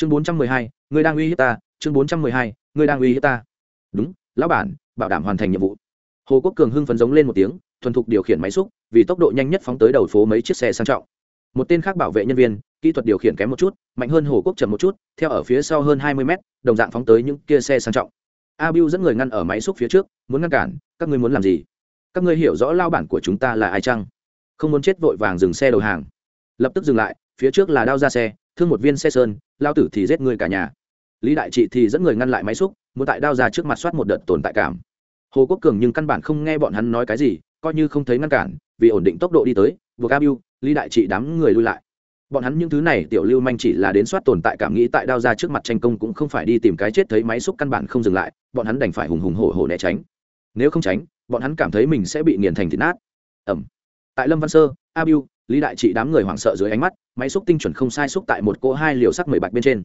chương bốn trăm mười hai, ngươi đang uy hiếp ta. Chương bốn trăm mười hai, ngươi đang uy hiếp ta. Đúng, lão bản, bảo đảm hoàn thành nhiệm vụ. Hồ quốc cường hưng phấn giống lên một tiếng, thuần thục điều khiển máy xúc, vì tốc độ nhanh nhất phóng tới đầu phố mấy chiếc xe sang trọng. Một tên khác bảo vệ nhân viên, kỹ thuật điều khiển kém một chút, mạnh hơn hồ quốc chậm một chút, theo ở phía sau hơn hai mươi mét, đồng dạng phóng tới những kia xe sang trọng. A b dẫn người ngăn ở máy xúc phía trước, muốn ngăn cản, các ngươi muốn làm gì? Các ngươi hiểu rõ lao bản của chúng ta là ai chăng? Không muốn chết vội vàng dừng xe đầu hàng. Lập tức dừng lại phía trước là đao ra xe, thương một viên xe sơn, lao tử thì giết người cả nhà. Lý đại trị thì dẫn người ngăn lại máy xúc, muốn tại đao ra trước mặt soát một đợt tồn tại cảm. Hồ quốc cường nhưng căn bản không nghe bọn hắn nói cái gì, coi như không thấy ngăn cản, vì ổn định tốc độ đi tới vừa a lý đại trị đám người lui lại. Bọn hắn những thứ này, tiểu lưu manh chỉ là đến soát tồn tại cảm nghĩ tại đao ra trước mặt tranh công cũng không phải đi tìm cái chết thấy máy xúc căn bản không dừng lại, bọn hắn đành phải hùng hùng hổ hổ né tránh. Nếu không tránh, bọn hắn cảm thấy mình sẽ bị nghiền thành thịt nát. Ẩm tại lâm văn sơ, a lý đại trị đám người hoảng sợ dưới ánh mắt, máy xúc tinh chuẩn không sai xúc tại một cỗ hai liều sắc mười bạch bên trên.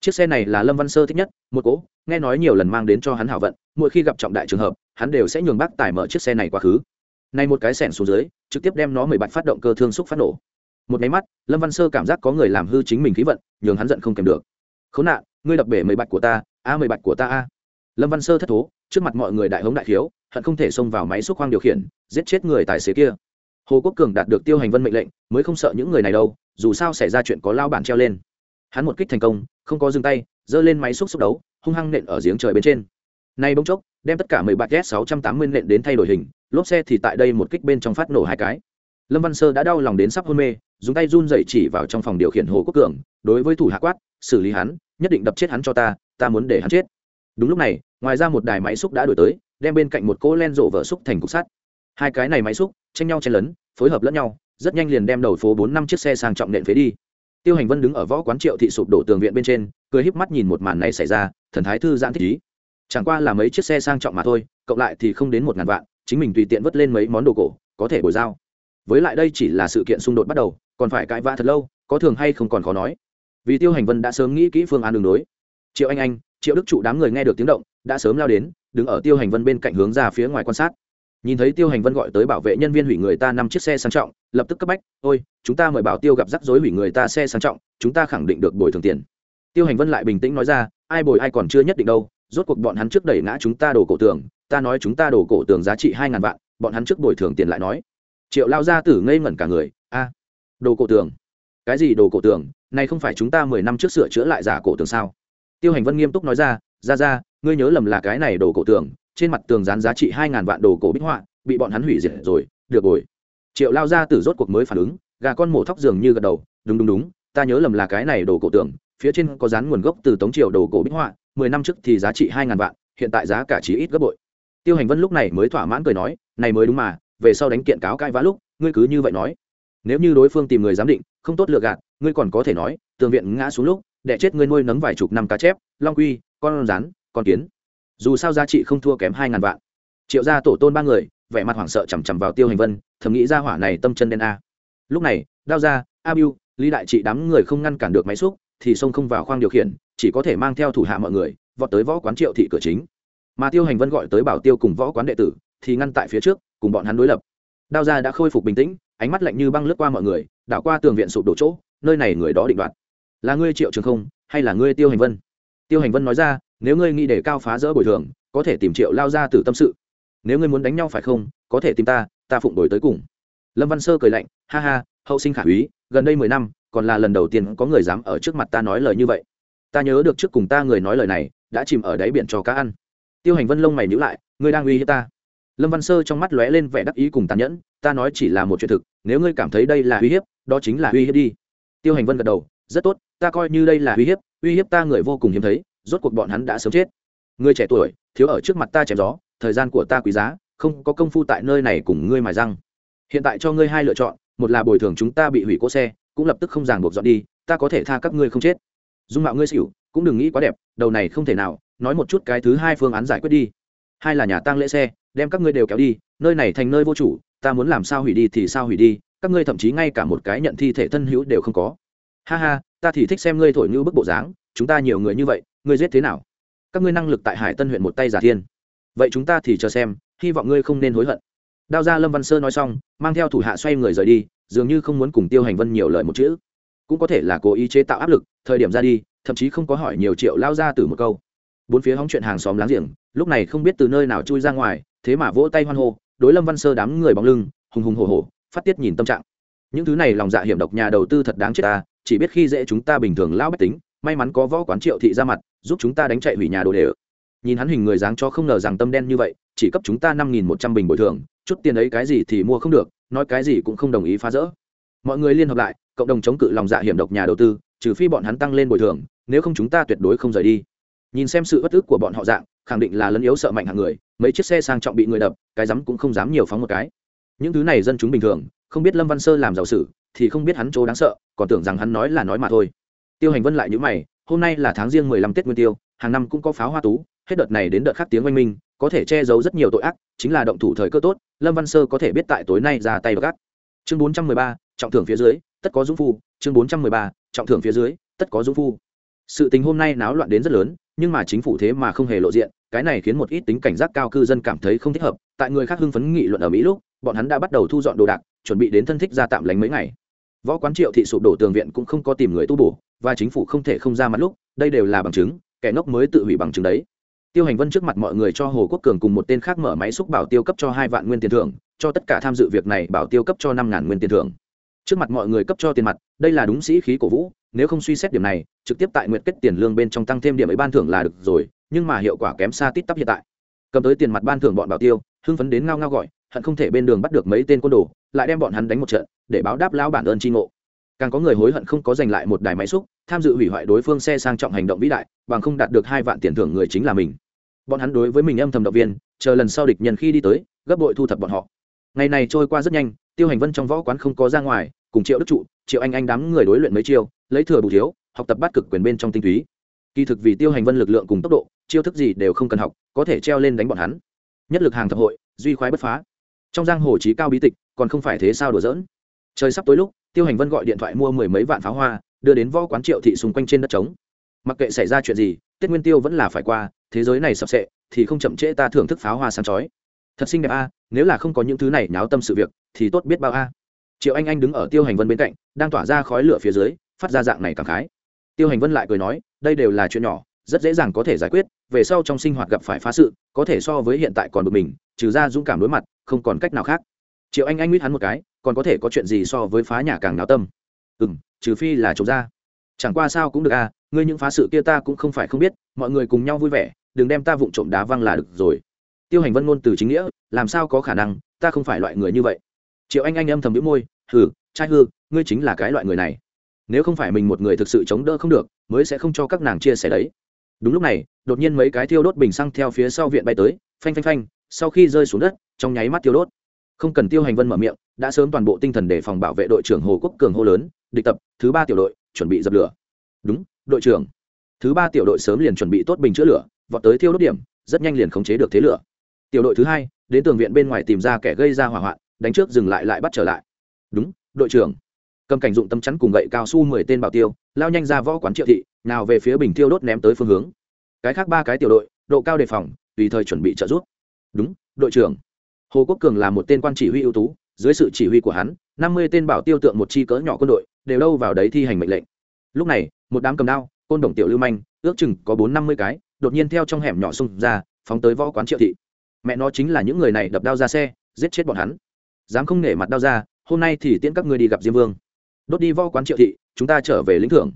Chiếc xe này là lâm văn sơ thích nhất, một cỗ, nghe nói nhiều lần mang đến cho hắn hảo vận, mỗi khi gặp trọng đại trường hợp, hắn đều sẽ nhường bác tải mở chiếc xe này quá khứ. Nay một cái sẻn xuống dưới, trực tiếp đem nó mười bạch phát động cơ thương xúc phát nổ. Một máy mắt, lâm văn sơ cảm giác có người làm hư chính mình khí vận, nhường hắn giận không kèm được. Khốn nạn, ngươi đập bể mười bạch của ta, a, mười bạch của ta a. Lâm văn sơ thất thố, trước mặt mọi người đại hống đại khiếu, hận không thể xông vào máy xúc khoang điều khiển, giết chết người tài xế kia hồ quốc cường đạt được tiêu hành vân mệnh lệnh, mới không sợ những người này đâu, dù sao xảy ra chuyện có lao bản treo lên. Hắn một kích thành công, không có dừng tay, giơ lên máy xúc xúc đấu, hung hăng nện ở giếng trời bên trên. Nay bỗng chốc, đem tất cả mười bạc s sáu trăm tám mươi nện đến thay đổi hình, lốp xe thì tại đây một kích bên trong phát nổ hai cái. Lâm văn sơ đã đau lòng đến sắp hôn mê, dùng tay run dậy chỉ vào trong phòng điều khiển hồ quốc cường, đối với thủ hạ quát, xử lý hắn, nhất định đập chết hắn cho ta ta muốn để hắn chết. Đúng lúc này, ngoài ra một đài máy xúc đã đổi tới, đem bên cạnh một cỗ len rộ vỡ xúc thành cục sắt. Hai cái này máy xúc, tranh nhau chen lấn phối hợp lẫn nhau, rất nhanh liền đem đầu phố bốn năm chiếc xe sang trọng nện phế đi. Tiêu hành vân đứng ở võ quán triệu thị sụp đổ tường viện bên trên, cười híp mắt nhìn một màn này xảy ra, thần thái thư giãn thích ý. Chẳng qua là mấy chiếc xe sang trọng mà thôi, cộng lại thì không đến một ngàn vạn, chính mình tùy tiện vất lên mấy món đồ cổ, có thể bồi giao. Với lại đây chỉ là sự kiện xung đột bắt đầu, còn phải cãi vã thật lâu, có thường hay không còn khó nói. Vì tiêu hành vân đã sớm nghĩ kỹ phương án đường đối triệu anh anh, triệu đức trụ đám người nghe được tiếng động, đã sớm lao đến, đứng ở tiêu hành vân bên cạnh hướng ra phía ngoài quan sát nhìn thấy tiêu hành vân gọi tới bảo vệ nhân viên hủy người ta năm chiếc xe sang trọng, lập tức cấp bách, ôi, chúng ta mời bảo tiêu gặp rắc rối hủy người ta xe sang trọng, chúng ta khẳng định được bồi thường tiền. Tiêu hành vân lại bình tĩnh nói ra, ai bồi ai còn chưa nhất định đâu, rốt cuộc bọn hắn trước đẩy ngã chúng ta đổ cổ tường, ta nói chúng ta đổ cổ tường giá trị hai ngàn vạn, bọn hắn trước bồi thường tiền lại nói. Triệu lao ra tử ngây ngẩn cả người, a đồ cổ tường? Cái gì đồ cổ tường? Này không phải chúng ta mười năm trước sửa chữa lại giả cổ tường sao? Tiêu hành vân nghiêm túc nói ra ra ra ngươi nhớ lầm là cái này đồ cổ tường trên mặt tường dán giá trị hai ngàn vạn đồ cổ bích họa, bị bọn hắn hủy diệt rồi, được rồi. Triệu lao ra từ rốt cuộc mới phản ứng, gà con mổ thóc dường như gật đầu, đúng đúng đúng, ta nhớ lầm là cái này đồ cổ tường phía trên có dán nguồn gốc từ tống triều đồ cổ bích họa, mười năm trước thì giá trị hai ngàn vạn, hiện tại giá cả chỉ ít gấp bội. Tiêu hành vân lúc này mới thỏa mãn cười nói, này mới đúng mà, về sau đánh kiện cáo cãi vã lúc, ngươi cứ như vậy nói. Nếu như đối phương tìm người giám định, không tốt lựa gạt, ngươi còn có thể nói, tường viện ngã xuống lúc để chết ngươi nuôi nấng vài chục năm cá chép, long quy, con rắn, con kiến dù sao giá trị không thua kém hai ngàn vạn. Triệu gia tổ tôn ba người, vẻ mặt hoảng sợ chằm chằm vào tiêu hành vân, thầm nghĩ ra hỏa này tâm chân đen a. Lúc này, đao ra a biu lý đại trị đám người không ngăn cản được máy xúc, thì xông không vào khoang điều khiển, chỉ có thể mang theo thủ hạ mọi người, vọt tới võ quán triệu thị cửa chính. Mà tiêu hành vân gọi tới bảo tiêu cùng võ quán đệ tử, thì ngăn tại phía trước, cùng bọn hắn đối lập. Đao ra đã khôi phục bình tĩnh, ánh mắt lạnh như băng lướt qua mọi người, đảo qua tường viện sụp đổ chỗ, nơi này người đó định đoạt. Là ngươi triệu trường không, hay là ngươi tiêu hành vân? Tiêu hành vân nói ra nếu ngươi nghĩ để cao phá rỡ bồi thường, có thể tìm triệu lao ra từ tâm sự. Nếu ngươi muốn đánh nhau phải không, có thể tìm ta ta phụng đổi tới cùng. Lâm văn sơ cười lạnh, ha ha, hậu sinh khả úy, gần đây mười năm, còn là lần đầu tiên có người dám ở trước mặt ta nói lời như vậy. Ta nhớ được trước cùng ta người nói lời này, đã chìm ở đáy biển cho cá ăn. Tiêu hành vân lông mày nhữ lại, ngươi đang uy hiếp ta? Lâm văn sơ trong mắt lóe lên vẻ đắc ý cùng tàn nhẫn, ta nói chỉ là một chuyện thực, nếu ngươi cảm thấy đây là uy hiếp, đó chính là uy hiếp đi. Tiêu hành vân gật đầu, rất tốt, ta coi như đây là uy hiếp uy hiếp ta người vô cùng hiếm thấy rốt cuộc bọn hắn đã sớm chết. Ngươi trẻ tuổi, thiếu ở trước mặt ta chém gió, thời gian của ta quý giá, không có công phu tại nơi này cùng ngươi mài răng. Hiện tại cho ngươi hai lựa chọn, một là bồi thường chúng ta bị hủy cỗ xe, cũng lập tức không ràng buộc dọn đi, ta có thể tha các ngươi không chết. Dung mạo ngươi xỉu, cũng đừng nghĩ quá đẹp, đầu này không thể nào, nói một chút cái thứ hai phương án giải quyết đi. Hai là nhà tăng lễ xe, đem các ngươi đều kéo đi, nơi này thành nơi vô chủ, ta muốn làm sao hủy đi thì sao hủy đi, các ngươi thậm chí ngay cả một cái nhận thi thể thân hữu đều không có. Ha ha, ta thì thích xem ngươi thổi như bức bộ dáng chúng ta nhiều người như vậy, ngươi giết thế nào? Các ngươi năng lực tại hải tân huyện một tay giả thiên. Vậy chúng ta thì chờ xem, hy vọng ngươi không nên hối hận. Đao ra lâm văn sơ nói xong, mang theo thủ hạ xoay người rời đi, dường như không muốn cùng tiêu hành vân nhiều lời một chữ. Cũng có thể là cố ý chế tạo áp lực, thời điểm ra đi, thậm chí không có hỏi nhiều triệu lao ra từ một câu. Bốn phía hóng chuyện hàng xóm láng giềng, lúc này không biết từ nơi nào chui ra ngoài, thế mà vỗ tay hoan hô, đối lâm văn sơ đám người bóng lưng, hùng hùng hồ hồ phát tiết nhìn tâm trạng. Những thứ này lòng dạ hiểm độc nhà đầu tư thật đáng chết ta, chỉ biết khi dễ chúng ta bình thường lao bách tính may mắn có võ quán triệu thị ra mặt, giúp chúng ta đánh chạy hủy nhà đồ đề nhìn hắn hình người dáng cho không ngờ rằng tâm đen như vậy, chỉ cấp chúng ta năm nghìn một trăm bình bồi thường, chút tiền ấy cái gì thì mua không được, nói cái gì cũng không đồng ý phá rỡ. Mọi người liên hợp lại, cộng đồng chống cự lòng dạ hiểm độc nhà đầu tư, trừ phi bọn hắn tăng lên bồi thường, nếu không chúng ta tuyệt đối không rời đi. Nhìn xem sự bất ức của bọn họ dạng, khẳng định là lấn yếu sợ mạnh hạng người, mấy chiếc xe sang trọng bị người đập, cái dám cũng không dám nhiều phóng một cái. Những thứ này dân chúng bình thường, không biết lâm văn sơ làm giàu sử thì không biết hắn chỗ đáng sợ, còn tưởng rằng hắn nói là nói mà thôi tiêu hành vân lại nhữ mày, hôm nay là tháng riêng mười lăm tết nguyên tiêu, hàng năm cũng có pháo hoa tú, hết đợt này đến đợt khác tiếng oanh minh, có thể che giấu rất nhiều tội ác, chính là động thủ thời cơ tốt, lâm văn sơ có thể biết tại tối nay ra tay gắt. Chương bốn trăm mười ba, trọng thưởng phía dưới, tất có dũng phu. Chương bốn trăm mười ba, trọng thưởng phía dưới, tất có dũng phu. Sự tình hôm nay náo loạn đến rất lớn, nhưng mà chính phủ thế mà không hề lộ diện, cái này khiến một ít tính cảnh giác cao cư dân cảm thấy không thích hợp. Tại người khác hưng phấn nghị luận ở mỹ lúc, bọn hắn đã bắt đầu thu dọn đồ đạc, chuẩn bị đến thân thích ra tạm lánh mấy ngày. Võ quán triệu thị sụp đổ tường viện cũng không có tìm người tu bổ và chính phủ không thể không ra mặt lúc, đây đều là bằng chứng, kẻ ngốc mới tự hủy bằng chứng đấy. Tiêu hành vân trước mặt mọi người cho hồ quốc cường cùng một tên khác mở máy xúc bảo tiêu cấp cho hai vạn nguyên tiền thưởng, cho tất cả tham dự việc này bảo tiêu cấp cho năm ngàn nguyên tiền thưởng. Trước mặt mọi người cấp cho tiền mặt, đây là đúng sĩ khí cổ vũ, nếu không suy xét điểm này, trực tiếp tại nguyện kết tiền lương bên trong tăng thêm điểm ấy ban thưởng là được rồi, nhưng mà hiệu quả kém xa tít tắp hiện tại. Cầm tới tiền mặt ban thưởng bọn bảo tiêu, hưng phấn đến ngao ngao gọi, hận không thể bên đường bắt được mấy tên côn đồ, lại đem bọn hắn đánh một trận, để báo đáp lão bản ơn tri ngộ càng có người hối hận không có giành lại một đài máy xúc, tham dự hủy hoại đối phương xe sang trọng hành động vĩ đại, bằng không đạt được hai vạn tiền thưởng người chính là mình. Bọn hắn đối với mình âm thầm động viên, chờ lần sau địch nhân khi đi tới, gấp bội thu thập bọn họ. Ngày này trôi qua rất nhanh, tiêu hành vân trong võ quán không có ra ngoài, cùng triệu đức trụ, triệu anh anh đám người đối luyện mấy chiêu, lấy thừa bù thiếu, học tập bắt cực quyền bên trong tinh túy. Kỳ thực vì tiêu hành vân lực lượng cùng tốc độ, chiêu thức gì đều không cần học, có thể treo lên đánh bọn hắn. Nhất lực hàng thập hội, duy khoái bất phá. Trong giang hồ trí cao bí tịch, còn không phải thế sao đùa dỡn trời sắp tối lúc tiêu hành vân gọi điện thoại mua mười mấy vạn pháo hoa, đưa đến võ quán triệu thị xung quanh trên đất trống. Mặc kệ xảy ra chuyện gì, tết nguyên tiêu vẫn là phải qua, thế giới này sập sệ, thì không chậm trễ ta thưởng thức pháo hoa sáng chói. Thật xinh đẹp a, nếu là không có những thứ này nháo tâm sự việc, thì tốt biết bao a. Triệu anh anh đứng ở tiêu hành vân bên cạnh, đang tỏa ra khói lửa phía dưới, phát ra dạng này cảm khái. Tiêu hành vân lại cười nói, đây đều là chuyện nhỏ, rất dễ dàng có thể giải quyết, về sau trong sinh hoạt gặp phải phá sự, có thể so với hiện tại còn bực mình, trừ ra dũng cảm đối mặt, không còn cách nào khác. Triệu anh anh nguyết hắn một cái còn có thể có chuyện gì so với phá nhà càng náo tâm? Ừ m trừ phi là trộm ra. Chẳng qua sao cũng được à ngươi những phá sự kia ta cũng không phải không biết, mọi người cùng nhau vui vẻ, đừng đem ta vụng trộm đá văng là được rồi. Tiêu hành vân ngôn từ chính nghĩa, làm sao có khả năng, ta không phải loại người như vậy. Triệu anh anh âm thầm đĩu môi, hừ, trai hư, ngươi chính là cái loại người này. Nếu không phải mình một người thực sự chống đỡ không được, mới sẽ không cho các nàng chia sẻ đấy. Đúng lúc này, đột nhiên mấy cái thiêu đốt bình xăng theo phía sau viện bay tới, phanh phanh phanh, sau khi rơi xuống đất, trong nháy mắt thiêu đốt không cần tiêu hành vân mở miệng, đã sớm toàn bộ tinh thần để phòng bảo vệ đội trưởng hồ quốc cường hô lớn, địch tập, thứ ba tiểu đội, chuẩn bị dập lửa. Đúng, đội trưởng. Thứ ba tiểu đội sớm liền chuẩn bị tốt bình chữa lửa, vọt tới thiêu đốt điểm, rất nhanh liền khống chế được thế lửa. Tiểu đội thứ hai, đến tường viện bên ngoài tìm ra kẻ gây ra hỏa hoạn, đánh trước dừng lại lại bắt trở lại. Đúng, đội trưởng. Cầm cảnh dụng tấm chắn cùng gậy cao su mười tên bảo tiêu, lao nhanh ra võ quán triệu thị, nào về phía bình thiêu đốt ném tới phương hướng. Cái khác ba cái tiểu đội, độ cao đề phòng, tùy thời chuẩn bị trợ giúp. Đúng, đội trưởng hồ quốc cường là một tên quan chỉ huy ưu tú, dưới sự chỉ huy của hắn, năm mươi tên bảo tiêu tượng một chi cỡ nhỏ quân đội đều đâu vào đấy thi hành mệnh lệnh. Lúc này, một đám cầm đao, côn đồng tiểu lưu manh, ước chừng có bốn năm mươi cái, đột nhiên theo trong hẻm nhỏ xung ra, phóng tới võ quán triệu thị. Mẹ nó chính là những người này đập đao ra xe, giết chết bọn hắn. Dám không nể mặt đao ra, hôm nay thì tiễn các ngươi đi gặp diêm vương. Đốt đi võ quán triệu thị, chúng ta trở về lĩnh thưởng.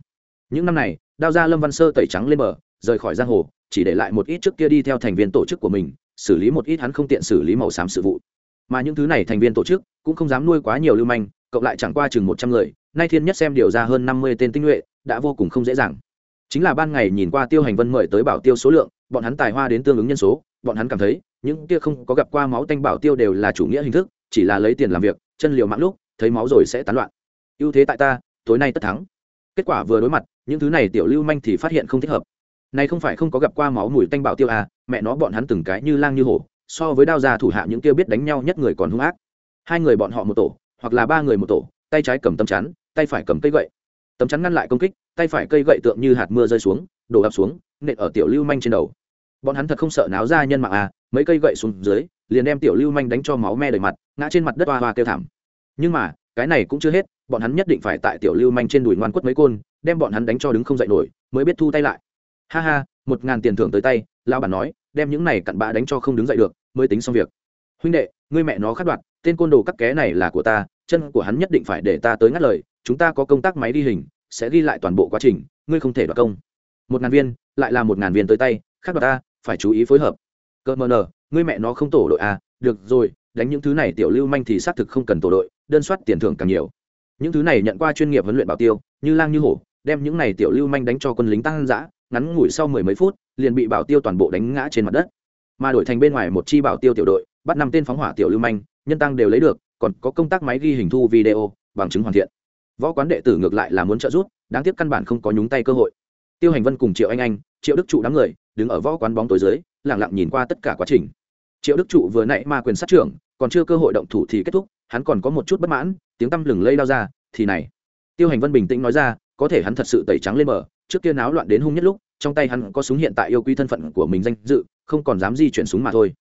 Những năm này, đao ra lâm văn sơ tẩy trắng lên bờ, rời khỏi giang hồ, chỉ để lại một ít trước kia đi theo thành viên tổ chức của mình xử lý một ít hắn không tiện xử lý màu xám sự vụ. Mà những thứ này thành viên tổ chức cũng không dám nuôi quá nhiều lưu manh, cộng lại chẳng qua chừng một trăm người, nay thiên nhất xem điều ra hơn năm mươi tên tinh nhuệ, đã vô cùng không dễ dàng. Chính là ban ngày nhìn qua tiêu hành vân mời tới bảo tiêu số lượng, bọn hắn tài hoa đến tương ứng nhân số, bọn hắn cảm thấy, những kia không có gặp qua máu tanh bảo tiêu đều là chủ nghĩa hình thức, chỉ là lấy tiền làm việc, chân liều mạng lúc, thấy máu rồi sẽ tán loạn. Ưu thế tại ta, tối nay tất thắng. Kết quả vừa đối mặt, những thứ này tiểu lưu manh thì phát hiện không thích hợp. Này không phải không có gặp qua máu mùi tanh bảo tiêu à mẹ nó bọn hắn từng cái như lang như hổ, so với đao gia thủ hạ những kia biết đánh nhau nhất người còn hung ác. Hai người bọn họ một tổ, hoặc là ba người một tổ, tay trái cầm tấm chắn, tay phải cầm cây gậy. Tấm chắn ngăn lại công kích, tay phải cây gậy tượng như hạt mưa rơi xuống, đổ ập xuống, nện ở tiểu lưu manh trên đầu. Bọn hắn thật không sợ náo ra nhân mạng à mấy cây gậy xuống dưới, liền đem tiểu lưu manh đánh cho máu me đầy mặt, ngã trên mặt đất hoa hoa kêu thảm. Nhưng mà, cái này cũng chưa hết, bọn hắn nhất định phải tại tiểu lưu manh trên đùi ngoan quất mấy côn, đem bọn hắn đánh cho đứng không dậy nổi, mới biết thu tay lại. Ha ha, một ngàn tiền thưởng tới tay Lão bản nói, đem những này cặn bã đánh cho không đứng dậy được, mới tính xong việc. Huynh đệ, ngươi mẹ nó khát đoạt tên côn đồ các ké này là của ta, chân của hắn nhất định phải để ta tới ngắt lời, chúng ta có công tác máy ghi hình, sẽ ghi lại toàn bộ quá trình, ngươi không thể đoạt công. Một ngàn viên, lại là một ngàn viên tới tay, khát đoạt ta, phải chú ý phối hợp. Cơ mờ nờ, ngươi mẹ nó không tổ đội à được rồi, đánh những thứ này tiểu lưu manh thì xác thực không cần tổ đội, đơn soát tiền thưởng càng nhiều. Những thứ này nhận qua chuyên nghiệp huấn luyện bảo tiêu, như lang như hổ, đem những này tiểu lưu manh đánh cho quân lính tăng dã, ngắn ngủi sau mười mấy phút liền bị bảo tiêu toàn bộ đánh ngã trên mặt đất. Mà đổi thành bên ngoài một chi bảo tiêu tiểu đội, bắt năm tên phóng hỏa tiểu lưu manh, nhân tăng đều lấy được, còn có công tác máy ghi hình thu video, bằng chứng hoàn thiện. Võ quán đệ tử ngược lại là muốn trợ giúp, đáng tiếc căn bản không có nhúng tay cơ hội. Tiêu hành vân cùng triệu anh anh, triệu đức trụ đám người, đứng ở võ quán bóng tối dưới lẳng lặng nhìn qua tất cả quá trình. Triệu đức trụ vừa nãy ma quyền sát trưởng, còn chưa cơ hội động thủ thì kết thúc, hắn còn có một chút bất mãn, tiếng tăm lừng lây đau ra, thì này. Tiêu hành vân bình tĩnh nói ra, có thể hắn thật sự tẩy trắng lên mở trước kia náo loạn đến hung nhất lúc trong tay hắn có súng hiện tại yêu quý thân phận của mình danh dự, không còn dám di chuyển súng mà thôi.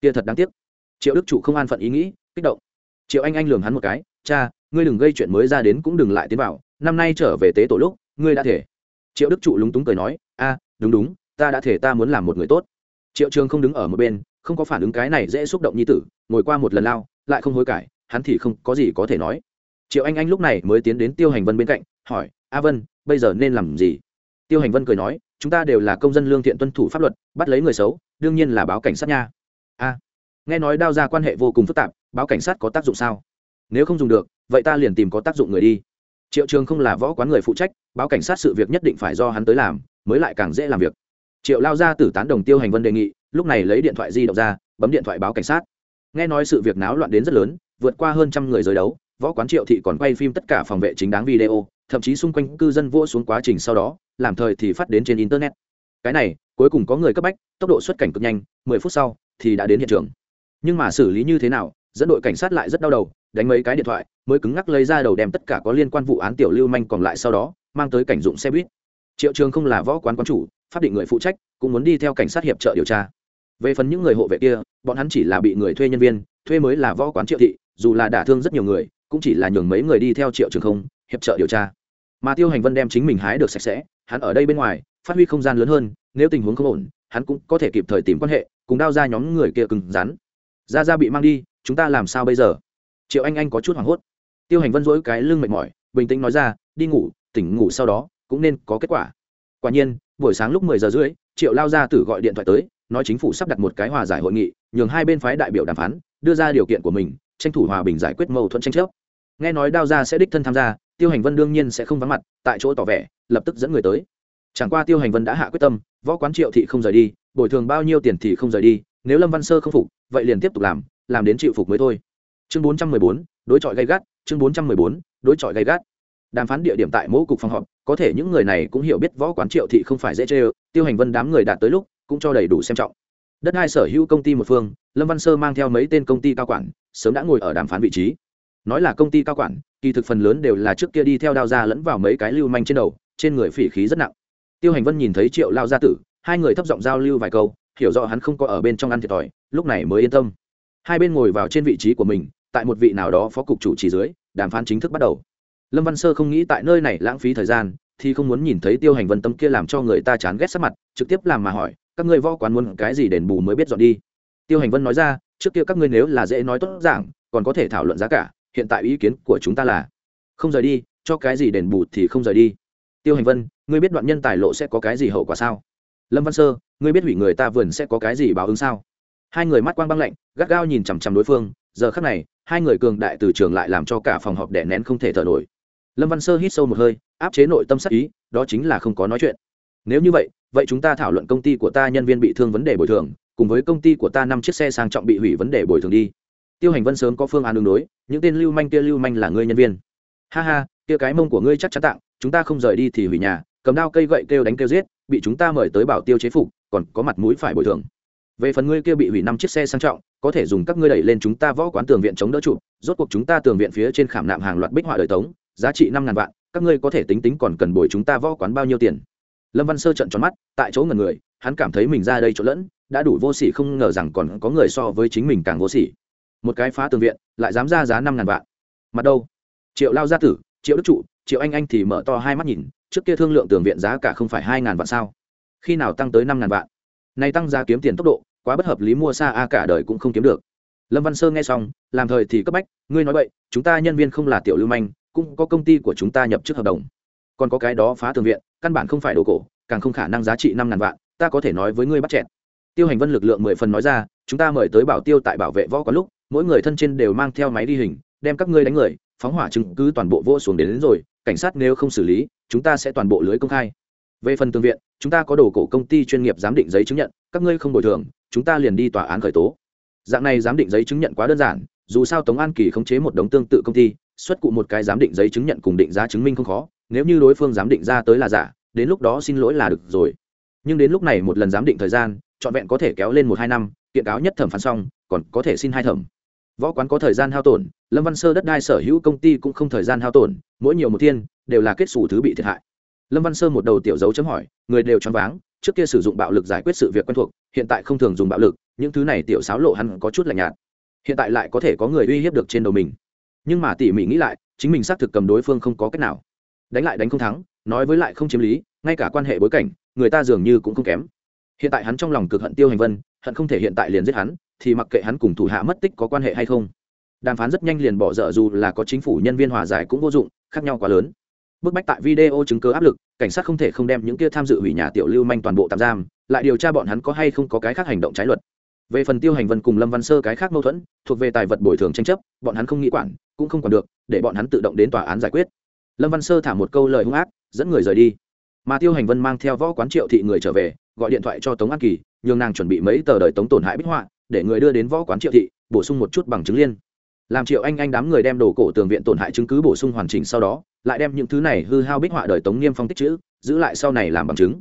Kia thật đáng tiếc. Triệu đức trụ không an phận ý nghĩ, kích động. Triệu anh anh lường hắn một cái, cha, ngươi đừng gây chuyện mới ra đến cũng đừng lại tiến vào, năm nay trở về tế tổ lúc, ngươi đã thể. Triệu đức trụ lúng túng cười nói, a, đúng đúng, ta đã thể, ta muốn làm một người tốt. Triệu trường không đứng ở một bên, không có phản ứng cái này dễ xúc động như tử, ngồi qua một lần lao, lại không hối cải, hắn thì không có gì có thể nói. Triệu anh anh lúc này mới tiến đến tiêu hành vân bên cạnh, hỏi, a vân, bây giờ nên làm gì? Tiêu hành vân cười nói, chúng ta đều là công dân lương thiện tuân thủ pháp luật, bắt lấy người xấu, đương nhiên là báo cảnh sát nha. A. Nghe nói đao ra quan hệ vô cùng phức tạp, báo cảnh sát có tác dụng sao? Nếu không dùng được, vậy ta liền tìm có tác dụng người đi. Triệu trường không là võ quán người phụ trách, báo cảnh sát sự việc nhất định phải do hắn tới làm, mới lại càng dễ làm việc. Triệu lao ra tử tán đồng tiêu hành vân đề nghị, lúc này lấy điện thoại di động ra, bấm điện thoại báo cảnh sát. Nghe nói sự việc náo loạn đến rất lớn, vượt qua hơn trăm người giới đấu, võ quán triệu thị còn quay phim tất cả phòng vệ chính đáng video thậm chí xung quanh cư dân vua xuống quá trình sau đó, làm thời thì phát đến trên internet. Cái này, cuối cùng có người cấp bách, tốc độ xuất cảnh cực nhanh, mười phút sau thì đã đến hiện trường. Nhưng mà xử lý như thế nào, dẫn đội cảnh sát lại rất đau đầu, đánh mấy cái điện thoại, mới cứng ngắc lấy ra đầu đem tất cả có liên quan vụ án tiểu lưu manh còn lại sau đó, mang tới cảnh dụng xe buýt. Triệu trường không là võ quán quán chủ, pháp định người phụ trách, cũng muốn đi theo cảnh sát hiệp trợ điều tra. Về phần những người hộ vệ kia, bọn hắn chỉ là bị người thuê nhân viên, thuê mới là võ quán triệu thị, dù là đả thương rất nhiều người, cũng chỉ là nhường mấy người đi theo triệu trường không hiệp trợ điều tra. Mà tiêu hành vân đem chính mình hái được sạch sẽ, hắn ở đây bên ngoài, phát huy không gian lớn hơn, nếu tình huống không ổn, hắn cũng có thể kịp thời tìm quan hệ, cùng đao ra nhóm người kia cứng rắn. Ra ra bị mang đi, chúng ta làm sao bây giờ? Triệu anh anh có chút hoảng hốt. Tiêu hành vân dỗi cái lưng mệt mỏi, bình tĩnh nói ra, đi ngủ, tỉnh ngủ sau đó, cũng nên có kết quả. Quả nhiên, buổi sáng lúc mười giờ rưỡi, triệu lao ra tử gọi điện thoại tới, nói chính phủ sắp đặt một cái hòa giải hội nghị, nhường hai bên phái đại biểu đàm phán, đưa ra điều kiện của mình, tranh thủ hòa bình giải quyết mâu thuẫn tranh chấp. Nghe nói đao ra sẽ đích thân tham gia tiêu hành vân đương nhiên sẽ không vắng mặt, tại chỗ tỏ vẻ, lập tức dẫn người tới. Chẳng qua tiêu hành vân đã hạ quyết tâm, võ quán triệu thị không rời đi, bồi thường bao nhiêu tiền thì không rời đi, nếu lâm văn sơ không phục, vậy liền tiếp tục làm làm đến chịu phục mới thôi. Chương bốn trăm mười bốn, đối chọi gây gắt, chương bốn trăm mười bốn, đối chọi gây gắt. Đàm phán địa điểm tại mỗi cục phòng họp, có thể những người này cũng hiểu biết võ quán triệu thị không phải dễ chê tiêu hành vân đám người đạt tới lúc, cũng cho đầy đủ xem trọng. Đất hai sở hữu công ty một phương, lâm văn sơ mang theo mấy tên công ty cao quản, sớm đã ngồi ở đàm phán vị trí nói là công ty cao quản, kỳ thực phần lớn đều là trước kia đi theo đao ra lẫn vào mấy cái lưu manh trên đầu, trên người phỉ khí rất nặng. Tiêu hành vân nhìn thấy triệu lao gia tử, hai người thấp giọng giao lưu vài câu, hiểu rõ hắn không có ở bên trong ăn thiệt thòi, lúc này mới yên tâm. Hai bên ngồi vào trên vị trí của mình, tại một vị nào đó phó cục chủ trì dưới, đàm phán chính thức bắt đầu. Lâm văn sơ không nghĩ tại nơi này lãng phí thời gian, thì không muốn nhìn thấy tiêu hành vân tâm kia làm cho người ta chán ghét sắc mặt, trực tiếp làm mà hỏi, các ngươi võ quán muốn cái gì đền bù mới biết dọn đi? Tiêu hành vân nói ra, trước kia các ngươi nếu là dễ nói tốt giảng còn có thể thảo luận giá cả hiện tại ý kiến của chúng ta là, không rời đi, cho cái gì đền bù thì không rời đi. Tiêu hành vân, ngươi biết đoạn nhân tài lộ sẽ có cái gì hậu quả sao? Lâm văn sơ, ngươi biết hủy người ta vườn sẽ có cái gì báo ứng sao? Hai người mắt quang băng lạnh, gắt gao nhìn chằm chằm đối phương, giờ khắc này, hai người cường đại từ trường lại làm cho cả phòng họp đẻ nén không thể thở nổi. Lâm văn sơ hít sâu một hơi, áp chế nội tâm sắc ý, đó chính là không có nói chuyện. Nếu như vậy vậy chúng ta thảo luận công ty của ta nhân viên bị thương vấn đề bồi thường, cùng với công ty của ta năm chiếc xe sang trọng bị hủy vấn đề bồi thường đi. Tiêu hành vân sớm có phương án đường đối những tên lưu manh kia lưu manh là ngươi nhân viên. Ha ha, kia cái mông của ngươi chắc chắn tặng, chúng ta không rời đi thì hủy nhà, cầm đao cây gậy kêu đánh kêu giết, bị chúng ta mời tới bảo tiêu chế phục, còn có mặt mũi phải bồi thường. Về phần ngươi kia bị hủy năm chiếc xe sang trọng, có thể dùng các ngươi đẩy lên chúng ta võ quán tường viện chống đỡ trụ, rốt cuộc chúng ta tường viện phía trên khảm nạm hàng loạt bích họa đời tống, giá trị năm ngàn vạn, các ngươi có thể tính tính còn cần bồi chúng ta võ quán bao nhiêu tiền? Lâm văn sơ trận tròn mắt, tại chỗ ngần người, hắn cảm thấy mình ra đây chỗ lẫn, đã đủ vô sỉ không ngờ rằng còn có người so với chính mình càng vô sỉ một cái phá tường viện, lại dám ra giá năm ngàn vạn. Mặt đâu? Triệu lao gia tử, triệu đức trụ, triệu anh anh thì mở to hai mắt nhìn, trước kia thương lượng tường viện giá cả không phải hai ngàn vạn sao? Khi nào tăng tới năm ngàn vạn? Nay tăng giá kiếm tiền tốc độ, quá bất hợp lý mua xa a cả đời cũng không kiếm được. Lâm văn sơ nghe xong, làm thời thì cấp bách, ngươi nói vậy, chúng ta nhân viên không là tiểu lưu manh, cũng có công ty của chúng ta nhập trước hợp đồng. Còn có cái đó phá tường viện, căn bản không phải đồ cổ, càng không khả năng giá trị năm ngàn vạn, ta có thể nói với ngươi bắt chẹn tiêu hành vân lực lượng mười phần nói ra, chúng ta mời tới bảo tiêu tại bảo vệ võ có lúc mỗi người thân trên đều mang theo máy đi hình đem các ngươi đánh người phóng hỏa chứng cứ toàn bộ vô xuống đến, đến rồi cảnh sát nếu không xử lý chúng ta sẽ toàn bộ lưới công khai. Về phần tương viện chúng ta có đồ cổ công ty chuyên nghiệp giám định giấy chứng nhận các ngươi không bồi thường chúng ta liền đi tòa án khởi tố. Dạng này giám định giấy chứng nhận quá đơn giản dù sao tống an kỳ khống chế một đống tương tự công ty xuất cụ một cái giám định giấy chứng nhận cùng định giá chứng minh không khó nếu như đối phương giám định ra tới là giả đến lúc đó xin lỗi là được rồi. Nhưng đến lúc này một lần giám định thời gian trọn vẹn có thể kéo lên một hai năm kiện cáo nhất thẩm phán xong còn có thể xin hai thẩm võ quán có thời gian hao tổn, lâm văn sơ đất đai sở hữu công ty cũng không thời gian hao tổn, mỗi nhiều một thiên, đều là kết xù thứ bị thiệt hại. Lâm văn sơ một đầu tiểu dấu chấm hỏi, người đều choáng váng, trước kia sử dụng bạo lực giải quyết sự việc quen thuộc, hiện tại không thường dùng bạo lực, những thứ này tiểu sáo lộ hắn có chút lạnh nhạt. Hiện tại lại có thể có người uy hiếp được trên đầu mình. Nhưng mà tỉ mỉ nghĩ lại, chính mình xác thực cầm đối phương không có cách nào. Đánh lại đánh không thắng, nói với lại không chiếm lý, ngay cả quan hệ bối cảnh, người ta dường như cũng không kém. Hiện tại hắn trong lòng cực hận tiêu hành vân, hận không thể hiện tại liền giết hắn thì mặc kệ hắn cùng thủ hạ mất tích có quan hệ hay không, đàm phán rất nhanh liền bỏ dở dù là có chính phủ nhân viên hòa giải cũng vô dụng, khác nhau quá lớn. Bức bách tại video chứng cứ áp lực, cảnh sát không thể không đem những kia tham dự hủy nhà tiểu lưu manh toàn bộ tạm giam, lại điều tra bọn hắn có hay không có cái khác hành động trái luật. Về phần tiêu hành vân cùng lâm văn sơ cái khác mâu thuẫn, thuộc về tài vật bồi thường tranh chấp, bọn hắn không nghĩ quản, cũng không còn được, để bọn hắn tự động đến tòa án giải quyết. Lâm văn sơ thả một câu lời hung ác, dẫn người rời đi. Mà tiêu hành vân mang theo võ quán triệu thị người trở về, gọi điện thoại cho tống an kỳ, nhường nàng chuẩn bị mấy tờ đời tống tổn hại bích họa để người đưa đến võ quán triệu thị, bổ sung một chút bằng chứng liên. Làm triệu anh anh đám người đem đồ cổ tường viện tổn hại chứng cứ bổ sung hoàn chỉnh sau đó, lại đem những thứ này hư hao bích họa đời tống niêm phong tích chữ, giữ lại sau này làm bằng chứng.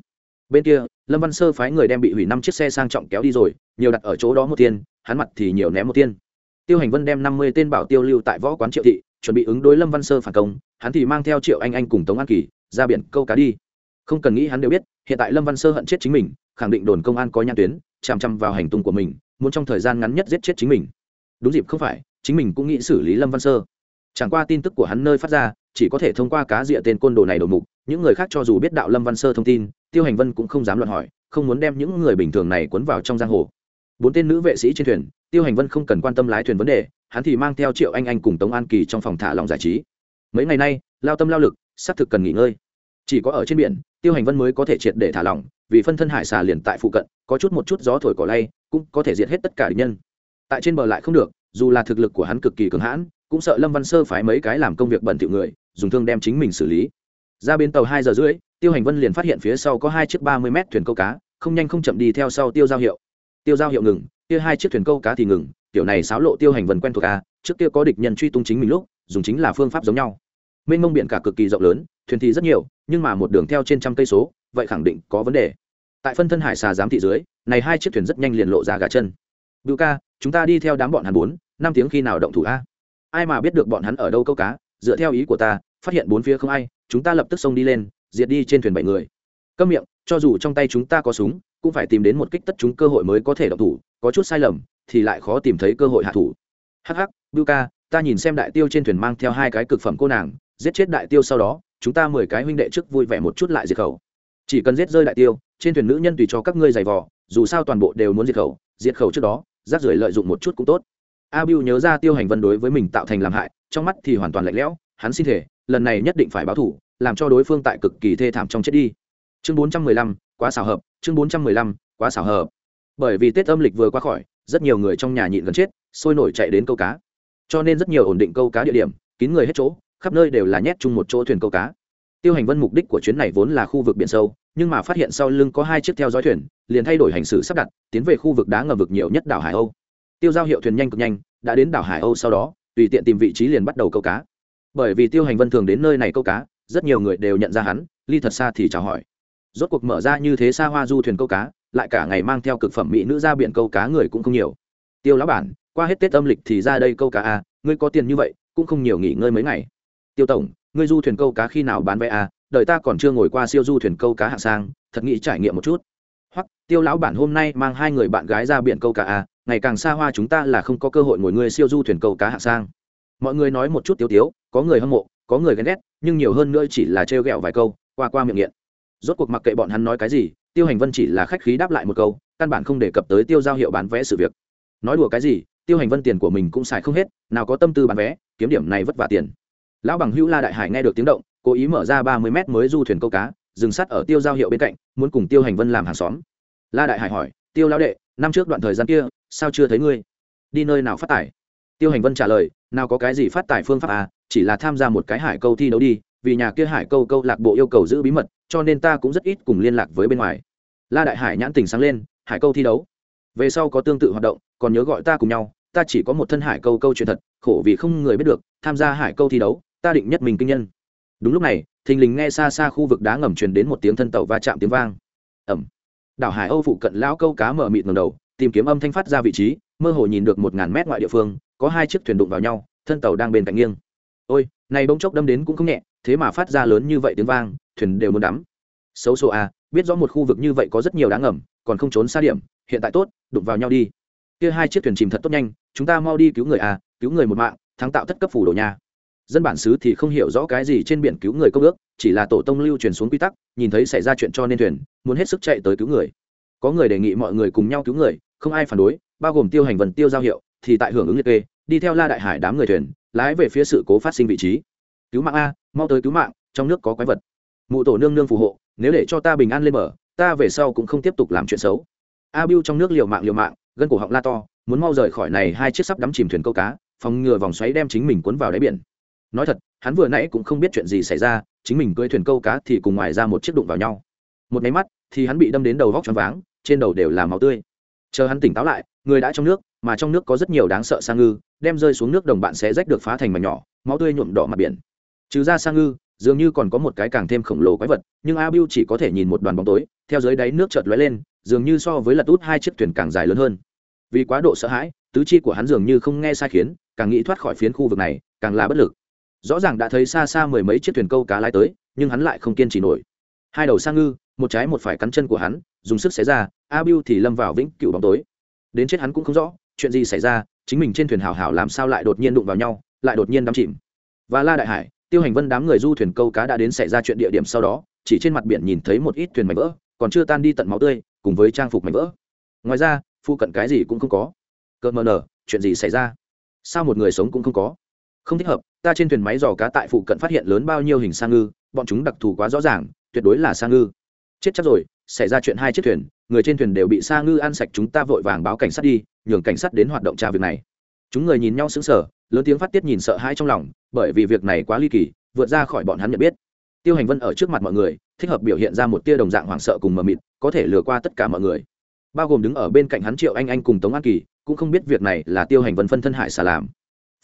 Bên kia, lâm văn sơ phái người đem bị hủy năm chiếc xe sang trọng kéo đi rồi, nhiều đặt ở chỗ đó một tiên, hắn mặt thì nhiều ném một tiên. Tiêu hành vân đem năm mươi tên bảo tiêu lưu tại võ quán triệu thị, chuẩn bị ứng đối lâm văn sơ phản công, hắn thì mang theo triệu anh anh cùng tống an kỳ, ra biển câu cá đi. Không cần nghĩ hắn đều biết, hiện tại lâm văn sơ hận chết chính mình, khẳng định đồn công an có nhãn tuyến, chằm chằm vào hành tung của mình muốn trong thời gian ngắn nhất giết chết chính mình. Đúng dịp không phải, chính mình cũng nghĩ xử lý lâm văn sơ. Chẳng qua tin tức của hắn nơi phát ra, chỉ có thể thông qua cá rịa tên côn đồ này đầu mục, những người khác cho dù biết đạo lâm văn sơ thông tin, tiêu hành vân cũng không dám luận hỏi, không muốn đem những người bình thường này cuốn vào trong giang hồ. Bốn tên nữ vệ sĩ trên thuyền, tiêu hành vân không cần quan tâm lái thuyền vấn đề, hắn thì mang theo triệu anh anh cùng tống an kỳ trong phòng thả lòng giải trí. Mấy ngày nay, lao tâm lao lực, xác thực cần nghỉ ngơi. Chỉ có ở trên biển, tiêu hành vân mới có thể triệt để thả lỏng, vì phân thân hải xà liền tại phụ cận, có chút một chút gió thổi cỏ lay cũng có thể diệt hết tất cả địch nhân. Tại trên bờ lại không được, dù là thực lực của hắn cực kỳ cường hãn, cũng sợ lâm văn sơ phái mấy cái làm công việc bẩn thỉu người, dùng thương đem chính mình xử lý. Ra bên tàu hai giờ rưỡi, tiêu hành vân liền phát hiện phía sau có hai chiếc ba mươi mét thuyền câu cá, không nhanh không chậm đi theo sau tiêu giao hiệu. Tiêu giao hiệu ngừng, kia hai chiếc thuyền câu cá thì ngừng, kiểu này xáo lộ tiêu hành vân quen thuộc a trước kia có địch nhân truy tung chính mình lúc, dùng chính là phương pháp giống nhau. Mênh mông biển cả cực kỳ rộng lớn, thuyền thì rất nhiều, nhưng mà một đường theo trên trăm cây số, vậy khẳng định có vấn đề. Tại phân thân hải xà giám thị dưới này hai chiếc thuyền rất nhanh liền lộ ra gà chân. Bưu ca, chúng ta đi theo đám bọn hắn bốn, năm tiếng khi nào động thủ a? Ai mà biết được bọn hắn ở đâu câu cá, dựa theo ý của ta, phát hiện bốn phía không ai, chúng ta lập tức xông đi lên, diệt đi trên thuyền bảy người. Câm miệng, cho dù trong tay chúng ta có súng, cũng phải tìm đến một kích tất chúng cơ hội mới có thể động thủ, có chút sai lầm, thì lại khó tìm thấy cơ hội hạ thủ. Hắc hắc bưu ca, ta nhìn xem đại tiêu trên thuyền mang theo hai cái cực phẩm cô nàng, giết chết đại tiêu sau đó, chúng ta mười cái huynh đệ trước vui vẻ một chút lại diệt khẩu. Chỉ cần giết rơi đại tiêu, trên thuyền nữ nhân tùy cho các ngươi giày vò dù sao toàn bộ đều muốn diệt khẩu diệt khẩu trước đó, rác rưởi lợi dụng một chút cũng tốt. A bưu nhớ ra tiêu hành vân đối với mình tạo thành làm hại, trong mắt thì hoàn toàn lạnh lẽo, hắn xin thể, lần này nhất định phải báo thủ, làm cho đối phương tại cực kỳ thê thảm trong chết đi. Chương bốn trăm mười lăm, quá xảo hợp, chương bốn trăm mười lăm, quá xảo hợp. Bởi vì tết âm lịch vừa qua khỏi, rất nhiều người trong nhà nhịn gần chết, sôi nổi chạy đến câu cá. Cho nên rất nhiều ổn định câu cá địa điểm, kín người hết chỗ, khắp nơi đều là nhét chung một chỗ thuyền câu cá. Tiêu hành vân mục đích của chuyến này vốn là khu vực biển sâu nhưng mà phát hiện sau lưng có hai chiếc theo dõi thuyền liền thay đổi hành xử sắp đặt tiến về khu vực đá ngầm vực nhiều nhất đảo hải âu. Tiêu giao hiệu thuyền nhanh cực nhanh đã đến đảo hải âu sau đó tùy tiện tìm vị trí liền bắt đầu câu cá. Bởi vì tiêu hành vân thường đến nơi này câu cá rất nhiều người đều nhận ra hắn ly thật xa thì chào hỏi. Rốt cuộc mở ra như thế xa hoa du thuyền câu cá lại cả ngày mang theo cực phẩm mỹ nữ ra biển câu cá người cũng không nhiều. Tiêu lão bản qua hết tết âm lịch thì ra đây câu cá a à, ngươi có tiền như vậy cũng không nhiều nghỉ ngơi mấy ngày. Tiêu tổng ngươi du thuyền câu cá khi nào bán vé a à, đời ta còn chưa ngồi qua siêu du thuyền câu cá hạng sang thật nghĩ trải nghiệm một chút. Hoặc tiêu lão bản hôm nay mang hai người bạn gái ra biển câu cá à, ngày càng xa hoa chúng ta là không có cơ hội ngồi ngươi siêu du thuyền câu cá hạng sang. Mọi người nói một chút tiếu tiếu có người hâm mộ có người ghen ghét nhưng nhiều hơn nữa chỉ là trêu ghẹo vài câu qua qua miệng nghiện. Rốt cuộc mặc kệ bọn hắn nói cái gì tiêu hành vân chỉ là khách khí đáp lại một câu căn bản không đề cập tới tiêu giao hiệu bán vé sự việc. Nói đùa cái gì tiêu hành vân tiền của mình cũng xài không hết nào có tâm tư bán vé kiếm điểm này vất vả tiền. Lão bằng hữu la đại hải nghe được tiếng động cố ý mở ra ba mươi mét mới du thuyền câu cá, dừng sắt ở tiêu giao hiệu bên cạnh, muốn cùng tiêu hành vân làm hàng xóm. La đại hải hỏi, tiêu lão đệ, năm trước đoạn thời gian kia, sao chưa thấy ngươi? Đi nơi nào phát tài tiêu hành vân trả lời, nào có cái gì phát tài phương pháp à chỉ là tham gia một cái hải câu thi đấu đi, vì nhà kia hải câu câu lạc bộ yêu cầu giữ bí mật, cho nên ta cũng rất ít cùng liên lạc với bên ngoài. La đại hải nhãn tình sáng lên, hải câu thi đấu? Về sau có tương tự hoạt động, còn nhớ gọi ta cùng nhau, ta chỉ có một thân hải câu câu chuyện thật, khổ vì không người biết được, tham gia hải câu thi đấu, ta định nhất mình kinh nhân đúng lúc này, thình lình nghe xa xa khu vực đá ngầm truyền đến một tiếng thân tàu va chạm tiếng vang. Ẩm. Đảo hải âu phụ cận lão câu cá mở mịt ngầm đầu, tìm kiếm âm thanh phát ra vị trí, mơ hồ nhìn được một ngàn mét ngoại địa phương, có hai chiếc thuyền đụng vào nhau, thân tàu đang bên cạnh nghiêng. Ôi, này bỗng chốc đâm đến cũng không nhẹ, thế mà phát ra lớn như vậy tiếng vang, thuyền đều muốn đắm. Xấu xô a biết rõ một khu vực như vậy có rất nhiều đá ngầm, còn không trốn xa điểm, hiện tại tốt, đụng vào nhau đi. Kia hai chiếc thuyền chìm thật tốt nhanh, chúng ta mau đi cứu người a cứu người một mạng, thắng tạo thất cấp phủ đồ nhà dân bản xứ thì không hiểu rõ cái gì trên biển cứu người công ước, chỉ là tổ tông lưu truyền xuống quy tắc, nhìn thấy xảy ra chuyện cho nên thuyền, muốn hết sức chạy tới cứu người. Có người đề nghị mọi người cùng nhau cứu người, không ai phản đối, bao gồm tiêu hành vần tiêu giao hiệu, thì tại hưởng ứng liệt kê, đi theo la đại hải đám người thuyền, lái về phía sự cố phát sinh vị trí. Cứu mạng a, mau tới cứu mạng, trong nước có quái vật. Mụ tổ nương nương phù hộ, nếu để cho ta bình an lên mở ta về sau cũng không tiếp tục làm chuyện xấu. A biu trong nước liều mạng liều mạng, gân cổ họng la to, muốn mau rời khỏi này hai chiếc sắp đắm chìm thuyền câu cá, phòng ngừa vòng xoáy đem chính mình cuốn vào đáy biển nói thật, hắn vừa nãy cũng không biết chuyện gì xảy ra, chính mình cưỡi thuyền câu cá thì cùng ngoài ra một chiếc đụng vào nhau. Một máy mắt, thì hắn bị đâm đến đầu vóc choáng váng, trên đầu đều là máu tươi. Chờ hắn tỉnh táo lại, người đã trong nước, mà trong nước có rất nhiều đáng sợ sang ngư, đem rơi xuống nước đồng bạn sẽ rách được phá thành mảnh nhỏ, máu tươi nhuộm đỏ mặt biển. Trừ ra sang ngư, dường như còn có một cái càng thêm khổng lồ quái vật, nhưng a biu chỉ có thể nhìn một đoàn bóng tối, theo dưới đáy nước chợt lóe lên, dường như so với lật út hai chiếc thuyền càng dài lớn hơn. Vì quá độ sợ hãi, tứ chi của hắn dường như không nghe sai khiến, càng nghĩ thoát khỏi phiến khu vực này, càng là bất lực rõ ràng đã thấy xa xa mười mấy chiếc thuyền câu cá lái tới, nhưng hắn lại không kiên trì nổi. Hai đầu sang ngư, một trái một phải cắn chân của hắn, dùng sức xé ra, a biu thì lâm vào vĩnh cửu bóng tối. Đến chết hắn cũng không rõ, chuyện gì xảy ra, chính mình trên thuyền hảo hảo làm sao lại đột nhiên đụng vào nhau, lại đột nhiên đắm chìm. Và la đại hải, tiêu hành vân đám người du thuyền câu cá đã đến xảy ra chuyện địa điểm sau đó, chỉ trên mặt biển nhìn thấy một ít thuyền mảnh vỡ, còn chưa tan đi tận máu tươi, cùng với trang phục mảnh vỡ. Ngoài ra, phụ cận cái gì cũng không có. Cợt mờ nở, chuyện gì xảy ra? Sao một người sống cũng không có? Không thích hợp ta trên thuyền máy dò cá tại phụ cận phát hiện lớn bao nhiêu hình sa ngư, bọn chúng đặc thù quá rõ ràng, tuyệt đối là sa ngư. Chết chắc rồi, xảy ra chuyện hai chiếc thuyền, người trên thuyền đều bị sa ngư ăn sạch, chúng ta vội vàng báo cảnh sát đi, nhường cảnh sát đến hoạt động tra việc này. Chúng người nhìn nhau sững sờ, lớn tiếng phát tiết nhìn sợ hãi trong lòng, bởi vì việc này quá ly kỳ, vượt ra khỏi bọn hắn nhận biết. Tiêu hành vân ở trước mặt mọi người, thích hợp biểu hiện ra một tia đồng dạng hoảng sợ cùng mờ mịt, có thể lừa qua tất cả mọi người. Bao gồm đứng ở bên cạnh hắn triệu anh anh cùng tống an kỳ, cũng không biết việc này là tiêu hành vân phân thân hải xà làm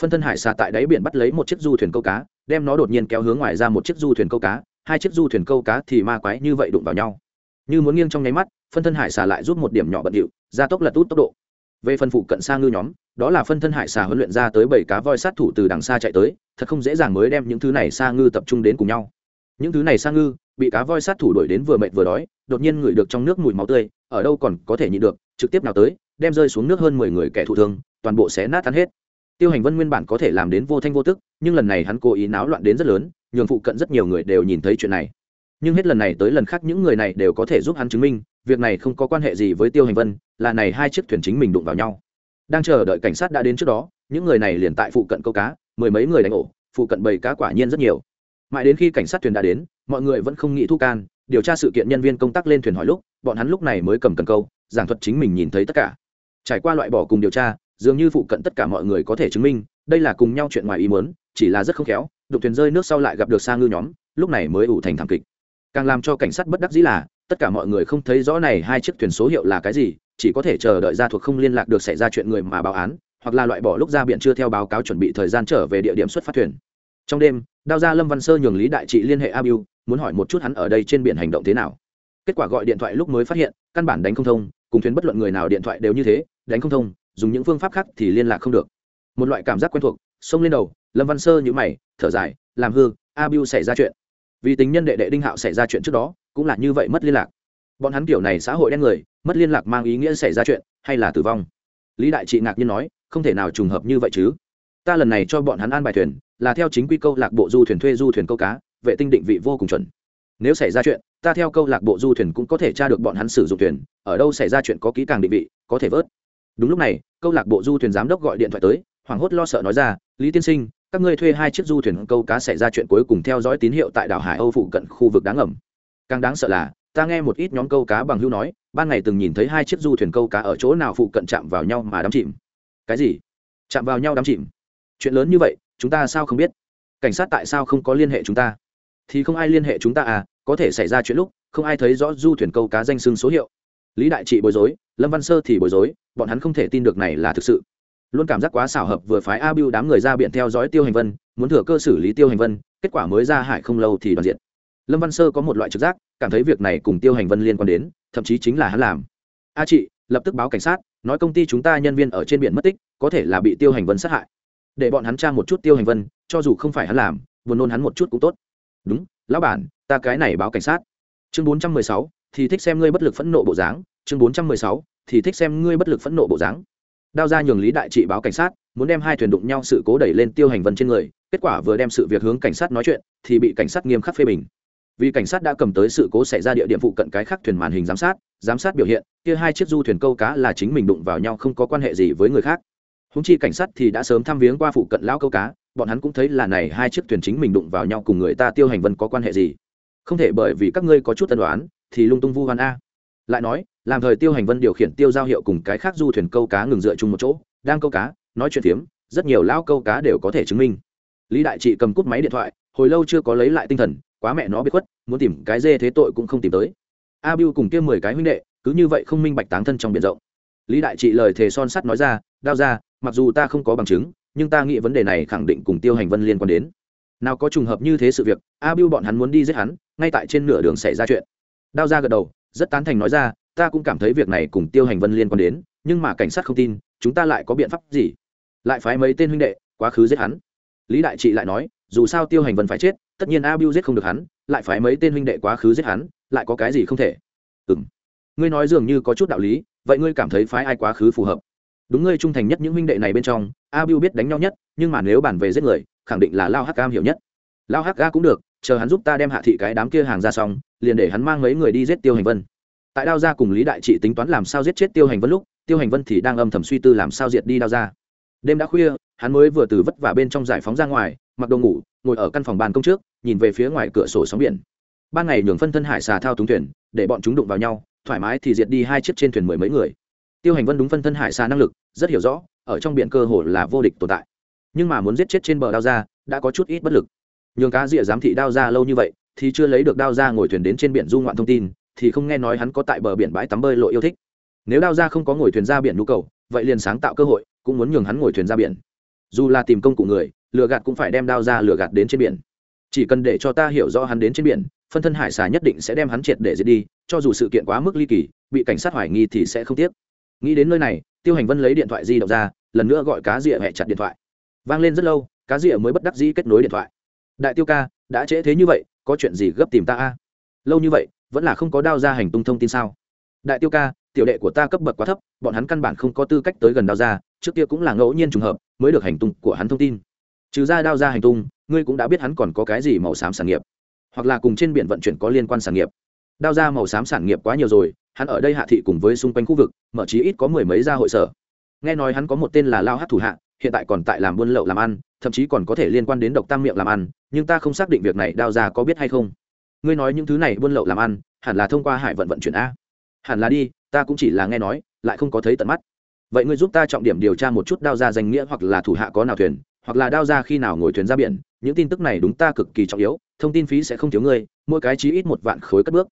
phân thân hải xà tại đáy biển bắt lấy một chiếc du thuyền câu cá, đem nó đột nhiên kéo hướng ngoài ra một chiếc du thuyền câu cá, hai chiếc du thuyền câu cá thì ma quái như vậy đụng vào nhau. Như muốn nghiêng trong nháy mắt, phân thân hải xà lại rút một điểm nhỏ bận điệu, gia tốc lật út tốc độ. Về phần phụ cận xa ngư nhóm, đó là phân thân hải xà huấn luyện ra tới bảy cá voi sát thủ từ đằng xa chạy tới, thật không dễ dàng mới đem những thứ này xa ngư tập trung đến cùng nhau. Những thứ này xa ngư, bị cá voi sát thủ đuổi đến vừa mệt vừa đói, đột nhiên ngửi được trong nước mùi máu tươi, ở đâu còn có thể nhịn được, trực tiếp nào tới, đem rơi xuống nước hơn mười người kẻ thụ thương, toàn bộ sẽ nát tan hết tiêu hành vân nguyên bản có thể làm đến vô thanh vô tức, nhưng lần này hắn cố ý náo loạn đến rất lớn, nhường phụ cận rất nhiều người đều nhìn thấy chuyện này. Nhưng hết lần này tới lần khác những người này đều có thể giúp hắn chứng minh, việc này không có quan hệ gì với tiêu hành vân, là này hai chiếc thuyền chính mình đụng vào nhau. Đang chờ đợi cảnh sát đã đến trước đó, những người này liền tại phụ cận câu cá, mười mấy người đánh ổ, phụ cận bầy cá quả nhiên rất nhiều. Mãi đến khi cảnh sát thuyền đã đến, mọi người vẫn không nghĩ thu can, điều tra sự kiện nhân viên công tác lên thuyền hỏi lúc, bọn hắn lúc này mới cầm cần câu, giảng thuật chính mình nhìn thấy tất cả. Trải qua loại bỏ cùng điều tra dường như phụ cận tất cả mọi người có thể chứng minh, đây là cùng nhau chuyện ngoài ý muốn, chỉ là rất không khéo đục thuyền rơi nước sau lại gặp được sa ngư nhóm, lúc này mới ủ thành thảm kịch. Càng làm cho cảnh sát bất đắc dĩ là, tất cả mọi người không thấy rõ này hai chiếc thuyền số hiệu là cái gì, chỉ có thể chờ đợi ra thuộc không liên lạc được xảy ra chuyện người mà báo án, hoặc là loại bỏ lúc ra biển chưa theo báo cáo chuẩn bị thời gian trở về địa điểm xuất phát thuyền. Trong đêm, đao gia lâm văn sơ nhường lý đại trị liên hệ Abu muốn hỏi một chút hắn ở đây trên biển hành động thế nào. Kết quả gọi điện thoại lúc mới phát hiện, căn bản đánh không thông, cùng thuyền bất luận người nào điện thoại đều như thế, đánh không thông dùng những phương pháp khác thì liên lạc không được. Một loại cảm giác quen thuộc, xông lên đầu, lâm văn sơ nhữ mày, thở dài, làm hư abiu xảy ra chuyện. Vì tính nhân đệ đệ đinh hạo xảy ra chuyện trước đó, cũng là như vậy mất liên lạc. Bọn hắn kiểu này xã hội đen người, mất liên lạc mang ý nghĩa xảy ra chuyện hay là tử vong? Lý đại trị ngạc nhiên nói, không thể nào trùng hợp như vậy chứ. Ta lần này cho bọn hắn an bài thuyền, là theo chính quy câu lạc bộ du thuyền thuê du thuyền câu cá, vệ tinh định vị vô cùng chuẩn. Nếu xảy ra chuyện, ta theo câu lạc bộ du thuyền cũng có thể tra được bọn hắn sử dụng thuyền, ở đâu xảy ra chuyện có kỹ càng định vị, có thể vớt đúng lúc này, câu lạc bộ du thuyền giám đốc gọi điện thoại tới, hoảng hốt lo sợ nói ra, lý tiên sinh, các ngươi thuê hai chiếc du thuyền câu cá xảy ra chuyện cuối cùng theo dõi tín hiệu tại đảo hải âu phụ cận khu vực đáng ngầm. Càng đáng sợ là, ta nghe một ít nhóm câu cá bằng hưu nói, ban ngày từng nhìn thấy hai chiếc du thuyền câu cá ở chỗ nào phụ cận chạm vào nhau mà đắm chìm. Cái gì? Chạm vào nhau đắm chìm? Chuyện lớn như vậy, chúng ta sao không biết? Cảnh sát tại sao không có liên hệ chúng ta? Thì không ai liên hệ chúng ta à có thể xảy ra chuyện lúc, không ai thấy rõ du thuyền câu cá danh xưng số hiệu. Lý đại trị bối rối lâm văn sơ thì bối rối, bọn hắn không thể tin được này là thực sự. Luôn cảm giác quá xảo hợp vừa phái a bưu đám người ra biển theo dõi tiêu hành vân, muốn thừa cơ xử lý tiêu hành vân, kết quả mới ra hải không lâu thì đoàn diện lâm văn sơ có một loại trực giác, cảm thấy việc này cùng tiêu hành vân liên quan đến, thậm chí chính là hắn làm. A chị, lập tức báo cảnh sát, nói công ty chúng ta nhân viên ở trên biển mất tích, có thể là bị tiêu hành vân sát hại. Để bọn hắn tra một chút tiêu hành vân, cho dù không phải hắn làm, buồn nôn hắn một chút cũng tốt. Đúng, lão bản, ta cái này báo cảnh sát. Chương bốn trăm mười sáu, thì thích xem ngươi bất lực phẫn nộ bộ dáng chương bốn trăm mười sáu, thì thích xem ngươi bất lực phẫn nộ bộ dáng. Đao ra nhường lý đại trị báo cảnh sát, muốn đem hai thuyền đụng nhau sự cố đẩy lên tiêu hành vân trên người, kết quả vừa đem sự việc hướng cảnh sát nói chuyện, thì bị cảnh sát nghiêm khắc phê bình. Vì cảnh sát đã cầm tới sự cố xảy ra địa điểm phụ cận cái khác thuyền màn hình giám sát giám sát biểu hiện, kia hai chiếc du thuyền câu cá là chính mình đụng vào nhau không có quan hệ gì với người khác. Húng chi cảnh sát thì đã sớm thăm viếng qua phụ cận lão câu cá, bọn hắn cũng thấy là này hai chiếc thuyền chính mình đụng vào nhau cùng người ta tiêu hành vân có quan hệ gì. Không thể bởi vì các ngươi có chút tân đoán thì lung tung vu hoan a. Lại nói làm thời tiêu hành vân điều khiển tiêu giao hiệu cùng cái khác du thuyền câu cá ngừng dựa chung một chỗ, đang câu cá, nói chuyện phiếm, rất nhiều lão câu cá đều có thể chứng minh. Lý đại trị cầm cút máy điện thoại, hồi lâu chưa có lấy lại tinh thần, quá mẹ nó biết khuất, muốn tìm cái dê thế tội cũng không tìm tới. A bưu cùng kia mười cái huynh đệ, cứ như vậy không minh bạch táng thân trong biển rộng. Lý đại trị lời thề son sắt nói ra, đao ra, mặc dù ta không có bằng chứng, nhưng ta nghĩ vấn đề này khẳng định cùng tiêu hành vân liên quan đến. Nào có trùng hợp như thế sự việc, a bưu bọn hắn muốn đi giết hắn, ngay tại trên nửa đường xảy ra chuyện. Đao ra gật đầu, rất tán thành nói ra ta cũng cảm thấy việc này cùng tiêu hành vân liên quan đến, nhưng mà cảnh sát không tin, chúng ta lại có biện pháp gì? Lại phái mấy tên huynh đệ, quá khứ giết hắn. Lý đại trị lại nói, dù sao tiêu hành vân phải chết, tất nhiên a bưu giết không được hắn, lại phái mấy tên huynh đệ quá khứ giết hắn, lại có cái gì không thể? Ừ m ngươi nói dường như có chút đạo lý, vậy ngươi cảm thấy phái ai quá khứ phù hợp? Đúng ngươi trung thành nhất những huynh đệ này bên trong, a bưu biết đánh nhau nhất, nhưng mà nếu bàn về giết người, khẳng định là lao hắc cam hiểu nhất. Lao hắc ga cũng được, chờ hắn giúp ta đem hạ thị cái đám kia hàng ra xong, liền để hắn mang mấy người đi giết tiêu hành vân tại đao gia cùng lý đại trị tính toán làm sao giết chết tiêu hành vân lúc, tiêu hành vân thì đang âm thầm suy tư làm sao diệt đi đao gia. Đêm đã khuya, hắn mới vừa từ vất vả bên trong giải phóng ra ngoài, mặc đồ ngủ, ngồi ở căn phòng bàn công trước, nhìn về phía ngoài cửa sổ sóng biển. Ban ngày nhường phân thân hải xà thao túng thuyền, để bọn chúng đụng vào nhau, thoải mái thì diệt đi hai chiếc trên thuyền mười mấy người. Tiêu hành vân đúng phân thân hải xà năng lực, rất hiểu rõ, ở trong biển cơ hồ là vô địch tồn tại. Nhưng mà muốn giết chết trên bờ đao ra đã có chút ít bất lực. Nhường cá rịa giám thị đao ra lâu như vậy, thì chưa lấy được đao ra ngồi thuyền đến trên biển du ngoạn thông tin thì không nghe nói hắn có tại bờ biển bãi tắm bơi lội yêu thích. Nếu đao ra không có ngồi thuyền ra biển nhu cầu, vậy liền sáng tạo cơ hội, cũng muốn nhường hắn ngồi thuyền ra biển. Dù là tìm công cụ người, lừa gạt cũng phải đem đao ra lừa gạt đến trên biển. Chỉ cần để cho ta hiểu rõ hắn đến trên biển, phân thân hải xà nhất định sẽ đem hắn triệt để giết đi, cho dù sự kiện quá mức ly kỳ, bị cảnh sát hoài nghi thì sẽ không tiếc. Nghĩ đến nơi này, tiêu hành vân lấy điện thoại di động ra, lần nữa gọi cá rịa hẹ chặt điện thoại. Vang lên rất lâu, cá rịa mới bất đắc dĩ kết nối điện thoại. Đại tiêu ca, đã trễ thế như vậy, có chuyện gì gấp tìm ta a? Lâu như vậy vẫn là không có đao ra hành tung thông tin sao? Đại tiêu ca, tiểu đệ của ta cấp bậc quá thấp, bọn hắn căn bản không có tư cách tới gần đao ra, trước kia cũng là ngẫu nhiên trùng hợp, mới được hành tung của hắn thông tin. Trừ ra đao ra hành tung, ngươi cũng đã biết hắn còn có cái gì màu xám sản nghiệp. Hoặc là cùng trên biển vận chuyển có liên quan sản nghiệp. Đao ra màu xám sản nghiệp quá nhiều rồi, hắn ở đây hạ thị cùng với xung quanh khu vực, mở chí ít có mười mấy gia hội sở. Nghe nói hắn có một tên là lao hát thủ hạ, hiện tại còn tại làm buôn lậu làm ăn, thậm chí còn có thể liên quan đến độc tam miệng làm ăn, nhưng ta không xác định việc này đao ra có biết hay không ngươi nói những thứ này buôn lậu làm ăn, hẳn là thông qua hải vận vận chuyển a. Hẳn là đi, ta cũng chỉ là nghe nói, lại không có thấy tận mắt. Vậy ngươi giúp ta trọng điểm điều tra một chút đao ra danh nghĩa hoặc là thủ hạ có nào thuyền, hoặc là đao ra khi nào ngồi thuyền ra biển, những tin tức này đúng ta cực kỳ trọng yếu, thông tin phí sẽ không thiếu ngươi, mỗi cái chí ít một vạn khối cất bước.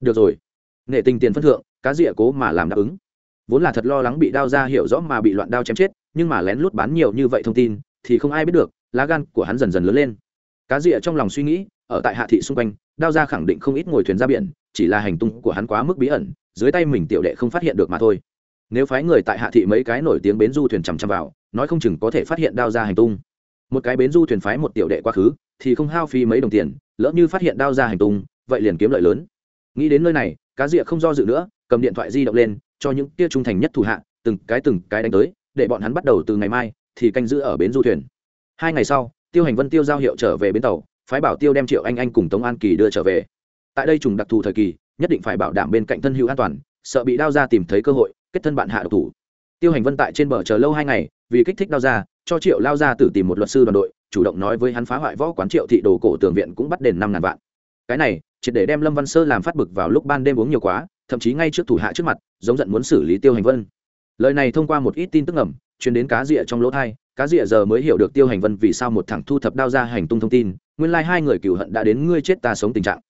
Được rồi. Nghệ tình tiền phân thượng, cá rịa cố mà làm đáp ứng. Vốn là thật lo lắng bị đao ra hiểu rõ mà bị loạn đao chém chết, nhưng mà lén lút bán nhiều như vậy thông tin, thì không ai biết được, lá gan của hắn dần dần lớn lên cá rịa trong lòng suy nghĩ, ở tại hạ thị xung quanh, đao ra khẳng định không ít ngồi thuyền ra biển, chỉ là hành tung của hắn quá mức bí ẩn, dưới tay mình tiểu đệ không phát hiện được mà thôi. Nếu phái người tại hạ thị mấy cái nổi tiếng bến du thuyền chằm chằm vào, nói không chừng có thể phát hiện đao ra hành tung. Một cái bến du thuyền phái một tiểu đệ quá khứ, thì không hao phí mấy đồng tiền, lỡ như phát hiện đao ra hành tung, vậy liền kiếm lợi lớn. Nghĩ đến nơi này, cá rịa không do dự nữa, cầm điện thoại di động lên, cho những tia trung thành nhất thủ hạ, từng cái từng cái đánh tới, để bọn hắn bắt đầu từ ngày mai, thì canh giữ ở bến du thuyền. Hai ngày sau tiêu hành vân tiêu giao hiệu trở về bến tàu, phái bảo tiêu đem triệu anh anh cùng tống an kỳ đưa trở về. Tại đây trùng đặc thù thời kỳ, nhất định phải bảo đảm bên cạnh thân hữu an toàn, sợ bị đao ra tìm thấy cơ hội, kết thân bạn hạ độc thủ. Tiêu hành vân tại trên bờ chờ lâu hai ngày, vì kích thích đao ra, cho triệu lao ra tử tìm một luật sư đoàn đội, chủ động nói với hắn phá hoại võ quán triệu thị đồ cổ tường viện cũng bắt đền năm ngàn vạn. Cái này, triệt để đem lâm văn sơ làm phát bực vào lúc ban đêm uống nhiều quá, thậm chí ngay trước thủ hạ trước mặt, giống giận muốn xử lý tiêu hành vân. Lời này thông qua một ít tin tức ngầm chuyển đến cá rịa trong lỗ thai cá rịa giờ mới hiểu được tiêu hành vân vì sao một thằng thu thập đao ra hành tung thông tin, nguyên lai、like、hai người cựu hận đã đến ngươi chết ta sống tình trạng.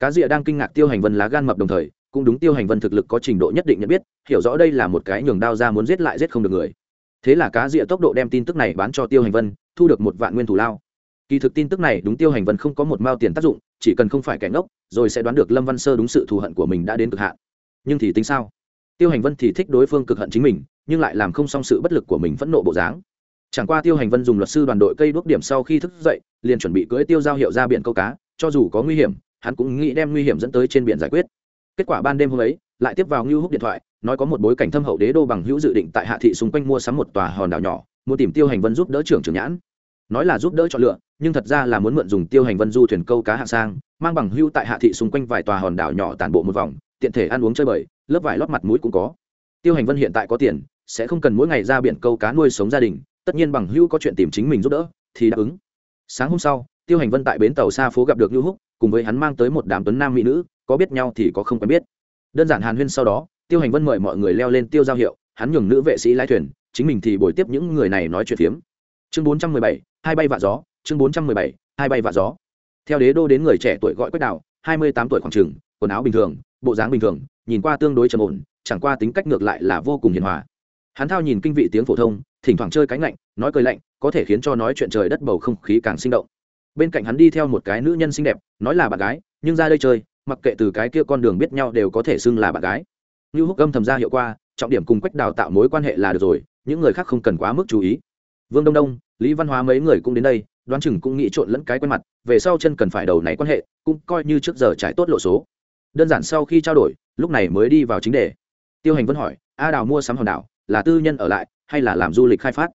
Cá rịa đang kinh ngạc tiêu hành vân lá gan mập đồng thời, cũng đúng tiêu hành vân thực lực có trình độ nhất định nhận biết, hiểu rõ đây là một cái nhường đao ra muốn giết lại giết không được người. Thế là cá rịa tốc độ đem tin tức này bán cho tiêu hành vân, thu được một vạn nguyên thủ lao. Kỳ thực tin tức này đúng tiêu hành vân không có một mao tiền tác dụng, chỉ cần không phải kẻ ngốc, rồi sẽ đoán được lâm văn sơ đúng sự thù hận của mình đã đến cực hạn. Nhưng thì tính sao? Tiêu hành vân thì thích đối phương cực hận chính mình, nhưng lại làm không xong sự bất lực của mình phẫn nộ bộ dáng chẳng qua tiêu hành vân dùng luật sư đoàn đội cây đuốc điểm sau khi thức dậy, liền chuẩn bị cưỡi tiêu giao hiệu ra biển câu cá, cho dù có nguy hiểm, hắn cũng nghĩ đem nguy hiểm dẫn tới trên biển giải quyết. Kết quả ban đêm hôm ấy, lại tiếp vào ngưu húc điện thoại, nói có một bối cảnh thâm hậu đế đô bằng hữu dự định tại hạ thị xung quanh mua sắm một tòa hòn đảo nhỏ, muốn tìm tiêu hành vân giúp đỡ trưởng trưởng nhãn. Nói là giúp đỡ chọn lựa, nhưng thật ra là muốn mượn dùng tiêu hành vân du thuyền câu cá hạng sang, mang bằng hưu tại hạ thị xung quanh vài tòa hòn đảo nhỏ tản bộ một vòng, tiện thể ăn uống chơi bời, lớp vải lót mặt mũi cũng có. Tiêu hành vân hiện tại có tiền, sẽ không cần mỗi ngày ra biển câu cá nuôi sống gia đình tất nhiên bằng hữu có chuyện tìm chính mình giúp đỡ, thì đáp ứng. Sáng hôm sau, tiêu hành vân tại bến tàu xa phố gặp được lưu húc, cùng với hắn mang tới một đám tuấn nam mỹ nữ, có biết nhau thì có không quen biết. Đơn giản hàn huyên sau đó, tiêu hành vân mời mọi người leo lên tiêu giao hiệu, hắn nhường nữ vệ sĩ lái thuyền, chính mình thì buổi tiếp những người này nói chuyện phiếm. Chương bốn trăm mười bảy, hai bay vạ gió, chương bốn trăm mười bảy, hai bay vạ gió. Theo đế đô đến người trẻ tuổi gọi quách đạo hai mươi tám tuổi khoảng trừng quần áo bình thường, bộ dáng bình thường, nhìn qua tương đối trầm ổn, chẳng qua tính cách ngược lại là vô cùng hiền hòa. Hắn thao nhìn kinh vị tiếng phổ thông thỉnh thoảng chơi cánh lạnh nói cười lạnh, có thể khiến cho nói chuyện trời đất bầu không khí càng sinh động. Bên cạnh hắn đi theo một cái nữ nhân xinh đẹp, nói là bạn gái, nhưng ra đây chơi, mặc kệ từ cái kia con đường biết nhau đều có thể xưng là bạn gái. Như húc âm thầm ra hiệu qua, trọng điểm cùng quách đào tạo mối quan hệ là được rồi, những người khác không cần quá mức chú ý. Vương đông đông, lý văn hóa mấy người cũng đến đây, đoán chừng cũng nghĩ trộn lẫn cái quen mặt, về sau chân cần phải đầu này quan hệ, cũng coi như trước giờ trải tốt lộ số. Đơn giản sau khi trao đổi, lúc này mới đi vào chính đề. Tiêu hành vẫn hỏi, a đào mua sắm hòn đảo, là tư nhân ở lại hay là làm du lịch khai phát?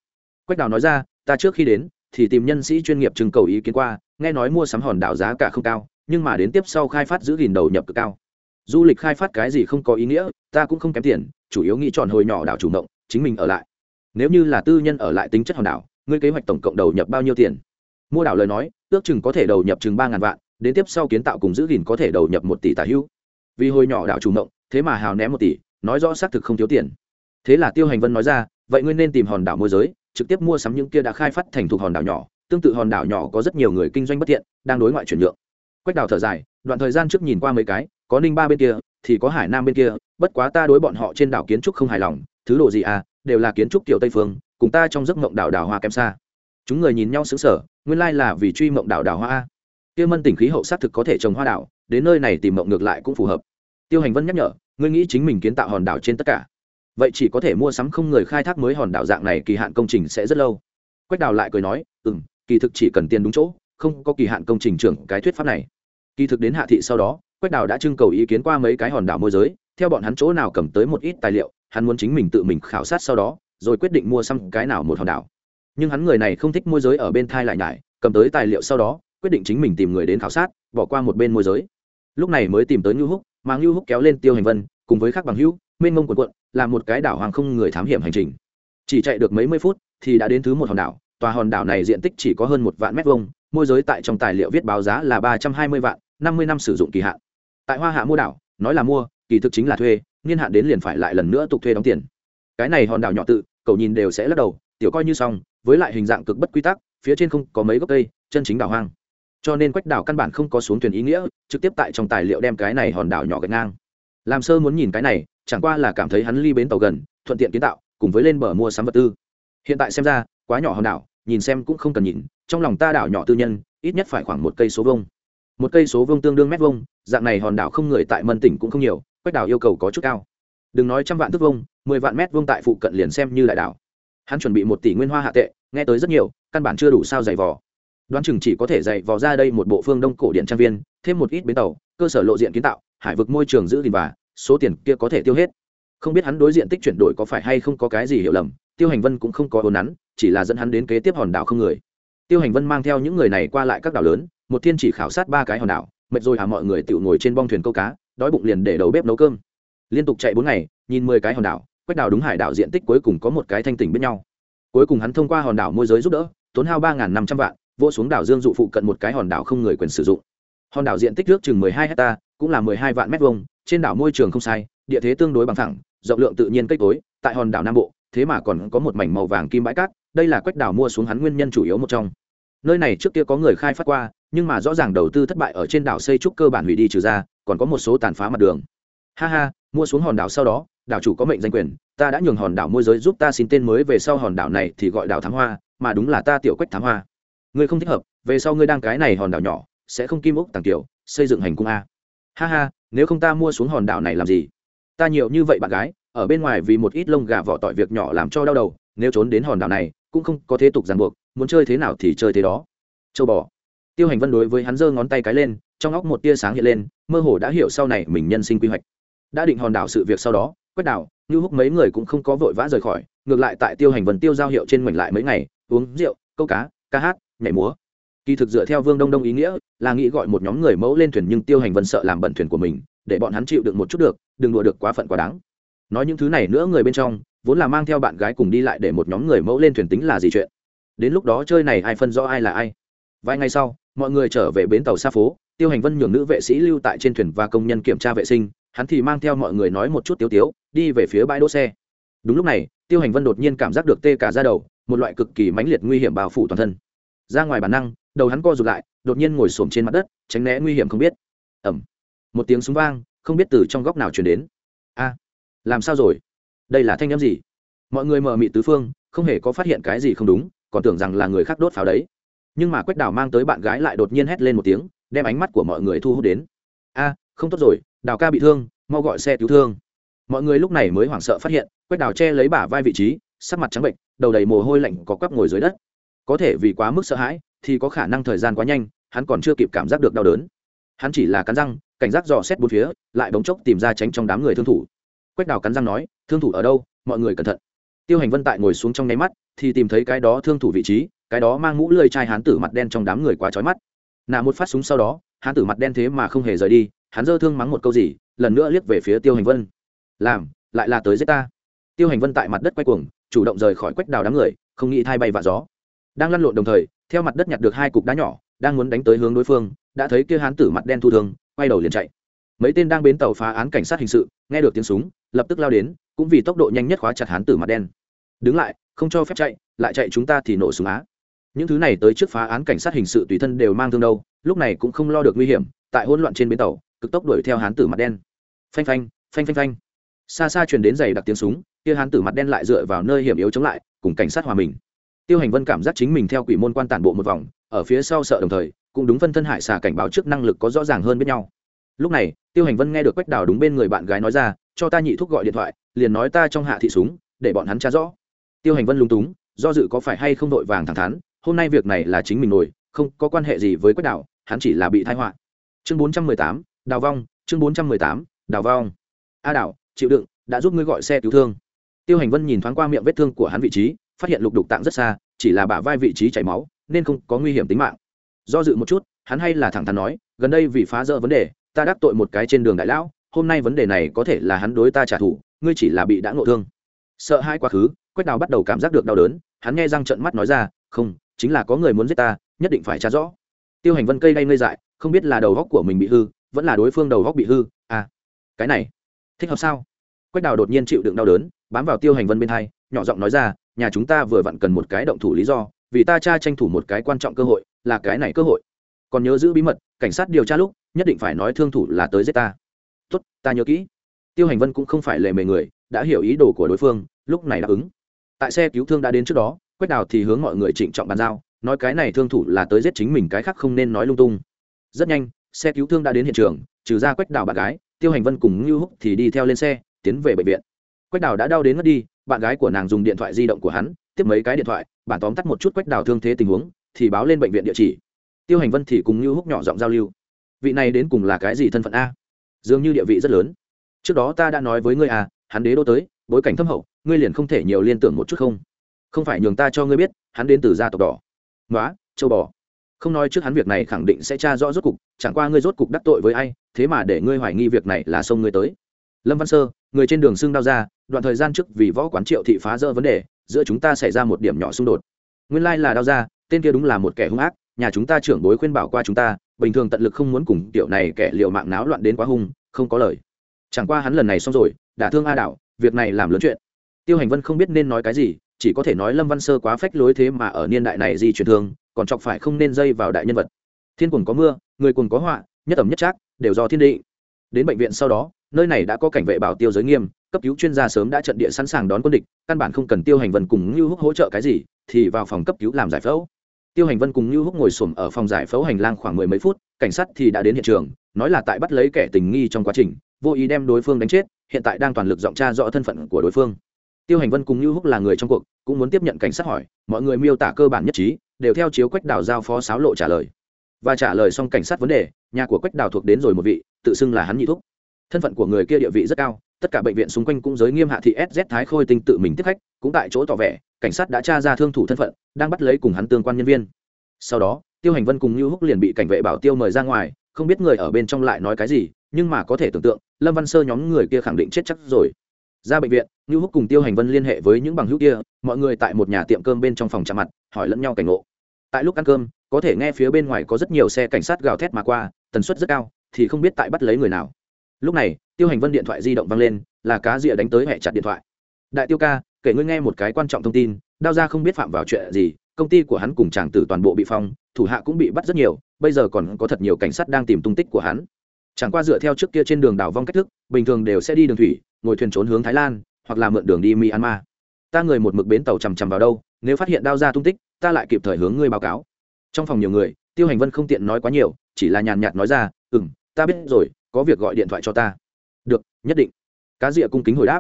Quách đào nói ra, ta trước khi đến thì tìm nhân sĩ chuyên nghiệp trưng cầu ý kiến qua, nghe nói mua sắm hòn đảo giá cả không cao, nhưng mà đến tiếp sau khai phát giữ gìn đầu nhập cực cao. Du lịch khai phát cái gì không có ý nghĩa, ta cũng không kém tiền, chủ yếu nghĩ chọn hồi nhỏ đảo chủ động, chính mình ở lại. Nếu như là tư nhân ở lại tính chất hòn đảo, ngươi kế hoạch tổng cộng đầu nhập bao nhiêu tiền? Mua đảo lời nói, ước chừng có thể đầu nhập chừng ba ngàn vạn, đến tiếp sau kiến tạo cùng giữ gìn có thể đầu nhập một tỷ tả hữu. Vì hồi nhỏ đảo chủ động, thế mà hào ném một tỷ, nói rõ xác thực không thiếu tiền thế là tiêu hành vân nói ra, vậy ngươi nên tìm hòn đảo môi giới, trực tiếp mua sắm những kia đã khai phát thành thuộc hòn đảo nhỏ. Tương tự hòn đảo nhỏ có rất nhiều người kinh doanh bất thiện, đang đối ngoại chuyển nhượng. Quách đảo thở dài, đoạn thời gian trước nhìn qua mấy cái, có ninh ba bên kia, thì có hải nam bên kia, bất quá ta đối bọn họ trên đảo kiến trúc không hài lòng, thứ đồ gì à đều là kiến trúc kiểu tây phương, cùng ta trong giấc mộng đảo đảo hoa kém xa. Chúng người nhìn nhau xứng sở nguyên lai là vì truy mộng đảo đảo hoa kia mân tỉnh khí hậu xác thực có thể trồng hoa đảo, đến nơi này tìm mộng ngược lại cũng phù hợp. Tiêu hành vân nhắc nhở, ngươi nghĩ chính mình kiến tạo hòn đảo trên tất cả vậy chỉ có thể mua sắm không người khai thác mới hòn đảo dạng này kỳ hạn công trình sẽ rất lâu. Quách đào lại cười nói ừ m kỳ thực chỉ cần tiền đúng chỗ, không có kỳ hạn công trình trưởng cái thuyết pháp này. Kỳ thực đến hạ thị sau đó, quách đào đã trưng cầu ý kiến qua mấy cái hòn đảo môi giới, theo bọn hắn chỗ nào cầm tới một ít tài liệu, hắn muốn chính mình tự mình khảo sát sau đó, rồi quyết định mua xăm cái nào một hòn đảo. Nhưng hắn người này không thích môi giới ở bên thai lại nhải, cầm tới tài liệu sau đó, quyết định chính mình tìm người đến khảo sát, bỏ qua một bên môi giới. Lúc này mới tìm tới ngưu húc, mà ngưu húc kéo lên tiêu hành vân, cùng với các bằng hữu, mênh mông quần quận là một cái đảo hoàng không người thám hiểm hành trình. Chỉ chạy được mấy mươi phút thì đã đến thứ một hòn đảo. Tòa hòn đảo này diện tích chỉ có hơn một vạn mét vuông, môi giới tại trong tài liệu viết báo giá là ba trăm hai mươi vạn, năm mươi năm sử dụng kỳ hạn. Tại hoa hạ mua đảo, nói là mua, kỳ thực chính là thuê, niên hạn đến liền phải lại lần nữa tục thuê đóng tiền. Cái này hòn đảo nhỏ tự, cậu nhìn đều sẽ lắc đầu, tiểu coi như xong, với lại hình dạng cực bất quy tắc, phía trên không có mấy gốc cây, chân chính đảo hoang. Cho nên quách đảo căn bản không có xuống thuyền ý nghĩa, trực tiếp tại trong tài liệu đem cái này hòn đảo nhỏ gạch ngang làm sơ muốn nhìn cái này, chẳng qua là cảm thấy hắn ly bến tàu gần, thuận tiện kiến tạo, cùng với lên bờ mua sắm vật tư. Hiện tại xem ra, quá nhỏ hòn đảo, nhìn xem cũng không cần nhìn, trong lòng ta đảo nhỏ tư nhân, ít nhất phải khoảng một cây số vông một cây số vông tương đương mét vông dạng này hòn đảo không người tại mân tỉnh cũng không nhiều, quách đảo yêu cầu có chút cao. Đừng nói trăm vạn thước vông mười vạn mét vông tại phụ cận liền xem như đại đảo. Hắn chuẩn bị một tỷ nguyên hoa hạ tệ, nghe tới rất nhiều, căn bản chưa đủ sao dày vò đoán chừng chỉ có thể dạy vò ra đây một bộ phương đông cổ điện trang viên, thêm một ít bến tàu, cơ sở lộ diện kiến tạo, hải vực môi trường giữ gìn và số tiền kia có thể tiêu hết. Không biết hắn đối diện tích chuyển đổi có phải hay không có cái gì hiểu lầm, tiêu hành vân cũng không có hồn hắn, chỉ là dẫn hắn đến kế tiếp hòn đảo không người. Tiêu hành vân mang theo những người này qua lại các đảo lớn, một thiên chỉ khảo sát ba cái hòn đảo, mệt rồi hả mọi người tự ngồi trên bong thuyền câu cá, đói bụng liền để đầu bếp nấu cơm. Liên tục chạy bốn ngày, nhìn mười cái hòn đảo, quách đảo đúng hải đảo diện tích cuối cùng có một cái thanh tỉnh biết nhau. Cuối cùng hắn thông qua hòn đảo môi giới giúp đỡ, tốn hao ba năm trăm vạn vô xuống đảo dương dụ phụ cận một cái hòn đảo không người quyền sử dụng. Hòn đảo diện tích nước chừng mười hai hecta, cũng là mười hai vạn mét vuông, trên đảo môi trường không sai, địa thế tương đối bằng thẳng rộng lượng tự nhiên cây cối, tại hòn đảo nam bộ, thế mà còn có một mảnh màu vàng kim bãi cát, đây là quách đảo mua xuống hắn nguyên nhân chủ yếu một trong. Nơi này trước kia có người khai phát qua, nhưng mà rõ ràng đầu tư thất bại ở trên đảo xây trúc cơ bản hủy đi trừ ra, còn có một số tàn phá mặt đường. Ha ha, mua xuống hòn đảo sau đó, đảo chủ có mệnh danh quyền, ta đã nhường hòn đảo môi giới giúp ta xin tên mới về sau hòn đảo này thì gọi đảo thám hoa, mà đúng là ta tiểu quách thám hoa ngươi không thích hợp, về sau ngươi đang cái này hòn đảo nhỏ, sẽ không kim ốc tàng tiểu, xây dựng hành cung a. Ha ha, nếu không ta mua xuống hòn đảo này làm gì? Ta nhiều như vậy bạn gái, ở bên ngoài vì một ít lông gà vỏ tỏi việc nhỏ làm cho đau đầu, nếu trốn đến hòn đảo này, cũng không có thế tục ràng buộc, muốn chơi thế nào thì chơi thế đó. Châu bò. Tiêu hành vân đối với hắn giơ ngón tay cái lên, trong óc một tia sáng hiện lên, mơ hồ đã hiểu sau này mình nhân sinh quy hoạch. Đã định hòn đảo sự việc sau đó, quét đảo, như húc mấy người cũng không có vội vã rời khỏi, ngược lại tại tiêu hành vân tiêu giao hiệu trên mảnh lại mấy ngày, uống rượu, câu cá, ca hát nhảy múa. Kỳ thực dựa theo vương đông đông ý nghĩa, là nghĩ gọi một nhóm người mẫu lên thuyền nhưng tiêu hành vân sợ làm bẩn thuyền của mình, để bọn hắn chịu được một chút được, đừng đùa được quá phận quá đáng. Nói những thứ này nữa người bên trong, vốn là mang theo bạn gái cùng đi lại để một nhóm người mẫu lên thuyền tính là gì chuyện? Đến lúc đó chơi này ai phân rõ ai là ai? Vài ngày sau, mọi người trở về bến tàu xa phố, tiêu hành vân nhường nữ vệ sĩ lưu tại trên thuyền và công nhân kiểm tra vệ sinh, hắn thì mang theo mọi người nói một chút tiếu tiếu, đi về phía bãi đỗ xe. Đúng lúc này, tiêu hành vân đột nhiên cảm giác được tê cả ra đầu, một loại cực kỳ mãnh liệt nguy hiểm bao phủ toàn thân ra ngoài bản năng, đầu hắn co rụt lại, đột nhiên ngồi xổm trên mặt đất, tránh né nguy hiểm không biết. Ẩm một tiếng súng vang, không biết từ trong góc nào chuyển đến. A, làm sao rồi? Đây là thanh â m gì? Mọi người mờ mị tứ phương, không hề có phát hiện cái gì không đúng, còn tưởng rằng là người khác đốt pháo đấy. Nhưng mà quách đào mang tới bạn gái lại đột nhiên hét lên một tiếng, đem ánh mắt của mọi người thu hút đến. A, không tốt rồi, đào ca bị thương, mau gọi xe cứu thương. Mọi người lúc này mới hoảng sợ phát hiện, quách đào che lấy bả vai vị trí, sắc mặt trắng bệnh, đầu đầy mồ hôi lạnh có quắp ngồi dưới đất có thể vì quá mức sợ hãi thì có khả năng thời gian quá nhanh, hắn còn chưa kịp cảm giác được đau đớn. Hắn chỉ là cắn răng, cảnh giác dò xét bốn phía, lại bỗng chốc tìm ra tránh trong đám người thương thủ. Quách đào cắn răng nói, thương thủ ở đâu? Mọi người cẩn thận. Tiêu hành vân tại ngồi xuống trong nháy mắt thì tìm thấy cái đó thương thủ vị trí, cái đó mang mũ lơi chai hán tử mặt đen trong đám người quá trói mắt. Nạ một phát súng sau đó, hán tử mặt đen thế mà không hề rời đi, hắn dơ thương mắng một câu gì, lần nữa liếc về phía tiêu hành vân. Làm, lại là tới giết ta. Tiêu hành vân tại mặt đất quay cuồng, chủ động rời khỏi quách đào đám người, không nghĩ thay bay vạ gió đang lăn lộn đồng thời, theo mặt đất nhặt được hai cục đá nhỏ, đang muốn đánh tới hướng đối phương, đã thấy kia hán tử mặt đen thu thương, quay đầu liền chạy. Mấy tên đang bến tàu phá án cảnh sát hình sự, nghe được tiếng súng, lập tức lao đến, cũng vì tốc độ nhanh nhất khóa chặt hán tử mặt đen. Đứng lại, không cho phép chạy, lại chạy chúng ta thì nổ súng á. Những thứ này tới trước phá án cảnh sát hình sự tùy thân đều mang thương đâu, lúc này cũng không lo được nguy hiểm, tại hỗn loạn trên bến tàu, cực tốc đuổi theo hán tử mặt đen. Phanh phanh phanh phanh phanh. Xa xa truyền đến giày đặc tiếng súng, kia hán tử mặt đen lại dựa vào nơi hiểm yếu chống lại, cùng cảnh sát hòa mình tiêu hành vân cảm giác chính mình theo quỷ môn quan tản bộ một vòng, ở phía sau sợ đồng thời, cũng đúng phân thân hải xà cảnh báo trước năng lực có rõ ràng hơn biết nhau. Lúc này, tiêu hành vân nghe được quách đào đúng bên người bạn gái nói ra, cho ta nhị thúc gọi điện thoại, liền nói ta trong hạ thị súng, để bọn hắn tra rõ. Tiêu hành vân lung túng, do dự có phải hay không đội vàng thẳng thắn, hôm nay việc này là chính mình nổi, không có quan hệ gì với quách đào, hắn chỉ là bị thái họa. Chương bốn trăm mười tám, đào vong, chương bốn trăm mười tám, đào vong. A đào, chịu đựng, đã giúp ngươi gọi xe cứu thương. Tiêu hành vân nhìn thoáng qua miệng vết thương của hắn vị trí phát hiện lục đục tạng rất xa, chỉ là bả vai vị trí chảy máu, nên không có nguy hiểm tính mạng. Do dự một chút, hắn hay là thẳng thắn nói, gần đây vì phá rỡ vấn đề, ta đắc tội một cái trên đường đại lão, hôm nay vấn đề này có thể là hắn đối ta trả thù, ngươi chỉ là bị đã ngộ thương. Sợ hai quá khứ, quách đào bắt đầu cảm giác được đau đớn, hắn nghe răng trận mắt nói ra, không, chính là có người muốn giết ta, nhất định phải trả rõ. Tiêu hành vân cây đay ngây dại, không biết là đầu góc của mình bị hư, vẫn là đối phương đầu góc bị hư à cái này, thích hợp sao? Quách đào đột nhiên chịu đựng đau đớn, bám vào tiêu hành vân bên hai, nhỏ giọng nói ra nhà chúng ta vừa vặn cần một cái động thủ lý do, vì ta cha tranh thủ một cái quan trọng cơ hội, là cái này cơ hội. Còn nhớ giữ bí mật, cảnh sát điều tra lúc, nhất định phải nói thương thủ là tới giết ta. Tốt, ta nhớ kỹ. Tiêu hành vân cũng không phải lề mề người, đã hiểu ý đồ của đối phương, lúc này đáp ứng. Tại xe cứu thương đã đến trước đó, quách đào thì hướng mọi người trịnh trọng bàn giao, nói cái này thương thủ là tới giết chính mình, cái khác không nên nói lung tung. Rất nhanh, xe cứu thương đã đến hiện trường, trừ ra quách đào bạn gái, tiêu hành vân cùng ngưu húc thì đi theo lên xe, tiến về bệnh viện quách đào đã đau đến mất đi, bạn gái của nàng dùng điện thoại di động của hắn, tiếp mấy cái điện thoại, bản tóm tắt một chút quách đào thương thế tình huống, thì báo lên bệnh viện địa chỉ. Tiêu hành vân thì cùng như húc nhỏ giọng giao lưu. Vị này đến cùng là cái gì thân phận a? Dường như địa vị rất lớn. Trước đó ta đã nói với ngươi à hắn đế đô tới, bối cảnh thâm hậu, ngươi liền không thể nhiều liên tưởng một chút không? Không phải nhường ta cho ngươi biết, hắn đến từ gia tộc đỏ. Nói châu bò. Không nói trước hắn việc này khẳng định sẽ tra rõ rốt cục, chẳng qua ngươi rốt cục đắc tội với ai, thế mà để ngươi hoài nghi việc này là xông ngươi tới lâm văn sơ, người trên đường xưng đao ra, đoạn thời gian trước vì võ quán triệu thị phá rỡ vấn đề, giữa chúng ta xảy ra một điểm nhỏ xung đột. Nguyên lai là đao ra, tên kia đúng là một kẻ hung ác, nhà chúng ta trưởng bối khuyên bảo qua chúng ta, bình thường tận lực không muốn cùng tiểu này kẻ liệu mạng náo loạn đến quá hung, không có lời. Chẳng qua hắn lần này xong rồi, đả thương a đảo, việc này làm lớn chuyện. Tiêu hành vân không biết nên nói cái gì, chỉ có thể nói lâm văn sơ quá phách lối thế mà ở niên đại này di chuyển thương, còn chọc phải không nên dây vào đại nhân vật. Thiên quần có mưa, người quần có họa, nhất ẩm nhất trác, đều do thiên định. Đến bệnh viện sau đó nơi này đã có cảnh vệ bảo tiêu giới nghiêm, cấp cứu chuyên gia sớm đã trận địa sẵn sàng đón quân địch, căn bản không cần tiêu hành vân cùng như húc hỗ trợ cái gì, thì vào phòng cấp cứu làm giải phẫu. Tiêu hành vân cùng như húc ngồi xổm ở phòng giải phẫu hành lang khoảng mười mấy phút, cảnh sát thì đã đến hiện trường, nói là tại bắt lấy kẻ tình nghi trong quá trình, vô ý đem đối phương đánh chết, hiện tại đang toàn lực giọng tra rõ thân phận của đối phương. Tiêu hành vân cùng như húc là người trong cuộc, cũng muốn tiếp nhận cảnh sát hỏi, mọi người miêu tả cơ bản nhất trí, đều theo chiếu quách đào giao phó sáo lộ trả lời. Và trả lời xong cảnh sát vấn đề, nhà của quách đào thuộc đến rồi một vị, tự xưng là hắn nhị thúc thân phận của người kia địa vị rất cao, tất cả bệnh viện xung quanh cũng giới nghiêm hạ thị sz thái khôi tinh tự mình tiếp khách, cũng tại chỗ tỏ vẻ, cảnh sát đã tra ra thương thủ thân phận, đang bắt lấy cùng hắn tương quan nhân viên. Sau đó, tiêu hành vân cùng như húc liền bị cảnh vệ bảo tiêu mời ra ngoài, không biết người ở bên trong lại nói cái gì, nhưng mà có thể tưởng tượng, lâm văn sơ nhóm người kia khẳng định chết chắc rồi. Ra bệnh viện như húc cùng tiêu hành vân liên hệ với những bằng hữu kia, mọi người tại một nhà tiệm cơm bên trong phòng chạm mặt, hỏi lẫn nhau cảnh ngộ. Tại lúc ăn cơm, có thể nghe phía bên ngoài có rất nhiều xe cảnh sát gào thét mà qua, tần suất rất cao, thì không biết tại bắt lấy người nào lúc này, tiêu hành vân điện thoại di động văng lên, là cá rịa đánh tới hẹ chặt điện thoại. Đại tiêu ca, kể ngươi nghe một cái quan trọng thông tin, đao ra không biết phạm vào chuyện gì, công ty của hắn cùng chàng tử toàn bộ bị phong, thủ hạ cũng bị bắt rất nhiều, bây giờ còn có thật nhiều cảnh sát đang tìm tung tích của hắn. Chẳng qua dựa theo trước kia trên đường đảo vong cách thức, bình thường đều sẽ đi đường thủy, ngồi thuyền trốn hướng thái lan, hoặc là mượn đường đi myanmar. Ta người một mực bến tàu chằm chằm vào đâu, nếu phát hiện đao ra tung tích, ta lại kịp thời hướng ngươi báo cáo. Trong phòng nhiều người, tiêu hành vân không tiện nói quá nhiều, chỉ là nhàn nhạt nói ra ừ m ta biết rồi có việc gọi điện thoại cho ta. Được, nhất định. Cá rịa cung kính hồi đáp.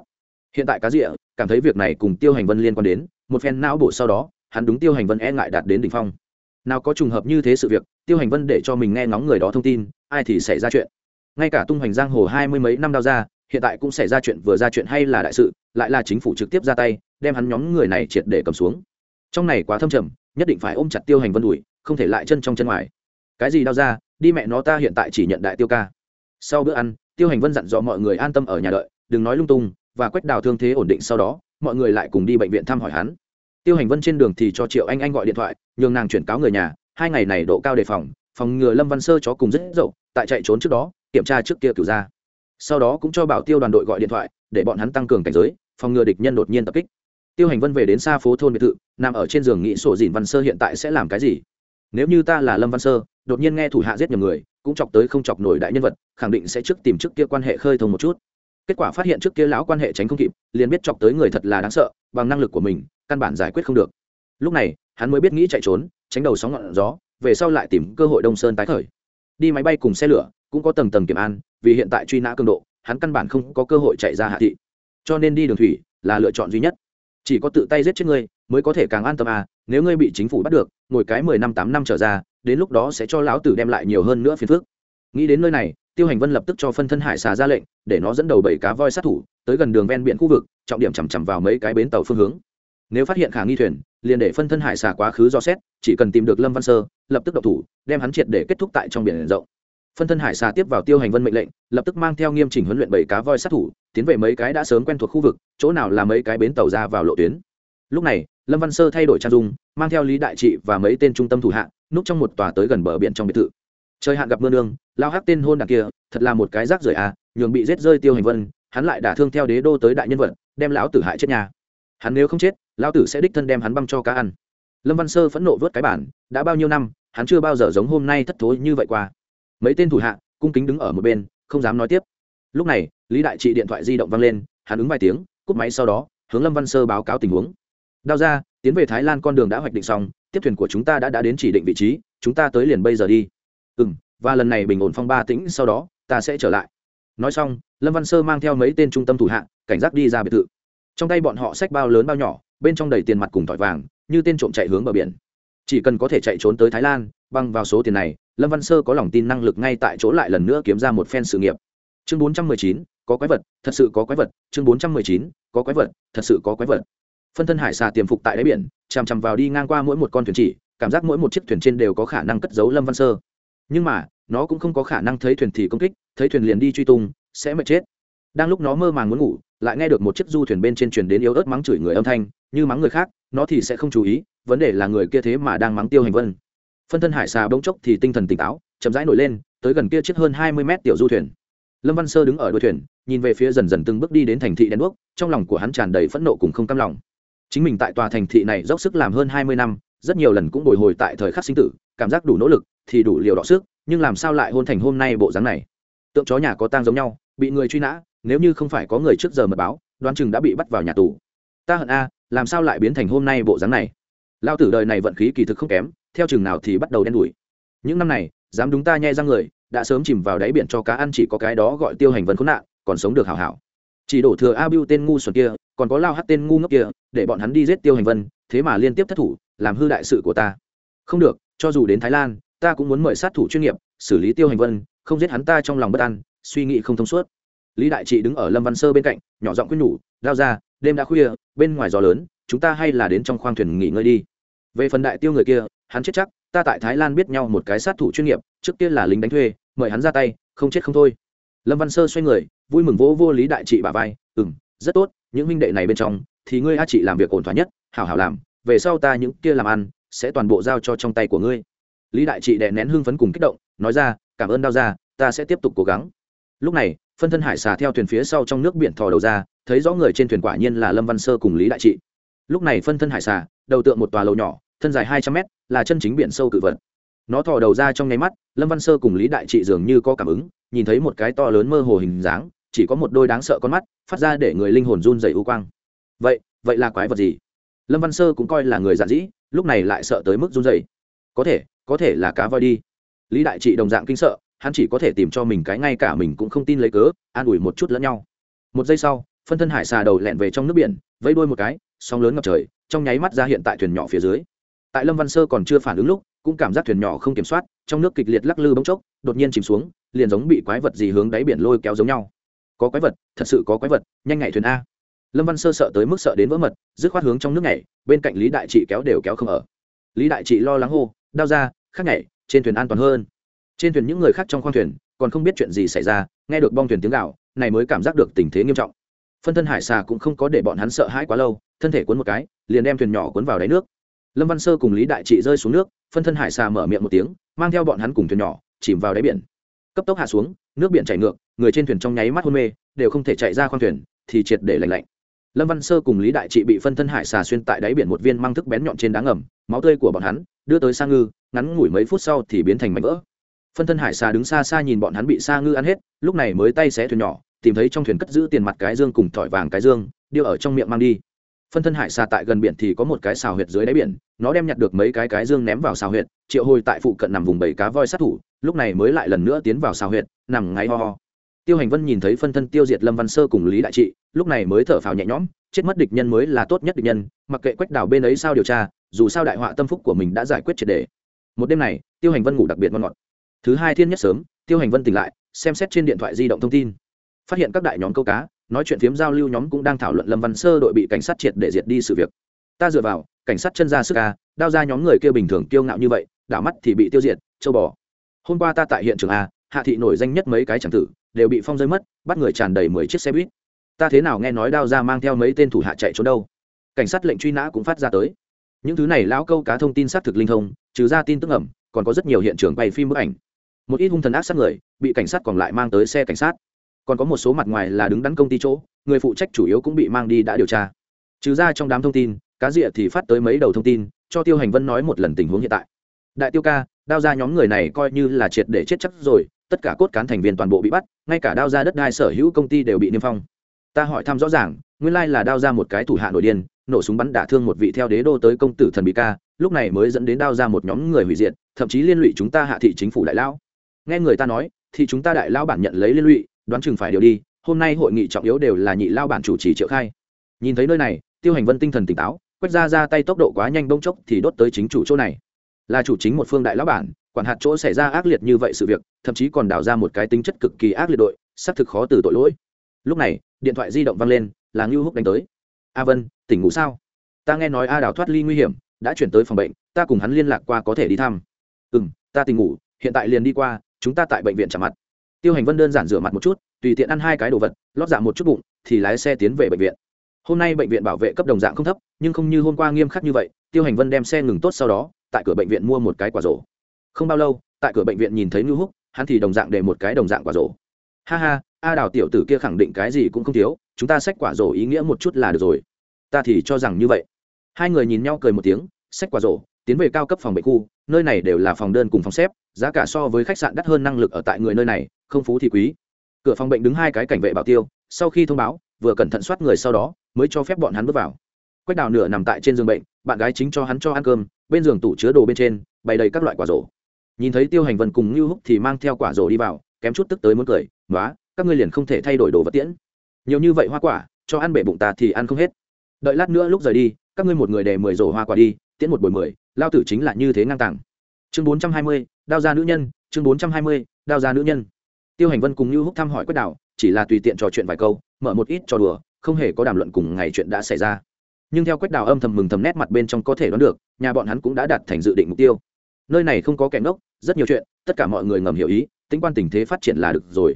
Hiện tại cá rịa cảm thấy việc này cùng tiêu hành vân liên quan đến, một phen não bổ sau đó, hắn đúng tiêu hành vân e ngại đạt đến đ ỉ n h phong. Nào có trùng hợp như thế sự việc, tiêu hành vân để cho mình nghe ngóng người đó thông tin, ai thì xảy ra chuyện. Ngay cả tung hoành giang hồ hai mươi mấy năm đao ra, hiện tại cũng xảy ra chuyện vừa ra chuyện hay là đại sự, lại là chính phủ trực tiếp ra tay, đem hắn nhóm người này triệt để cầm xuống. Trong này quá thâm trầm, nhất định phải ôm chặt tiêu hành vân đùi không thể lại chân trong chân ngoài. Cái gì đau ra, đi mẹ nó ta hiện tại chỉ nhận đại tiêu ca sau bữa ăn, tiêu hành vân dặn dò mọi người an tâm ở nhà đợi, đừng nói lung tung, và quách đào thương thế ổn định sau đó, mọi người lại cùng đi bệnh viện thăm hỏi hắn. Tiêu hành vân trên đường thì cho triệu anh anh gọi điện thoại, nhường nàng chuyển cáo người nhà, hai ngày này độ cao đề phòng phòng ngừa lâm văn sơ chó cùng rất dậu, tại chạy trốn trước đó, kiểm tra trước kia cửu ra sau đó cũng cho bảo tiêu đoàn đội gọi điện thoại, để bọn hắn tăng cường cảnh giới, phòng ngừa địch nhân đột nhiên tập kích. Tiêu hành vân về đến xa phố thôn biệt thự, nằm ở trên giường nghĩ sổ dìn văn sơ hiện tại sẽ làm cái gì nếu như ta là lâm văn sơ, đột nhiên nghe thủ hạ giết nhầm người, cũng chọc tới không chọc nổi đại nhân vật, khẳng định sẽ trước tìm trước kia quan hệ khơi thông một chút. Kết quả phát hiện trước kia lão quan hệ tránh không kịp, liền biết chọc tới người thật là đáng sợ, bằng năng lực của mình, căn bản giải quyết không được. Lúc này, hắn mới biết nghĩ chạy trốn, tránh đầu sóng ngọn gió, về sau lại tìm cơ hội đông sơn tái khởi. Đi máy bay cùng xe lửa, cũng có tầng tầng kiểm an, vì hiện tại truy nã cường độ, hắn căn bản không có cơ hội chạy ra hạ thị. Cho nên đi đường thủy là lựa chọn duy nhất chỉ có tự tay giết chết ngươi, mới có thể càng an tâm à nếu ngươi bị chính phủ bắt được, ngồi cái mười năm tám năm trở ra, đến lúc đó sẽ cho lão tử đem lại nhiều hơn nữa phiền phức. Nghĩ đến nơi này, tiêu hành vân lập tức cho phân thân hải xà ra lệnh, để nó dẫn đầu bảy cá voi sát thủ, tới gần đường ven biển khu vực, trọng điểm chằm chằm vào mấy cái bến tàu phương hướng. Nếu phát hiện khả nghi thuyền, liền để phân thân hải xà quá khứ do xét, chỉ cần tìm được lâm văn sơ, lập tức độc thủ, đem hắn triệt để kết thúc tại trong biển rộng. Phân thân hải xà tiếp vào tiêu hành vân mệnh lệnh, lập tức mang theo nghiêm chỉnh huấn luyện bảy cá voi sát thủ tiến về mấy cái đã sớm quen thuộc khu vực chỗ nào là mấy cái bến tàu ra vào lộ tuyến. Lúc này lâm văn sơ thay đổi trang dung mang theo lý đại trị và mấy tên trung tâm thủ hạng, núp trong một tòa tới gần bờ biển trong biệt thự. Trời hạn gặp mưa nương lao hắc tên hôn đằng kia thật là một cái rác rưởi à nhường bị giết rơi tiêu hành vân hắn lại đả thương theo đế đô tới đại nhân vật đem lão tử hại chết nhà. Hắn nếu không chết lão tử sẽ đích thân đem hắn băng cho cá ăn. Lâm văn sơ phẫn nộ vớt cái bản đã bao nhiêu năm hắn chưa bao giờ giống hôm nay thất thối như vậy qua. Mấy tên thủ hạ cung kính đứng ở một bên không dám nói tiếp. Lúc này lý đại trị điện thoại di động văng lên hắn ứng vài tiếng cúp máy sau đó hướng lâm văn sơ báo cáo tình huống đao ra tiến về thái lan con đường đã hoạch định xong tiếp thuyền của chúng ta đã đã đến chỉ định vị trí chúng ta tới liền bây giờ đi ừ m và lần này bình ổn phong ba tĩnh sau đó ta sẽ trở lại nói xong lâm văn sơ mang theo mấy tên trung tâm thủ hạ cảnh giác đi ra biệt thự trong tay bọn họ xách bao lớn bao nhỏ bên trong đầy tiền mặt cùng tỏi vàng như tên trộm chạy hướng bờ biển chỉ cần có thể chạy trốn tới thái lan băng vào số tiền này lâm văn sơ có lòng tin năng lực ngay tại chỗ lại lần nữa kiếm ra một phen sự nghiệp chương bốn trăm mười chín có quái vật, thật sự có quái vật, chương bốn trăm mười chín, có quái vật, thật sự có quái vật. Phân thân hải xà tiềm phục tại đáy biển, chằm chằm vào đi ngang qua mỗi một con thuyền chỉ, cảm giác mỗi một chiếc thuyền trên đều có khả năng cất giấu lâm văn sơ. Nhưng mà, nó cũng không có khả năng thấy thuyền thì công kích, thấy thuyền liền đi truy tung, sẽ mệt chết. Đang lúc nó mơ màng muốn ngủ, lại nghe được một chiếc du thuyền bên trên truyền đến yếu ớt mắng chửi người âm thanh, như mắng người khác, nó thì sẽ không chú ý, vấn đề là người kia thế mà đang mắng tiêu hành vân. Phân thân hải xà bỗng chốc thì tinh thần tỉnh táo, chậm rãi nổi lên, tới gần kia chiếc hơn hai mươi mét tiểu du thuyền. Lâm văn sơ đứng ở đuôi thuyền nhìn về phía dần dần từng bước đi đến thành thị đen đuốc, trong lòng của hắn tràn đầy phẫn nộ cùng không cam lòng. Chính mình tại tòa thành thị này dốc sức làm hơn hai mươi năm, rất nhiều lần cũng bồi hồi tại thời khắc sinh tử, cảm giác đủ nỗ lực thì đủ liều đọ sức, nhưng làm sao lại hôn thành hôm nay bộ dáng này? Tượng chó nhà có tang giống nhau, bị người truy nã, nếu như không phải có người trước giờ mật báo, đoán chừng đã bị bắt vào nhà tù. Ta hận a, làm sao lại biến thành hôm nay bộ dáng này? Lao tử đời này vận khí kỳ thực không kém, theo chừng nào thì bắt đầu đen đủi. Những năm này, dám đúng ta nhẹ răng người, đã sớm chìm vào đáy biển cho cá ăn chỉ có cái đó gọi tiêu hành vân khốn nạn còn sống được hảo hảo. Chỉ đổ thừa a bưu tên ngu xuẩn kia, còn có lao hát tên ngu ngốc kia, để bọn hắn đi giết tiêu hành vân, thế mà liên tiếp thất thủ, làm hư đại sự của ta. Không được, cho dù đến thái lan, ta cũng muốn mời sát thủ chuyên nghiệp, xử lý tiêu hành vân, không giết hắn ta trong lòng bất an, suy nghĩ không thông suốt. Lý đại trị đứng ở lâm văn sơ bên cạnh, nhỏ giọng quyết nhủ, lao ra, đêm đã khuya, bên ngoài gió lớn, chúng ta hay là đến trong khoang thuyền nghỉ ngơi đi. Về phần đại tiêu người kia, hắn chết chắc, ta tại thái lan biết nhau một cái sát thủ chuyên nghiệp, trước kia là lính đánh thuê, mời hắn ra tay, không chết không thôi. Lâm văn sơ xoay người vui mừng vỗ vô lý đại trị bà vai ừ m rất tốt, những minh đệ này bên trong, thì ngươi a chị làm việc ổn thỏa nhất, hảo hảo làm, về sau ta những kia làm ăn, sẽ toàn bộ giao cho trong tay của ngươi. Lý đại trị đè nén hưng phấn cùng kích động, nói ra, cảm ơn đao ra ta sẽ tiếp tục cố gắng. Lúc này, phân thân hải xà theo thuyền phía sau trong nước biển thò đầu ra, thấy rõ người trên thuyền quả nhiên là lâm văn sơ cùng lý đại trị. Lúc này phân thân hải xà, đầu tượng một tòa lầu nhỏ, thân dài hai trăm mét, là chân chính biển sâu cự vật. Nó thò đầu ra trong nháy mắt, lâm văn sơ cùng lý đại trị dường như có cảm ứng, nhìn thấy một cái to lớn mơ hồ hình dáng chỉ có một đôi đáng sợ con mắt, phát ra để người linh hồn run dày u quang. Vậy vậy là quái vật gì? Lâm văn sơ cũng coi là người giản dĩ lúc này lại sợ tới mức run dày có thể có thể là cá voi đi. Lý đại trị đồng dạng kinh sợ, hắn chỉ có thể tìm cho mình cái ngay cả mình cũng không tin lấy cớ, an ủi một chút lẫn nhau. Một giây sau, phân thân hải xà đầu lẹn về trong nước biển, vẫy đuôi một cái, sóng lớn ngập trời, trong nháy mắt ra hiện tại thuyền nhỏ phía dưới. Tại lâm văn sơ còn chưa phản ứng lúc, cũng cảm giác thuyền nhỏ không kiểm soát, trong nước kịch liệt lắc lư bỗng chốc, đột nhiên chìm xuống, liền giống bị quái vật gì hướng đáy biển lôi kéo giống nhau có quái vật, thật sự có quái vật, nhanh nhảy thuyền a. Lâm văn sơ sợ tới mức sợ đến vỡ mật, dứt khoát hướng trong nước này bên cạnh lý đại trị kéo đều kéo không ở. Lý đại trị lo lắng hô, đao ra, khác nhảy, trên thuyền an toàn hơn. Trên thuyền những người khác trong khoang thuyền còn không biết chuyện gì xảy ra, nghe được bong thuyền tiếng gạo này mới cảm giác được tình thế nghiêm trọng. Phân thân hải xà cũng không có để bọn hắn sợ hãi quá lâu, thân thể cuốn một cái, liền đem thuyền nhỏ cuốn vào đáy nước. Lâm văn sơ cùng lý đại trị rơi xuống nước, phân thân hải xà mở miệng một tiếng, mang theo bọn hắn cùng thuyền nhỏ, chìm vào đáy biển. Cấp tốc hạ xuống, nước biển chảy ngược người trên thuyền trong nháy mắt hôn mê, đều không thể chạy ra khoang thuyền, thì triệt để lạnh lạnh. Lâm văn sơ cùng lý đại trị bị phân thân hải xà xuyên tại đáy biển một viên mang thức bén nhọn trên đá ngầm, máu tươi của bọn hắn đưa tới sa ngư, ngắn ngủi mấy phút sau thì biến thành mảnh vỡ. Phân thân hải xà đứng xa xa nhìn bọn hắn bị sa ngư ăn hết, lúc này mới tay xé thuyền nhỏ, tìm thấy trong thuyền cất giữ tiền mặt cái dương cùng thỏi vàng cái dương điêu ở trong miệng mang đi. Phân thân hải xà tại gần biển thì có một cái xào huyệt dưới đáy biển, nó đem nhặt được mấy cái cái dương ném vào xào huyệt, triệu hồi tại phụ cận nằm vùng bảy cá voi sát thủ, lúc này mới lại lần nữa tiến vào xào huyệt, nằm ngáy ho ho tiêu hành vân nhìn thấy phân thân tiêu diệt lâm văn sơ cùng lý đại trị, lúc này mới thở phào nhẹ nhõm, chết mất địch nhân mới là tốt nhất địch nhân, mặc kệ quách đào bên ấy sao điều tra, dù sao đại họa tâm phúc của mình đã giải quyết triệt đề. Một đêm này, tiêu hành vân ngủ đặc biệt ngon ngọt. Thứ hai thiên nhất sớm, tiêu hành vân tỉnh lại, xem xét trên điện thoại di động thông tin. Phát hiện các đại nhóm câu cá, nói chuyện phiếm giao lưu nhóm cũng đang thảo luận lâm văn sơ đội bị cảnh sát triệt để diệt đi sự việc. Ta dựa vào, cảnh sát chân ra sức a, đao ra nhóm người kia bình thường kiêu ngạo như vậy, đảo mắt thì bị tiêu diệt, châu bò. Hôm qua ta tại hiện trường a hạ thị nổi danh nhất mấy cái chẳng tử, đều bị phong rơi mất, bắt người tràn đầy mười chiếc xe buýt. Ta thế nào nghe nói đao ra mang theo mấy tên thủ hạ chạy trốn đâu? Cảnh sát lệnh truy nã cũng phát ra tới. Những thứ này lão câu cá thông tin xác thực linh thông, trừ ra tin tức ẩm còn có rất nhiều hiện trường bày phim bức ảnh. Một ít hung thần ác sát người, bị cảnh sát còn lại mang tới xe cảnh sát. Còn có một số mặt ngoài là đứng đắn công ty chỗ, người phụ trách chủ yếu cũng bị mang đi đã điều tra. Trừ ra trong đám thông tin, cá rịa thì phát tới mấy đầu thông tin, cho tiêu hành vân nói một lần tình huống hiện tại. Đại tiêu ca, đao ra nhóm người này coi như là triệt để chết chắc rồi tất cả cốt cán thành viên toàn bộ bị bắt, ngay cả đao ra đất đai sở hữu công ty đều bị niêm phong. Ta hỏi thăm rõ ràng, nguyên lai là đao ra một cái thủ hạ nội điên, nổ súng bắn đả thương một vị theo đế đô tới công tử thần bị ca, lúc này mới dẫn đến đao ra một nhóm người hủy diệt, thậm chí liên lụy chúng ta hạ thị chính phủ đại lão. Nghe người ta nói, thì chúng ta đại lao bản nhận lấy liên lụy, đoán chừng phải điều đi, hôm nay hội nghị trọng yếu đều là nhị lao bản chủ trì triệu khai. Nhìn thấy nơi này, tiêu hành vân tinh thần tỉnh táo, quét ra ra tay tốc độ quá nhanh bông chốc thì đốt tới chính chủ chỗ này. Là chủ chính một phương đại lão bản quản hạt chỗ xảy ra ác liệt như vậy sự việc, thậm chí còn đào ra một cái tính chất cực kỳ ác liệt đội, xác thực khó từ tội lỗi. Lúc này, điện thoại di động vang lên, là ngưu húc đánh tới. A vân, tỉnh ngủ sao? Ta nghe nói a đào thoát ly nguy hiểm, đã chuyển tới phòng bệnh, ta cùng hắn liên lạc qua có thể đi thăm. Ừ m ta tỉnh ngủ, hiện tại liền đi qua, chúng ta tại bệnh viện trả mặt. Tiêu hành vân đơn giản rửa mặt một chút, tùy tiện ăn hai cái đồ vật, lót dạ một chút bụng, thì lái xe tiến về bệnh viện. Hôm nay bệnh viện bảo vệ cấp đồng dạng không thấp, nhưng không như hôm qua nghiêm khắc như vậy, tiêu hành vân đem xe ngừng tốt sau đó, tại cửa bệnh viện mua một cái quả rổ không bao lâu, tại cửa bệnh viện nhìn thấy ngưu húc, hắn thì đồng dạng để một cái đồng dạng quả rổ. Ha ha, a đào tiểu tử kia khẳng định cái gì cũng không thiếu, chúng ta xách quả rổ ý nghĩa một chút là được rồi. Ta thì cho rằng như vậy. Hai người nhìn nhau cười một tiếng, xách quả rổ, tiến về cao cấp phòng bệnh khu, nơi này đều là phòng đơn cùng phòng xếp, giá cả so với khách sạn đắt hơn năng lực ở tại người nơi này, không phú thì quý. Cửa phòng bệnh đứng hai cái cảnh vệ bảo tiêu, sau khi thông báo, vừa cẩn thận soát người sau đó, mới cho phép bọn hắn bước vào. Quách đào nửa nằm tại trên giường bệnh, bạn gái chính cho hắn cho ăn cơm, bên giường tủ chứa đồ bên trên, bày đầy các loại quả rổ nhìn thấy tiêu hành vân cùng như húc thì mang theo quả rổ đi vào, kém chút tức tới muốn cười nói các ngươi liền không thể thay đổi đồ vật tiễn. Nhiều như vậy hoa quả, cho ăn bể bụng ta thì ăn không hết. Đợi lát nữa lúc rời đi, các ngươi một người để mười rổ hoa quả đi, tiễn một buổi mười, lao tử chính là như thế ngang tàng. Chương bốn trăm hai mươi, đao ra nữ nhân, chương bốn trăm hai mươi, đao ra nữ nhân. Tiêu hành vân cùng như húc thăm hỏi quách đảo, chỉ là tùy tiện trò chuyện vài câu, mở một ít trò đùa, không hề có đàm luận cùng ngày chuyện đã xảy ra. Nhưng theo quách đào âm thầm mừng thầm nét mặt bên trong có thể đoán được, nhà bọn hắn cũng đã đặt thành dự định mục tiêu nơi này không có kẻ ngốc, rất nhiều chuyện, tất cả mọi người ngầm hiểu ý, tính quan tình thế phát triển là được rồi.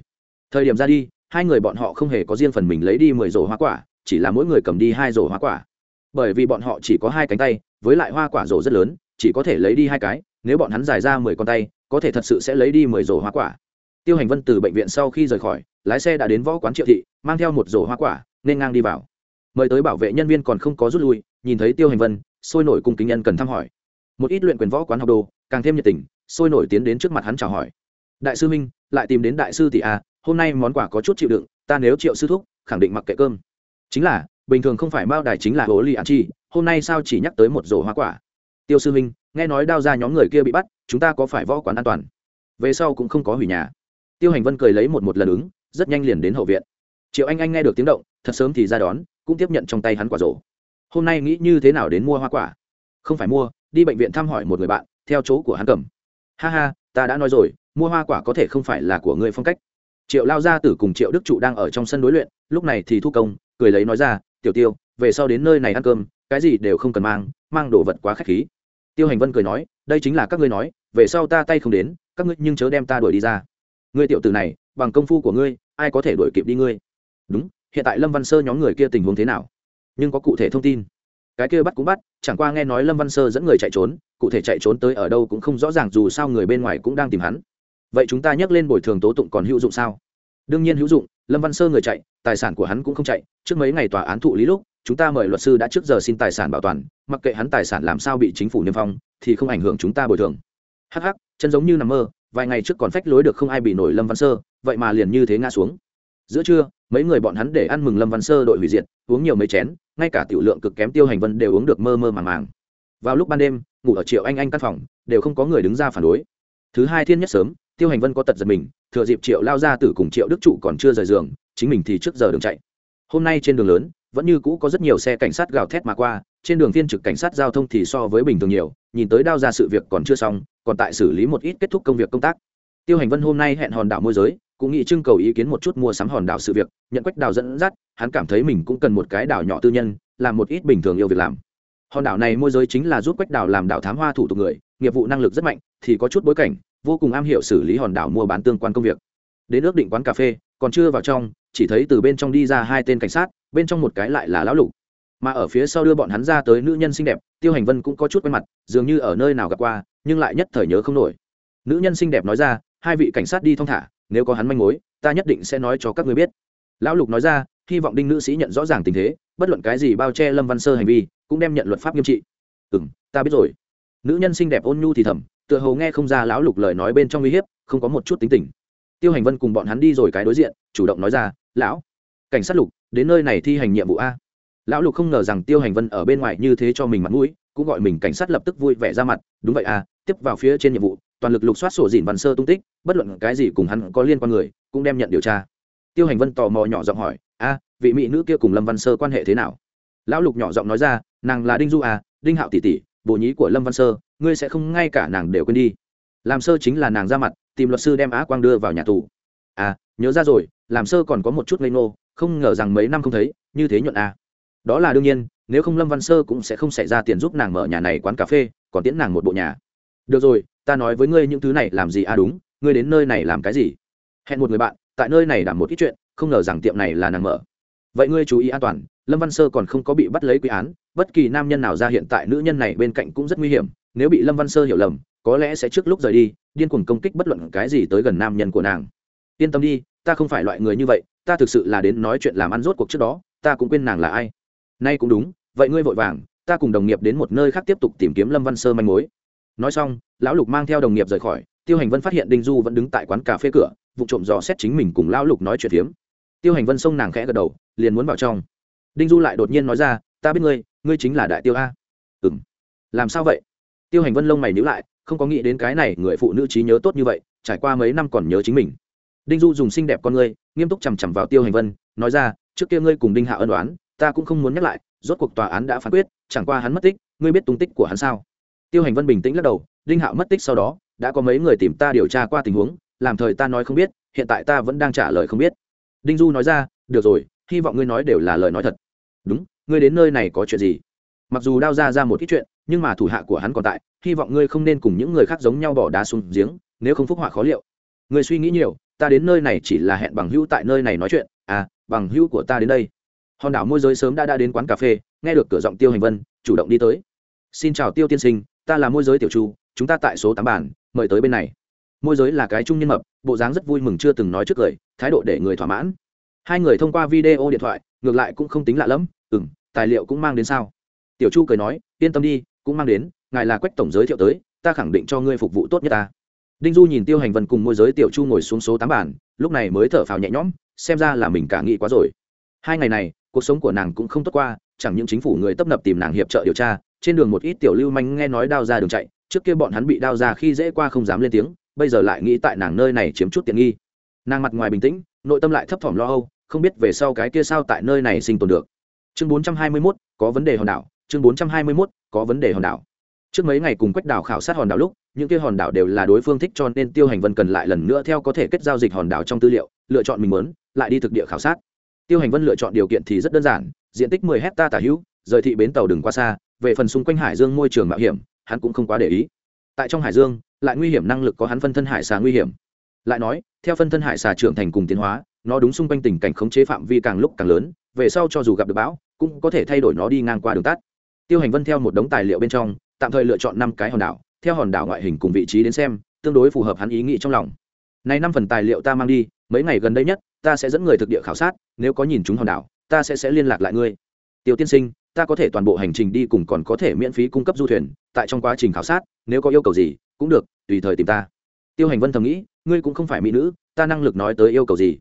Thời điểm ra đi, hai người bọn họ không hề có riêng phần mình lấy đi mười rổ hoa quả, chỉ là mỗi người cầm đi hai rổ hoa quả. Bởi vì bọn họ chỉ có hai cánh tay, với lại hoa quả rổ rất lớn, chỉ có thể lấy đi hai cái, nếu bọn hắn giải ra mười con tay, có thể thật sự sẽ lấy đi mười rổ hoa quả. Tiêu hành vân từ bệnh viện sau khi rời khỏi, lái xe đã đến võ quán triệu thị, mang theo một rổ hoa quả, nên ngang đi vào. Mời tới bảo vệ nhân viên còn không có rút lui, nhìn thấy tiêu hành vân, sôi nổi cùng kính nhân cần thăm hỏi. Một ít luyện quyền võ quán học đồ càng thêm nhiệt tình, sôi nổi tiến đến trước mặt hắn chào hỏi. Đại sư minh, lại tìm đến đại sư tỷ à? hôm nay món quà có chút chịu đựng, ta nếu triệu sư thúc, khẳng định mặc kệ cơm. Chính là, bình thường không phải mao đài chính là hồ ly ăn chi, hôm nay sao chỉ nhắc tới một rổ hoa quả? Tiêu sư minh, nghe nói đao ra nhóm người kia bị bắt, chúng ta có phải võ quán an toàn? Về sau cũng không có hủy nhà. Tiêu hành vân cười lấy một một lần ứng, rất nhanh liền đến hậu viện. Triệu anh anh nghe được tiếng động, thật sớm thì ra đón, cũng tiếp nhận trong tay hắn quả rổ. Hôm nay nghĩ như thế nào đến mua hoa quả? Không phải mua, đi bệnh viện thăm hỏi một người bạn theo chỗ của hắn cầm. Ha ha, ta đã nói rồi, mua hoa quả có thể không phải là của ngươi phong cách. Triệu lao gia tử cùng triệu đức trụ đang ở trong sân đối luyện, lúc này thì thu công, cười lấy nói ra, tiểu tiêu, về sau đến nơi này ăn cơm, cái gì đều không cần mang mang đồ vật quá k h á c h khí. Tiêu hành vân cười nói, đây chính là các ngươi nói, về sau ta tay không đến, các ngươi nhưng chớ đem ta đuổi đi ra. Ngươi tiểu tử này, bằng công phu của ngươi, ai có thể đuổi kịp đi ngươi? Đúng, hiện tại lâm văn sơ nhóm người kia tình huống thế nào? Nhưng có cụ thể thông tin cái kia bắt cũng bắt, chẳng qua nghe nói lâm văn sơ dẫn người chạy trốn, cụ thể chạy trốn tới ở đâu cũng không rõ ràng dù sao người bên ngoài cũng đang tìm hắn. Vậy chúng ta nhắc lên bồi thường tố tụng còn hữu dụng sao? Đương nhiên hữu dụng, lâm văn sơ người chạy, tài sản của hắn cũng không chạy, trước mấy ngày tòa án thụ lý lúc, chúng ta mời luật sư đã trước giờ xin tài sản bảo toàn, mặc kệ hắn tài sản làm sao bị chính phủ niêm phong, thì không ảnh hưởng chúng ta bồi thường. Hh chân giống như nằm mơ, vài ngày trước còn phách lối được không ai bị nổi lâm văn sơ, vậy mà liền như thế ngã xuống giữa trưa, mấy người bọn hắn để ăn mừng lâm văn sơ đội hủy diệt, uống nhiều mấy chén, ngay cả tiểu lượng cực kém tiêu hành vân đều uống được mơ mơ màng màng. Vào lúc ban đêm, ngủ ở triệu anh anh căn phòng, đều không có người đứng ra phản đối. Thứ hai thiên nhất sớm, tiêu hành vân có tật giật mình, thừa dịp triệu lao ra từ cùng triệu đức trụ còn chưa rời giường, chính mình thì trước giờ đường chạy. Hôm nay trên đường lớn, vẫn như cũ có rất nhiều xe cảnh sát gào thét mà qua, trên đường viên trực cảnh sát giao thông thì so với bình thường nhiều, nhìn tới đao ra sự việc còn chưa xong, còn tại xử lý một ít kết thúc công việc công tác. Tiêu hành vân hôm nay hẹn hòn đảo môi giới cũng nghĩ trưng cầu ý kiến một chút mua sắm hòn đảo sự việc, nhận quách đào dẫn dắt, hắn cảm thấy mình cũng cần một cái đảo nhỏ tư nhân, làm một ít bình thường yêu việc làm. Hòn đảo này môi giới chính là giúp quách đào làm đảo thám hoa thủ tục người, nghiệp vụ năng lực rất mạnh, thì có chút bối cảnh, vô cùng am hiểu xử lý hòn đảo mua bán tương quan công việc. Đến ước định quán cà phê, còn chưa vào trong, chỉ thấy từ bên trong đi ra hai tên cảnh sát, bên trong một cái lại là lão lục. Mà ở phía sau đưa bọn hắn ra tới nữ nhân xinh đẹp, tiêu hành vân cũng có chút quen mặt, dường như ở nơi nào gặp qua, nhưng lại nhất thời nhớ không nổi. Nữ nhân xinh đẹp nói ra, hai vị cảnh sát đi thong thả nếu có hắn manh mối, ta nhất định sẽ nói cho các người biết. Lão lục nói ra, hy vọng đinh nữ sĩ nhận rõ ràng tình thế, bất luận cái gì bao che lâm văn sơ hành vi, cũng đem nhận luật pháp nghiêm trị. Ừ m ta biết rồi. Nữ nhân xinh đẹp ôn nhu thì thầm, tựa hồ nghe không ra lão lục lời nói bên trong uy hiếp, không có một chút tính tình. Tiêu hành vân cùng bọn hắn đi rồi cái đối diện, chủ động nói ra, lão, cảnh sát lục, đến nơi này thi hành nhiệm vụ a. Lão lục không ngờ rằng tiêu hành vân ở bên ngoài như thế cho mình mặt mũi, cũng gọi mình cảnh sát lập tức vui vẻ ra mặt, đúng vậy à tiếp vào phía trên nhiệm vụ toàn lực lục soát sổ dìn văn sơ tung tích, bất luận cái gì cùng hắn có liên quan người, cũng đem nhận điều tra. Tiêu hành vân tò mò nhỏ giọng hỏi, a, vị mỹ nữ kia cùng lâm văn sơ quan hệ thế nào? Lão lục nhỏ giọng nói ra, nàng là đinh du à đinh hạo tỷ tỷ bộ nhí của lâm văn sơ, ngươi sẽ không ngay cả nàng đều quên đi. Làm sơ chính là nàng ra mặt, tìm luật sư đem á quang đưa vào nhà tù. À nhớ ra rồi, làm sơ còn có một chút ngây ngô, không ngờ rằng mấy năm không thấy, như thế nhuận à. Đó là đương nhiên, nếu không lâm văn sơ cũng sẽ không xảy ra tiền giúp nàng mở nhà này quán cà phê, còn tiễn nàng một bộ nhà được rồi, ta nói với ngươi những thứ này làm gì à đúng, ngươi đến nơi này làm cái gì? Hẹn một người bạn, tại nơi này đảm một ít chuyện, không ngờ rằng tiệm này là nàng mở. Vậy ngươi chú ý an toàn, lâm văn sơ còn không có bị bắt lấy quy án, bất kỳ nam nhân nào ra hiện tại nữ nhân này bên cạnh cũng rất nguy hiểm, nếu bị lâm văn sơ hiểu lầm, có lẽ sẽ trước lúc rời đi, điên cuồng công kích bất luận cái gì tới gần nam nhân của nàng. Yên tâm đi, ta không phải loại người như vậy, ta thực sự là đến nói chuyện làm ăn rốt cuộc trước đó, ta cũng quên nàng là ai. Nay cũng đúng, vậy ngươi vội vàng, ta cùng đồng nghiệp đến một nơi khác tiếp tục tìm kiếm lâm văn sơ manh mối nói xong, lão lục mang theo đồng nghiệp rời khỏi, tiêu hành vân phát hiện đinh du vẫn đứng tại quán cà phê cửa, vụ trộm dò xét chính mình cùng lão lục nói chuyện phiếm. Tiêu hành vân xông nàng khẽ gật đầu, liền muốn vào trong. Đinh du lại đột nhiên nói ra, ta biết ngươi ngươi chính là đại tiêu a. Ừ m làm sao vậy? Tiêu hành vân lông mày nhữ lại, không có nghĩ đến cái này người phụ nữ trí nhớ tốt như vậy, trải qua mấy năm còn nhớ chính mình. Đinh du dùng xinh đẹp con ngươi, nghiêm túc chằm chằm vào tiêu hành vân, nói ra, trước kia ngươi cùng đinh hạ ân đoán ta cũng không muốn nhắc lại, rốt cuộc tòa án đã phán quyết, chẳng qua hắn mất tích, ngươi biết tung tích của hắn sao? Tiêu hành vân bình tĩnh lắc đầu, đinh hạo mất tích sau đó, đã có mấy người tìm ta điều tra qua tình huống, làm thời ta nói không biết, hiện tại ta vẫn đang trả lời không biết. Đinh du nói ra, được rồi, hy vọng ngươi nói đều là lời nói thật. Đúng, ngươi đến nơi này có chuyện gì? Mặc dù đao ra ra một ít chuyện, nhưng mà thủ hạ của hắn còn tại, hy vọng ngươi không nên cùng những người khác giống nhau bỏ đá xuống giếng, nếu không phúc họa khó liệu. Ngươi suy nghĩ nhiều, ta đến nơi này chỉ là hẹn bằng hữu tại nơi này nói chuyện à bằng hữu của ta đến đây. Hòn đảo môi giới sớm đã đã đến quán cà phê, nghe được cửa giọng tiêu hành vân, chủ động đi tới. Xin chào tiêu tiên sinh ta là môi giới tiểu chu, chúng ta tại số tám bản, mời tới bên này. Môi giới là cái trung nhân mập, bộ dáng rất vui mừng chưa từng nói trước cười thái độ để người thỏa mãn. Hai người thông qua video điện thoại, ngược lại cũng không tính lạ lẫm ừ m tài liệu cũng mang đến sao? Tiểu chu cười nói, yên tâm đi, cũng mang đến, ngài là quách tổng giới thiệu tới, ta khẳng định cho ngươi phục vụ tốt nhất ta. Đinh du nhìn tiêu hành vân cùng môi giới tiểu chu ngồi xuống số tám bản, lúc này mới thở phào nhẹ nhõm, xem ra là mình cả nghĩ quá rồi. Hai ngày này, cuộc sống của nàng cũng không tốt qua, chẳng những chính phủ người tấp nập tìm nàng hiệp trợ điều tra trên đường một ít tiểu lưu manh nghe nói đao ra đường chạy trước kia bọn hắn bị đao ra khi dễ qua không dám lên tiếng bây giờ lại nghĩ tại nàng nơi này chiếm chút tiện nghi. Nàng mặt ngoài bình tĩnh nội tâm lại thấp thỏm lo âu không biết về sau cái kia sao tại nơi này sinh tồn được. Chương 421, có vấn đề hòn đảo chương 421, có vấn đề hòn đảo. Trước mấy ngày cùng quách đảo khảo sát hòn đảo lúc những kia hòn đảo đều là đối phương thích cho nên tiêu hành vân cần lại lần nữa theo có thể kết giao dịch hòn đảo trong tư liệu lựa chọn mình muốn lại đi thực địa khảo sát. Tiêu hành vân lựa chọn điều kiện thì rất đơn giản diện tích 10 hecta tả hữu rời thị bến tàu đừng qua xa về phần xung quanh hải dương môi trường mạo hiểm, hắn cũng không quá để ý. Tại trong hải dương, lại nguy hiểm năng lực có hắn phân thân hải xà nguy hiểm. Lại nói, theo phân thân hải xà trưởng thành cùng tiến hóa, nó đúng xung quanh tình cảnh khống chế phạm vi càng lúc càng lớn, về sau cho dù gặp được bão, cũng có thể thay đổi nó đi ngang qua đường tắt. Tiêu hành vân theo một đống tài liệu bên trong, tạm thời lựa chọn năm cái hòn đảo, theo hòn đảo ngoại hình cùng vị trí đến xem, tương đối phù hợp hắn ý nghĩ trong lòng. Này năm phần tài liệu ta mang đi, mấy ngày gần đây nhất, ta sẽ dẫn người thực địa khảo sát, nếu có nhìn chúng hòn đảo, ta sẽ sẽ liên lạc lại ngươi. Tiêu tiên sinh ta có thể toàn bộ hành trình đi cùng còn có thể miễn phí cung cấp du thuyền, tại trong quá trình khảo sát, nếu có yêu cầu gì, cũng được, tùy thời tìm ta. Tiêu hành vân thầm nghĩ, ngươi cũng không phải mỹ nữ, ta năng lực nói tới yêu cầu gì?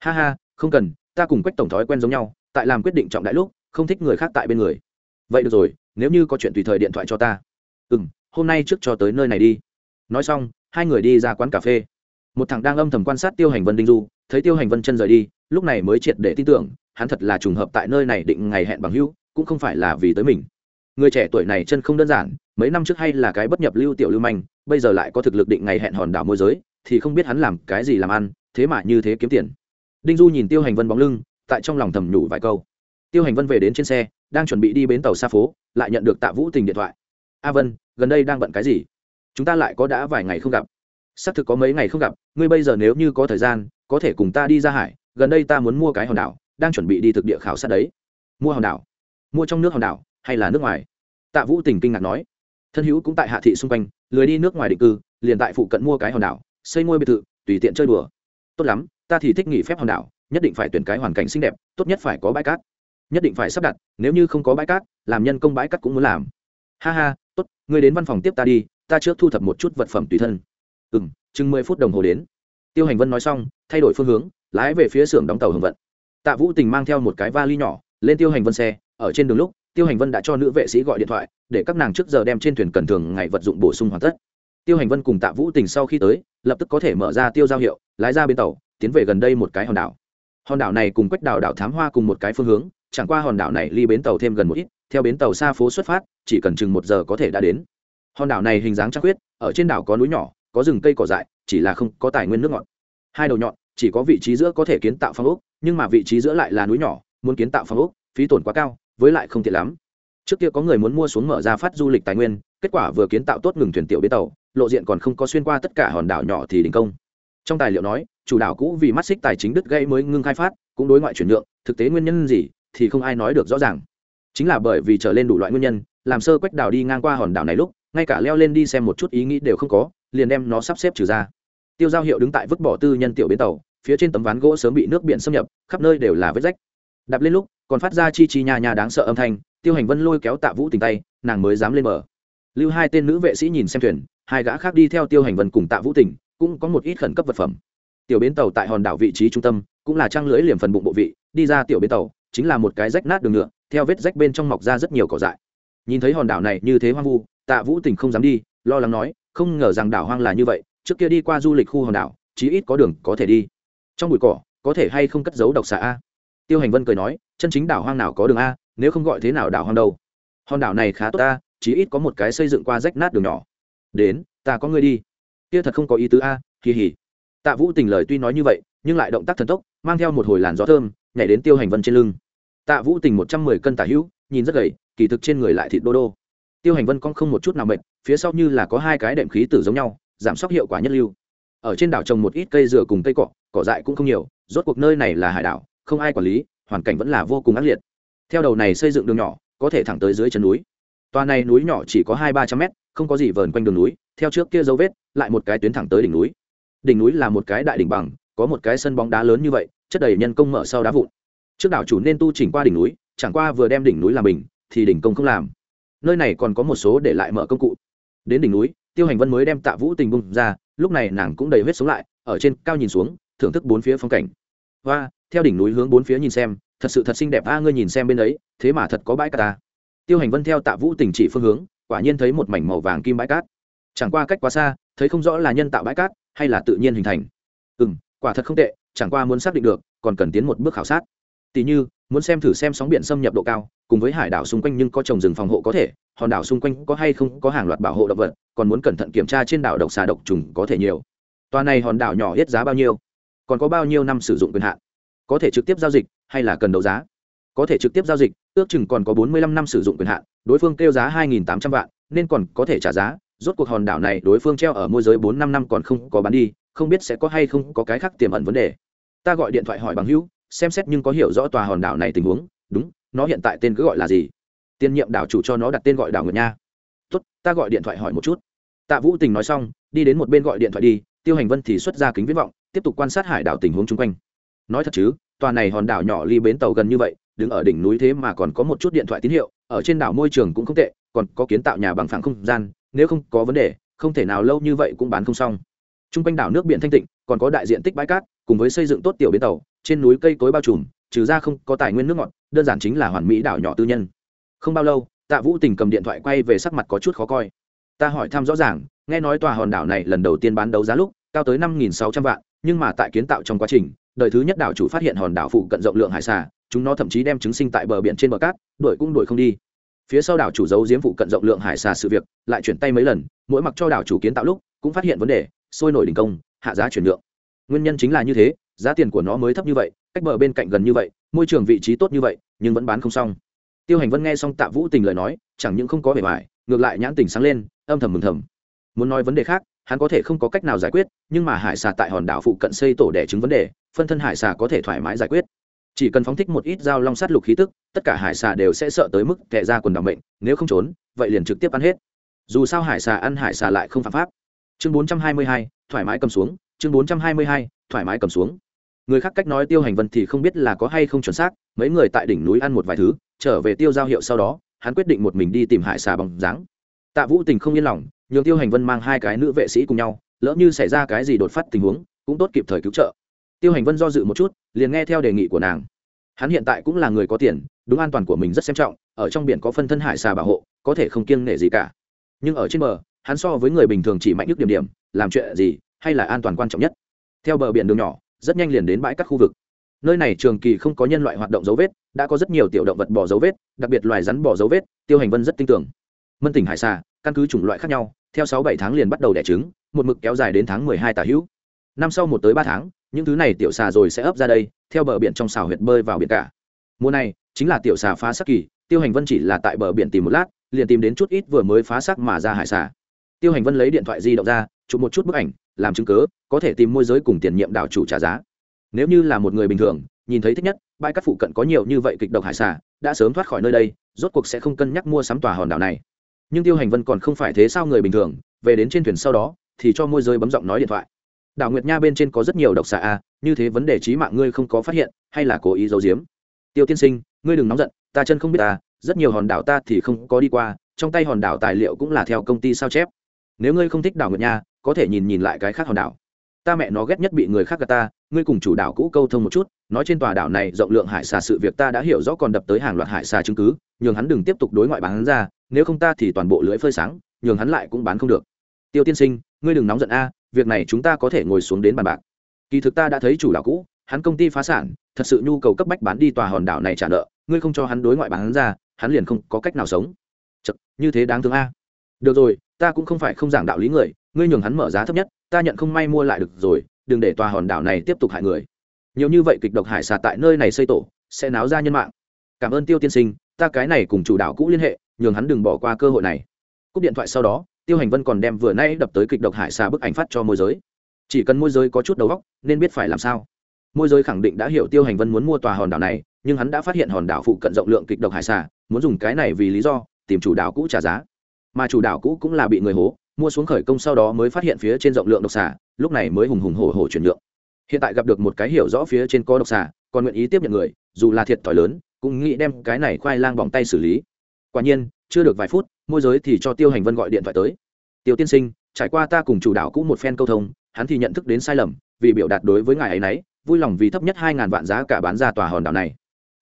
Ha ha, không cần, ta cùng quách tổng thói quen giống nhau, tại làm quyết định trọng đại lúc, không thích người khác tại bên người. Vậy được rồi, nếu như có chuyện tùy thời điện thoại cho ta. Ừ m hôm nay trước cho tới nơi này đi. Nói xong, hai người đi ra quán cà phê. Một thằng đang âm thầm quan sát tiêu hành vân đinh du, thấy tiêu hành vân chân rời đi, lúc này mới triệt để tin tưởng, hắn thật là trùng hợp tại nơi này định ngày hẹn bằng hữu cũng không phải là vì tới mình. Người trẻ tuổi này chân không đơn giản, mấy năm trước hay là cái bất nhập lưu tiểu lưu manh, bây giờ lại có thực lực định ngày hẹn hòn đảo môi giới, thì không biết hắn làm cái gì làm ăn, thế mà như thế kiếm tiền. Đinh du nhìn tiêu hành vân bóng lưng, tại trong lòng thầm nhủ vài câu. Tiêu hành vân về đến trên xe, đang chuẩn bị đi bến tàu xa phố, lại nhận được tạ vũ tình điện thoại. A vân, gần đây đang bận cái gì? Chúng ta lại có đã vài ngày không gặp. Xác thực có mấy ngày không gặp, ngươi bây giờ nếu như có thời gian, có thể cùng ta đi ra hải, gần đây ta muốn mua cái hòn đảo, đang chuẩn bị đi thực địa khảo sát đấy. Mua hòn đảo? Mua trong nước hòn đảo hay là nước ngoài? Tạ vũ tình kinh ngạc nói. Thân hữu cũng tại hạ thị xung quanh, lười đi nước ngoài định cư, liền tại phụ cận mua cái hòn đảo, xây ngôi biệt thự, tùy tiện chơi đùa. Tốt lắm, ta thì thích nghỉ phép hòn đảo, nhất định phải tuyển cái hoàn cảnh xinh đẹp, tốt nhất phải có bãi cát. Nhất định phải sắp đặt, nếu như không có bãi cát, làm nhân công bãi cát cũng muốn làm. Ha ha, tốt, ngươi đến văn phòng tiếp ta đi, ta trước thu thập một chút vật phẩm tùy thân. Ừ m chừng mười phút đồng hồ đến. Tiêu hành vân nói xong, thay đổi phương hướng, lái về phía xưởng đóng tàu hưởng vận. Tạ vũ tình mang theo một cái vali nhỏ, lên tiêu hành vân xe ở trên đường lúc, tiêu hành vân đã cho nữ vệ sĩ gọi điện thoại, để các nàng trước giờ đem trên thuyền cần thường ngày vật dụng bổ sung hoàn tất. Tiêu hành vân cùng tạ vũ tình sau khi tới, lập tức có thể mở ra tiêu giao hiệu, lái ra bên tàu, tiến về gần đây một cái hòn đảo. Hòn đảo này cùng quách đảo đảo thám hoa cùng một cái phương hướng, chẳng qua hòn đảo này ly bến tàu thêm gần một ít, theo bến tàu xa phố xuất phát, chỉ cần chừng một giờ có thể đã đến. Hòn đảo này hình dáng trăng khuyết, ở trên đảo có núi nhỏ, có rừng cây cỏ dại, chỉ là không có tài nguyên nước ngọt. Hai đầu nhọn, chỉ có vị trí giữa có thể kiến tạo phong ốc, nhưng mà vị trí giữa lại là núi nhỏ, muốn kiến tạo phong ốc, phí tổn quá cao với lại không tiện lắm. Trước kia có người muốn mua xuống mở ra phát du lịch tài nguyên, kết quả vừa kiến tạo tốt ngừng thuyền tiểu bến tàu, lộ diện còn không có xuyên qua tất cả hòn đảo nhỏ thì đình công. Trong tài liệu nói, chủ đảo cũ vì mắt xích tài chính đứt gây mới ngưng khai phát, cũng đối ngoại chuyển nhượng, thực tế nguyên nhân gì thì không ai nói được rõ ràng. Chính là bởi vì trở lên đủ loại nguyên nhân, làm sơ quách đảo đi ngang qua hòn đảo này lúc, ngay cả leo lên đi xem một chút ý nghĩ đều không có, liền đem nó sắp xếp trừ ra. Tiêu giao hiệu đứng tại vứt bỏ tư nhân tiểu bến tàu, phía trên tấm ván gỗ sớm bị nước biển xâm nhập, khắp nơi đều là vết rách. Đạp lên lúc còn phát ra chi chi nhà nhà đáng sợ âm thanh, tiêu hành vân lôi kéo tạ vũ tình tay, nàng mới dám lên bờ. Lưu hai tên nữ vệ sĩ nhìn xem thuyền, hai gã khác đi theo tiêu hành vân cùng tạ vũ tình, cũng có một ít khẩn cấp vật phẩm. Tiểu bến tàu tại hòn đảo vị trí trung tâm, cũng là trang lưới liềm phần bụng bộ vị, đi ra tiểu bến tàu, chính là một cái rách nát đường nhựa theo vết rách bên trong mọc ra rất nhiều cỏ dại. Nhìn thấy hòn đảo này như thế hoang vu, tạ vũ tình không dám đi, lo lắng nói, không ngờ rằng đảo hoang là như vậy, trước kia đi qua du lịch khu hòn đảo, chí ít có đường có thể đi. Trong bụi cỏ, có thể hay không cất giấu độc xạ a? Tiêu hành vân cười nói, chân chính đảo hoang nào có đường a, nếu không gọi thế nào đảo hoang đâu? Hòn đảo này khá tốt ta chí ít có một cái xây dựng qua rách nát đường nhỏ. Đến, ta có người đi. Kia thật không có ý tứ a, kỳ hỉ. Tạ vũ tình lời tuy nói như vậy, nhưng lại động tác thần tốc, mang theo một hồi làn gió thơm, nhảy đến tiêu hành vân trên lưng. Tạ vũ tình một trăm mười cân tả hữu, nhìn rất gầy, kỳ thực trên người lại thịt đô đô. Tiêu hành vân cong không một chút nào mệt, phía sau như là có hai cái đệm khí tử giống nhau, giảm sốc hiệu quả nhất lưu. Ở trên đảo trồng một ít cây dừa cùng cây cỏ cỏ dại cũng không nhiều, rốt cuộc nơi này là hải đảo không ai quản lý, hoàn cảnh vẫn là vô cùng ác liệt. Theo đầu này xây dựng đường nhỏ, có thể thẳng tới dưới chân núi. Toa này núi nhỏ chỉ có hai ba trăm mét, không có gì vờn quanh đường núi, theo trước kia dấu vết, lại một cái tuyến thẳng tới đỉnh núi. Đỉnh núi là một cái đại đỉnh bằng, có một cái sân bóng đá lớn như vậy, chất đầy nhân công mở sau đá vụn. Trước đảo chủ nên tu chỉnh qua đỉnh núi, chẳng qua vừa đem đỉnh núi làm bình thì đỉnh công không làm. Nơi này còn có một số để lại mở công cụ. Đến đỉnh núi, tiêu hành vân mới đem tạ vũ tình bung ra, lúc này nàng cũng đầy huyết sống lại, ở trên cao nhìn xuống, thưởng thức bốn phía phong cảnh. Và theo đỉnh núi hướng bốn phía nhìn xem, thật sự thật xinh đẹp a, ngươi nhìn xem bên ấy, thế mà thật có bãi cát ta. Tiêu hành vân theo tạ vũ tình chỉ phương hướng, quả nhiên thấy một mảnh màu vàng kim bãi cát. Chẳng qua cách quá xa, thấy không rõ là nhân tạo bãi cát hay là tự nhiên hình thành. Ừ m quả thật không tệ, chẳng qua muốn xác định được, còn cần tiến một bước khảo sát. Tỉ như, muốn xem thử xem sóng biển xâm nhập độ cao, cùng với hải đảo xung quanh nhưng có trồng rừng phòng hộ có thể, hòn đảo xung quanh có hay không có hàng loạt bảo hộ động vật, còn muốn cẩn thận kiểm tra trên đảo độc xà độc trùng có thể nhiều. Tòa này hòn đảo nhỏ hết giá bao nhiêu? Còn có bao nhiêu năm sử dụng quyền hạn? Có thể trực tiếp giao dịch hay là cần đấu giá? Có thể trực tiếp giao dịch, ước chừng còn có bốn mươi lăm năm sử dụng quyền hạn, đối phương kêu giá hai nghìn tám trăm vạn, nên còn có thể trả giá. Rốt cuộc hòn đảo này đối phương treo ở môi giới bốn năm năm còn không có bán đi, không biết sẽ có hay không có cái khác tiềm ẩn vấn đề. Ta gọi điện thoại hỏi bằng hữu, xem xét nhưng có hiểu rõ tòa hòn đảo này tình huống. Đúng, nó hiện tại tên cứ gọi là gì? Tiên nhiệm đảo chủ cho nó đặt tên gọi đảo nguyệt nha. Tốt, ta gọi điện thoại hỏi một chút. Tạ vũ tình nói xong, đi đến một bên gọi điện thoại đi, tiêu hành vân thì xuất ra kính viễn vọng, tiếp tục quan sát hải đảo tình huống chung quanh nói thật chứ, tòa này hòn đảo nhỏ ly bến tàu gần như vậy, đứng ở đỉnh núi thế mà còn có một chút điện thoại tín hiệu, ở trên đảo môi trường cũng không tệ, còn có kiến tạo nhà bằng phẳng không gian, nếu không có vấn đề, không thể nào lâu như vậy cũng bán không xong. T r u n g quanh đảo nước biển thanh tịnh, còn có đại diện tích bãi cát, cùng với xây dựng tốt tiểu bến tàu, trên núi cây cối bao trùm, trừ ra không có tài nguyên nước ngọt, đơn giản chính là hoàn mỹ đảo nhỏ tư nhân. Không bao lâu, tạ vũ tình cầm điện thoại quay về sắc mặt có chút khó coi. Ta hỏi thăm rõ ràng, nghe nói tòa hòn đảo này lần đầu tiên bán đấu giá lúc, cao tới năm nghìn sáu trăm vạn, nhưng mà tại kiến tạo trong quá trình đời thứ nhất đảo chủ phát hiện hòn đảo phụ cận rộng lượng hải xà, chúng nó thậm chí đem trứng sinh tại bờ biển trên bờ cát, đuổi cũng đuổi không đi. Phía sau đảo chủ giấu giếm phụ cận rộng lượng hải xà sự việc, lại chuyển tay mấy lần, mỗi mặc cho đảo chủ kiến tạo lúc, cũng phát hiện vấn đề, sôi nổi đình công, hạ giá chuyển lượng nguyên nhân chính là như thế, giá tiền của nó mới thấp như vậy, cách bờ bên cạnh gần như vậy, môi trường vị trí tốt như vậy, nhưng vẫn bán không xong. Tiêu hành vân nghe xong tạ vũ tình lời nói, chẳng những không có vẻ vải ngược lại nhãn tình sáng lên, âm thầm mừng thầm. Muốn nói vấn đề khác, hắn có thể không có cách nào giải quyết, nhưng mà hải xà tại hòn đảo phụ cận xây tổ đẻ trứng vấn đề phân thân hải xà có thể thoải mái giải quyết. Chỉ cần phóng thích một ít dao long sát lục khí tức, tất cả hải xà đều sẽ sợ tới mức tệ ra quần đ ỏ mệnh, nếu không trốn, vậy liền trực tiếp ăn hết. Dù sao hải xà ăn hải xà lại không phạm pháp. Chương bốn trăm hai mươi hai, thoải mái cầm xuống, chương bốn trăm hai mươi hai, thoải mái cầm xuống. Người khác cách nói tiêu hành vân thì không biết là có hay không chuẩn xác, mấy người tại đỉnh núi ăn một vài thứ, trở về tiêu giao hiệu sau đó, hắn quyết định một mình đi tìm hải xà bằng dáng. Tạ vũ tình không yên lòng, nhường tiêu hành vân mang hai cái nữ vệ sĩ cùng nhau, lỡ như xảy ra cái gì đột phát tình huống, cũng tốt kịp thời cứu trợ tiêu hành vân do dự một chút, liền nghe theo đề nghị của nàng. Hắn hiện tại cũng là người có tiền, đúng an toàn của mình rất xem trọng, ở trong biển có phân thân hải xà bảo hộ, có thể không kiêng nể gì cả. Nhưng ở trên bờ, hắn so với người bình thường chỉ mạnh nhất điểm điểm, làm chuyện gì, hay là an toàn quan trọng nhất. Theo bờ biển đường nhỏ, rất nhanh liền đến bãi các khu vực. Nơi này trường kỳ không có nhân loại hoạt động dấu vết, đã có rất nhiều tiểu động vật bỏ dấu vết, đặc biệt loài rắn bỏ dấu vết, tiêu hành vân rất tin tưởng. Mân tỉnh hải xà, căn cứ chủng loại khác nhau, theo sáu bảy tháng liền bắt đầu đẻ trứng, một mực kéo dài đến tháng mười hai tả hữu. Năm sau một tới ba tháng những thứ này tiểu xà rồi sẽ ấp ra đây, theo bờ biển trong xào huyệt bơi vào biển cả. Mùa này, chính là tiểu xà phá sắc kỳ, tiêu hành vân chỉ là tại bờ biển tìm một lát, liền tìm đến chút ít vừa mới phá sắc mà ra hải xà. Tiêu hành vân lấy điện thoại di động ra, chụp một chút bức ảnh, làm chứng cớ, có thể tìm môi giới cùng tiền nhiệm đảo chủ trả giá. Nếu như là một người bình thường, nhìn thấy thích nhất, bãi cát phụ cận có nhiều như vậy kịch độc hải xà, đã sớm thoát khỏi nơi đây, rốt cuộc sẽ không cân nhắc mua sắm tòa hòn đảo này. Nhưng tiêu hành vân còn không phải thế sao người bình thường, về đến trên thuyền sau đó, thì cho môi giới bấm giọng nói điện thoại đảo nguyệt nha bên trên có rất nhiều độc xạ, a như thế vấn đề trí mạng ngươi không có phát hiện hay là cố ý giấu giếm? Tiêu tiên sinh ngươi đừng nóng giận ta chân không biết ta rất nhiều hòn đảo ta thì không có đi qua trong tay hòn đảo tài liệu cũng là theo công ty sao chép. Nếu ngươi không thích đảo nguyệt nha có thể nhìn nhìn lại cái khác hòn đảo. Ta mẹ nó ghét nhất bị người khác gạt ta ngươi cùng chủ đảo cũ câu thông một chút nói trên tòa đảo này rộng lượng hải xà sự việc ta đã hiểu rõ còn đập tới hàng loạt hải xà chứng cứ nhường hắn đừng tiếp tục đối ngoại bán ra nếu không ta thì toàn bộ lưỡi phơi sáng nhường hắn lại cũng bán không được. Tiêu tiên sinh ngươi đừng nóng giận a việc này chúng ta có thể ngồi xuống đến bàn bạc. Kỳ thực ta đã thấy chủ đảo cũ hắn công ty phá sản thật sự nhu cầu cấp bách bán đi tòa hòn đảo này trả nợ ngươi không cho hắn đối ngoại bán ra hắn liền không có cách nào sống. Chật, như thế đáng thương a. Được rồi ta cũng không phải không giảng đạo lý người ngươi nhường hắn mở giá thấp nhất ta nhận không may mua lại được rồi đừng để tòa hòn đảo này tiếp tục hại người. Nhiều như vậy kịch độc hải xà tại nơi này xây tổ sẽ náo ra nhân mạng. Cảm ơn tiêu tiên sinh ta cái này cùng chủ đảo cũ liên hệ nhường hắn đừng bỏ qua cơ hội này. Cúp điện thoại sau đó tiêu hành vân còn đem vừa nay đập tới kịch độc hải xà bức ảnh phát cho môi giới. Chỉ cần môi giới có chút đầu óc, nên biết phải làm sao. Môi giới khẳng định đã hiểu tiêu hành vân muốn mua tòa hòn đảo này, nhưng hắn đã phát hiện hòn đảo phụ cận rộng lượng kịch độc hải xà, muốn dùng cái này vì lý do, tìm chủ đảo cũ trả giá. Mà chủ đảo cũ cũng là bị người hố, mua xuống khởi công sau đó mới phát hiện phía trên rộng lượng độc xà, lúc này mới hùng hùng hổ hổ chuyển nhượng. Hiện tại gặp được một cái hiểu rõ phía trên có độc xà, còn nguyện ý tiếp nhận người, dù là thiệt thòi lớn, cũng nghĩ đem cái này khoai lang bỏng tay xử lý. Quả nhiên, chưa được vài phút môi giới thì cho tiêu hành vân gọi điện thoại tới. Tiêu tiên sinh, trải qua ta cùng chủ đảo cũ một phen câu thông, hắn thì nhận thức đến sai lầm, vì biểu đạt đối với ngài ấy nấy, vui lòng vì thấp nhất hai ngàn vạn giá cả bán ra tòa hòn đảo này.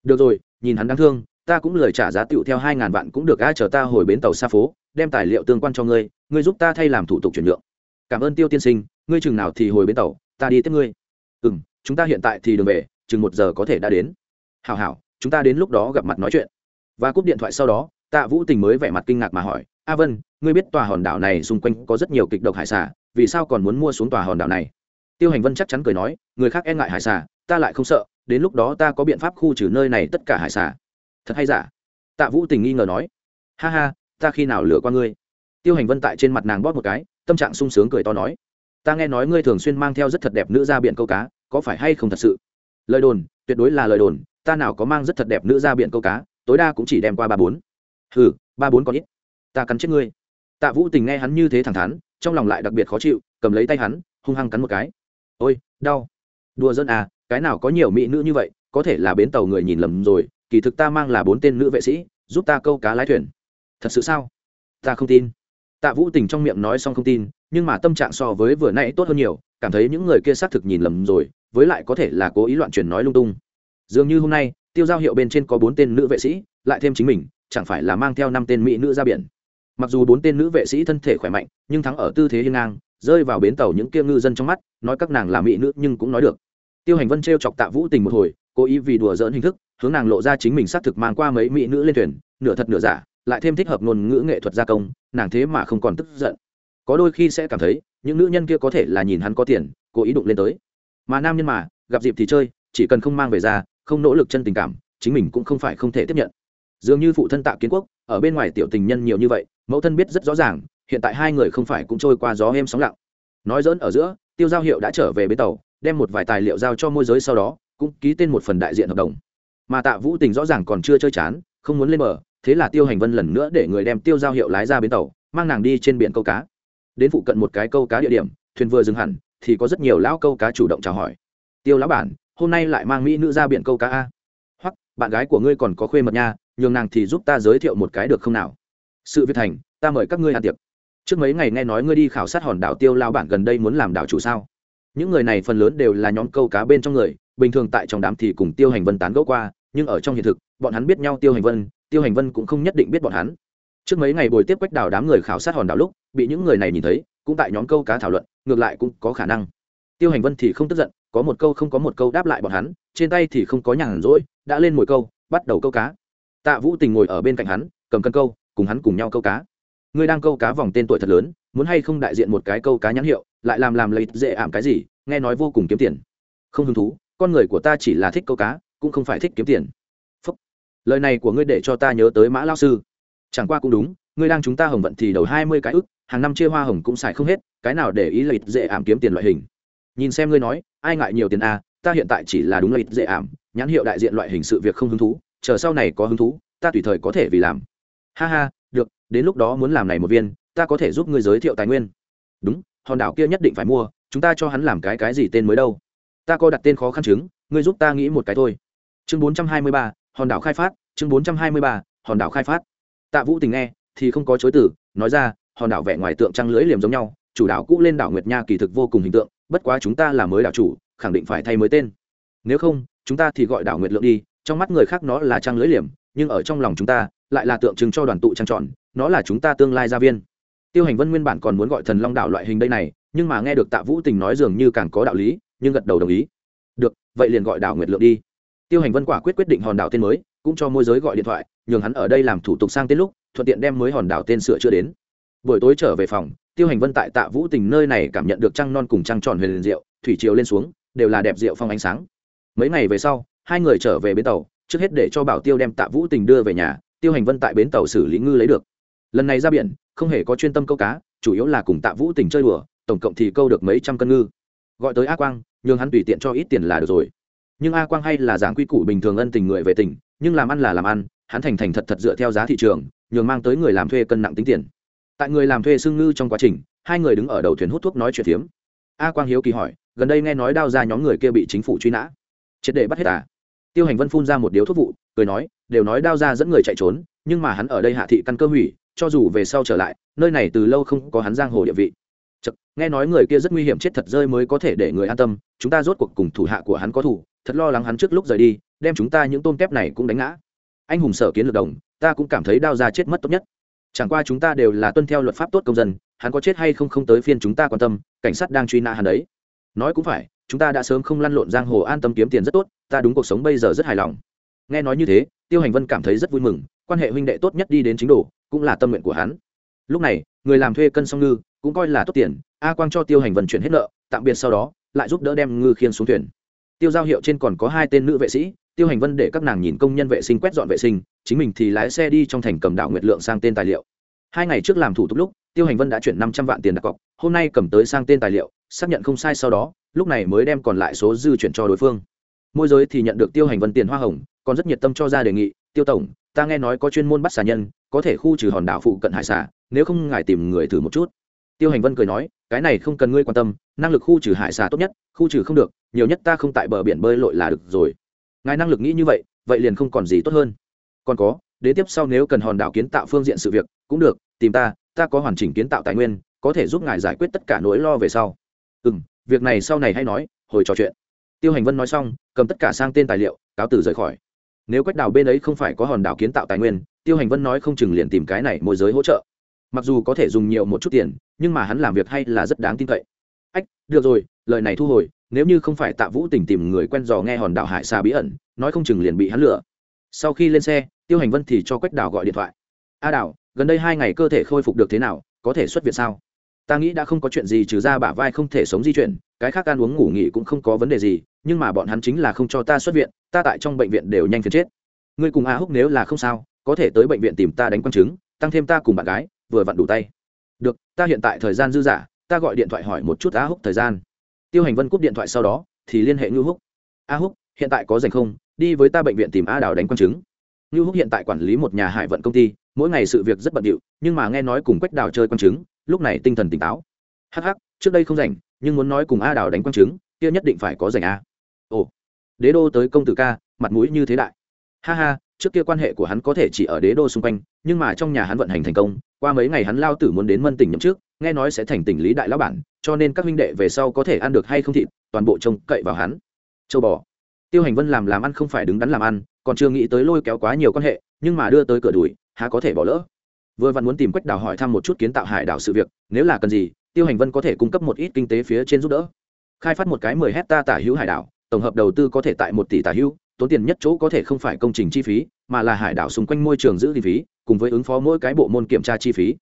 Được rồi, nhìn hắn đáng thương, ta cũng lời trả giá tựu theo hai ngàn vạn cũng được ai chờ ta hồi bến tàu xa phố, đem tài liệu tương quan cho ngươi ngươi giúp ta thay làm thủ tục chuyển nhượng. Cảm ơn tiêu tiên sinh, ngươi chừng nào thì hồi bến tàu, ta đi tiếp ngươi. Ừ m chúng ta hiện tại thì đường về, chừng một giờ có thể đã đến. Hào hảo, chúng ta đến lúc đó gặp mặt nói chuyện. Và cúp điện thoại sau đó tạ vũ tình mới vẻ mặt kinh ngạc mà hỏi, a vân, ngươi biết tòa hòn đảo này xung quanh có rất nhiều kịch độc hải xà, vì sao còn muốn mua xuống tòa hòn đảo này? Tiêu hành vân chắc chắn cười nói, người khác e ngại hải xà, ta lại không sợ, đến lúc đó ta có biện pháp khu trừ nơi này tất cả hải xà. Thật hay giả? Tạ vũ tình nghi ngờ nói, ha ha, ta khi nào lừa qua ngươi? Tiêu hành vân tại trên mặt nàng bóp một cái, tâm trạng sung sướng cười to nói, ta nghe nói ngươi thường xuyên mang theo rất thật đẹp nữ ra biển câu cá, có phải hay không thật sự? Lời đồn, tuyệt đối là lời đồn, ta nào có mang rất thật đẹp nữ ra biển câu cá, tối đa cũng chỉ đem qua ba bốn hừ, ba bốn con ít. Ta cắn chết ngươi. Tạ vũ tình nghe hắn như thế thẳng thắn, trong lòng lại đặc biệt khó chịu, cầm lấy tay hắn, hung hăng cắn một cái. Ôi, đau. Đùa dân à cái nào có nhiều mỹ nữ như vậy, có thể là bến tàu người nhìn lầm rồi, kỳ thực ta mang là bốn tên nữ vệ sĩ, giúp ta câu cá lái thuyền. Thật sự sao? Ta không tin. Tạ vũ tình trong miệng nói xong không tin, nhưng mà tâm trạng so với vừa nãy tốt hơn nhiều, cảm thấy những người kia xác thực nhìn lầm rồi, với lại có thể là cố ý loạn truyền nói lung tung. Dường như hôm nay, tiêu giao hiệu bên trên có bốn tên nữ vệ sĩ, lại thêm chính mình chẳng phải là mang theo năm tên mỹ nữ ra biển. Mặc dù bốn tên nữ vệ sĩ thân thể khỏe mạnh, nhưng thắng ở tư thế hiên ngang, rơi vào bến tàu những kia ngư dân trong mắt, nói các nàng là mỹ nữ nhưng cũng nói được. Tiêu hành vân t r e o chọc tạ vũ tình một hồi, cố ý vì đùa dỡn hình thức, hướng nàng lộ ra chính mình xác thực mang qua mấy mỹ nữ lên thuyền, nửa thật nửa giả, lại thêm thích hợp ngôn ngữ nghệ thuật gia công, nàng thế mà không còn tức giận. Có đôi khi sẽ cảm thấy, những nữ nhân kia có thể là nhìn hắn có tiền, cố ý đụng lên tới. Mà nam nhân mà, gặp dịp thì chơi, chỉ cần không mang về ra, không nỗ lực chân tình cảm, chính mình cũng không phải không thể tiếp nhận dường như phụ thân tạ kiến quốc, ở bên ngoài tiểu tình nhân nhiều như vậy, mẫu thân biết rất rõ ràng, hiện tại hai người không phải cũng trôi qua gió êm sóng lặng. Nói dỡn ở giữa, tiêu giao hiệu đã trở về bến tàu, đem một vài tài liệu giao cho môi giới sau đó, cũng ký tên một phần đại diện hợp đồng. Mà tạ vũ tình rõ ràng còn chưa chơi chán, không muốn lên bờ, thế là tiêu hành vân lần nữa để người đem tiêu giao hiệu lái ra bến tàu, mang nàng đi trên biển câu cá. Đến phụ cận một cái câu cá địa điểm, thuyền vừa dừng hẳn, thì có rất nhiều lão câu cá chủ động chào hỏi. Tiêu lão bản, hôm nay lại mang mỹ nữ ra biển câu cá a. Hoặc, bạn gái của ngươi còn có khuê mật nha nhường nàng thì giúp ta giới thiệu một cái được không nào? Sự việc thành, ta mời các ngươi ăn tiệc. Trước mấy ngày nghe nói ngươi đi khảo sát hòn đảo tiêu lao bản gần đây muốn làm đảo chủ sao? Những người này phần lớn đều là nhóm câu cá bên trong người, bình thường tại trong đám thì cùng tiêu hành vân tán gẫu qua, nhưng ở trong hiện thực, bọn hắn biết nhau tiêu hành vân, tiêu hành vân cũng không nhất định biết bọn hắn. Trước mấy ngày buổi tiếp quách đảo đám người khảo sát hòn đảo lúc, bị những người này nhìn thấy, cũng tại nhóm câu cá thảo luận, ngược lại cũng có khả năng. Tiêu hành vân thì không tức giận, có một câu không có một câu đáp lại bọn hắn, trên tay thì không có nhàn rỗi, đã lên mỗi câu, bắt đầu câu cá tạ vũ tình ngồi ở bên cạnh hắn, cầm cân câu, cùng hắn cùng nhau câu cá. Ngươi đang câu cá vòng tên tuổi thật lớn, muốn hay không đại diện một cái câu cá nhãn hiệu, lại làm làm lấy dễ ảm cái gì, nghe nói vô cùng kiếm tiền. Không hứng thú, con người của ta chỉ là thích câu cá, cũng không phải thích kiếm tiền. Phúc. lời này của ngươi để cho ta nhớ tới mã lao sư. Chẳng qua cũng đúng, ngươi đang chúng ta hồng vận thì đầu hai mươi cái ức, hàng năm chia hoa hồng cũng xài không hết, cái nào để ý lợi dễ ảm kiếm tiền loại hình? Nhìn xem ngươi nói, ai ngại nhiều tiền à ta hiện tại chỉ là đúng lợi dễ ảm, nhãn hiệu đại diện loại hình sự việc không hứng thú chờ sau này có hứng thú, ta tùy thời có thể vì làm. Ha ha, được, đến lúc đó muốn làm này một viên, ta có thể giúp ngươi giới thiệu tài nguyên. Đúng, hòn đảo kia nhất định phải mua, chúng ta cho hắn làm cái cái gì tên mới đâu? Ta có đặt tên khó khăn chứng, ngươi giúp ta nghĩ một cái thôi. Chương bốn trăm hai mươi ba, hòn đảo khai phát, chương bốn trăm hai mươi ba, hòn đảo khai phát. Tạ vũ tình nghe, thì không có chối từ, nói ra, hòn đảo vẻ ngoài tượng trăng lưỡi liềm giống nhau, chủ đảo cũ lên đảo nguyệt nha kỳ thực vô cùng hình tượng, bất quá chúng ta là mới đảo chủ, khẳng định phải thay mới tên. Nếu không, chúng ta thì gọi đảo nguyệt lượng đi trong mắt người khác nó là trăng lưỡi liềm, nhưng ở trong lòng chúng ta, lại là tượng trưng cho đoàn tụ trăng tròn nó là chúng ta tương lai gia viên. Tiêu hành vân nguyên bản còn muốn gọi thần long đảo loại hình đây này, nhưng mà nghe được tạ vũ tình nói dường như càng có đạo lý, nhưng gật đầu đồng ý. Được, vậy liền gọi đảo nguyệt lượng đi. Tiêu hành vân quả quyết quyết định hòn đảo tên mới, cũng cho môi giới gọi điện thoại, nhường hắn ở đây làm thủ tục sang tên lúc, thuận tiện đem mới hòn đảo tên sửa chưa đến. Buổi tối trở về phòng, tiêu hành vân tại tạ vũ tình nơi này cảm nhận được trăng non cùng trăng tròn huyền liền rượu thủy chiều lên xuống, đều là đẹp rượu phong ánh sáng. Mấy ngày về sau hai người trở về bến tàu, trước hết để cho bảo tiêu đem tạ vũ tình đưa về nhà, tiêu hành vân tại bến tàu xử lý ngư lấy được. Lần này ra biển, không hề có chuyên tâm câu cá, chủ yếu là cùng tạ vũ tình chơi đùa, tổng cộng thì câu được mấy trăm cân ngư. Gọi tới a quang, nhường hắn tùy tiện cho ít tiền là được rồi. Nhưng a quang hay là giảng quy củ bình thường ân tình người về tỉnh, nhưng làm ăn là làm ăn, hắn thành thành thật thật dựa theo giá thị trường, nhường mang tới người làm thuê cân nặng tính tiền. Tại người làm thuê xương ngư trong quá trình, hai người đứng ở đầu thuyền hút thuốc nói chuyện phiếm. A quang hiếu kỳ hỏi, gần đây nghe nói đao ra nhóm người kia bị chính phủ truy nã. Triệt để bắt hết à? Tiêu hành vân phun ra một điếu thuốc vụ cười nói đều nói đao ra dẫn người chạy trốn nhưng mà hắn ở đây hạ thị căn cơ hủy cho dù về sau trở lại nơi này từ lâu không có hắn giang hồ địa vị. Chật, nghe nói người kia rất nguy hiểm chết thật rơi mới có thể để người an tâm chúng ta rốt cuộc cùng thủ hạ của hắn có thủ thật lo lắng hắn trước lúc rời đi đem chúng ta những tôm kép này cũng đánh ngã. Anh hùng sở kiến lược đồng ta cũng cảm thấy đao ra chết mất tốt nhất. Chẳng qua chúng ta đều là tuân theo luật pháp tốt công dân hắn có chết hay không không tới phiên chúng ta quan tâm cảnh sát đang truy nã hắn đấy. Nói cũng phải chúng ta đã sớm không lăn lộn giang hồ an tâm kiếm tiền rất tốt, ta đúng cuộc sống bây giờ rất hài lòng. Nghe nói như thế, tiêu hành vân cảm thấy rất vui mừng, quan hệ huynh đệ tốt nhất đi đến chính đồ, cũng là tâm nguyện của hắn. Lúc này, người làm thuê cân song ngư, cũng coi là tốt tiền, a quang cho tiêu hành vân chuyển hết nợ, tạm biệt sau đó, lại giúp đỡ đem ngư khiên xuống thuyền. Tiêu giao hiệu trên còn có hai tên nữ vệ sĩ, tiêu hành vân để các nàng nhìn công nhân vệ sinh quét dọn vệ sinh, chính mình thì lái xe đi trong thành cầm đảo nguyệt lượng sang tên tài liệu. Hai ngày trước làm thủ tục lúc, tiêu hành vân đã chuyển năm trăm vạn tiền đặt cọc, hôm nay cầm tới sang tên tài liệu, xác nhận không sai sau đó lúc này mới đem còn lại số dư chuyển cho đối phương. Môi giới thì nhận được tiêu hành vân tiền hoa hồng, còn rất nhiệt tâm cho ra đề nghị, tiêu tổng, ta nghe nói có chuyên môn bắt xà nhân, có thể khu trừ hòn đảo phụ cận hải xà, nếu không ngài tìm người thử một chút. Tiêu hành vân cười nói, cái này không cần ngươi quan tâm, năng lực khu trừ hải xà tốt nhất, khu trừ không được, nhiều nhất ta không tại bờ biển bơi lội là được rồi. Ngài năng lực nghĩ như vậy vậy liền không còn gì tốt hơn. Còn có, đến tiếp sau nếu cần hòn đảo kiến tạo phương diện sự việc, cũng được, tìm ta ta có hoàn chỉnh kiến tạo tài nguyên, có thể giúp ngài giải quyết tất cả nỗi lo về sau. Ừ m việc này sau này hay nói, hồi trò chuyện. Tiêu hành vân nói xong, cầm tất cả sang tên tài liệu, cáo từ rời khỏi. Nếu quách đảo bên ấy không phải có hòn đảo kiến tạo tài nguyên, tiêu hành vân nói không chừng liền tìm cái này môi giới hỗ trợ. Mặc dù có thể dùng nhiều một chút tiền, nhưng mà hắn làm việc hay là rất đáng tin cậy. Ách, được rồi, lời này thu hồi, nếu như không phải tạ vũ tình tìm người quen dò nghe hòn đảo hải xa bí ẩn, nói không chừng liền bị hắn lừa. Sau khi lên xe, tiêu hành vân thì cho quách đảo gọi điện thoại. A đảo gần đây hai ngày cơ thể khôi phục được thế nào, có thể xuất viện sao? Ta nghĩ đã không có chuyện gì trừ ra bả vai không thể sống di chuyển cái khác ăn uống ngủ nghỉ cũng không có vấn đề gì nhưng mà bọn hắn chính là không cho ta xuất viện ta tại trong bệnh viện đều nhanh phiền chết. Ngươi cùng a húc nếu là không sao có thể tới bệnh viện tìm ta đánh quang chứng tăng thêm ta cùng bạn gái vừa vặn đủ tay. Được ta hiện tại thời gian dư giả, ta gọi điện thoại hỏi một chút a húc thời gian. Tiêu hành vân cúp điện thoại sau đó thì liên hệ ngư húc. A húc hiện tại có dành không? Đi với ta bệnh viện tìm a đào đánh quang chứng. Ngư húc hiện tại quản lý một nhà hải vận công ty mỗi ngày sự việc rất bận điệu nhưng mà nghe nói cùng quách đào chơi quang chứng lúc này tinh thần tỉnh táo. Hắc hắc, trước đây không rảnh, nhưng muốn nói cùng a đào đánh quang chứng kia nhất định phải có rảnh a. Ồ, đế đô tới công tử ca, mặt mũi như thế đại. Ha ha, trước kia quan hệ của hắn có thể chỉ ở đế đô xung quanh, nhưng mà trong nhà hắn vận hành thành công, qua mấy ngày hắn lao tử muốn đến mân tỉnh nhậm trước nghe nói sẽ thành tỉnh lý đại lão bản, cho nên các huynh đệ về sau có thể ăn được hay không thịt, toàn bộ trông cậy vào hắn. Châu bò. Tiêu hành vân làm làm ăn không phải đứng đắn làm ăn, còn chưa nghĩ tới lôi kéo quá nhiều quan hệ, nhưng mà đưa tới cửa đùi, há có thể bỏ lỡ vừa vặn muốn tìm quách đào hỏi thăm một chút kiến tạo hải đảo sự việc, nếu là cần gì, tiêu hành vân có thể cung cấp một ít kinh tế phía trên giúp đỡ. Khai phát một cái mười hecta tả hữu hải đảo, tổng hợp đầu tư có thể tại một tỷ tả hữu, tốn tiền nhất chỗ có thể không phải công trình chi phí, mà là hải đảo xung quanh môi trường giữ kinh phí, cùng với ứng phó mỗi cái bộ môn kiểm tra chi phí.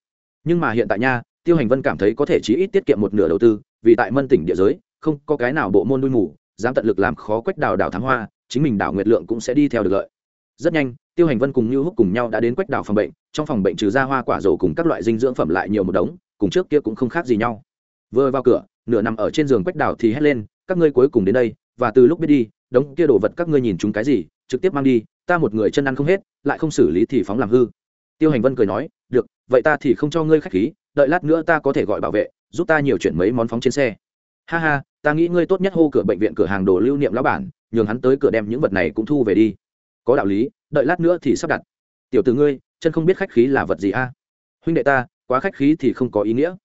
Nhưng mà hiện tại nha, tiêu hành vân cảm thấy có thể chí ít tiết kiệm một nửa đầu tư, vì tại mân tỉnh địa giới, không có cái nào bộ môn đuôi mù, dám tận lực làm khó quách đào đảo thám hoa, chính mình đảo nguyệt lượng cũng sẽ đi theo được lợi rất nhanh, tiêu hành vân cùng như húc cùng nhau đã đến quách đảo phòng bệnh, trong phòng bệnh trừ ra hoa quả rổ cùng các loại dinh dưỡng phẩm lại nhiều một đống, cùng trước kia cũng không khác gì nhau. Vừa vào cửa, nửa nằm ở trên giường quách đảo thì hét lên, các ngươi cuối cùng đến đây, và từ lúc biết đi, đống kia đồ vật các ngươi nhìn chúng cái gì, trực tiếp mang đi, ta một người chân ăn không hết, lại không xử lý thì phóng làm hư. Tiêu hành vân cười nói, được, vậy ta thì không cho ngươi khách khí, đợi lát nữa ta có thể gọi bảo vệ, giúp ta nhiều chuyện mấy món phóng trên xe. Ha ha, ta nghĩ ngươi tốt nhất hô cửa bệnh viện cửa hàng đồ lưu niệm lão bản, nhường hắn tới cửa đem những vật này cũng thu về đi có đạo lý, đợi lát nữa thì sắp đặt. Tiểu từ ngươi, chân không biết khách khí là vật gì a? Huynh đệ ta, quá khách khí thì không có ý nghĩa.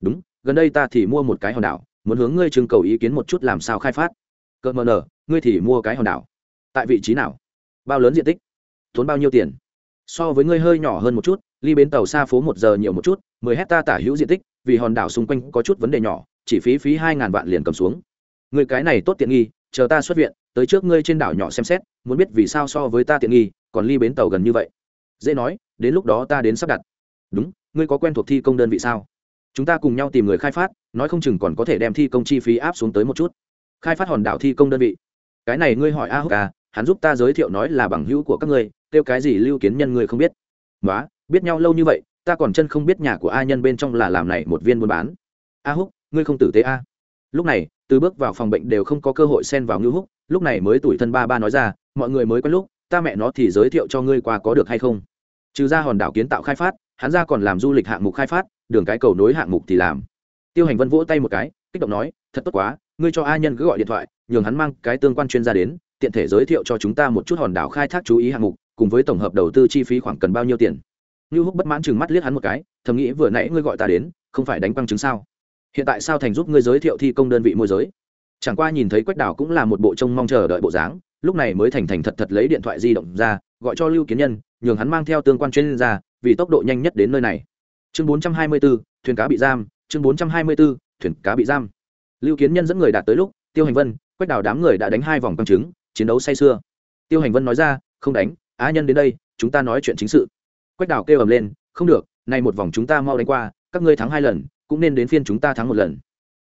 Đúng, gần đây ta thì mua một cái hòn đảo, muốn hướng ngươi trưng cầu ý kiến một chút làm sao khai phát. Cỡ mờ nở, ngươi thì mua cái hòn đảo. Tại vị trí nào? Bao lớn diện tích? Tốn bao nhiêu tiền? So với ngươi hơi nhỏ hơn một chút, ly bến tàu xa phố một giờ nhiều một chút, mười hecta tả hữu diện tích, vì hòn đảo xung quanh có chút vấn đề nhỏ, chỉ phí phí hai ngàn vạn liền cầm xuống. Người cái này tốt tiện nghi chờ ta xuất viện, tới trước ngươi trên đảo nhỏ xem xét, muốn biết vì sao so với ta tiện nghi, còn ly bến tàu gần như vậy. Dễ nói, đến lúc đó ta đến sắp đặt. Đúng, ngươi có quen thuộc thi công đơn vị sao? Chúng ta cùng nhau tìm người khai phát, nói không chừng còn có thể đem thi công chi phí áp xuống tới một chút. Khai phát hòn đảo thi công đơn vị. Cái này ngươi hỏi a húc à hắn giúp ta giới thiệu nói là bằng hữu của các ngươi, kêu cái gì lưu kiến nhân ngươi không biết. Nói biết nhau lâu như vậy, ta còn chân không biết nhà của a nhân bên trong là làm này một viên buôn bán. A húc, ngươi không tử tế a. Lúc này từ bước vào phòng bệnh đều không có cơ hội xen vào ngưu húc, lúc này mới tuổi thân ba ba nói ra, mọi người mới quen lúc, ta mẹ nó thì giới thiệu cho ngươi qua có được hay không? Trừ ra hòn đảo kiến tạo khai phát, hắn ra còn làm du lịch hạng mục khai phát, đường cái cầu nối hạng mục thì làm. Tiêu hành vân vỗ tay một cái, kích động nói, thật tốt quá, ngươi cho a nhân cứ gọi điện thoại, nhường hắn mang cái tương quan chuyên gia đến, tiện thể giới thiệu cho chúng ta một chút hòn đảo khai thác chú ý hạng mục, cùng với tổng hợp đầu tư chi phí khoảng cần bao nhiêu tiền. Như húc bất mãn chừng mắt liếc hắn một cái, thầm nghĩ vừa nãy ngươi gọi ta đến, không phải đánh băng chứng sao? Hiện tại sao thành giúp ngươi giới thiệu thi công đơn vị môi giới? Chẳng qua nhìn thấy quách đảo cũng là một bộ trông mong chờ đợi bộ dáng lúc này mới thành thành thật thật lấy điện thoại di động ra gọi cho lưu kiến nhân nhường hắn mang theo tương quan chuyên gia vì tốc độ nhanh nhất đến nơi này. Chương 424, thuyền cá bị giam chương 424, thuyền cá bị giam. Lưu kiến nhân dẫn người đạt tới lúc tiêu hành vân quách đảo đám người đã đánh hai vòng căng chứng chiến đấu say sưa. Tiêu hành vân nói ra không đánh á nhân đến đây chúng ta nói chuyện chính sự. Quách đảo kêu ầm lên không được nay một vòng chúng ta mau đánh qua các ngươi thắng hai lần cũng nên đến phiên chúng ta thắng một lần.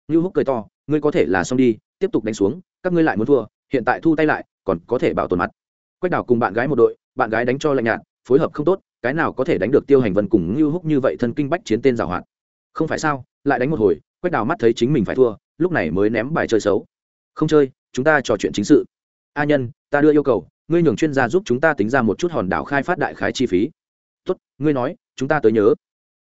Như húc cười to, ngươi có thể là xong đi, tiếp tục đánh xuống, các ngươi lại muốn thua, hiện tại thu tay lại, còn có thể bảo tồn mặt. Quách đảo cùng bạn gái một đội, bạn gái đánh cho lạnh nhạt, phối hợp không tốt, cái nào có thể đánh được tiêu hành vân cùng như húc như vậy thân kinh bách chiến tên giảo hoạt. Không phải sao, lại đánh một hồi, quách Đào mắt thấy chính mình phải thua, lúc này mới ném bài chơi xấu. Không chơi, chúng ta trò chuyện chính sự. A nhân, ta đưa yêu cầu, ngươi nhường chuyên gia giúp chúng ta tính ra một chút hòn đảo khai phát đại khái chi phí. Tốt, ngươi nói, chúng ta tới nhớ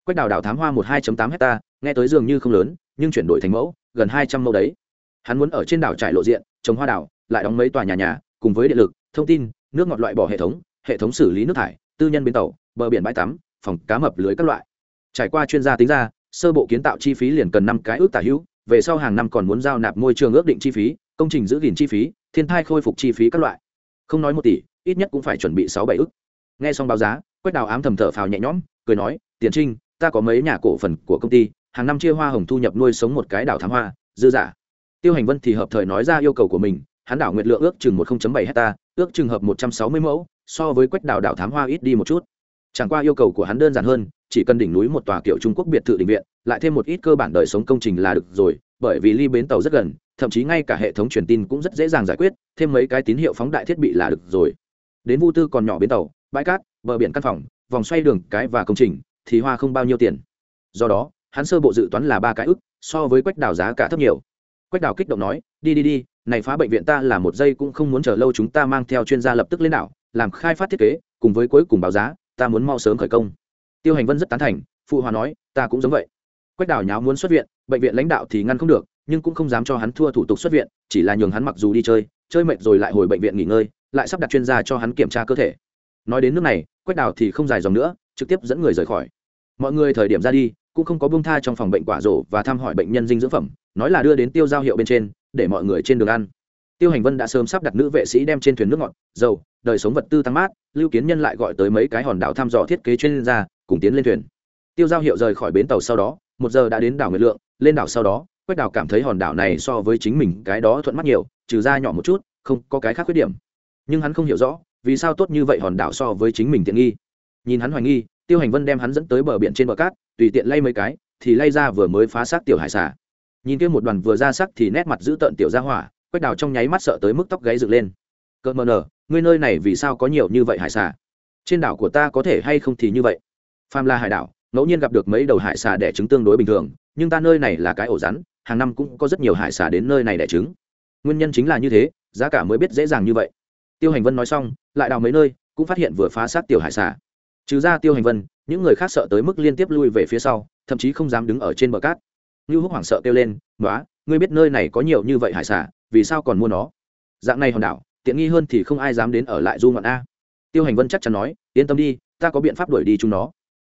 quách Đào đảo thám hoa một hai tám hecta, nghe tới dường như không lớn, nhưng chuyển đổi thành mẫu, gần hai trăm mẫu đấy. Hắn muốn ở trên đảo trải lộ diện, trồng hoa đảo lại đóng mấy tòa nhà nhà, cùng với điện lực, thông tin, nước ngọt loại bỏ hệ thống hệ thống xử lý nước thải, tư nhân bến tàu, bờ biển bãi tắm, phòng cá mập lưới các loại. Trải qua chuyên gia tính ra, sơ bộ kiến tạo chi phí liền cần năm cái ước tả hữu, về sau hàng năm còn muốn giao nạp môi trường ước định chi phí, công trình giữ gìn chi phí, thiên thai khôi phục chi phí các loại. Không nói một tỷ, ít nhất cũng phải chuẩn bị sáu bảy ước. Nghe xong báo giá, quách đào ám thầm thở phào nhẹ nhõm, cười nói, tiền trinh ta có mấy nhà cổ phần của công ty, hàng năm chia hoa hồng thu nhập nuôi sống một cái đảo thám hoa, dư giả. Tiêu hành vân thì hợp thời nói ra yêu cầu của mình, hắn đảo nguyệt lượng ước chừng một bảy hecta, ước chừng hợp một trăm sáu mươi mẫu, so với quách đảo đảo thám hoa ít đi một chút. Chẳng qua yêu cầu của hắn đơn giản hơn, chỉ cần đỉnh núi một tòa kiểu trung quốc biệt thự định viện, lại thêm một ít cơ bản đời sống công trình là được rồi, bởi vì ly bến tàu rất gần, thậm chí ngay cả hệ thống truyền tin cũng rất dễ dàng giải quyết, thêm mấy cái tín hiệu phóng đại thiết bị là được rồi. Đến vu tư còn nhỏ bến tàu, bãi cát, bờ biển căn phòng, vòng xoay đường, cái và công trình thì hoa không bao nhiêu tiền. Do đó, hắn sơ bộ dự toán là ba cái ức, so với quách đào giá cả thấp nhiều. Quách đào kích động nói, đi đi đi, này phá bệnh viện ta là một giây cũng không muốn chờ lâu, chúng ta mang theo chuyên gia lập tức lên đảo, làm khai phát thiết kế, cùng với cuối cùng báo giá, ta muốn mau sớm khởi công. Tiêu hành vân rất tán thành, phụ hòa nói, ta cũng giống vậy. Quách đào nháo muốn xuất viện, bệnh viện lãnh đạo thì ngăn không được, nhưng cũng không dám cho hắn thua thủ tục xuất viện, chỉ là nhường hắn mặc dù đi chơi chơi mệt rồi lại hồi bệnh viện nghỉ ngơi, lại sắp đặt chuyên gia cho hắn kiểm tra cơ thể. Nói đến nước này, quách đào thì không dài dòng nữa, trực tiếp dẫn người rời khỏi mọi người thời điểm ra đi, cũng không có bông tha trong phòng bệnh quả rổ và thăm hỏi bệnh nhân dinh dưỡng phẩm, nói là đưa đến tiêu giao hiệu bên trên, để mọi người trên đường ăn. Tiêu hành vân đã sớm sắp đặt nữ vệ sĩ đem trên thuyền nước ngọt, dầu, đời sống vật tư tăng mát, lưu kiến nhân lại gọi tới mấy cái hòn đảo thăm dò thiết kế chuyên gia, cùng tiến lên thuyền. Tiêu giao hiệu rời khỏi bến tàu sau đó, một giờ đã đến đảo nguyệt lượng, lên đảo sau đó, quách đảo cảm thấy hòn đảo này so với chính mình cái đó thuận mắt nhiều, trừ ra nhỏ một chút, không có cái khác khuyết điểm. Nhưng hắn không hiểu rõ, vì sao tốt như vậy hòn đảo so với chính mình tiện nghi. Nhìn hắn hoài nghi tiêu hành vân đem hắn dẫn tới bờ biển trên bờ cát, tùy tiện lay mấy cái, thì lay ra vừa mới phá xác tiểu hải xà. Nhìn kia một đoàn vừa ra sắc thì nét mặt giữ tợn tiểu ra hỏa, quách đào trong nháy mắt sợ tới mức tóc gáy dựng lên. Cợt mờ nở, ngươi nơi này vì sao có nhiều như vậy hải xà? Trên đảo của ta có thể hay không thì như vậy? Pham la hải đảo, ngẫu nhiên gặp được mấy đầu hải xà đẻ trứng tương đối bình thường, nhưng ta nơi này là cái ổ rắn, hàng năm cũng có rất nhiều hải xà đến nơi này đẻ trứng. Nguyên nhân chính là như thế, giá cả mới biết dễ dàng như vậy. Tiêu hành vân nói xong, lại đào mấy nơi, cũng phát hiện vừa phá sát tiểu hải xà trừ ra tiêu hành vân, những người khác sợ tới mức liên tiếp lui về phía sau, thậm chí không dám đứng ở trên bờ cát. Như húc hoảng sợ kêu lên nói ngươi biết nơi này có nhiều như vậy hải xả vì sao còn mua nó? Dạng này hòn đảo, tiện nghi hơn thì không ai dám đến ở lại du ngoạn a. Tiêu hành vân chắc chắn nói, yên tâm đi, ta có biện pháp đuổi đi chúng nó.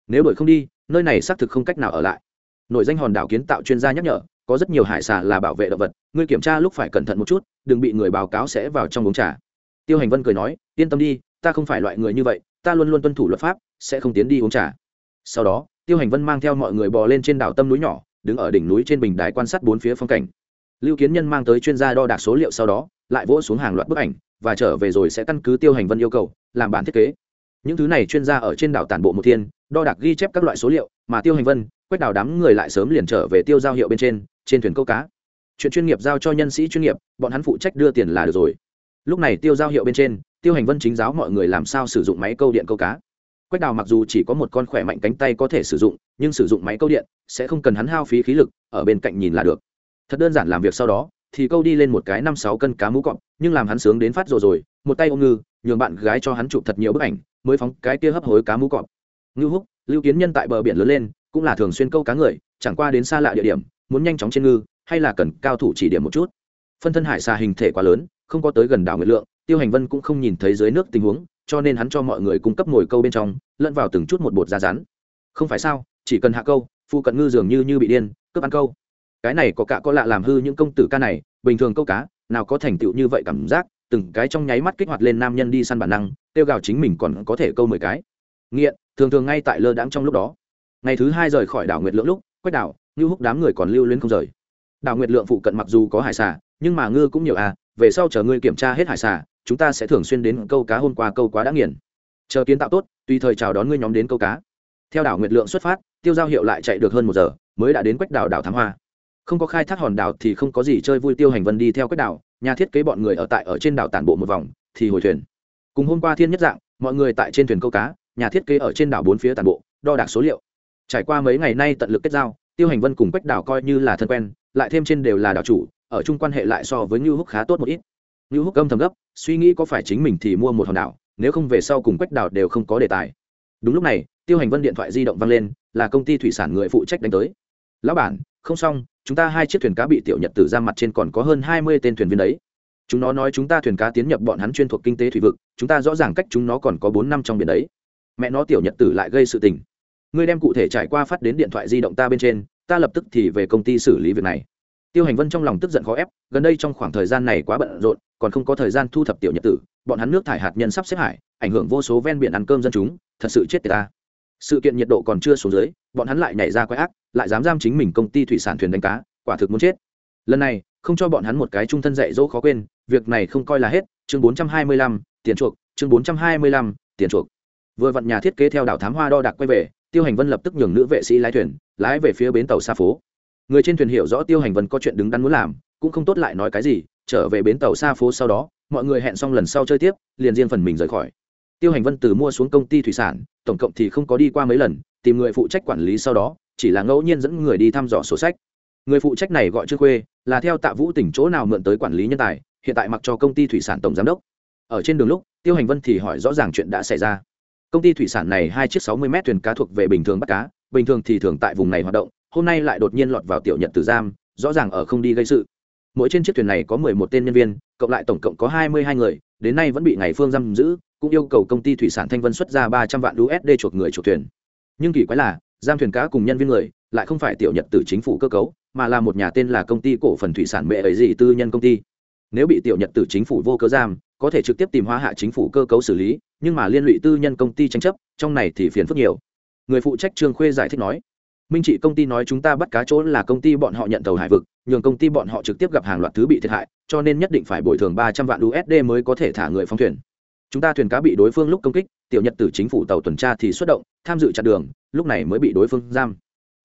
Nếu đuổi không đi, nơi này xác thực không cách nào ở lại. Nội danh hòn đảo kiến tạo chuyên gia nhắc nhở, có rất nhiều hải xà là bảo vệ động vật, ngươi kiểm tra lúc phải cẩn thận một chút, đừng bị người báo cáo sẽ vào trong uống trà. Tiêu hành vân cười nói, yên tâm đi, ta không phải loại người như vậy ta luôn luôn tuân thủ luật pháp, sẽ không tiến đi uống trà. Sau đó, tiêu hành vân mang theo mọi người bò lên trên đảo tâm núi nhỏ, đứng ở đỉnh núi trên bình đài quan sát bốn phía phong cảnh. Lưu kiến nhân mang tới chuyên gia đo đạc số liệu sau đó, lại vỗ xuống hàng loạt bức ảnh, và trở về rồi sẽ căn cứ tiêu hành vân yêu cầu, làm bản thiết kế. Những thứ này chuyên gia ở trên đảo tản bộ một thiên, đo đạc ghi chép các loại số liệu, mà tiêu hành vân, quét đào đám người lại sớm liền trở về tiêu giao hiệu bên trên trên thuyền câu cá. Chuyện chuyên nghiệp giao cho nhân sĩ chuyên nghiệp, bọn hắn phụ trách đưa tiền là được rồi. Lúc này tiêu giao hiệu bên trên tiêu hành vân chính giáo mọi người làm sao sử dụng máy câu điện câu cá. Quách đào mặc dù chỉ có một con khỏe mạnh cánh tay có thể sử dụng, nhưng sử dụng máy câu điện sẽ không cần hắn hao phí khí lực, ở bên cạnh nhìn là được. Thật đơn giản làm việc sau đó, thì câu đi lên một cái năm sáu cân cá mũ cọp, nhưng làm hắn sướng đến phát rồi rồi, một tay ôm ngư, nhường bạn gái cho hắn chụp thật nhiều bức ảnh, mới phóng cái kia hấp hối cá mũ cọp. Ngư húc, lưu kiến nhân tại bờ biển lớn lên, cũng là thường xuyên câu cá người, chẳng qua đến xa lạ địa điểm, muốn nhanh chóng trên ngư, hay là cần cao thủ chỉ điểm một chút. Phân thân hải xà hình thể quá lớn, không có tới gần đảo nguyệt lượng tiêu hành vân cũng không nhìn thấy dưới nước tình huống, cho nên hắn cho mọi người cung cấp ngồi câu bên trong, lẫn vào từng chút một bột da rắn không phải sao, chỉ cần hạ câu phụ cận ngư dường như như bị điên, cướp ăn câu. Cái này có cả có lạ làm hư những công tử ca này, bình thường câu cá, nào có thành tựu như vậy cảm giác, từng cái trong nháy mắt kích hoạt lên nam nhân đi săn bản năng, tiêu gào chính mình còn có thể câu mười cái. Nghiện, thường thường ngay tại lơ đãng trong lúc đó. Ngày thứ hai rời khỏi đảo nguyệt lượng lúc, quách đảo ngư húc đám người còn lưu luyến không rời. Đảo nguyệt lượng phụ cận mặc dù có hải xà, nhưng mà ngư cũng nhiều à về sau chờ ngươi kiểm tra hết hải xà chúng ta sẽ thường xuyên đến câu cá hôm qua câu quá đã nghiền. Chờ kiến tạo tốt, tùy thời chào đón ngươi nhóm đến câu cá. Theo đảo nguyệt lượng xuất phát, tiêu giao hiệu lại chạy được hơn một giờ, mới đã đến quách đảo đảo thám hoa. Không có khai thác hòn đảo thì không có gì chơi vui tiêu hành vân đi theo quách đảo, nhà thiết kế bọn người ở tại ở trên đảo tản bộ một vòng, thì hồi thuyền. Cùng hôm qua thiên nhất dạng, mọi người tại trên thuyền câu cá, nhà thiết kế ở trên đảo bốn phía tản bộ, đo đạc số liệu. Trải qua mấy ngày nay tận lực kết giao, tiêu hành vân cùng quách đảo coi như là thân quen, lại thêm trên đều là đảo chủ, ở chung quan hệ lại so với ngưu húc khá tốt một ít ngưu húc âm thầm gấp, suy nghĩ có phải chính mình thì mua một hòn đảo, nếu không về sau cùng quách đảo đều không có đề tài. Đúng lúc này, tiêu hành vân điện thoại di động vang lên, là công ty thủy sản người phụ trách đánh tới. Lão bản, không xong, chúng ta hai chiếc thuyền cá bị tiểu nhật tử ra mặt trên còn có hơn hai mươi tên thuyền viên đấy. Chúng nó nói chúng ta thuyền cá tiến nhập bọn hắn chuyên thuộc kinh tế thủy vực, chúng ta rõ ràng cách chúng nó còn có bốn năm trong biển đấy. Mẹ nó tiểu nhật tử lại gây sự tình. Ngươi đem cụ thể trải qua phát đến điện thoại di động ta bên trên, ta lập tức thì về công ty xử lý việc này tiêu hành vân trong lòng tức giận khó ép, gần đây trong khoảng thời gian này quá bận rộn, còn không có thời gian thu thập tiểu nhật tử, bọn hắn nước thải hạt nhân sắp xếp hải, ảnh hưởng vô số ven biển ăn cơm dân chúng, thật sự chết tiệt ta. Sự kiện nhiệt độ còn chưa xuống dưới, bọn hắn lại nhảy ra quái ác, lại dám giam chính mình công ty thủy sản thuyền đánh cá, quả thực muốn chết. Lần này, không cho bọn hắn một cái trung thân dạy dỗ khó quên, việc này không coi là hết, chương bốn trăm hai mươi lăm, tiền chuộc, chương bốn trăm hai mươi lăm, tiền chuộc. Vừa vặn nhà thiết kế theo đảo thám hoa đo đạc quay về, tiêu hành vân lập tức nhường nữ vệ sĩ lái thuyền, lái về phía bến tàu xa phố người trên thuyền hiểu rõ tiêu hành vân có chuyện đứng đắn muốn làm, cũng không tốt lại nói cái gì, trở về bến tàu xa phố sau đó, mọi người hẹn xong lần sau chơi tiếp, liền riêng phần mình rời khỏi. Tiêu hành vân từ mua xuống công ty thủy sản, tổng cộng thì không có đi qua mấy lần, tìm người phụ trách quản lý sau đó, chỉ là ngẫu nhiên dẫn người đi thăm dò sổ sách. Người phụ trách này gọi trương khuê, là theo tạ vũ tỉnh chỗ nào mượn tới quản lý nhân tài, hiện tại mặc cho công ty thủy sản tổng giám đốc. Ở trên đường lúc, tiêu hành vân thì hỏi rõ ràng chuyện đã xảy ra. Công ty thủy sản này hai chiếc sáu mươi mét thuyền cá thuộc về bình thường bắt cá, bình thường thì thường tại vùng này hoạt động hôm nay lại đột nhiên lọt vào tiểu nhật tử giam, rõ ràng ở không đi gây sự. Mỗi trên chiếc thuyền này có mười một tên nhân viên, cộng lại tổng cộng có hai mươi hai người, đến nay vẫn bị ngày phương giam giữ, cũng yêu cầu công ty thủy sản thanh vân xuất ra ba trăm vạn usd chuộc người chuộc thuyền. Nhưng kỳ quái là, giam thuyền cá cùng nhân viên người lại không phải tiểu nhật từ chính phủ cơ cấu, mà là một nhà tên là công ty cổ phần thủy sản mẹ ấy gì tư nhân công ty. Nếu bị tiểu nhật từ chính phủ vô cơ giam, có thể trực tiếp tìm hóa hạ chính phủ cơ cấu xử lý, nhưng mà liên lụy tư nhân công ty tranh chấp, trong này thì phiền phức nhiều. Người phụ trách trương khuê giải thích nói minh trị công ty nói chúng ta bắt cá chỗ là công ty bọn họ nhận tàu hải vực, nhường công ty bọn họ trực tiếp gặp hàng loạt thứ bị thiệt hại, cho nên nhất định phải bồi thường ba trăm vạn usd mới có thể thả người phóng thuyền. Chúng ta thuyền cá bị đối phương lúc công kích, tiểu nhật từ chính phủ tàu tuần tra thì xuất động, tham dự chặn đường, lúc này mới bị đối phương giam.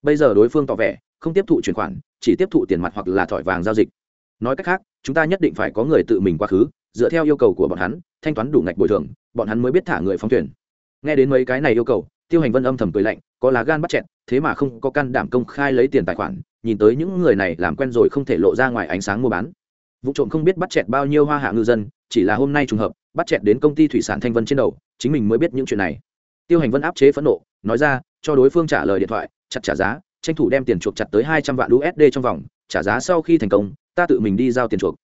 Bây giờ đối phương tỏ vẻ, không tiếp thụ chuyển khoản, chỉ tiếp thụ tiền mặt hoặc là thỏi vàng giao dịch. Nói cách khác, chúng ta nhất định phải có người tự mình quá khứ, dựa theo yêu cầu của bọn hắn, thanh toán đủ ngạch bồi thường, bọn hắn mới biết thả người phóng thuyền. Nghe đến mấy cái này yêu cầu, tiêu hành vân âm thầm cười lạnh có lá gan bắt chẹn thế mà không có can đảm công khai lấy tiền tài khoản, nhìn tới những người này làm quen rồi không thể lộ ra ngoài ánh sáng mua bán. Vụ trộm không biết bắt chẹt bao nhiêu hoa hạ ngư dân, chỉ là hôm nay trùng hợp, bắt chẹt đến công ty thủy sản thanh vân trên đầu, chính mình mới biết những chuyện này. Tiêu hành vân áp chế phẫn nộ, nói ra, cho đối phương trả lời điện thoại, chặt trả giá, tranh thủ đem tiền chuộc chặt tới hai trăm vạn usd trong vòng, trả giá sau khi thành công, ta tự mình đi giao tiền chuộc.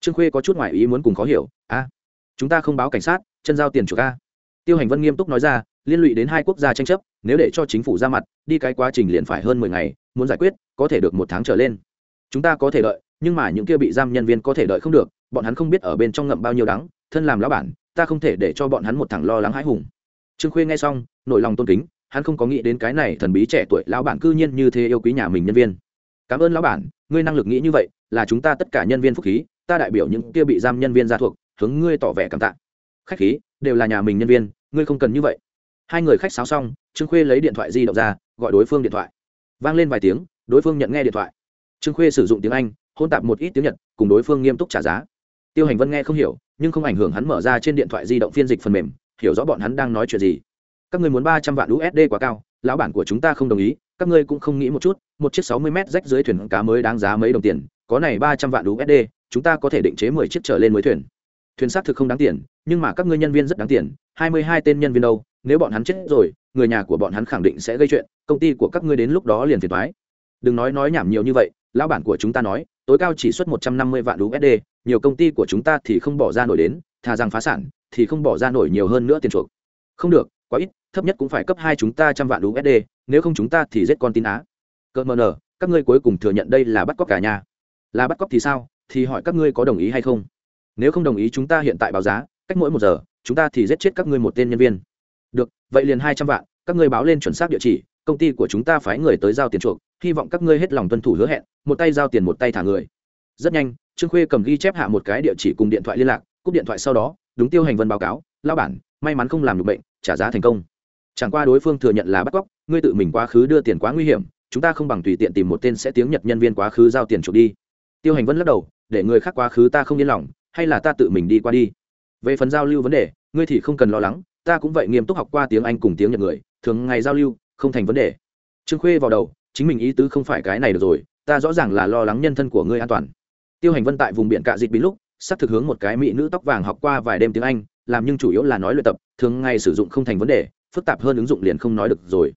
Trương khuê có chút ngoại ý muốn cùng khó hiểu, a, chúng ta không báo cảnh sát, chân giao tiền chuộc a. Tiêu hành vân nghiêm túc nói ra, liên lụy đến hai quốc gia tranh chấp nếu để cho chính phủ ra mặt, đi cái quá trình liền phải hơn mười ngày, muốn giải quyết, có thể được một tháng trở lên. Chúng ta có thể đợi, nhưng mà những kia bị giam nhân viên có thể đợi không được, bọn hắn không biết ở bên trong ngậm bao nhiêu đắng, thân làm lão bản, ta không thể để cho bọn hắn một thằng lo lắng hãi hùng. Trương khuê nghe xong, nổi lòng tôn kính, hắn không có nghĩ đến cái này thần bí trẻ tuổi lão bản cư nhiên như thế yêu quý nhà mình nhân viên. Cảm ơn lão bản, ngươi năng lực nghĩ như vậy, là chúng ta tất cả nhân viên phúc khí, ta đại biểu những kia bị giam nhân viên ra thuộc, hướng ngươi tỏ vẻ cảm tạ. Khách khí, đều là nhà mình nhân viên, ngươi không cần như vậy. Hai người khách sáo xong trương khuê lấy điện thoại di động ra, gọi đối phương điện thoại. Vang lên vài tiếng, đối phương nhận nghe điện thoại. Trương khuê sử dụng tiếng anh, hôn tạp một ít tiếng nhật, cùng đối phương nghiêm túc trả giá. Tiêu hành vân nghe không hiểu, nhưng không ảnh hưởng hắn mở ra trên điện thoại di động phiên dịch phần mềm, hiểu rõ bọn hắn đang nói chuyện gì. Các người muốn ba trăm vạn usd quá cao, lão bản của chúng ta không đồng ý, các ngươi cũng không nghĩ một chút, một chiếc sáu mươi m rách dưới thuyền cá mới đáng giá mấy đồng tiền, có này ba trăm vạn usd chúng ta có thể định chế mười chiếc trở lên mới thuyền. Thuyền xác thực không đáng tiền, nhưng mà các ngươi nhân viên rất đáng tiền, hai mươi hai tên nhân viên đâu nếu bọn hắn chết rồi, người nhà của bọn hắn khẳng định sẽ gây chuyện, công ty của các ngươi đến lúc đó liền phiền thoái đừng nói nói nhảm nhiều như vậy, lão bản của chúng ta nói, tối cao chỉ xuất một trăm năm mươi vạn usd nhiều công ty của chúng ta thì không bỏ ra nổi đến, thà rằng phá sản, thì không bỏ ra nổi nhiều hơn nữa tiền chuộc. Không được, quá ít, thấp nhất cũng phải cấp hai chúng ta trăm vạn usd nếu không chúng ta thì giết con tin á. Cơn mờ nở các ngươi cuối cùng thừa nhận đây là bắt cóc cả nhà. Là bắt cóc thì sao? Thì hỏi các ngươi có đồng ý hay không? Nếu không đồng ý chúng ta hiện tại báo giá, cách mỗi một giờ, chúng ta thì giết chết các ngươi một tên nhân viên được, vậy liền hai trăm vạn, các ngươi báo lên chuẩn xác địa chỉ, công ty của chúng ta phái người tới giao tiền chuộc, hy vọng các ngươi hết lòng tuân thủ hứa hẹn, một tay giao tiền một tay thả người. Rất nhanh, trương khuê cầm ghi chép hạ một cái địa chỉ cùng điện thoại liên lạc, cúp điện thoại sau đó, đúng tiêu hành vân báo cáo lao bản, may mắn không làm được bệnh, trả giá thành công. Chẳng qua đối phương thừa nhận là bắt cóc, ngươi tự mình quá khứ đưa tiền quá nguy hiểm, chúng ta không bằng tùy tiện tìm một tên sẽ tiếng nhật nhân viên quá khứ giao tiền chuộc đi. Tiêu hành vân lắc đầu, để người khác quá khứ ta không yên lòng, hay là ta tự mình đi qua đi. Về phần giao lưu vấn đề, ngươi thì không cần lo lắng ta cũng vậy nghiêm túc học qua tiếng anh cùng tiếng nhật người, thường ngày giao lưu, không thành vấn đề. Trương khuê vào đầu, chính mình ý tứ không phải cái này được rồi, ta rõ ràng là lo lắng nhân thân của ngươi an toàn. Tiêu hành vân tại vùng biển cạ dịch bí lúc, sắp thực hướng một cái mỹ nữ tóc vàng học qua vài đêm tiếng anh, làm nhưng chủ yếu là nói luyện tập, thường ngày sử dụng không thành vấn đề, phức tạp hơn ứng dụng liền không nói được rồi.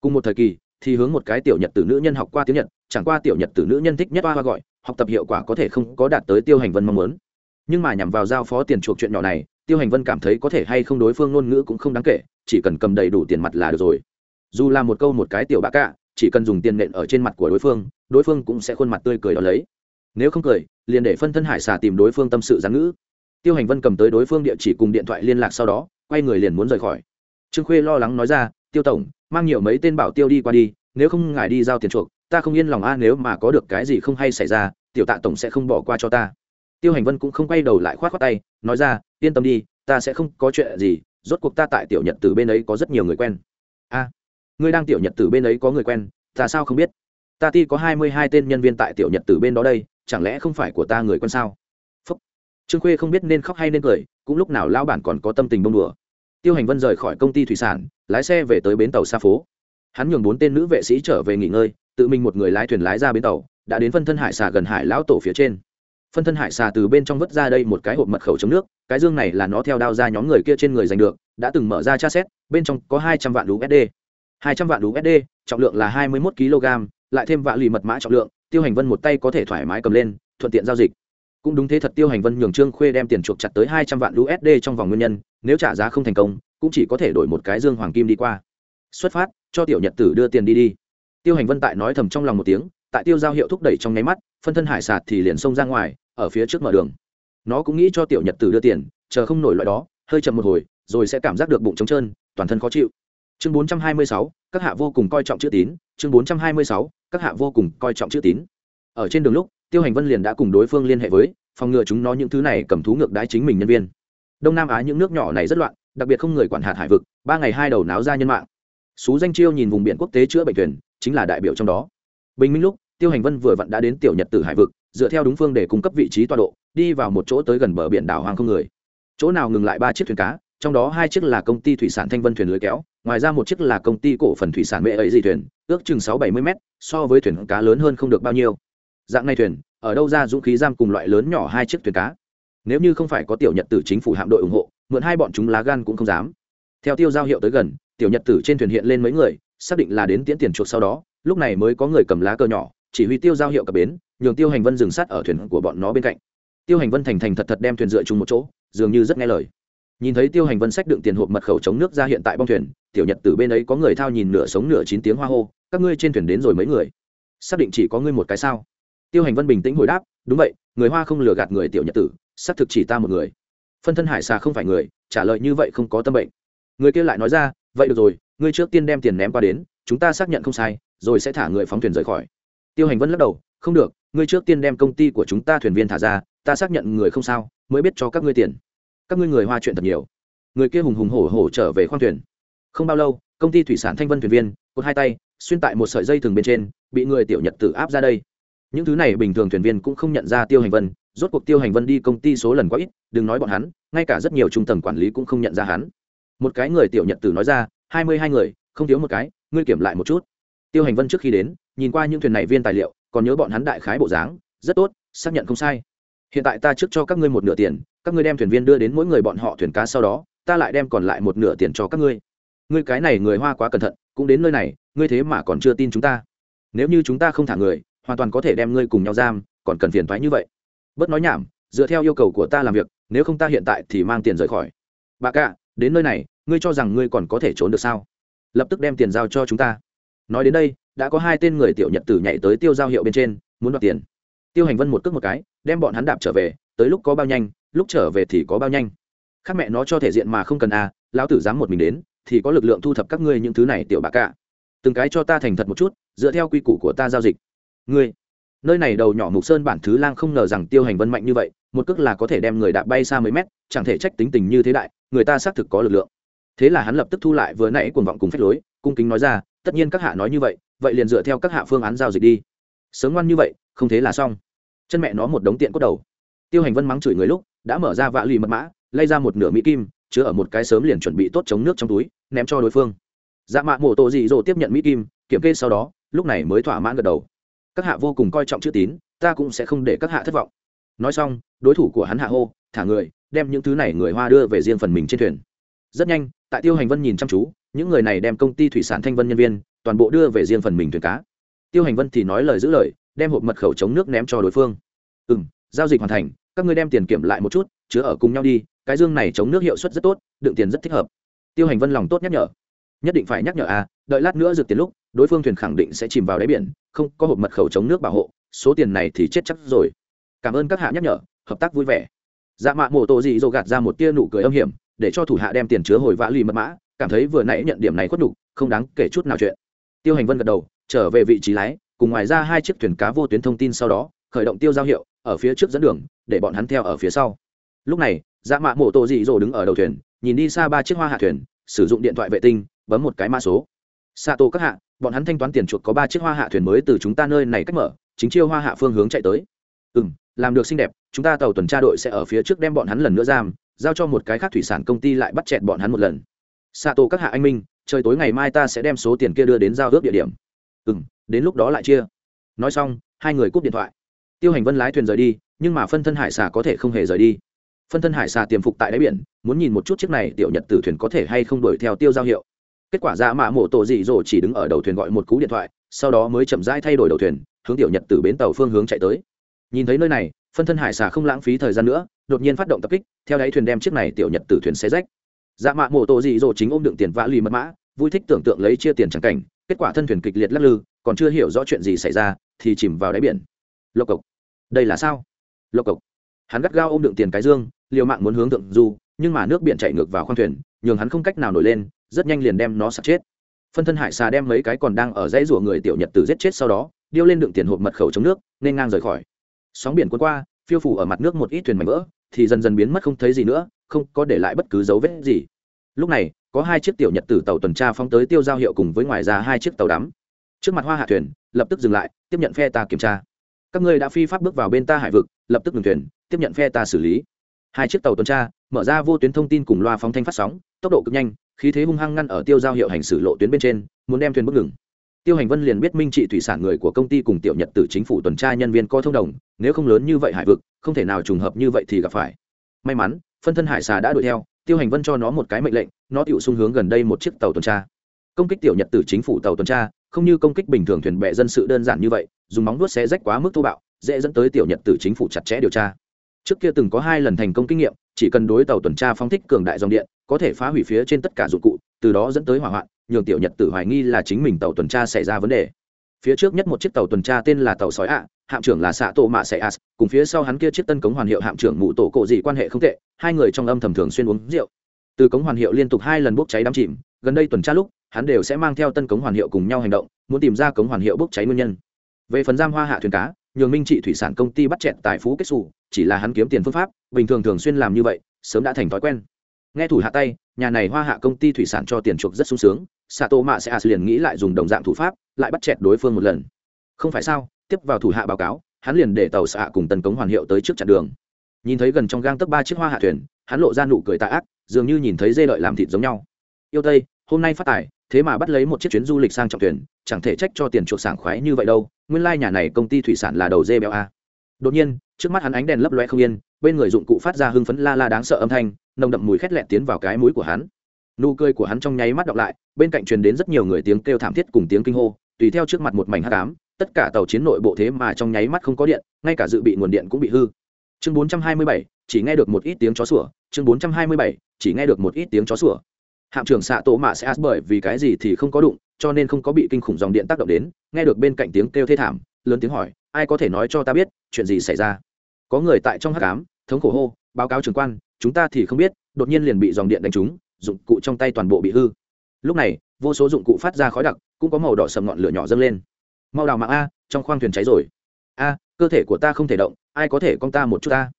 Cùng một thời kỳ, thì hướng một cái tiểu nhật từ nữ nhân học qua tiếng nhật, chẳng qua tiểu nhật từ nữ nhân thích nhất hoa hoa gọi, học tập hiệu quả có thể không có đạt tới tiêu hành vân mong muốn. Nhưng mà nhằm vào giao phó tiền chuộc chuyện nhỏ này tiêu hành vân cảm thấy có thể hay không đối phương ngôn ngữ cũng không đáng kể, chỉ cần cầm đầy đủ tiền mặt là được rồi. Dù là một câu một cái tiểu bạ cạ, chỉ cần dùng tiền nện ở trên mặt của đối phương đối phương cũng sẽ khuôn mặt tươi cười đó lấy. Nếu không cười, liền để phân thân hải xà tìm đối phương tâm sự gián ngữ. Tiêu hành vân cầm tới đối phương địa chỉ cùng điện thoại liên lạc sau đó, quay người liền muốn rời khỏi. Trương khuê lo lắng nói ra, tiêu tổng, mang nhiều mấy tên bảo tiêu đi qua đi, nếu không ngài đi giao tiền chuộc, ta không yên lòng a, nếu mà có được cái gì không hay xảy ra, tiểu tạ tổng sẽ không bỏ qua cho ta tiêu hành vân cũng không quay đầu lại k h o á t khoác tay, nói ra, yên tâm đi, ta sẽ không có chuyện gì, rốt cuộc ta tại tiểu nhật từ bên ấy có rất nhiều người quen. A, ngươi đang tiểu nhật từ bên ấy có người quen, ta sao không biết? Ta ti có hai mươi hai tên nhân viên tại tiểu nhật từ bên đó đây, chẳng lẽ không phải của ta người quen sao? Phúc. trương khuê không biết nên khóc hay nên cười, cũng lúc nào lao bản còn có tâm tình bông đùa. Tiêu hành vân rời khỏi công ty thủy sản, lái xe về tới bến tàu xa phố. Hắn nhường bốn tên nữ vệ sĩ trở về nghỉ ngơi, tự mình một người lái thuyền lái ra bến tàu, đã đến phân thân hải xà gần hải lão tổ phía trên phân thân hải xà từ bên trong vứt ra đây một cái hộp mật khẩu chống nước, cái dương này là nó theo đao ra nhóm người kia trên người giành được, đã từng mở ra tra xét, bên trong có hai trăm vạn usd hai trăm vạn usd trọng lượng là hai mươi một kg lại thêm vạ lì mật mã trọng lượng, tiêu hành vân một tay có thể thoải mái cầm lên, thuận tiện giao dịch. Cũng đúng thế thật, tiêu hành vân nhường trương khuê đem tiền chuộc chặt tới hai trăm vạn usd trong vòng nguyên nhân, nếu trả giá không thành công, cũng chỉ có thể đổi một cái dương hoàng kim đi qua. Xuất phát, cho tiểu nhật tử đưa tiền đi đi. Tiêu hành vân tại nói thầm trong lòng một tiếng tại tiêu giao hiệu thúc đẩy trong nháy mắt phân thân hải sạt thì liền xông ra ngoài ở phía trước mở đường. Nó cũng nghĩ cho tiểu nhật tử đưa tiền chờ không nổi loại đó hơi chậm một hồi rồi sẽ cảm giác được bụng trống trơn toàn thân khó chịu. Chương 426, các hạ vô cùng coi trọng chữ tín. Chương 426, các hạ vô cùng coi trọng chữ tín. Ở trên đường lúc tiêu hành vân liền đã cùng đối phương liên hệ với phòng ngừa chúng nó những thứ này cầm thú ngược đái chính mình nhân viên. Đông nam á những nước nhỏ này rất loạn đặc biệt không người quản hạt hải vực ba ngày hai đầu náo ra nhân mạng. Xú danh chiêu nhìn vùng biển quốc tế chữa bệnh thuyền chính là đại biểu trong đó. Bình minh lúc tiêu hành vân vừa vặn đã đến tiểu nhật tử hải vực, dựa theo đúng phương để cung cấp vị trí tọa độ, đi vào một chỗ tới gần bờ biển đảo hoàng không người. Chỗ nào ngừng lại ba chiếc thuyền cá, trong đó hai chiếc là công ty thủy sản thanh vân thuyền lưới kéo, ngoài ra một chiếc là công ty cổ phần thủy sản mẹ ấy gì thuyền, ước chừng sáu bảy mươi mét, so với thuyền cá lớn hơn không được bao nhiêu. Dạng này thuyền, ở đâu ra dũng khí giam cùng loại lớn nhỏ hai chiếc thuyền cá. Nếu như không phải có tiểu nhật tử chính phủ hạm đội ủng hộ, mượn hai bọn chúng lá gan cũng không dám. Theo tiêu giao hiệu tới gần, tiểu nhật tử trên thuyền hiện lên mấy người, xác định là đến tiễn tiền chuộc sau đó, lúc này mới có người cầm lá cờ nhỏ chỉ huy tiêu giao hiệu cập bến, nhường tiêu hành vân dừng sát ở thuyền của bọn nó bên cạnh. Tiêu hành vân thành thành thật thật đem thuyền dựa chung một chỗ, dường như rất nghe lời. Nhìn thấy tiêu hành vân sách đựng tiền hộp mật khẩu chống nước ra hiện tại bong thuyền, tiểu nhật từ bên ấy có người thao nhìn nửa sống nửa chín tiếng hoa hô, các ngươi trên thuyền đến rồi mấy người? Xác định chỉ có ngươi một cái sao? Tiêu hành vân bình tĩnh hồi đáp, đúng vậy, người hoa không lừa gạt người tiểu nhật tử, xác thực chỉ ta một người. Phân thân hải xà không phải người, trả lời như vậy không có tâm bệnh. Người kia lại nói ra, vậy được rồi, ngươi trước tiên đem tiền ném qua đến, chúng ta xác nhận không sai, rồi sẽ thả người phóng thuyền rời khỏi tiêu hành vân lắc đầu, không được, ngươi trước tiên đem công ty của chúng ta thuyền viên thả ra, ta xác nhận người không sao, mới biết cho các ngươi tiền. Các ngươi người hoa chuyện thật nhiều. Người kia hùng hùng hổ hổ trở về khoang thuyền. Không bao lâu, công ty thủy sản thanh vân thuyền viên, cột hai tay, xuyên tại một sợi dây thừng bên trên, bị người tiểu nhật tử áp ra đây. Những thứ này bình thường thuyền viên cũng không nhận ra tiêu hành vân, rốt cuộc tiêu hành vân đi công ty số lần quá ít, đừng nói bọn hắn, ngay cả rất nhiều trung tầng quản lý cũng không nhận ra hắn. Một cái người tiểu nhật tử nói ra, hai mươi hai người, không thiếu một cái, ngươi kiểm lại một chút. Tiêu hành vân trước khi đến nhìn qua những thuyền này viên tài liệu, còn nhớ bọn hắn đại khái bộ dáng, rất tốt, xác nhận không sai. Hiện tại ta trước cho các ngươi một nửa tiền, các ngươi đem thuyền viên đưa đến mỗi người bọn họ thuyền cá sau đó, ta lại đem còn lại một nửa tiền cho các ngươi. Ngươi cái này người hoa quá cẩn thận, cũng đến nơi này, ngươi thế mà còn chưa tin chúng ta. Nếu như chúng ta không thả người, hoàn toàn có thể đem ngươi cùng nhau giam, còn cần phiền thoái như vậy. Bớt nói nhảm, dựa theo yêu cầu của ta làm việc, nếu không ta hiện tại thì mang tiền rời khỏi. Bà cạ đến nơi này, ngươi cho rằng ngươi còn có thể trốn được sao? Lập tức đem tiền giao cho chúng ta. Nói đến đây đã có hai tên người tiểu nhật tử nhảy tới tiêu giao hiệu bên trên, muốn đoạt tiền. Tiêu hành vân một cước một cái, đem bọn hắn đạp trở về, tới lúc có bao nhanh, lúc trở về thì có bao nhanh. Khác mẹ nó cho thể diện mà không cần à lão tử dám một mình đến, thì có lực lượng thu thập các ngươi những thứ này tiểu bà cả từng cái cho ta thành thật một chút, dựa theo quy củ của ta giao dịch. Ngươi, nơi này đầu nhỏ mục sơn bản thứ lang không ngờ rằng tiêu hành vân mạnh như vậy, một cước là có thể đem người đạp bay xa mấy mét, chẳng thể trách tính tình như thế đại, người ta xác thực có lực lượng. Thế là hắn lập tức thu lại vừa nãy cuồng vọng cùng phép lối, cung kính nói ra, tất nhiên các hạ nói như vậy vậy liền dựa theo các hạ phương án giao dịch đi. Sớm ngoan như vậy, không thế là xong. Chân mẹ nó một đống tiện cốt đầu. Tiêu hành vân mắng chửi người lúc, đã mở ra vạ lì mật mã lay ra một nửa mỹ kim, chứa ở một cái sớm liền chuẩn bị tốt chống nước trong túi, ném cho đối phương. Dạ mạ mổ tổ dị dỗ tiếp nhận mỹ kim, kiểm kê sau đó, lúc này mới thỏa mãn gật đầu. Các hạ vô cùng coi trọng chữ tín, ta cũng sẽ không để các hạ thất vọng. Nói xong, đối thủ của hắn hạ hô, thả người, đem những thứ này người hoa đưa về riêng phần mình trên thuyền. Rất nhanh, tại tiêu hành vân nhìn chăm chú, những người này đem công ty thủy sản thanh vân nhân viên toàn bộ đưa về riêng phần mình thuyền cá. Tiêu hành vân thì nói lời giữ lời đem hộp mật khẩu chống nước ném cho đối phương. Ừ m giao dịch hoàn thành các ngươi đem tiền kiểm lại một chút chứa ở cùng nhau đi cái dương này chống nước hiệu suất rất tốt đựng tiền rất thích hợp. Tiêu hành vân lòng tốt nhắc nhở. Nhất định phải nhắc nhở à đợi lát nữa dược tiền lúc đối phương thuyền khẳng định sẽ chìm vào đáy biển không có hộp mật khẩu chống nước bảo hộ số tiền này thì chết chắc rồi. Cảm ơn các hạ nhắc nhở hợp tác vui vẻ. Dạ mạ mổ tổ dị dỗ gạt ra một tia nụ cười âm hiểm để cho thủ hạ đem tiền chứa hồi vã lì mật mã cảm thấy vừa nãy nhận điểm này khuất đủ, không đáng kể chút nào chuyện tiêu hành vân gật đầu, trở về vị trí lái, cùng ngoài ra hai chiếc thuyền cá vô tuyến thông tin sau đó, khởi động tiêu giao hiệu, ở phía trước dẫn đường, để bọn hắn theo ở phía sau. Lúc này dạ mạ mổ tổ dị dỗ đứng ở đầu thuyền, nhìn đi xa ba chiếc hoa hạ thuyền, sử dụng điện thoại vệ tinh, bấm một cái mã số. Xạ tổ các hạ, bọn hắn thanh toán tiền chuộc có ba chiếc hoa hạ thuyền mới từ chúng ta nơi này cách mở, chính chiêu hoa hạ phương hướng chạy tới. Ừ m làm được xinh đẹp, chúng ta tàu tuần tra đội sẽ ở phía trước đem bọn hắn lần nữa giam, giao cho một cái khác thủy sản công ty lại bắt chẹt bọn hắn một lần. Xạ tổ các hạ anh minh trời tối ngày mai ta sẽ đem số tiền kia đưa đến giao ước địa điểm. Ừ m đến lúc đó lại chia. Nói xong, hai người cúp điện thoại. Tiêu hành vân lái thuyền rời đi, nhưng mà phân thân hải xà có thể không hề rời đi. Phân thân hải xà tiềm phục tại đáy biển, muốn nhìn một chút chiếc này tiểu nhật tử thuyền có thể hay không đuổi theo tiêu giao hiệu. Kết quả ra mạ mổ tổ dị dỗ chỉ đứng ở đầu thuyền gọi một cú điện thoại, sau đó mới chậm rãi thay đổi đầu thuyền, hướng tiểu nhật từ bến tàu phương hướng chạy tới. Nhìn thấy nơi này, phân thân hải xà không lãng phí thời gian nữa, đột nhiên phát động tập kích, theo đáy thuyền đem chiếc này tiểu nhật từ thuyền xe rách dạ mạ mổ tổ dị dỗ chính ôm đựng tiền vã lì mật mã, vui thích tưởng tượng lấy chia tiền chẳng cảnh, kết quả thân thuyền kịch liệt lắc lư, còn chưa hiểu rõ chuyện gì xảy ra, thì chìm vào đáy biển. Lộc cộc. Đây là sao? Lộc cộc. Hắn gắt gao ôm đựng tiền cái dương, liều mạng muốn hướng thượng du, nhưng mà nước biển chạy ngược vào khoang thuyền, nhường hắn không cách nào nổi lên, rất nhanh liền đem nó sạt chết. Phân thân hải xà đem mấy cái còn đang ở dãy rủa người tiểu nhật tử giết chết sau đó, điêu lên đựng tiền hộp mật khẩu chống nước, nên ngang rời khỏi. Sóng biển cuốn qua, phiêu phủ ở mặt nước một ít thuyền mảnh vỡ thì dần dần biến mất không thấy gì nữa, không có để lại bất cứ dấu vết gì. Lúc này, có hai chiếc tiểu nhật tử tàu tuần tra phóng tới tiêu giao hiệu cùng với ngoài ra hai chiếc tàu đắm. Trước mặt hoa hạ thuyền, lập tức dừng lại, tiếp nhận phe ta kiểm tra. Các ngươi đã phi pháp bước vào bên ta hải vực, lập tức ngừng thuyền, tiếp nhận phe ta xử lý. Hai chiếc tàu tuần tra, mở ra vô tuyến thông tin cùng loa phóng thanh phát sóng, tốc độ cực nhanh, khí thế hung hăng ngăn ở tiêu giao hiệu hành xử lộ tuyến bên trên, muốn đem thuyền bước ngừng tiêu hành vân liền biết minh trị thủy sản người của công ty cùng tiểu nhật từ chính phủ tuần tra nhân viên có thông đồng, nếu không lớn như vậy hải vực, không thể nào trùng hợp như vậy thì gặp phải. May mắn, phân thân hải xà đã đuổi theo, tiêu hành vân cho nó một cái mệnh lệnh, nó tự xung hướng gần đây một chiếc tàu tuần tra. Công kích tiểu nhật từ chính phủ tàu tuần tra, không như công kích bình thường thuyền bè dân sự đơn giản như vậy, dùng móng vuốt xé rách quá mức thô bạo, dễ dẫn tới tiểu nhật từ chính phủ chặt chẽ điều tra. Trước kia từng có hai lần thành công kinh nghiệm, chỉ cần đối tàu tuần tra phóng thích cường đại dòng điện, có thể phá hủy phía trên tất cả dụng cụ, từ đó dẫn tới hỏa hoạn nhường tiểu nhật tử hoài nghi là chính mình tàu tuần tra xảy ra vấn đề. Phía trước nhất một chiếc tàu tuần tra tên là tàu sói ạ, hạm trưởng là xạ tổ mạ sẻ as cùng phía sau hắn kia chiếc tân cống hoàn hiệu hạm trưởng mụ tổ cổ dị quan hệ không tệ, hai người trong âm thầm thường xuyên uống rượu. Từ cống hoàn hiệu liên tục hai lần bốc cháy đắm chìm, gần đây tuần tra lúc, hắn đều sẽ mang theo tân cống hoàn hiệu cùng nhau hành động, muốn tìm ra cống hoàn hiệu bốc cháy nguyên nhân. Về phần giam hoa hạ thuyền cá, nhường minh trị thủy sản công ty bắt chẹn tại phú kết xù chỉ là hắn kiếm tiền phương pháp, bình thường thường xuyên làm như vậy, sớm đã thành thói quen nghe thủ hạ tay, nhà này hoa hạ công ty thủy sản cho tiền chuộc rất sung sướng, sato mạ sẽ liền nghĩ lại dùng đồng dạng thủ pháp, lại bắt chẹt đối phương một lần. Không phải sao, tiếp vào thủ hạ báo cáo, hắn liền để tàu xạ cùng tần cống hoàn hiệu tới trước chặn đường. Nhìn thấy gần trong gang tấp ba chiếc hoa hạ thuyền, hắn lộ ra nụ cười tạ ác, dường như nhìn thấy dê lợi làm thịt giống nhau. Yêu tây, hôm nay phát tài, thế mà bắt lấy một chiếc chuyến du lịch sang trọng thuyền, chẳng thể trách cho tiền chuộc sảng khoái như vậy đâu, nguyên lai nhà này công ty thủy sản là đầu dê béo a. Đột nhiên, trước mắt hắn ánh đèn lấp loe không yên, bên người dụng cụ phát ra hưng phấn la la đáng sợ âm thanh nồng đậm mùi khét lẹt tiến vào cái mũi của hắn. Nụ cười của hắn trong nháy mắt đọc lại bên cạnh truyền đến rất nhiều người tiếng kêu thảm thiết cùng tiếng kinh hô tùy theo trước mặt một mảnh hắc ám, tất cả tàu chiến nội bộ thế mà trong nháy mắt không có điện ngay cả dự bị nguồn điện cũng bị hư. Chương 427, chỉ nghe được một ít tiếng chó sủa. Chương 427, chỉ nghe được một ít tiếng chó sủa. Hạm trưởng xạ tổ mạ sẽ át bởi vì cái gì thì không có đụng cho nên không có bị kinh khủng dòng điện tác động đến. Nghe được bên cạnh tiếng kêu thê thảm lớn tiếng hỏi ai có thể nói cho ta biết chuyện gì xảy ra? Có người tại trong hát cám thống khổ hô báo cáo trưởng quan, chúng ta thì không biết, đột nhiên liền bị dòng điện đánh trúng, dụng cụ trong tay toàn bộ bị hư. Lúc này, vô số dụng cụ phát ra khói đặc, cũng có màu đỏ sầm ngọn lửa nhỏ dâng lên. Mau đào mạng a, trong khoang thuyền cháy rồi. A, cơ thể của ta không thể động, ai có thể con ta một chút ta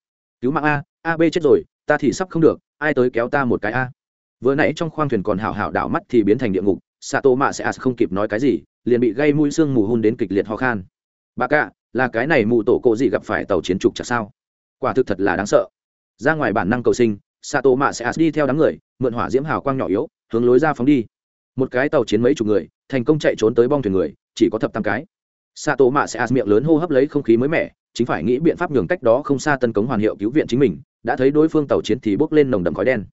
cứu mạng a a, b chết rồi, ta thì sắp không được, ai tới kéo ta một cái a? Vừa nãy trong khoang thuyền còn hảo hảo đảo mắt thì biến thành địa ngục, sato mạ sẽ không kịp nói cái gì, liền bị gây mũi xương mù hun đến kịch liệt ho khan. Bà cạ, là cái này mù tổ cộ gì gặp phải tàu chiến trục chặt sao? Quả thực thật là đáng sợ ra ngoài bản năng cầu sinh, sato mạ sẽ đi theo đám người, mượn hỏa diễm hào quang nhỏ yếu, hướng lối ra phóng đi. Một cái tàu chiến mấy chục người, thành công chạy trốn tới bong thuyền người, chỉ có thập tam cái. Sato mạ sẽ miệng lớn hô hấp lấy không khí mới mẻ, chính phải nghĩ biện pháp nhường cách đó không xa tân cống hoàn hiệu cứu viện chính mình, đã thấy đối phương tàu chiến thì bốc lên nồng đậm khói đen.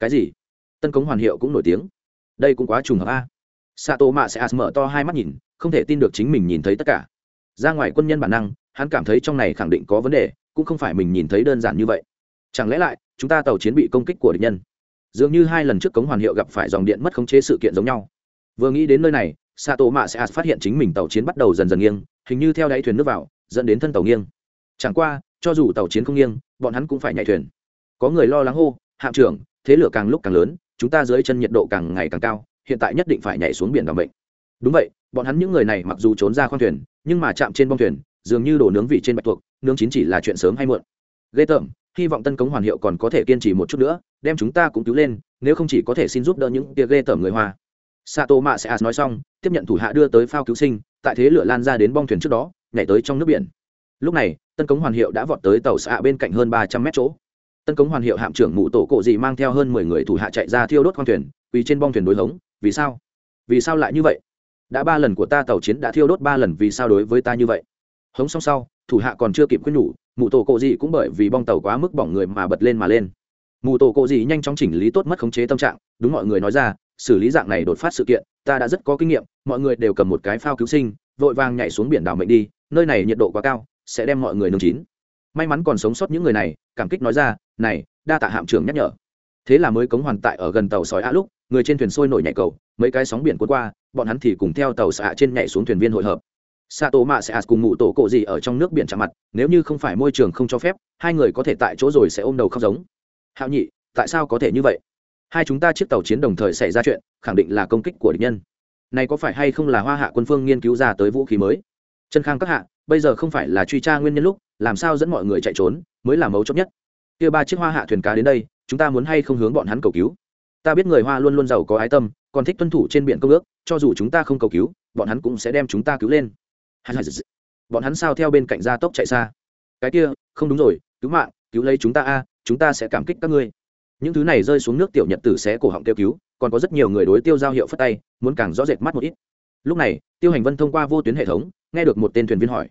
Cái gì? Tân cống hoàn hiệu cũng nổi tiếng. Đây cũng quá trùng hợp a. Sato mạ sẽ mở to hai mắt nhìn, không thể tin được chính mình nhìn thấy tất cả. Ra ngoài quân nhân bản năng, hắn cảm thấy trong này khẳng định có vấn đề, cũng không phải mình nhìn thấy đơn giản như vậy chẳng lẽ lại chúng ta tàu chiến bị công kích của địch nhân? Dường như hai lần trước cống hoàn hiệu gặp phải dòng điện mất khống chế sự kiện giống nhau. Vừa nghĩ đến nơi này sato mạ sẽ phát hiện chính mình tàu chiến bắt đầu dần dần nghiêng hình như theo đáy thuyền nước vào dẫn đến thân tàu nghiêng. Chẳng qua cho dù tàu chiến không nghiêng bọn hắn cũng phải nhảy thuyền. Có người lo lắng hô hạm trưởng thế lửa càng lúc càng lớn chúng ta dưới chân nhiệt độ càng ngày càng cao hiện tại nhất định phải nhảy xuống biển đảm bệnh. Đúng vậy bọn hắn những người này mặc dù trốn ra khoang thuyền nhưng mà chạm trên bông thuyền dường như đổ nướng vị trên bạch thuộc, nướng chín chỉ là chuyện sớm hay muộn. Ghê tởm hy vọng tân cống hoàn hiệu còn có thể kiên trì một chút nữa, đem chúng ta cũng cứu lên, nếu không chỉ có thể xin giúp đỡ những tia ghê tởm người hoa. Sato mạ sẽ nói xong, tiếp nhận thủ hạ đưa tới phao cứu sinh, tại thế lửa lan ra đến bong thuyền trước đó, nhảy tới trong nước biển. Lúc này, tân cống hoàn hiệu đã vọt tới tàu xạ bên cạnh hơn ba trăm mét chỗ. Tân cống hoàn hiệu hạm trưởng mụ tổ cộ dị mang theo hơn mười người thủ hạ chạy ra thiêu đốt khoang thuyền quỳ trên bong thuyền đối hống, vì sao? Vì sao lại như vậy? Đã ba lần của ta tàu chiến đã thiêu đốt ba lần, vì sao đối với ta như vậy? Hống xong sau, thủ hạ còn chưa kịp quyết nhủ mụ tổ cộ dị cũng bởi vì bong tàu quá mức bỏng người mà bật lên mà lên. Mù tổ cộ dị nhanh chóng chỉnh lý tốt mất khống chế tâm trạng, đúng mọi người nói ra, xử lý dạng này đột phát sự kiện, ta đã rất có kinh nghiệm, mọi người đều cầm một cái phao cứu sinh, vội vàng nhảy xuống biển đảo mệnh đi, nơi này nhiệt độ quá cao, sẽ đem mọi người nương chín. May mắn còn sống sót những người này, cảm kích nói ra, này, đa tạ hạm trưởng nhắc nhở. Thế là mới cống hoàn tại ở gần tàu sói a lúc, người trên thuyền sôi nổi nhảy cầu, mấy cái sóng biển cuốn qua, bọn hắn thì cùng theo tàu xạ trên nhảy xuống thuyền viên hội hợp. Sạ tổ Mạ sẽ à cùng mụ tổ cổ gì ở trong nước biển chạm mặt, nếu như không phải môi trường không cho phép, hai người có thể tại chỗ rồi sẽ ôm đầu khóc giống. Hạo nhị, tại sao có thể như vậy? Hai chúng ta chiếc tàu chiến đồng thời xảy ra chuyện, khẳng định là công kích của địch nhân. Này có phải hay không là Hoa Hạ quân phương nghiên cứu ra tới vũ khí mới? Chân Khang các hạ, bây giờ không phải là truy tra nguyên nhân lúc, làm sao dẫn mọi người chạy trốn, mới là mấu chốt nhất. Kia ba chiếc Hoa Hạ thuyền cá đến đây, chúng ta muốn hay không hướng bọn hắn cầu cứu? Ta biết người Hoa luôn luôn giàu có ái tâm, còn thích tuân thủ trên biển công ước, cho dù chúng ta không cầu cứu, bọn hắn cũng sẽ đem chúng ta cứu lên bọn hắn sao theo bên cạnh gia tốc chạy xa? Cái kia, không đúng rồi, cứu mạng, cứu lấy chúng ta a, chúng ta sẽ cảm kích các ngươi. Những thứ này rơi xuống nước tiểu nhật tử sẽ cổ họng kêu cứu, còn có rất nhiều người đối tiêu giao hiệu phất tay, muốn càng rõ rệt mắt một ít. Lúc này, tiêu hành vân thông qua vô tuyến hệ thống, nghe được một tên thuyền viên hỏi.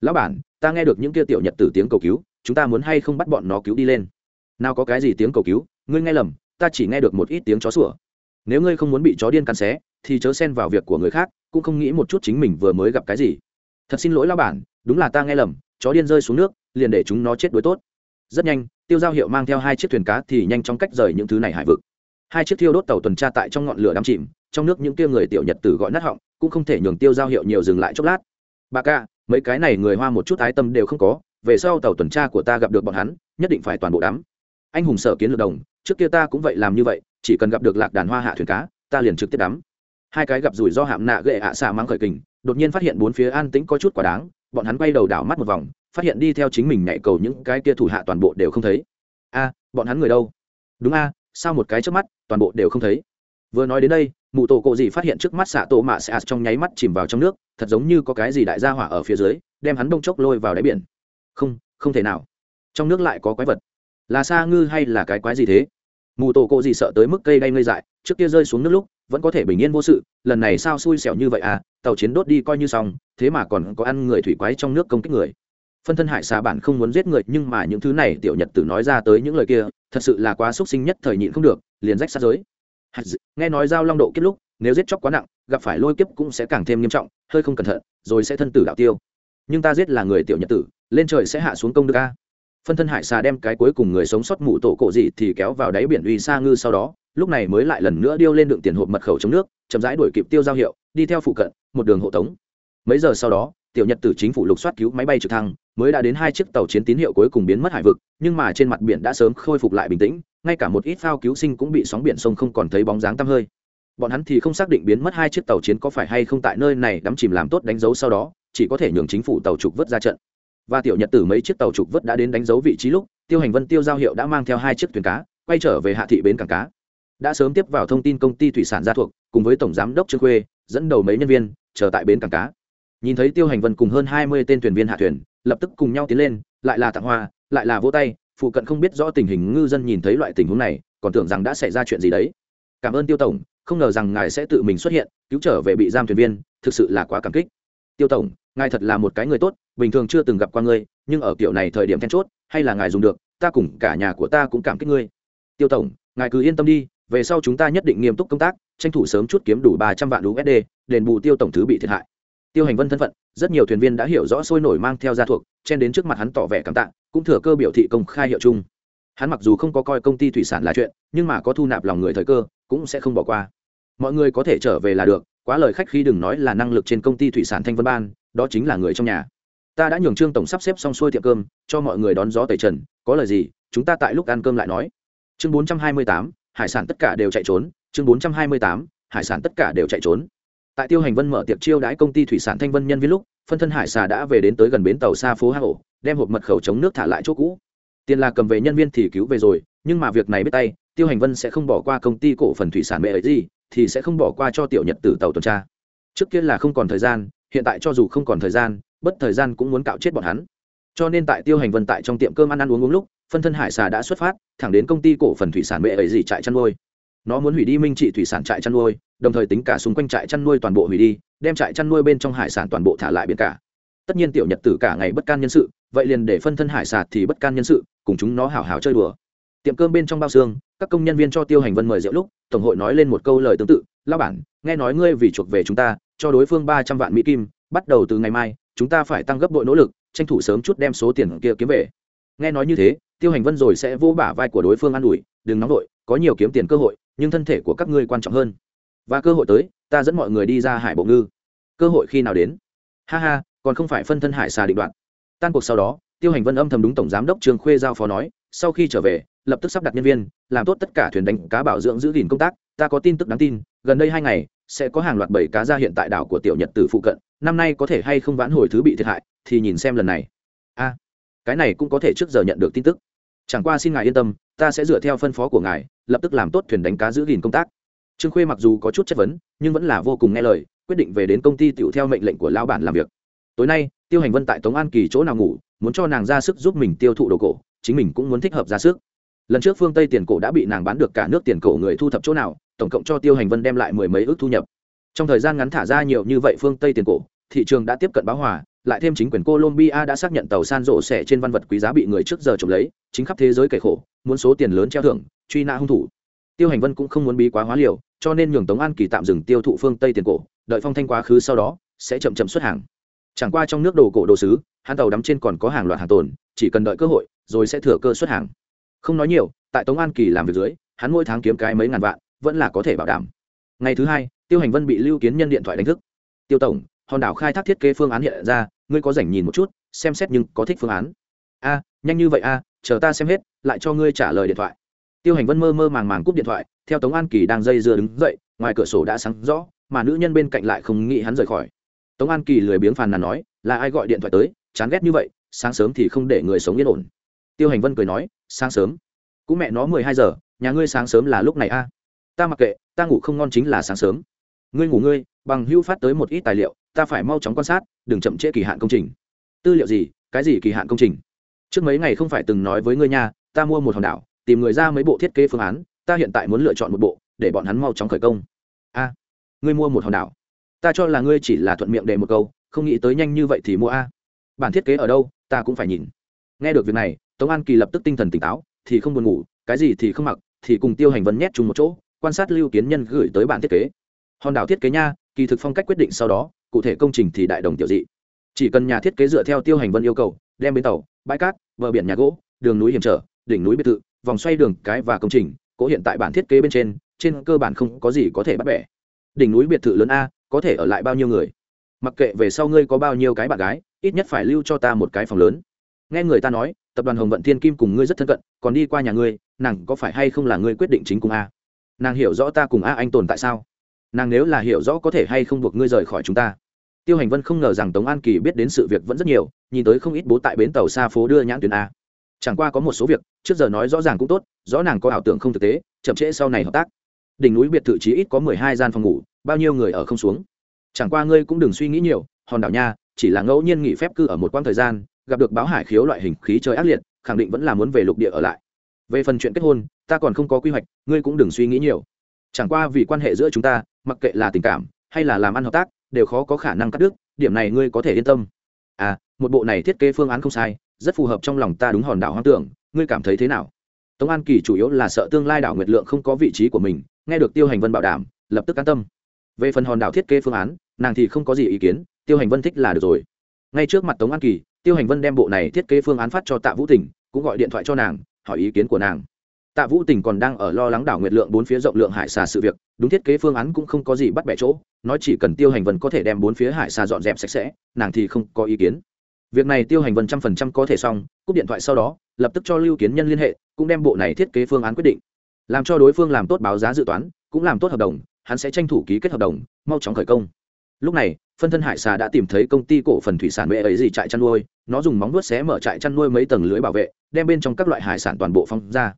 Lão bản, ta nghe được những kia tiểu nhật tử tiếng cầu cứu, chúng ta muốn hay không bắt bọn nó cứu đi lên? Nào có cái gì tiếng cầu cứu, ngươi nghe lầm, ta chỉ nghe được một ít tiếng chó sủa. Nếu ngươi không muốn bị chó điên cắn xé, thì chớ xen vào việc của người khác, cũng không nghĩ một chút chính mình vừa mới gặp cái gì thật xin lỗi lão bản, đúng là ta nghe lầm, chó điên rơi xuống nước, liền để chúng nó chết đuối tốt. Rất nhanh, tiêu giao hiệu mang theo hai chiếc thuyền cá thì nhanh chóng cách rời những thứ này hải vực. Hai chiếc thiêu đốt tàu tuần tra tại trong ngọn lửa đắm chìm, trong nước những kia người tiểu nhật tử gọi nát họng, cũng không thể nhường tiêu giao hiệu nhiều dừng lại chốc lát. Bà ca, mấy cái này người hoa một chút ái tâm đều không có, về sau tàu tuần tra của ta gặp được bọn hắn, nhất định phải toàn bộ đắm. Anh hùng sở kiến lược đồng, trước kia ta cũng vậy làm như vậy, chỉ cần gặp được lạc đàn hoa hạ thuyền cá, ta liền trực tiếp đắm. Hai cái gặp rủi do hạm nạ gệ ạ xạ mang khởi kình đột nhiên phát hiện bốn phía an tĩnh có chút quả đáng, bọn hắn quay đầu đảo mắt một vòng, phát hiện đi theo chính mình nhảy cầu những cái kia thủ hạ toàn bộ đều không thấy. A, bọn hắn người đâu? Đúng a, sao một cái trước mắt, toàn bộ đều không thấy? Vừa nói đến đây, mụ tổ cộ gì phát hiện trước mắt xạ tổ mạ xạ trong nháy mắt chìm vào trong nước, thật giống như có cái gì đại gia hỏa ở phía dưới, đem hắn đông chốc lôi vào đáy biển. Không không thể nào. Trong nước lại có quái vật. Là xa ngư hay là cái quái gì thế? Mù tổ cộ gì sợ tới mức cây đay ngây dại, trước kia rơi xuống nước lúc vẫn có thể bình yên vô sự, lần này sao xui xẻo như vậy à tàu chiến đốt đi coi như xong, thế mà còn có ăn người thủy quái trong nước công kích người. Phân thân hải xà bản không muốn giết người, nhưng mà những thứ này tiểu nhật tử nói ra tới những lời kia, thật sự là quá xúc sinh nhất thời nhịn không được, liền rách sát giới. Nghe nói giao long độ kiếp lúc, nếu giết chóc quá nặng, gặp phải lôi kiếp cũng sẽ càng thêm nghiêm trọng, hơi không cẩn thận, rồi sẽ thân tử đạo tiêu. Nhưng ta giết là người tiểu nhật tử, lên trời sẽ hạ xuống công đức a phân thân hải xà đem cái cuối cùng người sống sót mụ tổ cổ dị thì kéo vào đáy biển uy xa ngư sau đó, lúc này mới lại lần nữa điêu lên đựng tiền hộp mật khẩu chống nước, chậm rãi đuổi kịp tiêu giao hiệu, đi theo phụ cận, một đường hộ tống. Mấy giờ sau đó, tiểu nhật tử chính phủ lục soát cứu máy bay trực thăng, mới đã đến hai chiếc tàu chiến tín hiệu cuối cùng biến mất hải vực, nhưng mà trên mặt biển đã sớm khôi phục lại bình tĩnh, ngay cả một ít phao cứu sinh cũng bị sóng biển sông không còn thấy bóng dáng tăm hơi. Bọn hắn thì không xác định biến mất hai chiếc tàu chiến có phải hay không tại nơi này đắm chìm làm tốt đánh dấu sau đó, chỉ có thể nhường chính phủ tàu trục vớt ra trận và tiểu nhật tử mấy chiếc tàu trục vớt đã đến đánh dấu vị trí lúc, tiêu hành vân, tiêu giao hiệu đã mang theo hai chiếc thuyền cá, quay trở về hạ thị bến cảng cá. Đã sớm tiếp vào thông tin công ty thủy sản gia thuộc, cùng với tổng giám đốc trương khuê, dẫn đầu mấy nhân viên, chờ tại bến cảng cá. Nhìn thấy tiêu hành vân cùng hơn hai mươi tên thuyền viên hạ thuyền, lập tức cùng nhau tiến lên, lại là tặng hoa, lại là vỗ tay, phụ cận không biết rõ tình hình ngư dân nhìn thấy loại tình huống này, còn tưởng rằng đã xảy ra chuyện gì đấy. Cảm ơn tiêu tổng, không ngờ rằng ngài sẽ tự mình xuất hiện, cứu trở về bị giam thuyền viên, thực sự là quá cảm kích. Tiêu tổng ngài thật là một cái người tốt, bình thường chưa từng gặp qua ngươi, nhưng ở kiểu này thời điểm then chốt, hay là ngài dùng được, ta cùng cả nhà của ta cũng cảm kích ngươi. Tiêu tổng, ngài cứ yên tâm đi, về sau chúng ta nhất định nghiêm túc công tác, tranh thủ sớm chút kiếm đủ ba trăm vạn usd đền bù tiêu tổng thứ bị thiệt hại. Tiêu hành vân thân phận, rất nhiều thuyền viên đã hiểu rõ sôi nổi mang theo gia thuộc, chen đến trước mặt hắn tỏ vẻ cảm tạ, cũng thừa cơ biểu thị công khai hiệu chung. Hắn mặc dù không có coi công ty thủy sản là chuyện, nhưng mà có thu nạp lòng người thời cơ, cũng sẽ không bỏ qua. Mọi người có thể trở về là được, quá lời khách khi đừng nói là năng lực trên công ty thủy sản thanh vân ban đó chính là người trong nhà. Ta đã nhường trương tổng sắp xếp xong xuôi tiệm cơm, cho mọi người đón gió tẩy trần, có lời gì, chúng ta tại lúc ăn cơm lại nói. Chương bốn trăm hai mươi tám, hải sản tất cả đều chạy trốn, chương bốn trăm hai mươi tám, hải sản tất cả đều chạy trốn. Tại tiêu hành vân mở tiệc chiêu đãi công ty thủy sản thanh vân nhân viên lúc, phân thân hải xà đã về đến tới gần bến tàu xa phố hà hổ đem hộp mật khẩu chống nước thả lại chỗ cũ. Tiền là cầm về nhân viên thì cứu về rồi, nhưng mà việc này biết tay, tiêu hành vân sẽ không bỏ qua công ty cổ phần thủy sản mẹ ấy gì, thì sẽ không bỏ qua cho tiểu nhật tử tàu tuần tra. Trước kia là không còn thời gian hiện tại cho dù không còn thời gian, bất thời gian cũng muốn cạo chết bọn hắn. Cho nên tại tiêu hành vân tại trong tiệm cơm ăn ăn uống uống lúc, phân thân hải xà đã xuất phát, thẳng đến công ty cổ phần thủy sản mẹ ấy gì trại chăn nuôi. Nó muốn hủy đi minh trị thủy sản trại chăn nuôi, đồng thời tính cả xung quanh trại chăn nuôi toàn bộ hủy đi, đem trại chăn nuôi bên trong hải sản toàn bộ thả lại biển cả. Tất nhiên tiểu nhật tử cả ngày bất can nhân sự, vậy liền để phân thân hải sạt thì bất can nhân sự, cùng chúng nó hào hào chơi đùa. Tiệm cơm bên trong bao xương, các công nhân viên cho tiêu hành vân mời rượu lúc, tổng hội nói lên một câu lời tương tự lao bản nghe nói ngươi vì chuộc về chúng ta, cho đối phương ba trăm vạn mỹ kim, bắt đầu từ ngày mai, chúng ta phải tăng gấp đội nỗ lực, tranh thủ sớm chút đem số tiền kia kiếm về. Nghe nói như thế, tiêu hành vân rồi sẽ vô bả vai của đối phương an ủi, đừng nóng đội có nhiều kiếm tiền cơ hội, nhưng thân thể của các ngươi quan trọng hơn. Và cơ hội tới, ta dẫn mọi người đi ra hải bộ ngư. Cơ hội khi nào đến? Ha ha, còn không phải phân thân hải xà định đoạn. Tan cuộc sau đó, tiêu hành vân âm thầm đúng tổng giám đốc Trường khuê giao phó nói, sau khi trở về, lập tức sắp đặt nhân viên, làm tốt tất cả thuyền đánh cá bảo dưỡng giữ gìn công tác ta có tin tức đáng tin, gần đây hai ngày, sẽ có hàng loạt bảy cá ra hiện tại đảo của tiểu nhật từ phụ cận, năm nay có thể hay không vãn hồi thứ bị thiệt hại, thì nhìn xem lần này. A, cái này cũng có thể trước giờ nhận được tin tức. Chẳng qua xin ngài yên tâm, ta sẽ dựa theo phân phó của ngài, lập tức làm tốt thuyền đánh cá giữ gìn công tác. Trương khuê mặc dù có chút chất vấn, nhưng vẫn là vô cùng nghe lời, quyết định về đến công ty tựu theo mệnh lệnh của lão bản làm việc. Tối nay, tiêu hành vân tại tống an kỳ chỗ nào ngủ, muốn cho nàng ra sức giúp mình tiêu thụ đồ cổ, chính mình cũng muốn thích hợp ra sức. Lần trước phương tây tiền cổ đã bị nàng bán được cả nước tiền cổ người thu thập chỗ nào tổng cộng cho tiêu hành vân đem lại mười mấy ước thu nhập. Trong thời gian ngắn thả ra nhiều như vậy phương tây tiền cổ, thị trường đã tiếp cận báo hòa, lại thêm chính quyền colombia đã xác nhận tàu san rộ xẻ trên văn vật quý giá bị người trước giờ trộm lấy, chính khắp thế giới kể khổ, muốn số tiền lớn treo thưởng, truy nã hung thủ. Tiêu hành vân cũng không muốn bí quá hóa liều, cho nên nhường tống an kỳ tạm dừng tiêu thụ phương tây tiền cổ, đợi phong thanh quá khứ sau đó, sẽ chậm chậm xuất hàng. Chẳng qua trong nước đồ cổ đồ sứ, hắn tàu đắm trên còn có hàng loạt hàng tồn, chỉ cần đợi cơ hội, rồi sẽ thừa cơ xuất hàng. Không nói nhiều, tại tống an kỳ làm việc dưới, hắn mỗi tháng kiếm cái mấy ngàn vạn vẫn là có thể bảo đảm. Ngày thứ hai, tiêu hành vân bị lưu kiến nhân điện thoại đánh thức. Tiêu tổng, hòn đảo khai thác thiết kế phương án hiện ra, ngươi có rảnh nhìn một chút, xem xét nhưng có thích phương án. A, nhanh như vậy a, chờ ta xem hết, lại cho ngươi trả lời điện thoại. Tiêu hành vân mơ mơ màng màng cúp điện thoại, theo tống an kỳ đang dây dưa đứng dậy, ngoài cửa sổ đã sáng rõ, mà nữ nhân bên cạnh lại không nghĩ hắn rời khỏi. Tống an kỳ lười biếng phàn nàn nói, là ai gọi điện thoại tới, chán ghét như vậy, sáng sớm thì không để người sống yên ổn. Tiêu hành vân cười nói, sáng sớm. Cũng mẹ nó mười hai giờ, nhà ngươi sáng sớm là lúc này a ta mặc kệ, ta ngủ không ngon chính là sáng sớm. Ngươi ngủ ngươi, bằng hưu phát tới một ít tài liệu, ta phải mau chóng quan sát, đừng chậm trễ kỳ hạn công trình. Tư liệu gì, cái gì kỳ hạn công trình? Trước mấy ngày không phải từng nói với ngươi nha, ta mua một hòn đảo, tìm người ra mấy bộ thiết kế phương án, ta hiện tại muốn lựa chọn một bộ, để bọn hắn mau chóng khởi công. A, ngươi mua một hòn đảo. Ta cho là ngươi chỉ là thuận miệng để một câu, không nghĩ tới nhanh như vậy thì mua a. Bản thiết kế ở đâu, ta cũng phải nhìn. Nghe được việc này, tống an kỳ lập tức tinh thần tỉnh táo, thì không buồn ngủ, cái gì thì không mặc, thì cùng tiêu hành vấn nhét chung một chỗ quan sát lưu kiến nhân gửi tới bản thiết kế. Hòn đảo thiết kế nha, kỳ thực phong cách quyết định sau đó, cụ thể công trình thì đại đồng tiểu dị. Chỉ cần nhà thiết kế dựa theo tiêu hành vân yêu cầu, đem bến tàu, bãi cát, bờ biển nhà gỗ, đường núi hiểm trở, đỉnh núi biệt thự, vòng xoay đường, cái và công trình, cố hiện tại bản thiết kế bên trên trên cơ bản không có gì có thể bắt bẻ. Đỉnh núi biệt thự lớn a, có thể ở lại bao nhiêu người? Mặc kệ về sau ngươi có bao nhiêu cái bạn gái, ít nhất phải lưu cho ta một cái phòng lớn. Nghe người ta nói, tập đoàn hồng vận thiên kim cùng ngươi rất thân cận, còn đi qua nhà ngươi, nàng có phải hay không là ngươi quyết định chính cùng a? Nàng hiểu rõ ta cùng a anh tồn tại sao? Nàng nếu là hiểu rõ có thể hay không buộc ngươi rời khỏi chúng ta? Tiêu hành vân không ngờ rằng tống an kỳ biết đến sự việc vẫn rất nhiều, nhìn tới không ít bố tại bến tàu xa phố đưa nhãn tuyến a. Chẳng qua có một số việc, trước giờ nói rõ ràng cũng tốt, rõ nàng có ảo tưởng không thực tế, chậm trễ sau này hợp tác. Đỉnh núi biệt thự chí ít có mười hai gian phòng ngủ, bao nhiêu người ở không xuống? Chẳng qua ngươi cũng đừng suy nghĩ nhiều, hòn đảo nha, chỉ là ngẫu nhiên nghỉ phép cư ở một quãng thời gian, gặp được báo hải khiếu loại hình khí trời ác liệt, khẳng định vẫn là muốn về lục địa ở lại về phần chuyện kết hôn, ta còn không có quy hoạch, ngươi cũng đừng suy nghĩ nhiều. Chẳng qua vì quan hệ giữa chúng ta, mặc kệ là tình cảm, hay là làm ăn hợp tác, đều khó có khả năng cắt đứt, điểm này ngươi có thể yên tâm. À một bộ này thiết kế phương án không sai, rất phù hợp trong lòng ta đúng hòn đảo hoang tưởng, ngươi cảm thấy thế nào? Tống an kỳ chủ yếu là sợ tương lai đảo nguyệt lượng không có vị trí của mình, nghe được tiêu hành vân bảo đảm, lập tức an tâm. Về phần hòn đảo thiết kế phương án, nàng thì không có gì ý kiến, tiêu hành vân thích là được rồi. Ngay trước mặt tống an kỳ, tiêu hành vân đem bộ này thiết kế phương án phát cho tạ vũ tỉnh cũng gọi điện thoại cho nàng hỏi ý kiến của nàng. Tạ vũ tỉnh còn đang ở lo lắng đảo nguyệt lượng bốn phía rộng lượng hải xà sự việc, đúng thiết kế phương án cũng không có gì bắt bẻ chỗ, nói chỉ cần tiêu hành vân có thể đem bốn phía hải xà dọn dẹp sạch sẽ, nàng thì không có ý kiến. Việc này tiêu hành vân trăm phần trăm có thể xong, cúp điện thoại sau đó, lập tức cho lưu kiến nhân liên hệ, cũng đem bộ này thiết kế phương án quyết định. Làm cho đối phương làm tốt báo giá dự toán, cũng làm tốt hợp đồng, hắn sẽ tranh thủ ký kết hợp đồng, mau chóng khởi công. Lúc này, phân thân hải xà đã tìm thấy công ty cổ phần thủy sản mẹ ấy gì trại chăn nuôi, nó dùng móng vuốt xé mở trại chăn nuôi mấy tầng lưới bảo vệ đem bên trong các loại hải sản toàn bộ phong ra.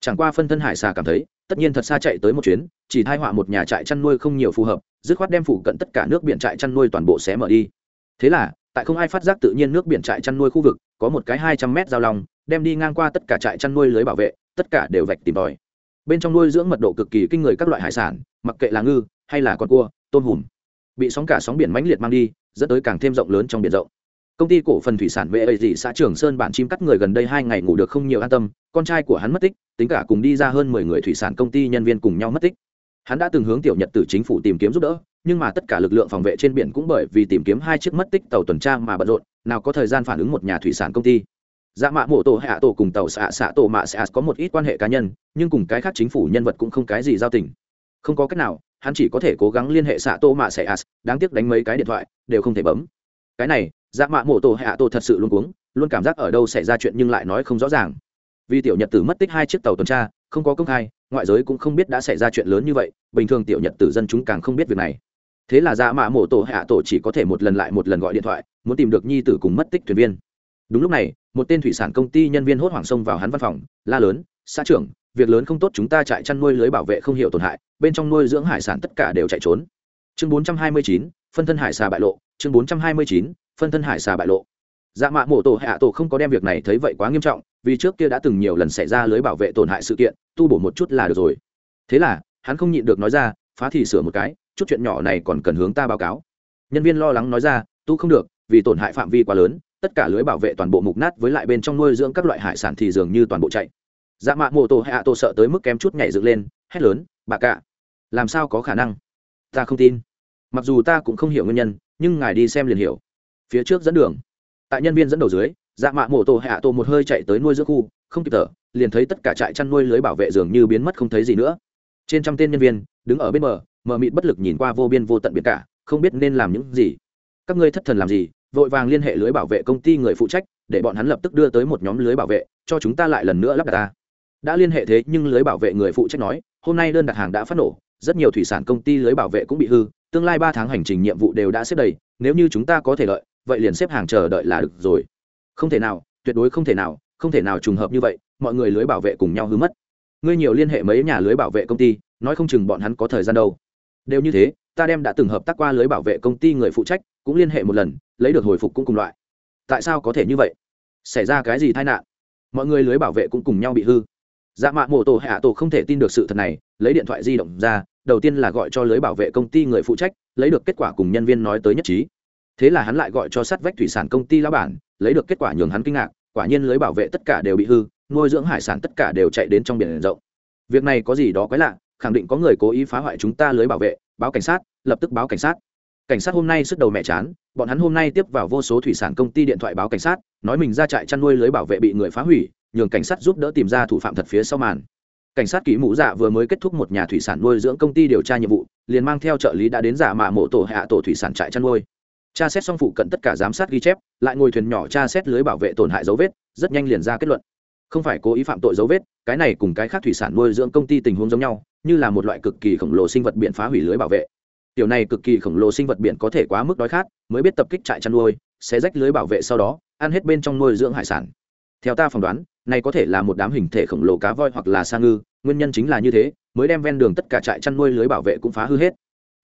Chẳng qua phân thân hải xà cảm thấy, tất nhiên thật xa chạy tới một chuyến, chỉ thai họa một nhà trại chăn nuôi không nhiều phù hợp, dứt khoát đem phủ cận tất cả nước biển trại chăn nuôi toàn bộ xé mở đi. Thế là, tại không ai phát giác tự nhiên nước biển trại chăn nuôi khu vực, có một cái hai trăm mét giao long, đem đi ngang qua tất cả trại chăn nuôi lưới bảo vệ, tất cả đều vạch tìm tòi. Bên trong nuôi dưỡng mật độ cực kỳ kinh người các loại hải sản, mặc kệ là ngư, hay là con cua, tôm hùm, bị sóng cả sóng biển mãnh liệt mang đi, dẫn tới càng thêm rộng lớn trong biển rộng công ty cổ phần thủy sản vệ ấy dị xã trường sơn bản chim cắt người gần đây hai ngày ngủ được không nhiều an tâm, con trai của hắn mất tích, tính cả cùng đi ra hơn mười người thủy sản công ty nhân viên cùng nhau mất tích. Hắn đã từng hướng tiểu nhật từ chính phủ tìm kiếm giúp đỡ, nhưng mà tất cả lực lượng phòng vệ trên biển cũng bởi vì tìm kiếm hai chiếc mất tích tàu tuần tra mà bận rộn, nào có thời gian phản ứng một nhà thủy sản công ty. Dạ mạ mổ tổ hạ tổ cùng tàu xạ xạ tổ mạ xạ có một ít quan hệ cá nhân, nhưng cùng cái khác chính phủ nhân vật cũng không cái gì giao tình. Không có cách nào, hắn chỉ có thể cố gắng liên hệ xạ tổ mạ xạ đáng tiếc đánh mấy cái điện thoại, đều không thể bấm. Cái này dạ mạ mộ tổ hạ tổ thật sự luôn cuống luôn cảm giác ở đâu xảy ra chuyện nhưng lại nói không rõ ràng. Vì tiểu nhật tử mất tích hai chiếc tàu tuần tra không có công khai ngoại giới cũng không biết đã xảy ra chuyện lớn như vậy bình thường tiểu nhật tử dân chúng càng không biết việc này. Thế là dạ mạ mộ tổ hạ tổ chỉ có thể một lần lại một lần gọi điện thoại muốn tìm được nhi tử cùng mất tích thuyền viên. Đúng lúc này một tên thủy sản công ty nhân viên hốt hoảng xông vào hắn văn phòng la lớn xã trưởng việc lớn không tốt chúng ta chạy chăn nuôi lưới bảo vệ không hiểu tổn hại bên trong nuôi dưỡng hải sản tất cả đều chạy trốn. Chương 429, phân thân hải xà bại lộ chương 429, phân thân hải xà bại lộ. Dạ mạ mổ tổ hạ tổ không có đem việc này thấy vậy quá nghiêm trọng, vì trước kia đã từng nhiều lần xảy ra lưới bảo vệ tổn hại sự kiện, tu bổ một chút là được rồi. Thế là, hắn không nhịn được nói ra, phá thì sửa một cái, chút chuyện nhỏ này còn cần hướng ta báo cáo. Nhân viên lo lắng nói ra, tu không được, vì tổn hại phạm vi quá lớn, tất cả lưới bảo vệ toàn bộ mục nát với lại bên trong nuôi dưỡng các loại hải sản thì dường như toàn bộ chạy. Dạ mạ mô tô hạ tô sợ tới mức kém chút nhảy dựng lên, hét lớn, bà cạ làm sao có khả năng? Ta không tin. Mặc dù ta cũng không hiểu nguyên nhân, nhưng ngài đi xem liền hiểu phía trước dẫn đường. Tại nhân viên dẫn đầu dưới dạ mạ mổ tô hạ tô một hơi chạy tới nuôi dưỡng khu, không kịp thở, liền thấy tất cả trại chăn nuôi lưới bảo vệ dường như biến mất không thấy gì nữa. Trên trăm tên nhân viên, đứng ở bên bờ, mờ mịt bất lực nhìn qua vô biên vô tận biển cả, không biết nên làm những gì. Các ngươi thất thần làm gì? Vội vàng liên hệ lưới bảo vệ công ty người phụ trách, để bọn hắn lập tức đưa tới một nhóm lưới bảo vệ, cho chúng ta lại lần nữa lắp đặt ta. Đã liên hệ thế nhưng lưới bảo vệ người phụ trách nói, hôm nay đơn đặt hàng đã phát nổ, rất nhiều thủy sản công ty lưới bảo vệ cũng bị hư, tương lai ba tháng hành trình nhiệm vụ đều đã xếp đầy, nếu như chúng ta có thể lợi vậy liền xếp hàng chờ đợi là được rồi. Không thể nào, tuyệt đối không thể nào, không thể nào trùng hợp như vậy, mọi người lưới bảo vệ cùng nhau hư mất. Ngươi nhiều liên hệ mấy nhà lưới bảo vệ công ty, nói không chừng bọn hắn có thời gian đâu. Đều như thế, ta đem đã từng hợp tác qua lưới bảo vệ công ty người phụ trách, cũng liên hệ một lần, lấy được hồi phục cũng cùng loại. Tại sao có thể như vậy? Xảy ra cái gì tai nạn? Mọi người lưới bảo vệ cũng cùng nhau bị hư. Dạ mạ mô tổ hạ tổ không thể tin được sự thật này, lấy điện thoại di động ra, đầu tiên là gọi cho lưới bảo vệ công ty người phụ trách, lấy được kết quả cùng nhân viên nói tới nhất trí thế là hắn lại gọi cho sát vách thủy sản công ty lão bản, lấy được kết quả nhường hắn kinh ngạc, quả nhiên lưới bảo vệ tất cả đều bị hư, nuôi dưỡng hải sản tất cả đều chạy đến trong biển rộng. Việc này có gì đó quái lạ, khẳng định có người cố ý phá hoại chúng ta lưới bảo vệ, báo cảnh sát, lập tức báo cảnh sát. Cảnh sát hôm nay sức đầu mẹ chán, bọn hắn hôm nay tiếp vào vô số thủy sản công ty điện thoại báo cảnh sát, nói mình ra trại chăn nuôi lưới bảo vệ bị người phá hủy, nhường cảnh sát giúp đỡ tìm ra thủ phạm thật phía sau màn. Cảnh sát kỹ mũ dạ vừa mới kết thúc một nhà thủy sản nuôi dưỡng công ty điều tra nhiệm vụ, liền mang theo trợ lý đã đến giả mạ mộ tổ hạ tổ thủy sản trại chăn nuôi tra xét xong phụ cận tất cả giám sát ghi chép, lại ngồi thuyền nhỏ tra xét lưới bảo vệ tổn hại dấu vết, rất nhanh liền ra kết luận. Không phải cố ý phạm tội dấu vết, cái này cùng cái khác thủy sản nuôi dưỡng công ty tình huống giống nhau, như là một loại cực kỳ khổng lồ sinh vật biển phá hủy lưới bảo vệ. Tiểu này cực kỳ khổng lồ sinh vật biển có thể quá mức đói khát, mới biết tập kích trại chăn nuôi, sẽ rách lưới bảo vệ sau đó, ăn hết bên trong nuôi dưỡng hải sản. Theo ta phỏng đoán, này có thể là một đám hình thể khổng lồ cá voi hoặc là sa ngư, nguyên nhân chính là như thế, mới đem ven đường tất cả trại chăn nuôi lưới bảo vệ cũng phá hư hết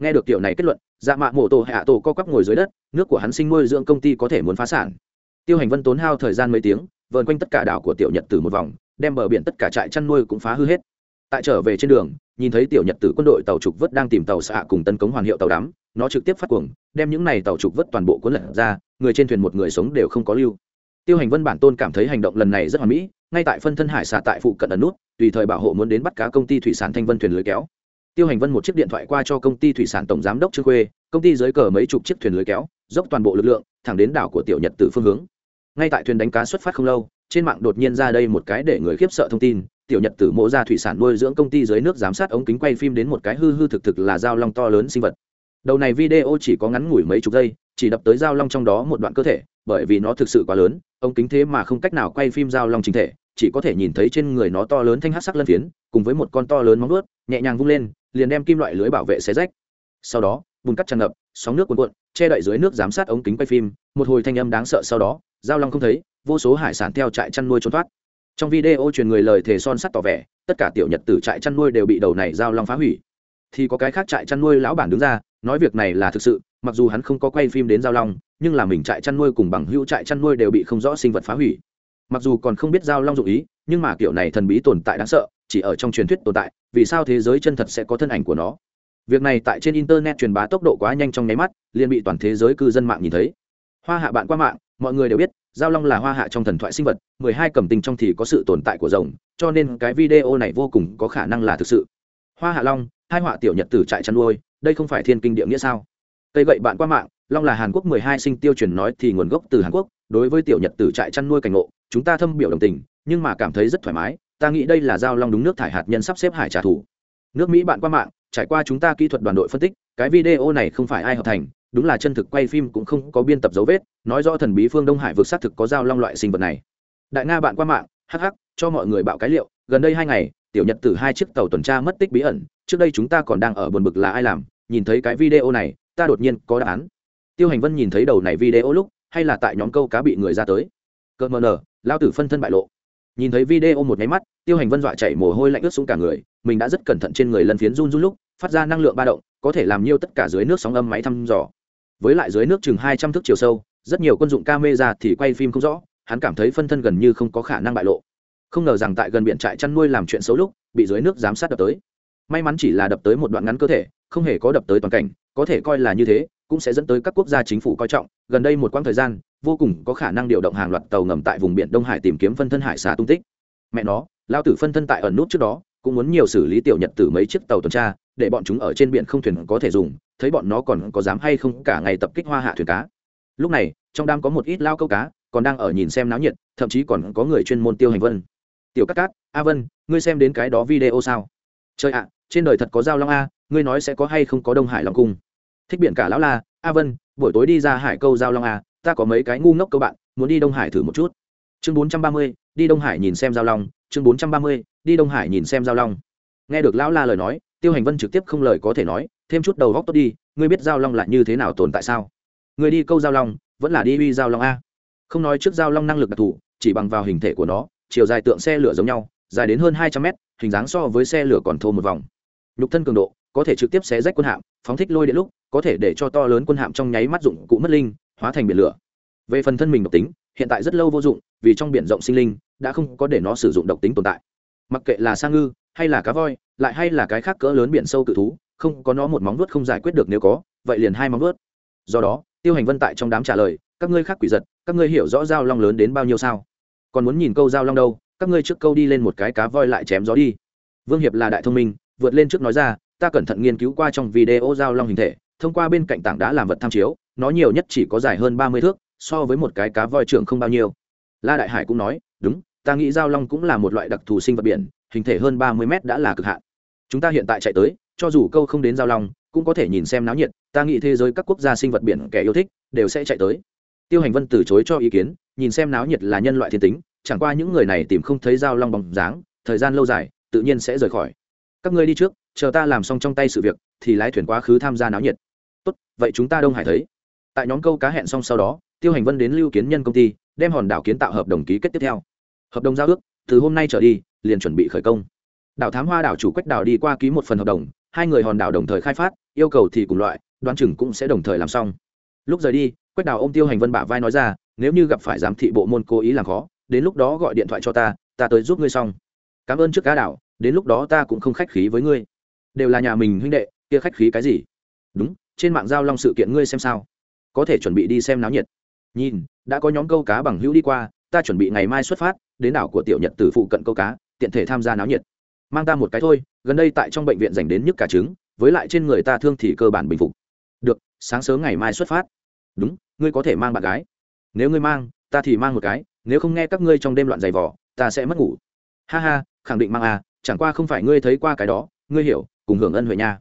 nghe được tiểu này kết luận dạ mạ mổ tổ hạ tổ co quắp ngồi dưới đất, nước của hắn sinh nuôi dưỡng công ty có thể muốn phá sản. Tiêu hành vân tốn hao thời gian mấy tiếng, vờn quanh tất cả đảo của tiểu nhật Tử một vòng, đem bờ biển tất cả trại chăn nuôi cũng phá hư hết. Tại trở về trên đường, nhìn thấy tiểu nhật tử quân đội tàu trục vớt đang tìm tàu xạ cùng tân cống hoàn hiệu tàu đắm, nó trực tiếp phát cuồng, đem những này tàu trục vớt toàn bộ cuốn lật ra, người trên thuyền một người sống đều không có lưu. Tiêu hành vân bản tôn cảm thấy hành động lần này rất hoàn mỹ, ngay tại phân thân hải xạ tại phụ cận ẩn nút, tùy thời bảo hộ muốn đến bắt cá công ty thủy sản thanh vân thuyền lưới kéo tiêu hành vân một chiếc điện thoại qua cho công ty thủy sản tổng giám đốc trương khuê, công ty dưới cờ mấy chục chiếc thuyền lưới kéo, dốc toàn bộ lực lượng, thẳng đến đảo của tiểu nhật tử phương hướng. Ngay tại thuyền đánh cá xuất phát không lâu, trên mạng đột nhiên ra đây một cái để người khiếp sợ thông tin, tiểu nhật tử mộ ra thủy sản nuôi dưỡng công ty dưới nước giám sát ống kính quay phim đến một cái hư hư thực thực là dao long to lớn sinh vật. Đầu này video chỉ có ngắn ngủi mấy chục giây, chỉ đập tới dao long trong đó một đoạn cơ thể, bởi vì nó thực sự quá lớn, ống kính thế mà không cách nào quay phim dao long chính thể, chỉ có thể nhìn thấy trên người nó to lớn thanh hát sắc lân phiến, cùng với một con to lớn móng ướt nhẹ nhàng vung lên liền đem kim loại lưới bảo vệ xé rách. Sau đó, bùn cắt tràn ngập, sóng nước cuồn cuộn, che đậy dưới nước giám sát ống kính quay phim, một hồi thanh âm đáng sợ sau đó, Giao long không thấy, vô số hải sản theo trại chăn nuôi trốn thoát. Trong video truyền người lời thề son sắt tỏ vẻ, tất cả tiểu nhật tử trại chăn nuôi đều bị đầu này giao long phá hủy. Thì có cái khác trại chăn nuôi lão bản đứng ra, nói việc này là thực sự, mặc dù hắn không có quay phim đến giao long, nhưng là mình trại chăn nuôi cùng bằng hữu trại chăn nuôi đều bị không rõ sinh vật phá hủy. Mặc dù còn không biết giao long dụ ý, nhưng mà kiểu này thần bí tồn tại đáng sợ chỉ ở trong truyền thuyết tồn tại, vì sao thế giới chân thật sẽ có thân ảnh của nó? Việc này tại trên internet truyền bá tốc độ quá nhanh trong nháy mắt, liền bị toàn thế giới cư dân mạng nhìn thấy. Hoa hạ bạn qua mạng, mọi người đều biết, giao long là hoa hạ trong thần thoại sinh vật, mười hai cầm tinh trong thì có sự tồn tại của rồng, cho nên cái video này vô cùng có khả năng là thực sự. Hoa hạ long, hai họa tiểu nhật tử trại chăn nuôi, đây không phải thiên kinh địa nghĩa sao? Cây gậy bạn qua mạng, long là hàn quốc mười hai sinh tiêu truyền nói thì nguồn gốc từ hàn quốc, đối với tiểu nhật tử trại chăn nuôi cảnh ngộ, chúng ta thâm biểu đồng tình, nhưng mà cảm thấy rất thoải mái ta nghĩ đây là giao long đúng nước thải hạt nhân sắp xếp hải trả thù. Nước mỹ bạn qua mạng, trải qua chúng ta kỹ thuật đoàn đội phân tích, cái video này không phải ai hợp thành, đúng là chân thực quay phim cũng không có biên tập dấu vết, nói rõ thần bí phương đông hải vượt xác thực có giao long loại sinh vật này. Đại nga bạn qua mạng hh cho mọi người bạo cái liệu, gần đây hai ngày, tiểu nhật từ hai chiếc tàu tuần tra mất tích bí ẩn, trước đây chúng ta còn đang ở buồn bực là ai làm, nhìn thấy cái video này, ta đột nhiên có đáp án. Tiêu hành vân nhìn thấy đầu này video lúc, hay là tại nhóm câu cá bị người ra tới. Cơn mờ nở lao tử phân thân bại lộ nhìn thấy video một nháy mắt, tiêu hành vân dọa chảy mồ hôi lạnh ướt xuống cả người, mình đã rất cẩn thận trên người lần phiến run run lúc, phát ra năng lượng ba động, có thể làm nhiêu tất cả dưới nước sóng âm máy thăm dò. Với lại dưới nước chừng hai trăm thước chiều sâu, rất nhiều quân dụng camera thì quay phim không rõ, hắn cảm thấy phân thân gần như không có khả năng bại lộ. Không ngờ rằng tại gần biển trại chăn nuôi làm chuyện xấu lúc, bị dưới nước giám sát đập tới. May mắn chỉ là đập tới một đoạn ngắn cơ thể, không hề có đập tới toàn cảnh, có thể coi là như thế cũng sẽ dẫn tới các quốc gia chính phủ coi trọng. Gần đây một quãng thời gian, vô cùng có khả năng điều động hàng loạt tàu ngầm tại vùng biển đông hải tìm kiếm phân thân hải xà tung tích. Mẹ nó, lao tử phân thân tại ẩn nút trước đó, cũng muốn nhiều xử lý tiểu nhật từ mấy chiếc tàu tuần tra, để bọn chúng ở trên biển không thuyền có thể dùng, thấy bọn nó còn có dám hay không cả ngày tập kích hoa hạ thuyền cá. Lúc này, trong đám có một ít lao câu cá, còn đang ở nhìn xem náo nhiệt, thậm chí còn có người chuyên môn tiêu hành vân. Tiểu cát cát, a vân, ngươi xem đến cái đó video sao? Trời ạ, trên đời thật có giao long a, ngươi nói sẽ có hay không có đông hải long cung? Thích biển cả lão la, a vân, buổi tối đi ra hải câu giao long a ta có mấy cái ngu ngốc các bạn, muốn đi đông hải thử một chút. Chương bốn trăm ba mươi, đi đông hải nhìn xem giao long. Chương bốn trăm ba mươi, đi đông hải nhìn xem giao long. Nghe được lão la lời nói, tiêu hành vân trực tiếp không lời có thể nói, thêm chút đầu góc tốt đi, ngươi biết giao long là như thế nào tồn tại sao? Ngươi đi câu giao long, vẫn là đi uy giao long a? Không nói trước giao long năng lực đặc thù, chỉ bằng vào hình thể của nó, chiều dài tượng xe lửa giống nhau, dài đến hơn hai trăm mét, hình dáng so với xe lửa còn thô một vòng. Nhục thân cường độ có thể trực tiếp xé rách quân hạm, phóng thích lôi điện lúc, có thể để cho to lớn quân hạm trong nháy mắt dụng cụ mất linh, hóa thành biển lửa. Về phần thân mình độc tính, hiện tại rất lâu vô dụng, vì trong biển rộng sinh linh, đã không có để nó sử dụng độc tính tồn tại. Mặc kệ là sa ngư, hay là cá voi, lại hay là cái khác cỡ lớn biển sâu cự thú, không có nó một móng vuốt không giải quyết được nếu có, vậy liền hai móng vuốt. Do đó, tiêu hành vân tại trong đám trả lời, các ngươi khác quỷ giật, các ngươi hiểu rõ dao long lớn đến bao nhiêu sao? Còn muốn nhìn câu dao long đâu, các ngươi trước câu đi lên một cái cá voi lại chém gió đi. Vương hiệp là đại thông minh, vượt lên trước nói ra ta cẩn thận nghiên cứu qua trong video giao long hình thể, thông qua bên cạnh tảng đá làm vật tham chiếu, nó nhiều nhất chỉ có dài hơn ba mươi thước, so với một cái cá voi trưởng không bao nhiêu. La đại hải cũng nói, đúng, ta nghĩ giao long cũng là một loại đặc thù sinh vật biển, hình thể hơn ba mươi mét đã là cực hạn. Chúng ta hiện tại chạy tới, cho dù câu không đến giao long, cũng có thể nhìn xem náo nhiệt, ta nghĩ thế giới các quốc gia sinh vật biển kẻ yêu thích, đều sẽ chạy tới. Tiêu hành vân từ chối cho ý kiến, nhìn xem náo nhiệt là nhân loại thiên tính, chẳng qua những người này tìm không thấy giao long bóng dáng, thời gian lâu dài, tự nhiên sẽ rời khỏi. Các ngươi đi trước chờ ta làm xong trong tay sự việc, thì lái thuyền quá khứ tham gia náo nhiệt. Tốt, vậy chúng ta đông hải thấy. Tại nhóm câu cá hẹn xong sau đó, tiêu hành vân đến lưu kiến nhân công ty, đem hòn đảo kiến tạo hợp đồng ký kết tiếp theo. Hợp đồng giao ước, từ hôm nay trở đi, liền chuẩn bị khởi công. Đảo thám hoa đảo chủ quách đảo đi qua ký một phần hợp đồng, hai người hòn đảo đồng thời khai phát, yêu cầu thì cùng loại, đoán chừng cũng sẽ đồng thời làm xong. Lúc rời đi, quách đảo ô m tiêu hành vân bả vai nói ra, nếu như gặp phải giám thị bộ môn cố ý làm khó, đến lúc đó gọi điện thoại cho ta ta tới giúp ngươi xong. Cảm ơn trước cá đảo, đến lúc đó ta cũng không khách khí với ngươi đều là nhà mình huynh đệ, kia khách khí cái gì? Đúng, trên mạng giao long sự kiện ngươi xem sao. Có thể chuẩn bị đi xem náo nhiệt. Nhìn, đã có nhóm câu cá bằng hữu đi qua, ta chuẩn bị ngày mai xuất phát, đến đảo của tiểu nhật từ phụ cận câu cá, tiện thể tham gia náo nhiệt. Mang ta một cái thôi, gần đây tại trong bệnh viện dành đến nhức cả trứng, với lại trên người ta thương thì cơ bản bình phục. Được, sáng sớm ngày mai xuất phát. Đúng, ngươi có thể mang bạn gái. Nếu ngươi mang, ta thì mang một cái, nếu không nghe các ngươi trong đêm loạn giày vỏ ta sẽ mất ngủ. Ha ha, khẳng định mang à chẳng qua không phải ngươi thấy qua cái đó, ngươi hiểu cùng hưởng ân huệ nha.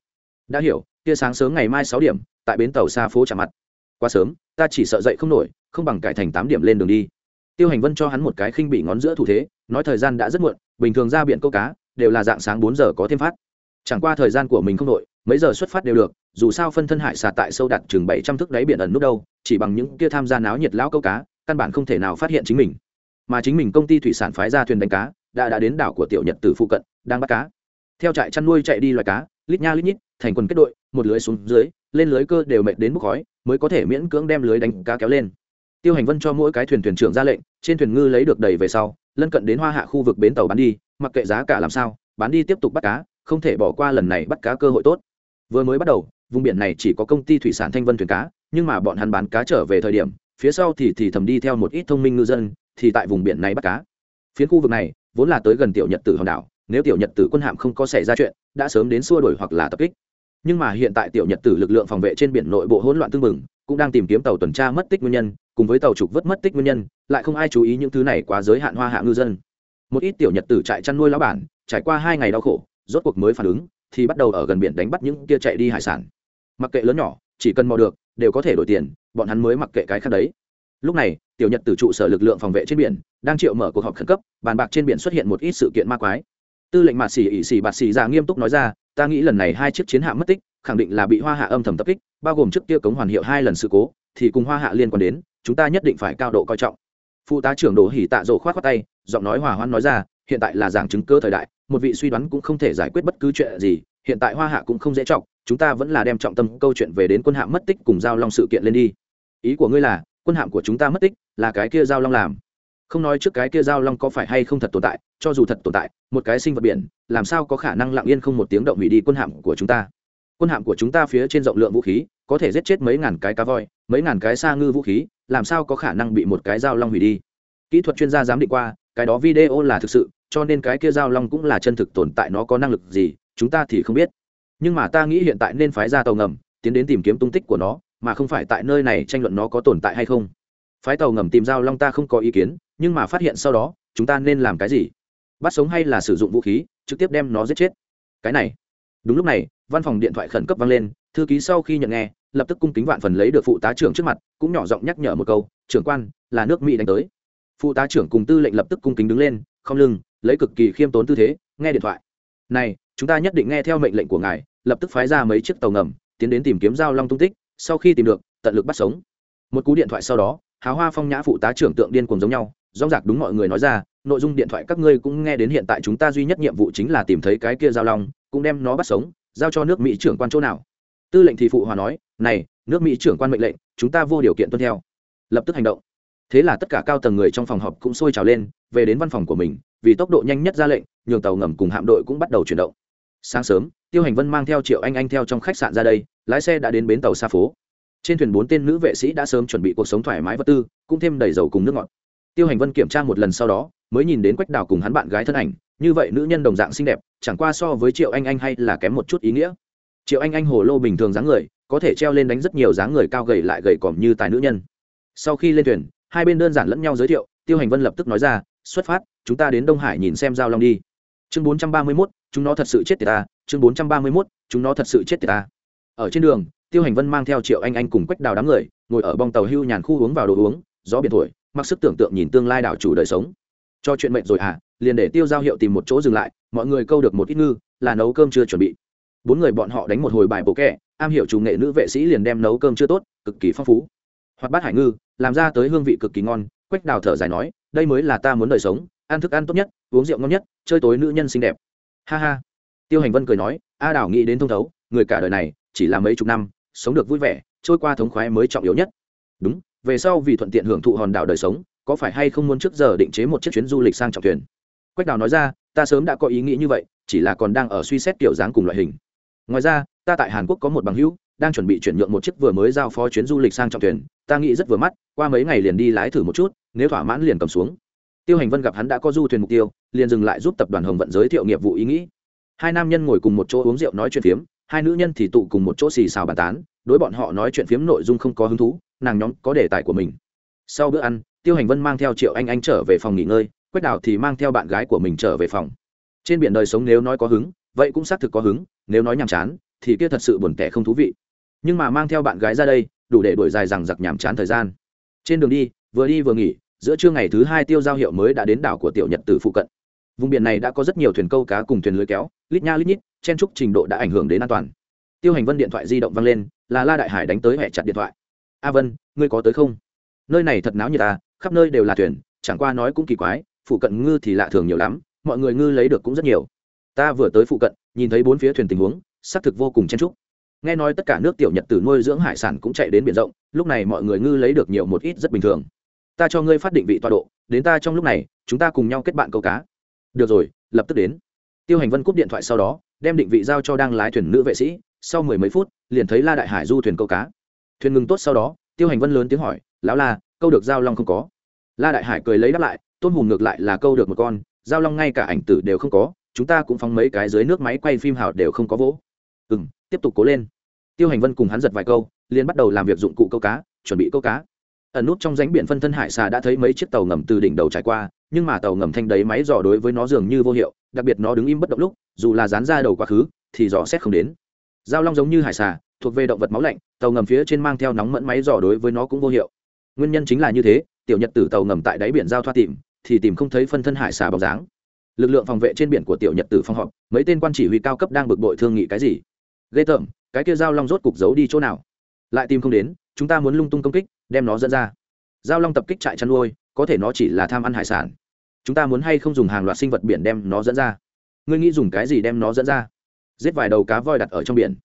Đã hiểu kia sáng sớm ngày mai sáu điểm, tại bến tàu xa phố trả mặt. Quá sớm, ta chỉ sợ dậy không nổi, không bằng cải thành tám điểm lên đường đi. Tiêu hành vân cho hắn một cái khinh bị ngón giữa thủ thế, nói thời gian đã rất muộn, bình thường ra biển câu cá, đều là dạng sáng bốn giờ có thêm phát. Chẳng qua thời gian của mình không đội, mấy giờ xuất phát đều được, dù sao phân thân hải xà tại sâu đặt chừng bảy trăm thước đáy biển ẩn nút đâu, chỉ bằng những kia tham gia náo nhiệt lão câu cá, căn bản không thể nào phát hiện chính mình. Mà chính mình công ty thủy sản phái ra thuyền đánh cá, đã đã đến đảo của tiểu nhật từ phụ cận, đang bắt cá theo trại chăn nuôi chạy đi loài cá, lít nha lít nhít, thành quần kết đội, một lưới xuống dưới, lên lưới cơ đều mệt đến bốc khói, mới có thể miễn cưỡng đem lưới đánh cá kéo lên. Tiêu hành vân cho mỗi cái thuyền thuyền trưởng ra lệnh, trên thuyền ngư lấy được đầy về sau, lân cận đến hoa hạ khu vực bến tàu bán đi, mặc kệ giá cả làm sao, bán đi tiếp tục bắt cá, không thể bỏ qua lần này bắt cá cơ hội tốt. Vừa mới bắt đầu, vùng biển này chỉ có công ty thủy sản thanh vân thuyền cá, nhưng mà bọn hắn bán cá trở về thời điểm, phía sau thì thì thầm đi theo một ít thông minh ngư dân, thì tại vùng biển này bắt cá. Phiến khu vực này, vốn là tới gần tiểu nhật tử hòn đảo nếu tiểu nhật tử quân hạm không có xảy ra chuyện, đã sớm đến xua đuổi hoặc là tập kích. Nhưng mà hiện tại tiểu nhật tử lực lượng phòng vệ trên biển nội bộ hỗn loạn tương mừng cũng đang tìm kiếm tàu tuần tra mất tích nguyên nhân, cùng với tàu trục vớt mất tích nguyên nhân, lại không ai chú ý những thứ này quá giới hạn hoa hạ ngư dân. Một ít tiểu nhật tử trại chăn nuôi lão bản, trải qua hai ngày đau khổ, rốt cuộc mới phản ứng, thì bắt đầu ở gần biển đánh bắt những kia chạy đi hải sản. Mặc kệ lớn nhỏ, chỉ cần mò được, đều có thể đổi tiền, bọn hắn mới mặc kệ cái khác đấy. Lúc này, tiểu nhật Tử trụ sở lực lượng phòng vệ trên biển, đang triệu mở cuộc họp khẩn cấp, bàn bạc trên biển xuất hiện một ít sự kiện ma quái tư lệnh mạt xỉ ỉ xỉ bạt xỉ ra nghiêm túc nói ra, ta nghĩ lần này hai chiếc chiến hạm mất tích, khẳng định là bị hoa hạ âm thầm tập kích, bao gồm trước kia cống hoàn hiệu hai lần sự cố, thì cùng hoa hạ liên quan đến, chúng ta nhất định phải cao độ coi trọng. Phụ tá trưởng đồ hỉ tạ rổ khoát khoát tay, giọng nói hòa hoan nói ra, hiện tại là giảng chứng cơ thời đại, một vị suy đoán cũng không thể giải quyết bất cứ chuyện gì, hiện tại hoa hạ cũng không dễ trọng, chúng ta vẫn là đem trọng tâm câu chuyện về đến quân hạm mất tích cùng giao long sự kiện lên đi. Ý của ngươi là, quân hạm của chúng ta mất tích, là cái kia giao long làm? Không nói trước cái kia giao long có phải hay không thật tồn tại, cho dù thật tồn tại một cái sinh vật biển, làm sao có khả năng lặng yên không một tiếng động hủy đi quân hạm của chúng ta? Quân hạm của chúng ta phía trên rộng lượng vũ khí, có thể giết chết mấy ngàn cái cá voi, mấy ngàn cái xa ngư vũ khí, làm sao có khả năng bị một cái dao long hủy đi? Kỹ thuật chuyên gia giám định qua, cái đó video là thực sự, cho nên cái kia dao long cũng là chân thực tồn tại nó có năng lực gì, chúng ta thì không biết. Nhưng mà ta nghĩ hiện tại nên phái ra tàu ngầm, tiến đến tìm kiếm tung tích của nó, mà không phải tại nơi này tranh luận nó có tồn tại hay không. Phái tàu ngầm tìm dao long ta không có ý kiến, nhưng mà phát hiện sau đó, chúng ta nên làm cái gì? Bắt sống hay là sử dụng vũ khí, trực tiếp đem nó giết chết. Cái này. Đúng lúc này, văn phòng điện thoại khẩn cấp vang lên, thư ký sau khi nhận nghe, lập tức cung kính vạn phần lấy được phụ tá trưởng trước mặt, cũng nhỏ giọng nhắc nhở một câu, trưởng quan, là nước mỹ đánh tới. Phụ tá trưởng cùng tư lệnh lập tức cung kính đứng lên, không lưng, lấy cực kỳ khiêm tốn tư thế, nghe điện thoại. Này, chúng ta nhất định nghe theo mệnh lệnh của ngài, lập tức phái ra mấy chiếc tàu ngầm, tiến đến tìm kiếm giao long tung tích, sau khi tìm được, tận lực bắt sống. Một cú điện thoại sau đó háo hoa phong nhã phụ tá trưởng tượng điên cùng giống nhau rõ rạc đúng mọi người nói ra, nội dung điện thoại các ngươi cũng nghe đến hiện tại chúng ta duy nhất nhiệm vụ chính là tìm thấy cái kia giao long, cũng đem nó bắt sống, giao cho nước mỹ trưởng quan chỗ nào. Tư lệnh thì phụ hòa nói, này, nước mỹ trưởng quan mệnh lệnh, chúng ta vô điều kiện tuân theo. Lập tức hành động. Thế là tất cả cao tầng người trong phòng họp cũng sôi trào lên, về đến văn phòng của mình, vì tốc độ nhanh nhất ra lệnh, nhường tàu ngầm cùng hạm đội cũng bắt đầu chuyển động. Sáng sớm, tiêu hành vân mang theo triệu anh anh theo trong khách sạn ra đây, lái xe đã đến bến tàu xa phố. Trên thuyền bốn tên nữ vệ sĩ đã sớm chuẩn bị cuộc sống thoải mái vật tư, cũng thêm đầy dầu cùng nước ngọt tiêu hành vân kiểm tra một lần sau đó, mới nhìn đến quách đào cùng hắn bạn gái thân ảnh, như vậy nữ nhân đồng dạng xinh đẹp, chẳng qua so với triệu anh anh hay là kém một chút ý nghĩa. Triệu anh anh hồ lô bình thường dáng người, có thể treo lên đánh rất nhiều dáng người cao gầy lại gầy còm như tài nữ nhân. Sau khi lên thuyền, hai bên đơn giản lẫn nhau giới thiệu, tiêu hành vân lập tức nói ra, xuất phát, chúng ta đến đông hải nhìn xem giao long đi. Chương bốn trăm ba mươi mốt, chúng nó thật sự chết tiệt ta. Chương bốn trăm ba mươi mốt, chúng nó thật sự chết tiệt ta. Ở trên đường, tiêu hành vân mang theo triệu anh anh cùng quách đào đám người, ngồi ở bong tàu hưu nhàn khu uống vào đồ uống, gió biển thổi mặc sức tưởng tượng nhìn tương lai đảo chủ đời sống. Cho chuyện mệnh rồi à liền để tiêu giao hiệu tìm một chỗ dừng lại, mọi người câu được một ít ngư, là nấu cơm chưa chuẩn bị. Bốn người bọn họ đánh một hồi bài bộ kẹ, am hiểu chủ nghệ nữ vệ sĩ liền đem nấu cơm chưa tốt, cực kỳ phong phú. Hoặc bát hải ngư, làm ra tới hương vị cực kỳ ngon, quách đào thở dài nói, đây mới là ta muốn đời sống, ăn thức ăn tốt nhất, uống rượu ngon nhất, chơi tối nữ nhân xinh đẹp. Ha ha. Tiêu hành vân cười nói, a đào nghĩ đến thông thấu, người cả đời này, chỉ là mấy chục năm, sống được vui vẻ, trôi qua thống khoái mới trọng yếu nhất. Đúng về sau vì thuận tiện hưởng thụ hòn đảo đời sống, có phải hay không muốn trước giờ định chế một chiếc chuyến du lịch sang trọng thuyền? Quách đào nói ra, ta sớm đã có ý nghĩ như vậy, chỉ là còn đang ở suy xét kiểu dáng cùng loại hình. Ngoài ra, ta tại hàn quốc có một bằng hữu, đang chuẩn bị chuyển nhượng một chiếc vừa mới giao phó chuyến du lịch sang trọng thuyền. Ta nghĩ rất vừa mắt, qua mấy ngày liền đi lái thử một chút, nếu thỏa mãn liền cầm xuống. Tiêu hành vân gặp hắn đã có du thuyền mục tiêu, liền dừng lại giúp tập đoàn hồng vận giới thiệu nghiệp vụ ý nghĩ. Hai nam nhân ngồi cùng một chỗ uống rượu nói chuyện phiếm, hai nữ nhân thì tụ cùng một chỗ xì xào bàn tán, đối bọn họ nói chuyện phiếm nội dung không có hứng thú nàng nhóm có đề tài của mình. Sau bữa ăn, tiêu hành vân mang theo triệu anh anh trở về phòng nghỉ ngơi, quách đào thì mang theo bạn gái của mình trở về phòng. Trên biển đời sống nếu nói có hứng, vậy cũng xác thực có hứng, nếu nói nhàm chán, thì kia thật sự buồn tẻ không thú vị. Nhưng mà mang theo bạn gái ra đây, đủ để đổi dài rằng giặc nhàm chán thời gian. Trên đường đi, vừa đi vừa nghỉ, giữa trưa ngày thứ hai tiêu giao hiệu mới đã đến đảo của tiểu nhật từ phụ cận. Vùng biển này đã có rất nhiều thuyền câu cá cùng thuyền lưới kéo, lít nha lít nhít, chen trúc trình độ đã ảnh hưởng đến an toàn. Tiêu hành vân điện thoại di động văng lên, là la đại hải đánh tới hẹ chặt điện thoại a vân, ngươi có tới không? Nơi này thật náo như ta à, khắp nơi đều là thuyền, chẳng qua nói cũng kỳ quái, phụ cận ngư thì lạ thường nhiều lắm, mọi người ngư lấy được cũng rất nhiều. Ta vừa tới phụ cận, nhìn thấy bốn phía thuyền tình huống, xác thực vô cùng chen trúc nghe nói tất cả nước tiểu nhật từ nuôi dưỡng hải sản cũng chạy đến biển rộng, lúc này mọi người ngư lấy được nhiều một ít rất bình thường. Ta cho ngươi phát định vị tọa độ, đến ta trong lúc này, chúng ta cùng nhau kết bạn câu cá. Được rồi, lập tức đến. Tiêu hành vân cúp điện thoại sau đó, đem định vị giao cho đang lái thuyền nữ vệ sĩ, sau mười mấy phút, liền thấy la đại hải du thuyền câu cá thuyền ngừng tốt sau đó, tiêu hành vân lớn tiếng hỏi, lão la, câu được giao long không có? La đại hải cười lấy đáp lại, tôn hùm ngược lại là câu được một con, giao long ngay cả ảnh tử đều không có, chúng ta cũng phóng mấy cái dưới nước máy quay phim hào đều không có vỗ. Ừ m tiếp tục cố lên. Tiêu hành vân cùng hắn giật vài câu, liền bắt đầu làm việc dụng cụ câu cá, chuẩn bị câu cá. Ẩn nút trong ránh biển phân thân hải xà đã thấy mấy chiếc tàu ngầm từ đỉnh đầu trải qua, nhưng mà tàu ngầm thanh đấy máy dò đối với nó dường như vô hiệu, đặc biệt nó đứng im bất động lúc, dù là dán ra đầu quá khứ, thì dò xét không đến. Giao long giống như hải xà thuộc về động vật máu lạnh, tàu ngầm phía trên mang theo nóng mẫn máy dò đối với nó cũng vô hiệu. Nguyên nhân chính là như thế, tiểu nhật tử tàu ngầm tại đáy biển giao thoa tìm, thì tìm không thấy phân thân hải xà bóng dáng. Lực lượng phòng vệ trên biển của tiểu nhật tử phong họp, mấy tên quan chỉ huy cao cấp đang bực bội thương nghị cái gì? Ghê tởm, cái kia giao long rốt cục giấu đi chỗ nào? Lại tìm không đến, chúng ta muốn lung tung công kích, đem nó dẫn ra. Giao long tập kích trại chăn nuôi, có thể nó chỉ là tham ăn hải sản. Chúng ta muốn hay không dùng hàng loạt sinh vật biển đem nó dẫn ra? Ngươi nghĩ dùng cái gì đem nó dẫn ra? Giết vài đầu cá voi đặt ở trong biển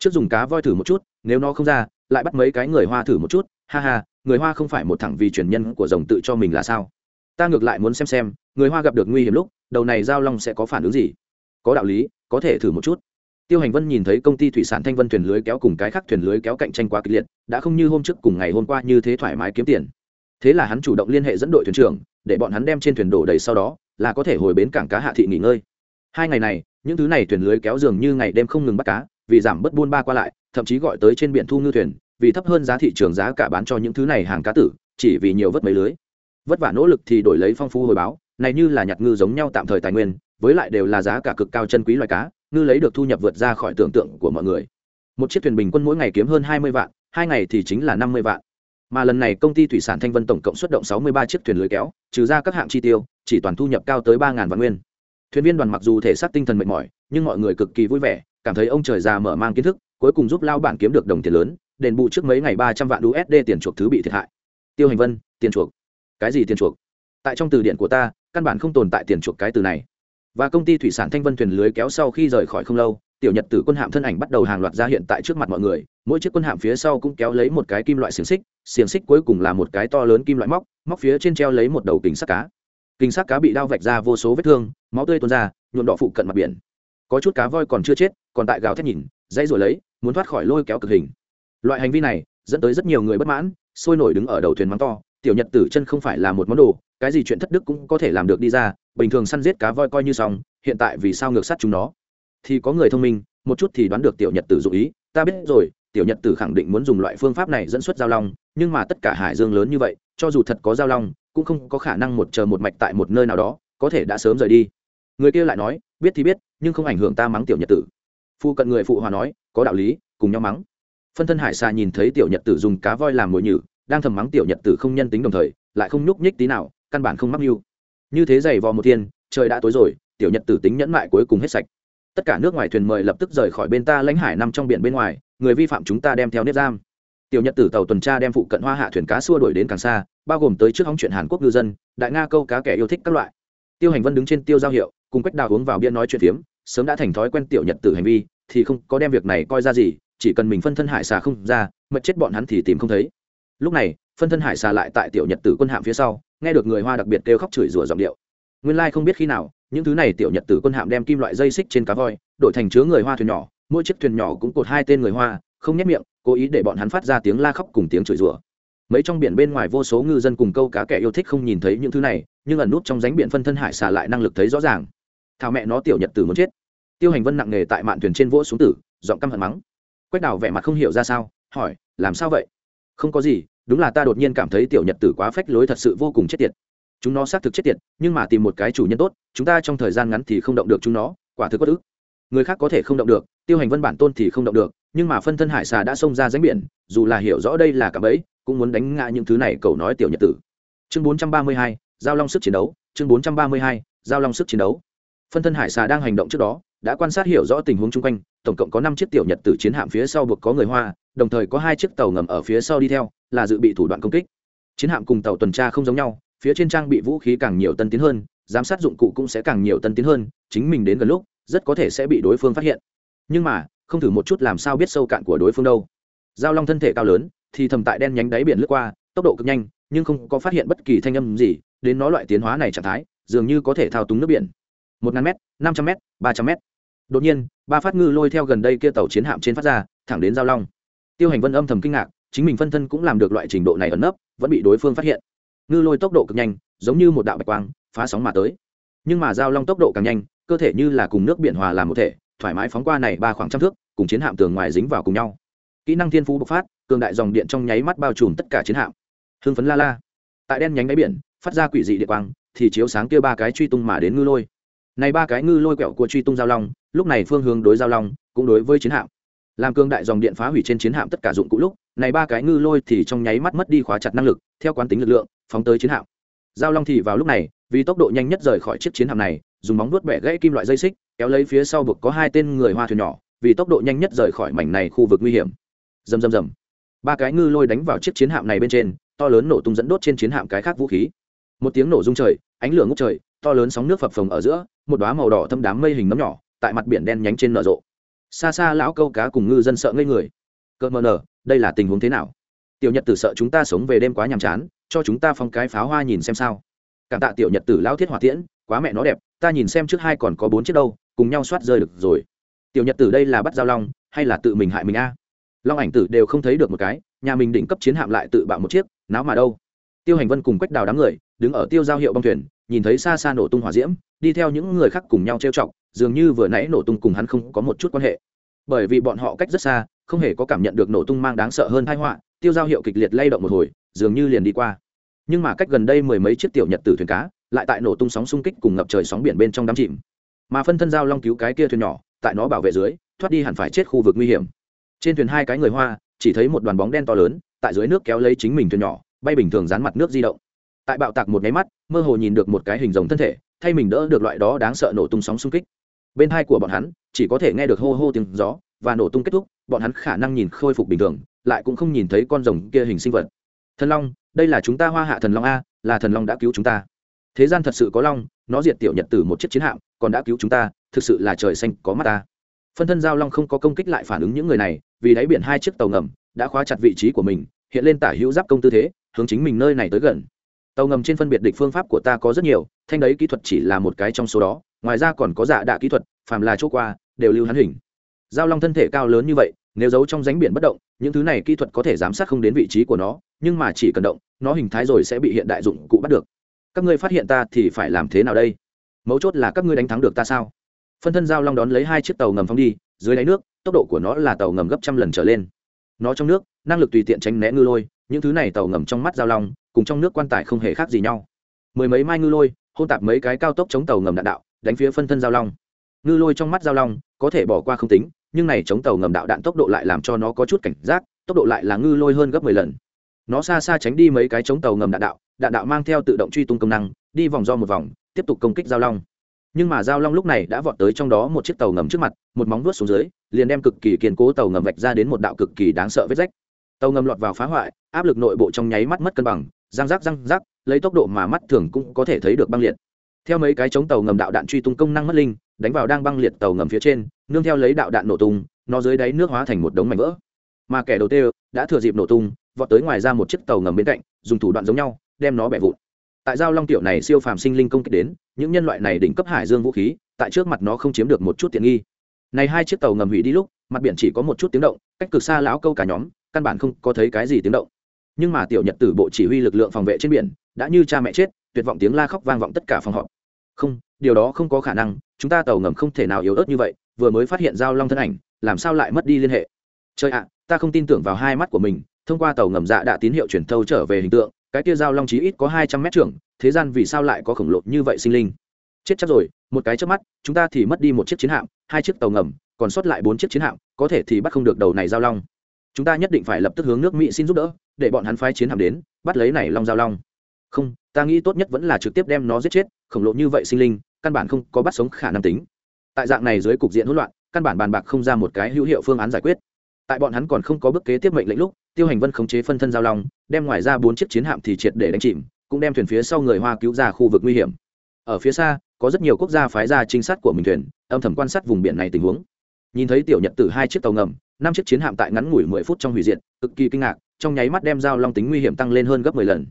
trước dùng cá voi thử một chút, nếu nó không ra, lại bắt mấy cái người hoa thử một chút. Ha ha, người hoa không phải một thẳng vì truyền nhân của rồng tự cho mình là sao? Ta ngược lại muốn xem xem, người hoa gặp được nguy hiểm lúc, đầu này giao long sẽ có phản ứng gì? Có đạo lý, có thể thử một chút. Tiêu hành vân nhìn thấy công ty thủy sản thanh vân thuyền lưới kéo cùng cái khác thuyền lưới kéo cạnh tranh quá kịch liệt, đã không như hôm trước cùng ngày hôm qua như thế thoải mái kiếm tiền. Thế là hắn chủ động liên hệ dẫn đội thuyền trưởng, để bọn hắn đem trên thuyền đổ đầy sau đó, là có thể hồi bến cảng cá hạ thị nghỉ ngơi. Hai ngày này, những thứ này thuyền lưới kéo dường như ngày đêm không ngừng bắt cá vì giảm bớt buôn ba qua lại, thậm chí gọi tới trên biển thu ngư thuyền, vì thấp hơn giá thị trường giá cả bán cho những thứ này hàng cá tử, chỉ vì nhiều vất mấy lưới. Vất vả nỗ lực thì đổi lấy phong phú hồi báo, này như là nhặt ngư giống nhau tạm thời tài nguyên, với lại đều là giá cả cực cao chân quý loài cá, ngư lấy được thu nhập vượt ra khỏi tưởng tượng của mọi người. Một chiếc thuyền bình quân mỗi ngày kiếm hơn hai mươi vạn, hai ngày thì chính là năm mươi vạn. Mà lần này công ty thủy sản thanh vân tổng cộng xuất động sáu mươi ba chiếc thuyền lưới kéo, trừ ra các hạng chi tiêu, chỉ toàn thu nhập cao tới ba vạn nguyên. Thuyền viên đoàn mặc dù thể xác tinh thần mệt mỏi, nhưng mọi người cực kỳ vui vẻ cảm thấy ông trời già mở mang kiến thức, cuối cùng giúp lao bản kiếm được đồng tiền lớn, đền bù trước mấy ngày ba trăm vạn usd tiền chuộc thứ bị thiệt hại. Tiêu hành vân, tiền chuộc. Cái gì tiền chuộc? Tại trong từ điển của ta, căn bản không tồn tại tiền chuộc cái từ này. Và công ty thủy sản thanh vân thuyền lưới kéo sau khi rời khỏi không lâu, tiểu nhật tử quân hạm thân ảnh bắt đầu hàng loạt ra hiện tại trước mặt mọi người, mỗi chiếc quân hạm phía sau cũng kéo lấy một cái kim loại xiềng xích xiềng xích cuối cùng là một cái to lớn kim loại móc móc phía trên treo lấy một đầu kính sắt cá. Kính sắt cá bị đao vạch ra vô số vết thương, máu tươi tuôn ra, nhuộm đỏ phụ cận mặt biển. Có chút cá voi còn chưa chết còn tại gào thét nhìn, dãy rồi lấy, muốn thoát khỏi lôi kéo cực hình. Loại hành vi này dẫn tới rất nhiều người bất mãn, sôi nổi đứng ở đầu thuyền mắng to, tiểu nhật tử chân không phải là một món đồ, cái gì chuyện thất đức cũng có thể làm được đi ra, bình thường săn giết cá voi coi như xong, hiện tại vì sao ngược sát chúng nó? Thì có người thông minh, một chút thì đoán được tiểu nhật tử dụ ý, ta biết rồi, tiểu nhật tử khẳng định muốn dùng loại phương pháp này dẫn xuất giao long, nhưng mà tất cả hải dương lớn như vậy, cho dù thật có giao long, cũng không có khả năng một chờ một mạch tại một nơi nào đó, có thể đã sớm rời đi. Người kia lại nói, biết thì biết, nhưng không ảnh hưởng ta mắng tiểu nhật tử phụ cận người phụ hòa nói, có đạo lý, cùng nhau mắng. Phân thân hải xà nhìn thấy tiểu nhật tử dùng cá voi làm mồi nhử, đang thầm mắng tiểu nhật tử không nhân tính đồng thời, lại không nhúc nhích tí nào, căn bản không mắc mưu. Như thế giày vò một thiên, trời đã tối rồi, tiểu nhật tử tính nhẫn mại cuối cùng hết sạch. Tất cả nước ngoài thuyền mời lập tức rời khỏi bên ta lãnh hải nằm trong biển bên ngoài, người vi phạm chúng ta đem theo nếp giam. Tiểu nhật tử tàu tuần tra đem phụ cận hoa hạ thuyền cá xua đuổi đến càng xa, bao gồm tới trước hóng chuyện hàn quốc ngư dân, đại nga câu cá kẻ yêu thích các loại. Tiêu hành vân đứng trên tiêu giao hiệu, cùng quách đào uống vào bia nói chuyện phiếm sớm đã thành thói quen tiểu nhật tử hành vi, thì không có đem việc này coi ra gì, chỉ cần mình phân thân hải xà không ra mật chết bọn hắn thì tìm không thấy. Lúc này, phân thân hải xà lại tại tiểu nhật tử quân hạm phía sau, nghe được người hoa đặc biệt kêu khóc chửi rủa giọng điệu. Nguyên lai、like、không biết khi nào, những thứ này tiểu nhật tử quân hạm đem kim loại dây xích trên cá voi, đổi thành chứa người hoa thuyền nhỏ, mỗi chiếc thuyền nhỏ cũng cột hai tên người hoa, không nhét miệng, cố ý để bọn hắn phát ra tiếng la khóc cùng tiếng chửi rủa. Mấy trong biển bên ngoài vô số ngư dân cùng câu cá kẻ yêu thích không nhìn thấy những thứ này, nhưng ẩn nút trong ránh biển phân thân hải xà lại năng lực thấy rõ ràng thảo mẹ nó tiểu nhật tử muốn chết. Tiêu hành vân nặng nề tại mạn thuyền trên vỗ xuống tử, giọng căm hận mắng. Quách đào vẻ mặt không hiểu ra sao, hỏi, làm sao vậy? Không có gì, đúng là ta đột nhiên cảm thấy tiểu nhật tử quá phách lối thật sự vô cùng chết tiệt. Chúng nó xác thực chết tiệt, nhưng mà tìm một cái chủ nhân tốt, chúng ta trong thời gian ngắn thì không động được chúng nó, quả thực có ức. Người khác có thể không động được, tiêu hành vân bản tôn thì không động được, nhưng mà phân thân hải xà đã xông ra ránh biển, dù là hiểu rõ đây là cả bẫy, cũng muốn đánh ngã những thứ này, cầu nói tiểu nhật tử. Chương bốn trăm ba mươi hai, giao long sức chiến đấu, chương bốn trăm ba mươi hai, giao long sức chiến đấu phân thân hải xà đang hành động trước đó, đã quan sát hiểu rõ tình huống chung quanh, tổng cộng có năm chiếc tiểu nhật từ chiến hạm phía sau buộc có người hoa, đồng thời có hai chiếc tàu ngầm ở phía sau đi theo, là dự bị thủ đoạn công kích. Chiến hạm cùng tàu tuần tra không giống nhau, phía trên trang bị vũ khí càng nhiều tân tiến hơn, giám sát dụng cụ cũng sẽ càng nhiều tân tiến hơn, chính mình đến gần lúc, rất có thể sẽ bị đối phương phát hiện. Nhưng mà, không thử một chút làm sao biết sâu cạn của đối phương đâu. Giao long thân thể cao lớn, thì thầm tại đen nhánh đáy biển lướt qua, tốc độ cực nhanh, nhưng không có phát hiện bất kỳ thanh âm gì, đến nó loại tiến hóa này trạng thái, dường như có thể thao túng nước biển một ngàn m năm trăm m ba trăm m đột nhiên, ba phát ngư lôi theo gần đây kia tàu chiến hạm trên phát ra, thẳng đến giao long. Tiêu hành vân âm thầm kinh ngạc, chính mình phân thân cũng làm được loại trình độ này ẩn nấp, vẫn bị đối phương phát hiện. Ngư lôi tốc độ cực nhanh, giống như một đạo bạch quang, phá sóng mà tới. Nhưng mà giao long tốc độ càng nhanh, cơ thể như là cùng nước biển hòa làm một thể, thoải mái phóng qua này ba khoảng trăm thước, cùng chiến hạm tường ngoài dính vào cùng nhau. Kỹ năng thiên phú bộc phát, cường đại dòng điện trong nháy mắt bao trùm tất cả chiến hạm. Hưng phấn la la. Tại đen nhánh đáy biển, phát ra quỷ dị địa quang, thì chiếu sáng kia ba cái truy tung mà đến ngư lôi này ba cái ngư lôi quẹo của truy tung giao long, lúc này phương hướng đối giao long, cũng đối với chiến hạm. Làm cương đại dòng điện phá hủy trên chiến hạm tất cả dụng cụ lúc, này ba cái ngư lôi thì trong nháy mắt mất đi khóa chặt năng lực, theo quán tính lực lượng, phóng tới chiến hạm. Giao long thì vào lúc này, vì tốc độ nhanh nhất rời khỏi chiếc chiến hạm này, dùng móng vuốt bẻ gãy kim loại dây xích, kéo lấy phía sau buộc có hai tên người hoa thuyền nhỏ, vì tốc độ nhanh nhất rời khỏi mảnh này khu vực nguy hiểm. Rầm rầm rầm. Ba cái ngư lôi đánh vào chiếc chiến hạm này bên trên, to lớn nổ tung dẫn đốt trên chiến hạm cái khác vũ khí. Một tiếng nổ rung trời, ánh lửa ngút trời to lớn sóng nước phập phồng ở giữa, một đoá màu đỏ thâm đám mây hình nấm nhỏ, tại mặt biển đen nhánh trên nở rộ. Xa xa lão câu cá cùng ngư dân sợ ngây người. Cợt mờ nở, đây là tình huống thế nào? Tiểu nhật tử sợ chúng ta sống về đêm quá nhàm chán, cho chúng ta phong cái pháo hoa nhìn xem sao. Cảm tạ tiểu nhật tử lao thiết hỏa tiễn, quá mẹ nó đẹp, ta nhìn xem trước hai còn có bốn chiếc đâu, cùng nhau soát rơi được rồi. Tiểu nhật tử đây là bắt giao long, hay là tự mình hại mình a? Long ảnh tử đều không thấy được một cái, nhà mình định cấp chiến hạm lại tự bạo một chiếc, náo mà đâu. Tiêu hành vân cùng quách đào đám người, đứng ở tiêu giao hiệu bong thuyền nhìn thấy xa xa nổ tung hỏa diễm, đi theo những người khác cùng nhau trêu chọc, dường như vừa nãy nổ tung cùng hắn không có một chút quan hệ. Bởi vì bọn họ cách rất xa, không hề có cảm nhận được nổ tung mang đáng sợ hơn thái họa, tiêu giao hiệu kịch liệt lay động một hồi, dường như liền đi qua. Nhưng mà cách gần đây mười mấy chiếc tiểu nhật tử thuyền cá, lại tại nổ tung sóng xung kích cùng ngập trời sóng biển bên trong đám chìm. Mà phân thân giao long cứu cái kia thuyền nhỏ, tại nó bảo vệ dưới, thoát đi hẳn phải chết khu vực nguy hiểm. Trên thuyền hai cái người hoa, chỉ thấy một đoàn bóng đen to lớn, tại dưới nước kéo lấy chính mình thuyền nhỏ, bay bình thường dán mặt nước di động tại bạo tạc một nháy mắt, mơ hồ nhìn được một cái hình rồng thân thể, thay mình đỡ được loại đó đáng sợ nổ tung sóng xung kích. Bên hai của bọn hắn, chỉ có thể nghe được hô hô tiếng gió, và nổ tung kết thúc, bọn hắn khả năng nhìn khôi phục bình thường, lại cũng không nhìn thấy con rồng kia hình sinh vật. Thần long, đây là chúng ta hoa hạ thần long a, là thần long đã cứu chúng ta. Thế gian thật sự có long, nó diệt tiểu nhật từ một chiếc chiến hạm, còn đã cứu chúng ta, thực sự là trời xanh có mắt ta. Phân thân giao long không có công kích lại phản ứng những người này, vì đáy biển hai chiếc tàu ngầm, đã khóa chặt vị trí của mình, hiện lên tả hữu giáp công tư thế, hướng chính mình nơi này tới gần tàu ngầm trên phân biệt địch phương pháp của ta có rất nhiều, thanh đấy kỹ thuật chỉ là một cái trong số đó, ngoài ra còn có giả đạ kỹ thuật, phàm là chỗ qua, đều lưu hắn hình. Giao long thân thể cao lớn như vậy, nếu giấu trong ránh biển bất động, những thứ này kỹ thuật có thể giám sát không đến vị trí của nó, nhưng mà chỉ cần động, nó hình thái rồi sẽ bị hiện đại dụng cụ bắt được. Các ngươi phát hiện ta thì phải làm thế nào đây? Mấu chốt là các ngươi đánh thắng được ta sao? Phân thân giao long đón lấy hai chiếc tàu ngầm phóng đi, dưới đáy nước, tốc độ của nó là tàu ngầm gấp trăm lần trở lên. Nó trong nước, năng lực tùy tiện tránh né ngư lôi những thứ này tàu ngầm trong mắt giao long, cùng trong nước quan tài không hề khác gì nhau. Mười mấy mai ngư lôi, hôn tạp mấy cái cao tốc chống tàu ngầm đạn đạo, đánh phía phân thân giao long. Ngư lôi trong mắt giao long, có thể bỏ qua không tính, nhưng này chống tàu ngầm đạo đạn tốc độ lại làm cho nó có chút cảnh giác, tốc độ lại là ngư lôi hơn gấp mười lần. Nó xa xa tránh đi mấy cái chống tàu ngầm đạn đạo đạn đạo mang theo tự động truy tung công năng, đi vòng do một vòng, tiếp tục công kích giao long. Nhưng mà giao long lúc này đã vọt tới trong đó một chiếc tàu ngầm trước mặt, một móng vuốt xuống dưới, liền đem cực kỳ kiên cố tàu ngầm vạch ra đến một đạo cực kỳ đáng sợ vết rách tàu ngầm lọt vào phá hoại, áp lực nội bộ trong nháy mắt mất cân bằng, răng rác răng rác lấy tốc độ mà mắt thường cũng có thể thấy được băng liệt. Theo mấy cái chống tàu ngầm đạo đạn truy tung công năng mất linh, đánh vào đang băng liệt tàu ngầm phía trên, nương theo lấy đạo đạn nổ tung, nó dưới đáy nước hóa thành một đống mảnh vỡ. Mà kẻ đầu tiên đã thừa dịp nổ tung, vọt tới ngoài ra một chiếc tàu ngầm bên cạnh, dùng thủ đoạn giống nhau, đem nó bẻ vụn. Tại giao long tiểu này siêu phàm sinh linh công kích đến, những nhân loại này đỉnh cấp hải dương vũ khí, tại trước mặt nó không chiếm được một chút tiện nghi. Này hai chiếc tàu ngầm hủy đi lúc, mặt biển chỉ có một chút tiếng động, cách cực xa lão câu cả nhóm căn bản không có thấy cái gì tiếng động. Nhưng mà tiểu nhật tử bộ chỉ huy lực lượng phòng vệ trên biển, đã như cha mẹ chết, tuyệt vọng tiếng la khóc vang vọng tất cả phòng họp. Không, điều đó không có khả năng, chúng ta tàu ngầm không thể nào yếu ớt như vậy, vừa mới phát hiện giao long thân ảnh, làm sao lại mất đi liên hệ? Trời ạ, ta không tin tưởng vào hai mắt của mình, thông qua tàu ngầm dạ đã tín hiệu chuyển thâu trở về hình tượng, cái kia giao long chí ít có hai trăm mét trưởng, thế gian vì sao lại có khổng lồ như vậy sinh linh? Chết chắc rồi, một cái trước mắt, chúng ta thì mất đi một chiếc chiến hạm, hai chiếc tàu ngầm, còn sót lại bốn chiếc chiến hạm, có thể thì bắt không được đầu này giao long chúng ta nhất định phải lập tức hướng nước mỹ xin giúp đỡ để bọn hắn phái chiến hạm đến bắt lấy này long giao long không ta nghĩ tốt nhất vẫn là trực tiếp đem nó giết chết khổng lồ như vậy sinh linh căn bản không có bắt sống khả năng tính tại dạng này dưới cục diện hỗn loạn căn bản bàn bạc không ra một cái hữu hiệu phương án giải quyết tại bọn hắn còn không có bước kế tiếp mệnh lệnh lúc tiêu hành vân khống chế phân thân giao long đem ngoài ra bốn chiếc chiến hạm thì triệt để đánh chìm cũng đem thuyền phía sau người hoa cứu ra khu vực nguy hiểm ở phía xa có rất nhiều quốc gia phái ra trinh sát của mình thuyền âm thầm quan sát vùng biển này tình huống nhìn thấy tiểu nhật từ hai chiếc tàu ngầm năm chiếc chiến hạm tại ngắn ngủi mười phút trong hủy diệt, cực kỳ kinh ngạc, trong nháy mắt đem giao long tính nguy hiểm tăng lên hơn gấp mười lần.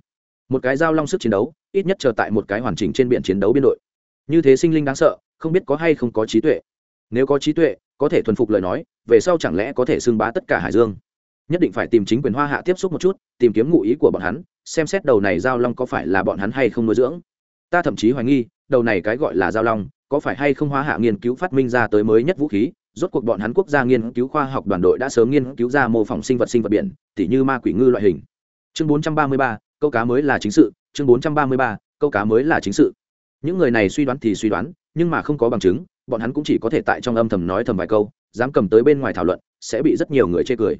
Một cái giao long sức chiến đấu, ít nhất chờ tại một cái hoàn chỉnh trên biển chiến đấu biên đội. Như thế sinh linh đáng sợ, không biết có hay không có trí tuệ. Nếu có trí tuệ, có thể thuần phục lời nói, về sau chẳng lẽ có thể xưng bá tất cả hải dương? Nhất định phải tìm chính quyền hoa hạ tiếp xúc một chút, tìm kiếm ngụ ý của bọn hắn, xem xét đầu này giao long có phải là bọn hắn hay không nuôi dưỡng. Ta thậm chí hoài nghi, đầu này cái gọi là giao long, có phải hay không hoa hạ nghiên cứu phát minh ra tới mới nhất vũ khí rốt cuộc bọn hắn quốc gia nghiên cứu khoa học đoàn đội đã sớm nghiên cứu ra mô phỏng sinh vật sinh vật biển tỉ như ma quỷ ngư loại hình. Chương 433, câu cá mới là chính sự. Chương 433, câu cá mới là chính sự. Những người này suy đoán thì suy đoán nhưng mà không có bằng chứng bọn hắn cũng chỉ có thể tại trong âm thầm nói thầm vài câu dám cầm tới bên ngoài thảo luận sẽ bị rất nhiều người chê cười.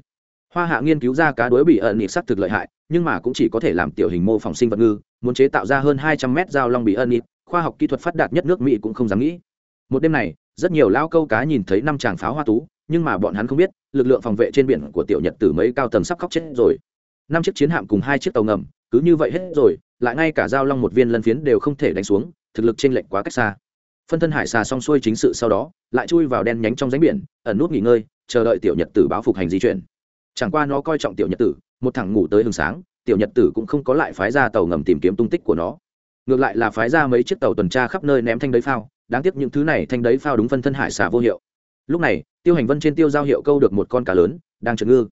Hoa hạ nghiên cứu ra cá đuối bị ẩn nịp sắc thực lợi hại nhưng mà cũng chỉ có thể làm tiểu hình mô phỏng sinh vật ngư muốn chế tạo ra hơn hai trăm mét dao long bị ẩn nịp khoa học kỹ thuật phát đạt nhất nước mỹ cũng không dám nghĩ. Một đêm này rất nhiều lao câu cá nhìn thấy năm chàng pháo hoa tú, nhưng mà bọn hắn không biết, lực lượng phòng vệ trên biển của tiểu nhật từ mấy cao tầng sắp khóc chết rồi. Năm chiếc chiến hạm cùng hai chiếc tàu ngầm, cứ như vậy hết rồi, lại ngay cả giao long một viên lân phiến đều không thể đánh xuống, thực lực trên lệch quá cách xa. Phân thân hải xà xong xuôi chính sự sau đó, lại chui vào đen nhánh trong ránh biển, ẩn nút nghỉ ngơi, chờ đợi tiểu nhật tử báo phục hành di chuyển. Chẳng qua nó coi trọng tiểu nhật tử, một thằng ngủ tới hừng sáng, tiểu nhật tử cũng không có lại phái ra tàu ngầm tìm kiếm tung tích của nó. Ngược lại là phái ra mấy chiếc tàu tuần tra khắp nơi ném thanh đấy phao đáng tiếc những thứ này thanh đấy phao đúng phân thân hải xà vô hiệu. Lúc này, tiêu hành vân trên tiêu giao hiệu câu được một con cá lớn, đang trượt ngư.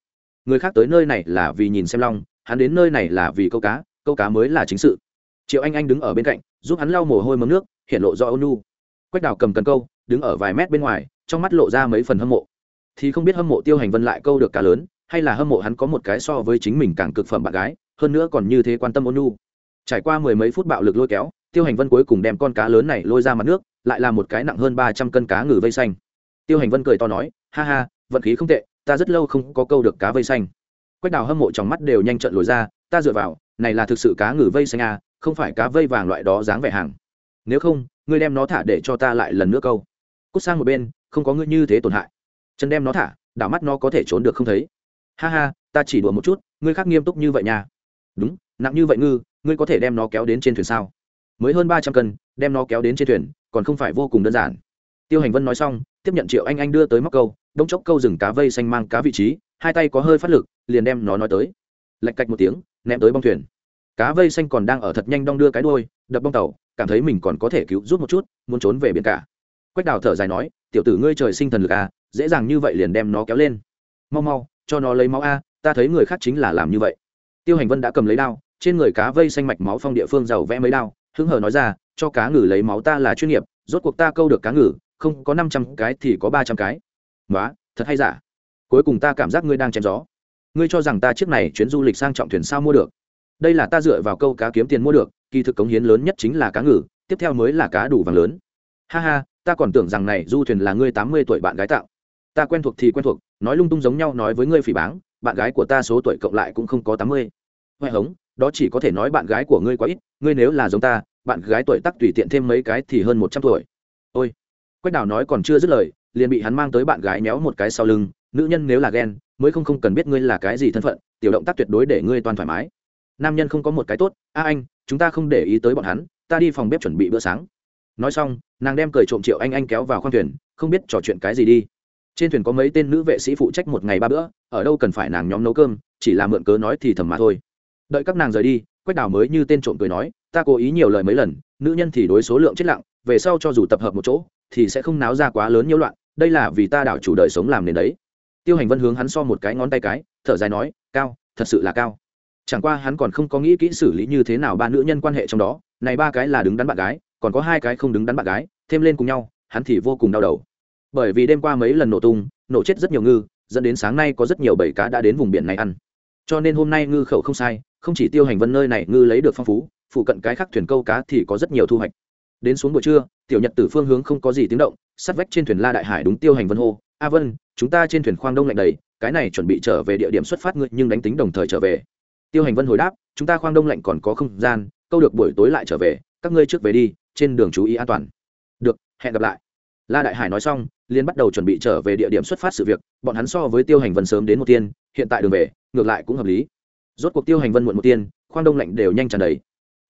Người khác tới nơi này là vì nhìn xem long, hắn đến nơi này là vì câu cá câu cá mới là chính sự. Triệu anh anh đứng ở bên cạnh, giúp hắn lau mồ hôi mấm nước, hiện lộ do ôn nu quách đào cầm cần câu, đứng ở vài mét bên ngoài, trong mắt lộ ra mấy phần hâm mộ. Thì không biết hâm mộ tiêu hành vân lại câu được cá lớn, hay là hâm mộ hắn có một cái so với chính mình càng cực phẩm bạn gái, hơn nữa còn như thế quan tâm ôn nu trải qua mười mấy phút bạo lực lôi kéo, tiêu hành vân cuối cùng đem con cá lớn này lôi ra mặt nước lại là một cái nặng hơn ba trăm cân cá ngừ vây xanh. Tiêu hành vân cười to nói, ha ha, vận khí không tệ, ta rất lâu không có câu được cá vây xanh. Quách đào hâm mộ trong mắt đều nhanh trận lồi ra, ta dựa vào, này là thực sự cá ngừ vây xanh à không phải cá vây vàng loại đó dáng vẻ hàng. Nếu không, ngươi đem nó thả để cho ta lại lần nữa câu. Cút sang một bên, không có ngươi như thế tổn hại. Chân đem nó thả, đảo mắt nó có thể trốn được không thấy. Ha ha, ta chỉ đùa một chút, ngươi khác nghiêm túc như vậy nha. Đúng, nặng như vậy ngư, ngươi có thể đem nó kéo đến trên thuyền sao? Mới hơn ba trăm cân, đem nó kéo đến trên thuyền, còn không phải vô cùng đơn giản. Tiêu hành vân nói xong, tiếp nhận triệu anh anh đưa tới móc câu đống chốc câu rừng cá vây xanh mang cá vị trí, hai tay có hơi phát lực, liền đem nó nói tới. Lạch cạch một tiếng, ném tới bong thuyền. Cá vây xanh còn đang ở thật nhanh đong đưa cái đôi đập bong tàu, cảm thấy mình còn có thể cứu rút một chút, muốn trốn về biển cả. Quách đào thở dài nói, tiểu tử ngươi trời sinh thần lực à dễ dàng như vậy liền đem nó kéo lên. Mau mau, cho nó lấy máu a, ta thấy người khác chính là làm như vậy. Tiêu hành vân đã cầm lấy đao, trên người cá vây xanh mạch máu phong địa phương giàu vẽ mấy đao hứng hờ nói ra, cho cá ngừ lấy máu ta là chuyên nghiệp, rốt cuộc ta câu được cá ngừ, không có năm trăm cái thì có ba trăm cái. Nói thật hay giả? Cuối cùng ta cảm giác ngươi đang chém gió. Ngươi cho rằng ta chiếc này chuyến du lịch sang trọng thuyền sao mua được? Đây là ta dựa vào câu cá kiếm tiền mua được, kỳ thực cống hiến lớn nhất chính là cá ngừ, tiếp theo mới là cá đủ vàng lớn. Ha ha, ta còn tưởng rằng này du thuyền là ngươi tám mươi tuổi bạn gái tạo. Ta quen thuộc thì quen thuộc, nói lung tung giống nhau nói với ngươi phỉ báng, bạn gái của ta số tuổi cộng lại cũng không có tám mươi. Huệ hống, đó chỉ có thể nói bạn gái của ngươi quá ít, ngươi nếu là giống ta bạn gái tuổi tắc tùy tiện thêm mấy cái thì hơn một trăm tuổi. Ôi, quách đào nói còn chưa dứt lời, liền bị hắn mang tới bạn gái méo một cái sau lưng, nữ nhân nếu là ghen, mới không không cần biết ngươi là cái gì thân phận, tiểu động tác tuyệt đối để ngươi toàn thoải mái. Nam nhân không có một cái tốt, a anh, chúng ta không để ý tới bọn hắn, ta đi phòng bếp chuẩn bị bữa sáng. Nói xong, nàng đem cười trộm triệu anh anh kéo vào khoang thuyền, không biết trò chuyện cái gì đi. Trên thuyền có mấy tên nữ vệ sĩ phụ trách một ngày ba bữa, ở đâu cần phải nàng nhóm nấu cơm, chỉ là mượn cớ nói thì thầm mà thôi. Đợi các nàng rời đi, quách đào mới như tên trộm cười nói ta cố ý nhiều lời mấy lần, nữ nhân thì đối số lượng chết lặng, về sau cho dù tập hợp một chỗ, thì sẽ không náo ra quá lớn nhiễu loạn, đây là vì ta đảo chủ đời sống làm nên đấy. Tiêu hành vân hướng hắn so một cái ngón tay cái, thở dài nói, cao, thật sự là cao. Chẳng qua hắn còn không có nghĩ kỹ xử lý như thế nào ba nữ nhân quan hệ trong đó, này ba cái là đứng đắn bạn gái, còn có hai cái không đứng đắn bạn gái, thêm lên cùng nhau, hắn thì vô cùng đau đầu. Bởi vì đêm qua mấy lần nổ tung, nổ chết rất nhiều ngư, dẫn đến sáng nay có rất nhiều bầy cá đã đến vùng biển này ăn. Cho nên hôm nay ngư khẩu không sai, không chỉ tiêu hành vân nơi này ngư lấy được phong phú phụ cận cái khác thuyền câu cá thì có rất nhiều thu hoạch. Đến xuống buổi trưa, tiểu nhật từ phương hướng không có gì tiếng động sắt vách trên thuyền la đại hải đúng tiêu hành vân hô, a vân, chúng ta trên thuyền khoang đông lạnh đầy, cái này chuẩn bị trở về địa điểm xuất phát ngươi, nhưng đánh tính đồng thời trở về. Tiêu hành vân hồi đáp, chúng ta khoang đông lạnh còn có không gian, câu được buổi tối lại trở về, các ngươi trước về đi, trên đường chú ý an toàn. Được, hẹn gặp lại. La đại hải nói xong liên bắt đầu chuẩn bị trở về địa điểm xuất phát sự việc, bọn hắn so với tiêu hành vân sớm đến một tiên, hiện tại đường về, ngược lại cũng hợp lý. Rốt cuộc tiêu hành vân muộn một tiên, khoang đông lạnh đều nhanh tràn đầy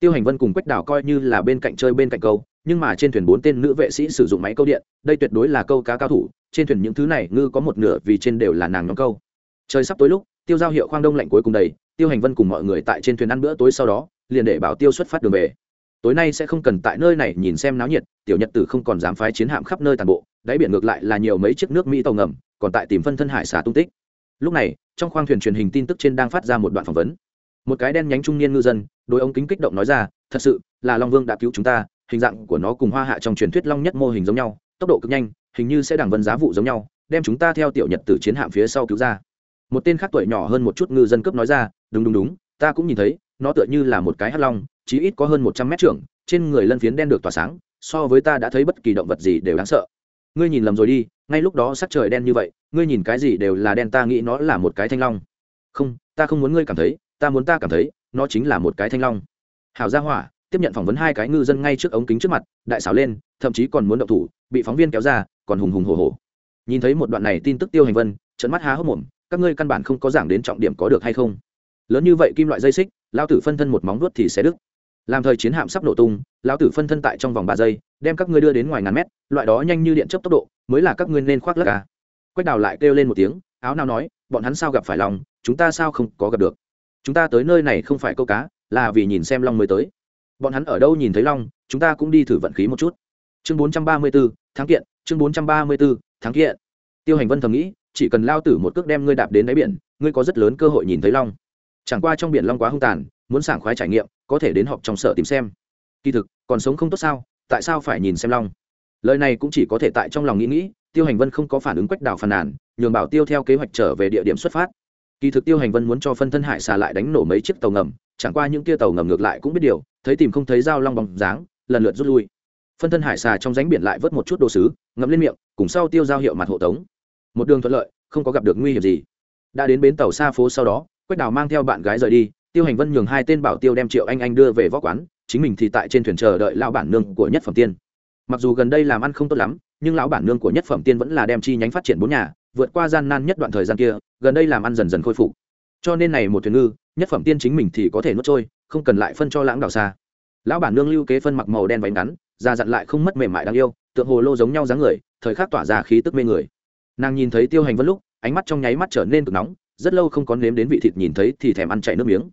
tiêu hành vân cùng quách đảo coi như là bên cạnh chơi bên cạnh câu, nhưng mà trên thuyền bốn tên nữ vệ sĩ sử dụng máy câu điện, đây tuyệt đối là câu cá cao thủ, trên thuyền những thứ này ngư có một nửa vì trên đều là nàng nhóm câu. Trời sắp tối lúc, tiêu giao hiệu khoang đông lạnh cuối cùng đầy, tiêu hành vân cùng mọi người tại trên thuyền ăn bữa tối sau đó, liền để bảo tiêu xuất phát đường về. Tối nay sẽ không cần tại nơi này nhìn xem náo nhiệt, tiểu nhật tử không còn dám phái chiến hạm khắp nơi toàn bộ, đáy biển ngược lại là nhiều mấy chiếc nước mỹ tàu ngầm, còn tại tìm phân thân hải xả tung tích. Lúc này, trong khoang thuyền truyền hình tin tức trên đang phát ra một đoạn phỏng vấn một cái đen nhánh trung niên ngư dân đôi ông kính kích động nói ra, thật sự, là long vương đã cứu chúng ta, hình dạng của nó cùng hoa hạ trong truyền thuyết long nhất mô hình giống nhau, tốc độ cực nhanh, hình như sẽ đảng vân giá vụ giống nhau, đem chúng ta theo tiểu nhật từ chiến hạm phía sau cứu ra. Một tên khác tuổi nhỏ hơn một chút ngư dân cướp nói ra, đúng đúng đúng, ta cũng nhìn thấy, nó tựa như là một cái hắc long, chí ít có hơn một trăm mét trưởng, trên người lân phiến đen được tỏa sáng, so với ta đã thấy bất kỳ động vật gì đều đáng sợ. Ngươi nhìn lầm rồi đi, ngay lúc đó sắc trời đen như vậy, ngươi nhìn cái gì đều là đen, ta nghĩ nó là một cái thanh long. Không, ta không muốn ngươi cảm thấy ta muốn ta cảm thấy, nó chính là một cái thanh long. Hảo gia hỏa, tiếp nhận phỏng vấn hai cái ngư dân ngay trước ống kính trước mặt, đại xảo lên, thậm chí còn muốn động thủ, bị phóng viên kéo ra, còn hùng hùng hồ hồ nhìn thấy một đoạn này tin tức tiêu hành vân, trận mắt há hốc mồm, các ngươi căn bản không có giảng đến trọng điểm có được hay không? Lớn như vậy kim loại dây xích lao tử phân thân một móng vuốt thì sẽ đứt. Làm thời chiến hạm sắp nổ tung lao tử phân thân tại trong vòng ba giây, đem các ngươi đưa đến ngoài ngàn mét, loại đó nhanh như điện chấp tốc độ, mới là các ngươi nên khoác lắc à. quách đào lại kêu lên một tiếng, áo nào nói, bọn hắn sao gặp phải lòng, chúng ta sao không có gặp được? Chúng ta tới nơi này không phải câu cá là vì nhìn xem long mới tới. Bọn hắn ở đâu nhìn thấy long chúng ta cũng đi thử vận khí một chút. Chương bốn trăm ba mươi 434, tháng kiện chương bốn trăm ba mươi 434, tháng kiện. Tiêu hành vân thầm nghĩ chỉ cần lao tử một cước đem ngươi đạp đến đáy biển ngươi có rất lớn cơ hội nhìn thấy long. Chẳng qua trong biển long quá hung tàn muốn sảng khoái trải nghiệm có thể đến họp trong sở tìm xem. Kỳ thực còn sống không tốt sao tại sao phải nhìn xem long? Lời này cũng chỉ có thể tại trong lòng nghĩ nghĩ tiêu hành vân không có phản ứng quách đảo phàn nàn nhường bảo tiêu theo kế hoạch trở về địa điểm xuất phát kỳ thực tiêu hành vân muốn cho phân thân hải xà lại đánh nổ mấy chiếc tàu ngầm, chẳng qua những kia tàu ngầm ngược lại cũng biết điều, thấy tìm không thấy dao long bóng dáng, lần lượt rút lui. Phân thân hải xà trong ránh biển lại vớt một chút đồ sứ, ngậm lên miệng, cùng sau tiêu giao hiệu mặt hộ tống. Một đường thuận lợi, không có gặp được nguy hiểm gì. Đã đến bến tàu xa phố sau đó, quách đào mang theo bạn gái rời đi, tiêu hành vân nhường hai tên bảo tiêu đem triệu anh anh đưa về võ quán, chính mình thì tại trên thuyền chờ đợi lão bản nương của nhất phẩm tiên. Mặc dù gần đây làm ăn không tốt lắm, nhưng lão bản nương của nhất phẩm tiên vẫn là đem chi nhánh phát triển bốn nhà vượt qua gian nan nhất đoạn thời gian kia, gần đây làm ăn dần dần khôi phục. Cho nên này một thuyền ngư, nhất phẩm tiên chính mình thì có thể nuốt trôi, không cần lại phân cho lãng đảo xa. Lão bản nương lưu kế phân mặc màu đen váy ngắn, da dặn lại không mất mềm mại đáng yêu, tượng hồ lô giống nhau dáng người, thời khắc tỏa ra khí tức mê người. Nàng nhìn thấy tiêu hành vân lúc, ánh mắt trong nháy mắt trở nên cực nóng, rất lâu không có nếm đến vị thịt nhìn thấy thì thèm ăn chảy nước miếng.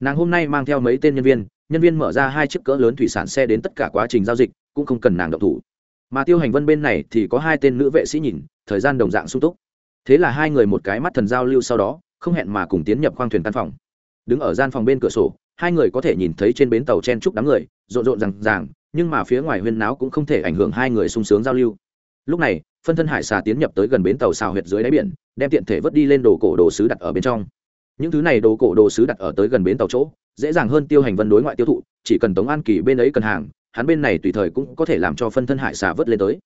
Nàng hôm nay mang theo mấy tên nhân viên nhân viên mở ra hai chiếc cỡ lớn thủy sản xe đến tất cả quá trình giao dịch, cũng không cần nàng động thủ mà tiêu hành vân bên này thì có hai tên nữ vệ sĩ nhìn, thời gian đồng dạng sung túc. Thế là hai người một cái mắt thần giao lưu sau đó, không hẹn mà cùng tiến nhập khoang thuyền căn phòng. Đứng ở gian phòng bên cửa sổ, hai người có thể nhìn thấy trên bến tàu chen chúc đám người, rộn rộn rằng ràng, nhưng mà phía ngoài huyên náo cũng không thể ảnh hưởng hai người sung sướng giao lưu. Lúc này, phân thân hải xà tiến nhập tới gần bến tàu xào huyệt dưới đáy biển, đem tiện thể vớt đi lên đồ cổ đồ sứ đặt ở bên trong. Những thứ này đồ cổ đồ sứ đặt ở tới gần bến tàu chỗ, dễ dàng hơn tiêu hành vân đối ngoại tiêu thụ, chỉ cần tống an kỳ bên ấy cần hàng hắn bên này tùy thời cũng có thể làm cho phân thân hải xà vớt lên tới.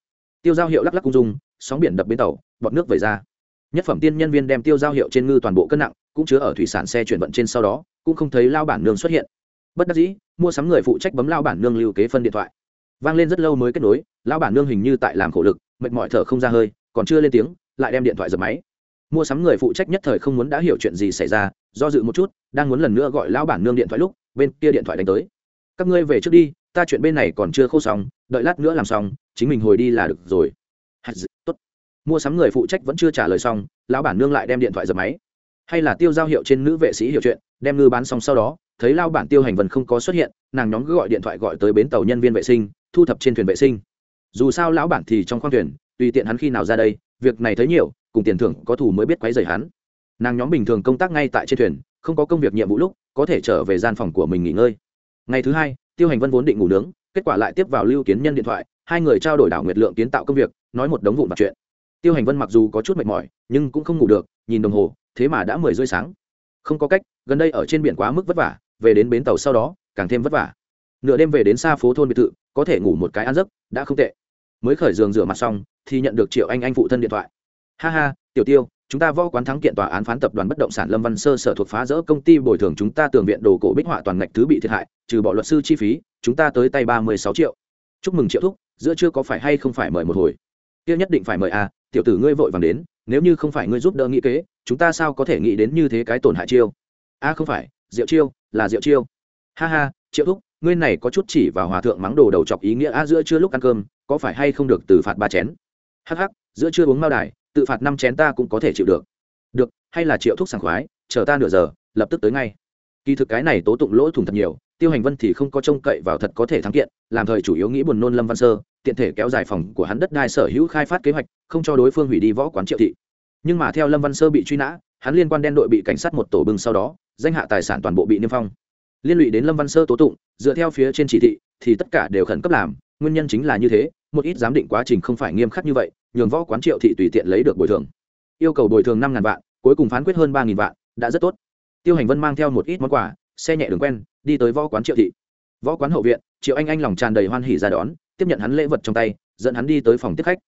Tiêu giao hiệu lắc lắc cung dung, sóng biển đập bên tàu, bọt nước về ra. Nhất phẩm tiên nhân viên đem tiêu giao hiệu trên ngư toàn bộ cân nặng, cũng chứa ở thủy sản xe chuyển vận trên sau đó, cũng không thấy lao bản nương xuất hiện. Bất đắc dĩ, mua sắm người phụ trách bấm lao bản nương lưu kế phân điện thoại. Vang lên rất lâu mới kết nối, lao bản nương hình như tại làm khổ lực, mệt mỏi thở không ra hơi, còn chưa lên tiếng, lại đem điện thoại dập máy. Mua sắm người phụ trách nhất thời không muốn đã hiểu chuyện gì xảy ra, do dự một chút, đang muốn lần nữa gọi lão bản nương điện thoại lúc, bên kia điện thoại đánh tới. Các ngươi về trước đi ta chuyện bên này còn chưa khô xong, đợi lát nữa làm xong, chính mình hồi đi là được rồi. Tốt. Mua sắm người phụ trách vẫn chưa trả lời xong, lão bản nương lại đem điện thoại dập máy. Hay là tiêu giao hiệu trên nữ vệ sĩ hiểu chuyện, đem ngư bán xong sau đó, thấy lao bản tiêu hành vần không có xuất hiện, nàng nhóm cứ gọi điện thoại gọi tới bến tàu nhân viên vệ sinh, thu thập trên thuyền vệ sinh. Dù sao lão bản thì trong khoang thuyền, tùy tiện hắn khi nào ra đây, việc này thấy nhiều, cùng tiền thưởng có thù mới biết quấy rầy hắn. Nàng nhóm bình thường công tác ngay tại trên thuyền, không có công việc nhiệm vụ lúc, có thể trở về gian phòng của mình nghỉ ngơi. Ngày thứ hai tiêu hành vân vốn định ngủ nướng, kết quả lại tiếp vào lưu kiến nhân điện thoại, hai người trao đổi đảo nguyệt lượng kiến tạo công việc, nói một đống vụn vặt chuyện. Tiêu hành vân mặc dù có chút mệt mỏi, nhưng cũng không ngủ được, nhìn đồng hồ, thế mà đã mười rưỡi sáng. Không có cách, gần đây ở trên biển quá mức vất vả, về đến bến tàu sau đó, càng thêm vất vả. Nửa đêm về đến xa phố thôn biệt thự, có thể ngủ một cái ăn giấc, đã không tệ. Mới khởi giường rửa mặt xong, thì nhận được triệu anh anh phụ thân điện thoại. Ha ha, tiểu tiêu chúng ta võ quán thắng kiện tòa án phán tập đoàn bất động sản lâm văn sơ sở thuộc phá rỡ công ty bồi thường chúng ta tường viện đồ cổ bích họa toàn ngạch thứ bị thiệt hại, trừ bỏ luật sư chi phí, chúng ta tới tay ba mươi sáu triệu. Chúc mừng triệu thúc, giữa chưa có phải hay không phải mời một hồi? Kia nhất định phải mời à tiểu tử ngươi vội vàng đến, nếu như không phải ngươi giúp đỡ nghĩ kế, chúng ta sao có thể nghĩ đến như thế cái tổn hại chiêu? A à không phải, diệu chiêu, là diệu chiêu. Ha ha, triệu thúc, ngươi này có chút chỉ vào hòa thượng mắng đồ đầu chọc ý nghĩa a giữa chưa lúc ăn cơm, có phải hay không được từ phạt ba chén? Hắc hắc, giữa chưa uống mao đài tự phạt năm chén ta cũng có thể chịu được. Được, hay là triệu thuốc sảng khoái, chờ ta nửa giờ, lập tức tới ngay. Kỳ thực cái này tố tụng lỗ thủng thật nhiều, tiêu hành vân thì không có trông cậy vào thật có thể thắng kiện, làm thời chủ yếu nghĩ buồn nôn lâm văn sơ, tiện thể kéo dài phòng của hắn đất đai sở hữu khai phát kế hoạch, không cho đối phương hủy đi võ quán triệu thị. Nhưng mà theo lâm văn sơ bị truy nã, hắn liên quan đen đội bị cảnh sát một tổ bưng sau đó, danh hạ tài sản toàn bộ bị niêm phong. Liên lụy đến lâm văn sơ tố tụng, dựa theo phía trên chỉ thị, thì tất cả đều khẩn cấp làm, nguyên nhân chính là như thế một ít giám định quá trình không phải nghiêm khắc như vậy, nhường võ quán triệu thị tùy tiện lấy được bồi thường. Yêu cầu bồi thường năm ngàn vạn, cuối cùng phán quyết hơn ba nghìn vạn, đã rất tốt. Tiêu hành vân mang theo một ít món quà, xe nhẹ đường quen, đi tới võ quán triệu thị. Võ quán hậu viện, triệu anh anh lòng tràn đầy hoan hỉ ra đón, tiếp nhận hắn lễ vật trong tay, dẫn hắn đi tới phòng tiếp khách.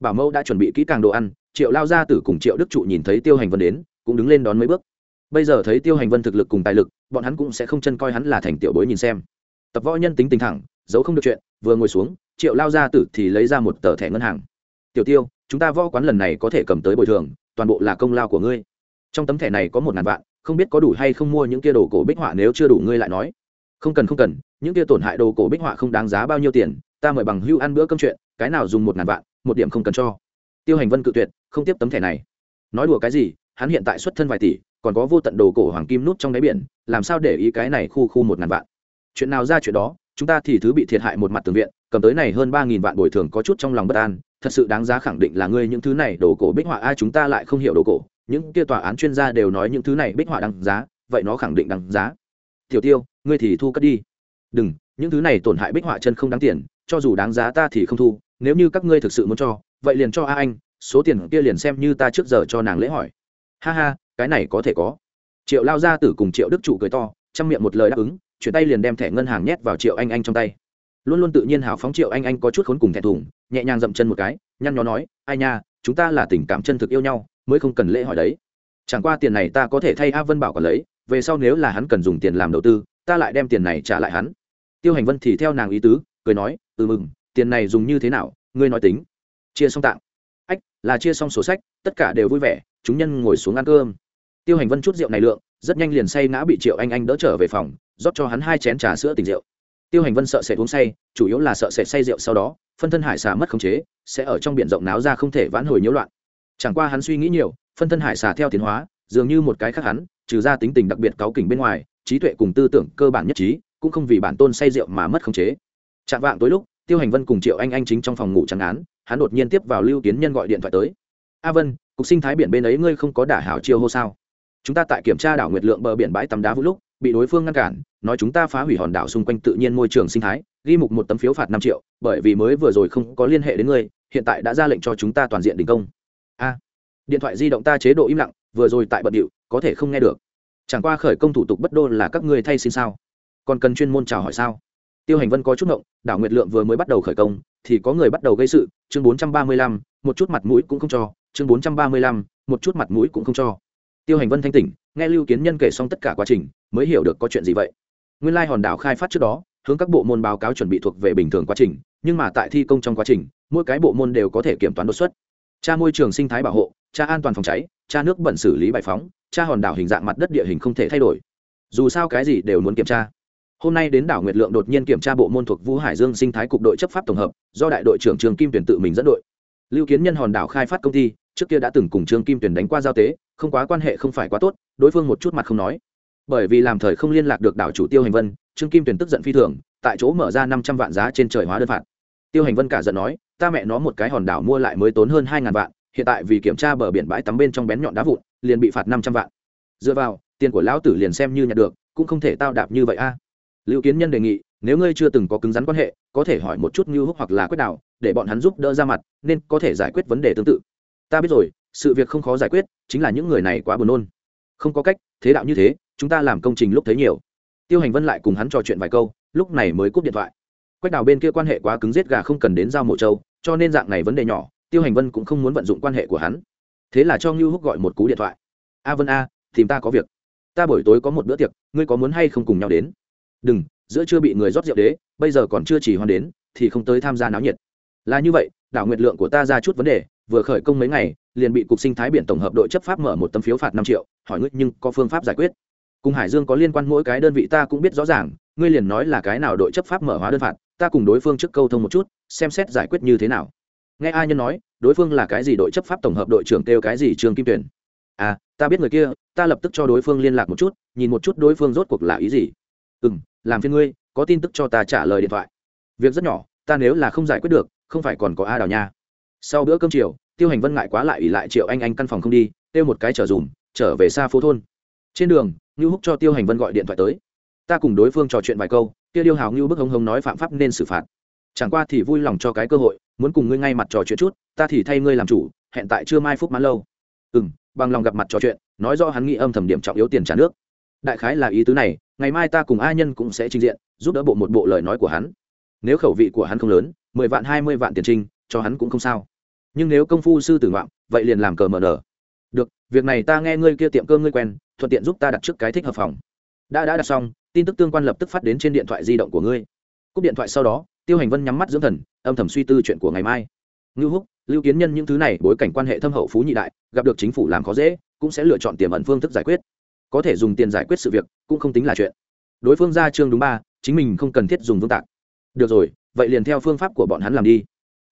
Bảo mẫu đã chuẩn bị kỹ càng đồ ăn, triệu lao gia tử cùng triệu đức trụ nhìn thấy tiêu hành vân đến, cũng đứng lên đón mấy bước. Bây giờ thấy tiêu hành vân thực lực cùng tài lực, bọn hắn cũng sẽ không chân coi hắn là thành tiểu bối nhìn xem. Tập võ nhân tính tình thẳng, giấu không được chuyện, vừa ngồi xuống triệu lao gia tử thì lấy ra một tờ thẻ ngân hàng. Tiểu tiêu, chúng ta võ quán lần này có thể cầm tới bồi thường, toàn bộ là công lao của ngươi. Trong tấm thẻ này có một ngàn vạn, không biết có đủ hay không mua những kia đồ cổ bích họa nếu chưa đủ ngươi lại nói. Không cần không cần, những kia tổn hại đồ cổ bích họa không đáng giá bao nhiêu tiền, ta mời bằng hưu ăn bữa cơm chuyện, cái nào dùng một ngàn vạn, một điểm không cần cho. Tiêu hành vân cự tuyệt, không tiếp tấm thẻ này. Nói đùa cái gì, hắn hiện tại xuất thân vài tỷ, còn có vô tận đồ cổ hoàng kim nút trong đáy biển, làm sao để ý cái này khu khu một ngàn vạn? Chuyện nào ra chuyện đó, chúng ta thì thứ bị thiệt hại một mặt tường viện cầm tới này hơn ba nghìn vạn bồi thường có chút trong lòng bất an, thật sự đáng giá khẳng định là ngươi những thứ này đồ cổ bích họa, ai chúng ta lại không hiểu đồ cổ. Những kia tòa án chuyên gia đều nói những thứ này bích họa đáng giá, vậy nó khẳng định đáng giá. Tiểu tiêu, ngươi thì thu cất đi. Đừng, những thứ này tổn hại bích họa chân không đáng tiền, cho dù đáng giá ta thì không thu, nếu như các ngươi thực sự muốn cho, vậy liền cho a anh, số tiền kia liền xem như ta trước giờ cho nàng lễ hỏi. Ha ha, cái này có thể có. Triệu lao ra tử cùng triệu đức trụ cười to, chăm miệng một lời đáp ứng, chuyển tay liền đem thẻ ngân hàng nhét vào triệu anh anh trong tay luôn luôn tự nhiên hào phóng triệu anh anh có chút khốn cùng thẹn thùng, nhẹ nhàng dậm chân một cái, nhăn nhó nói, ai nha, chúng ta là tình cảm chân thực yêu nhau, mới không cần lễ hỏi đấy. Chẳng qua tiền này ta có thể thay a vân bảo còn lấy, về sau nếu là hắn cần dùng tiền làm đầu tư, ta lại đem tiền này trả lại hắn. Tiêu hành vân thì theo nàng ý tứ, cười nói ừ mừng, tiền này dùng như thế nào, ngươi nói tính. Chia xong tạng. Ách, là chia xong sổ sách, tất cả đều vui vẻ, chúng nhân ngồi xuống ăn cơm. Tiêu hành vân chút rượu này lượng, rất nhanh liền say ngã bị triệu anh anh đỡ trở về phòng, rót cho hắn hai chén trà sữa tình rượu tiêu hành vân sợ sệt uống say, chủ yếu là sợ sệt say rượu sau đó, phân thân hải xà mất khống chế, sẽ ở trong biển rộng náo ra không thể vãn hồi nhiễu loạn. Chẳng qua hắn suy nghĩ nhiều, phân thân hải xà theo tiến hóa, dường như một cái khác hắn, trừ ra tính tình đặc biệt cáu kỉnh bên ngoài, trí tuệ cùng tư tưởng cơ bản nhất trí, cũng không vì bản tôn say rượu mà mất khống chế. Chạm vạng tối lúc, tiêu hành vân cùng triệu anh anh chính trong phòng ngủ trắng án, hắn đột nhiên tiếp vào lưu kiến nhân gọi điện thoại tới. A vân, cục sinh thái biển bên ấy ngươi không có đả hảo chiêu hô sao? Chúng ta tại kiểm tra đảo nguyệt lượng bờ biển bãi tắm đá vũ lúc bị đối phương ngăn cản, nói chúng ta phá hủy hòn đảo xung quanh tự nhiên môi trường sinh thái, ghi mục một tấm phiếu phạt năm triệu, bởi vì mới vừa rồi không có liên hệ đến ngươi, hiện tại đã ra lệnh cho chúng ta toàn diện đình công. A. Điện thoại di động ta chế độ im lặng, vừa rồi tại bận điệu, có thể không nghe được. Chẳng qua khởi công thủ tục bất đô là các ngươi thay xin sao? Còn cần chuyên môn chào hỏi sao? Tiêu hành vân có chút động đảo nguyệt lượng vừa mới bắt đầu khởi công, thì có người bắt đầu gây sự, chương bốn trăm ba mươi lăm, một chút mặt mũi cũng không cho, chương bốn trăm ba mươi lăm, một chút mặt mũi cũng không cho tiêu hành vân thanh tỉnh, nghe lưu kiến nhân kể xong tất cả quá trình, mới hiểu được có chuyện gì vậy. Nguyên lai hòn đảo khai phát trước đó, hướng các bộ môn báo cáo chuẩn bị thuộc về bình thường quá trình, nhưng mà tại thi công trong quá trình, mỗi cái bộ môn đều có thể kiểm toán đột xuất. Tra môi trường sinh thái bảo hộ tra an toàn phòng cháy tra nước bẩn xử lý bài phóng tra hòn đảo hình dạng mặt đất địa hình không thể thay đổi. Dù sao cái gì đều muốn kiểm tra. Hôm nay đến đảo nguyệt lượng đột nhiên kiểm tra bộ môn thuộc vũ hải dương sinh thái cục đội chấp pháp tổng hợp, do đại đội trưởng trường kim tuyển tự mình dẫn đội. Lưu kiến nhân hòn đảo khai phát công ty, trước kia đã từng cùng trương kim tuyển đánh qua giao tế không quá quan hệ không phải quá tốt, đối phương một chút mặt không nói. Bởi vì làm thời không liên lạc được đảo chủ tiêu hành vân, trương kim tuyển tức giận phi thường, tại chỗ mở ra năm trăm vạn giá trên trời hóa đơn phạt. Tiêu hành vân cả giận nói, ta mẹ nó một cái hòn đảo mua lại mới tốn hơn hai ngàn vạn, hiện tại vì kiểm tra bờ biển bãi tắm bên trong bén nhọn đá vụn, liền bị phạt năm trăm vạn. Dựa vào, tiền của lão tử liền xem như nhặt được, cũng không thể tao đạp như vậy a. Lưu kiến nhân đề nghị, nếu ngươi chưa từng có cứng rắn quan hệ, có thể hỏi một chút như húc hoặc là quyết đạo để bọn hắn giúp đỡ ra mặt, nên có thể giải quyết vấn đề tương tự. Ta biết rồi sự việc không khó giải quyết, chính là những người này quá buồn nôn. Không có cách, thế đạo như thế, chúng ta làm công trình lúc thấy nhiều. Tiêu hành vân lại cùng hắn trò chuyện vài câu, lúc này mới cúp điện thoại. Quách đào bên kia quan hệ quá cứng giết gà không cần đến giao mộ châu, cho nên dạng này vấn đề nhỏ, tiêu hành vân cũng không muốn vận dụng quan hệ của hắn. Thế là cho ngưu húc gọi một cú điện thoại. A vân a, tìm ta có việc. Ta buổi tối có một bữa tiệc, ngươi có muốn hay không cùng nhau đến? Đừng, giữa chưa bị người rót rượu đế, bây giờ còn chưa chỉ hoan đến, thì không tới tham gia náo nhiệt. Là như vậy, đảo nguyệt lượng của ta ra chút vấn đề vừa khởi công mấy ngày, liền bị cục sinh thái biển tổng hợp đội chấp pháp mở một tấm phiếu phạt năm triệu, hỏi ngươi nhưng có phương pháp giải quyết. Cùng hải dương có liên quan mỗi cái đơn vị ta cũng biết rõ ràng, ngươi liền nói là cái nào đội chấp pháp mở hóa đơn phạt, ta cùng đối phương trước câu thông một chút, xem xét giải quyết như thế nào. Nghe ai nhân nói, đối phương là cái gì đội chấp pháp tổng hợp đội trưởng kêu cái gì trương kim tuyển? À ta biết người kia, ta lập tức cho đối phương liên lạc một chút, nhìn một chút đối phương rốt cuộc là ý gì. Ừ m làm phiên ngươi, có tin tức cho ta trả lời điện thoại. Việc rất nhỏ, ta nếu là không giải quyết được, không phải còn có a đào nha sau bữa cơm chiều, tiêu hành vân ngại quá lại ỉ lại triệu anh anh căn phòng không đi tiêu một cái trở dùm, trở về xa phố thôn. Trên đường, ngưu húc cho tiêu hành vân gọi điện thoại tới. Ta cùng đối phương trò chuyện vài câu tiêu điêu hào ngưu bức hống hống nói phạm pháp nên xử phạt. Chẳng qua thì vui lòng cho cái cơ hội, muốn cùng ngươi ngay mặt trò chuyện chút, ta thì thay ngươi làm chủ, hẹn tại chưa mai phúc mãn lâu. Ừ m bằng lòng gặp mặt trò chuyện, nói do hắn nghĩ âm thầm điểm trọng yếu tiền trả nước. Đại khái là ý tứ này, ngày mai ta cùng a nhân cũng sẽ trình diện, giúp đỡ bộ một bộ lời nói của hắn. Nếu khẩu vị của hắn không lớn, mười vạn hai mươi vạn tiền trinh, cho hắn cũng không sao nhưng nếu công phu sư tử ngoạm, vậy liền làm cờ mờ nở. Được, việc này ta nghe ngươi kia tiệm cơm ngươi quen, thuận tiện giúp ta đặt trước cái thích hợp phòng. Đã đã đặt xong, tin tức tương quan lập tức phát đến trên điện thoại di động của ngươi. Cúp điện thoại sau đó, tiêu hành vân nhắm mắt dưỡng thần, âm thầm suy tư chuyện của ngày mai. Ngưu húc, lưu kiến nhân những thứ này bối cảnh quan hệ thâm hậu phú nhị đại, gặp được chính phủ làm khó dễ, cũng sẽ lựa chọn tiềm ẩn phương thức giải quyết. Có thể dùng tiền giải quyết sự việc, cũng không tính là chuyện. Đối phương ra chương đúng ba, chính mình không cần thiết dùng vương tạc. Được rồi, vậy liền theo phương pháp của bọn hắn làm đi.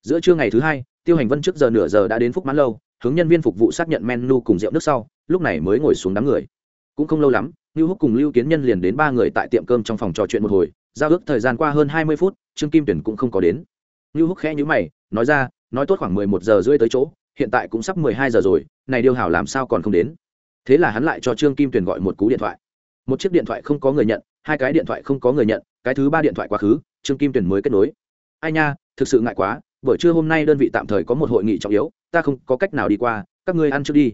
Giữa trưa ngày thứ hai tiêu hành vân trước giờ nửa giờ đã đến phúc mãn lâu, hướng nhân viên phục vụ xác nhận menu cùng rượu nước sau, lúc này mới ngồi xuống đám người. Cũng không lâu lắm, lưu húc cùng lưu kiến nhân liền đến ba người tại tiệm cơm trong phòng trò chuyện một hồi, giao ước thời gian qua hơn hai mươi phút, trương kim tuyển cũng không có đến. Lưu húc khẽ nhữ mày, nói ra, nói tốt khoảng mười một giờ rưỡi tới chỗ, hiện tại cũng sắp mười hai giờ rồi, này điêu hảo làm sao còn không đến? Thế là hắn lại cho trương kim tuyển gọi một cú điện thoại. Một chiếc điện thoại không có người nhận, hai cái điện thoại không có người nhận, cái thứ ba điện thoại quá khứ, trương kim tuyển mới kết nối. Ai nha, thực sự ngại quá buổi trưa hôm nay đơn vị tạm thời có một hội nghị trọng yếu ta không có cách nào đi qua các ngươi ăn trước đi.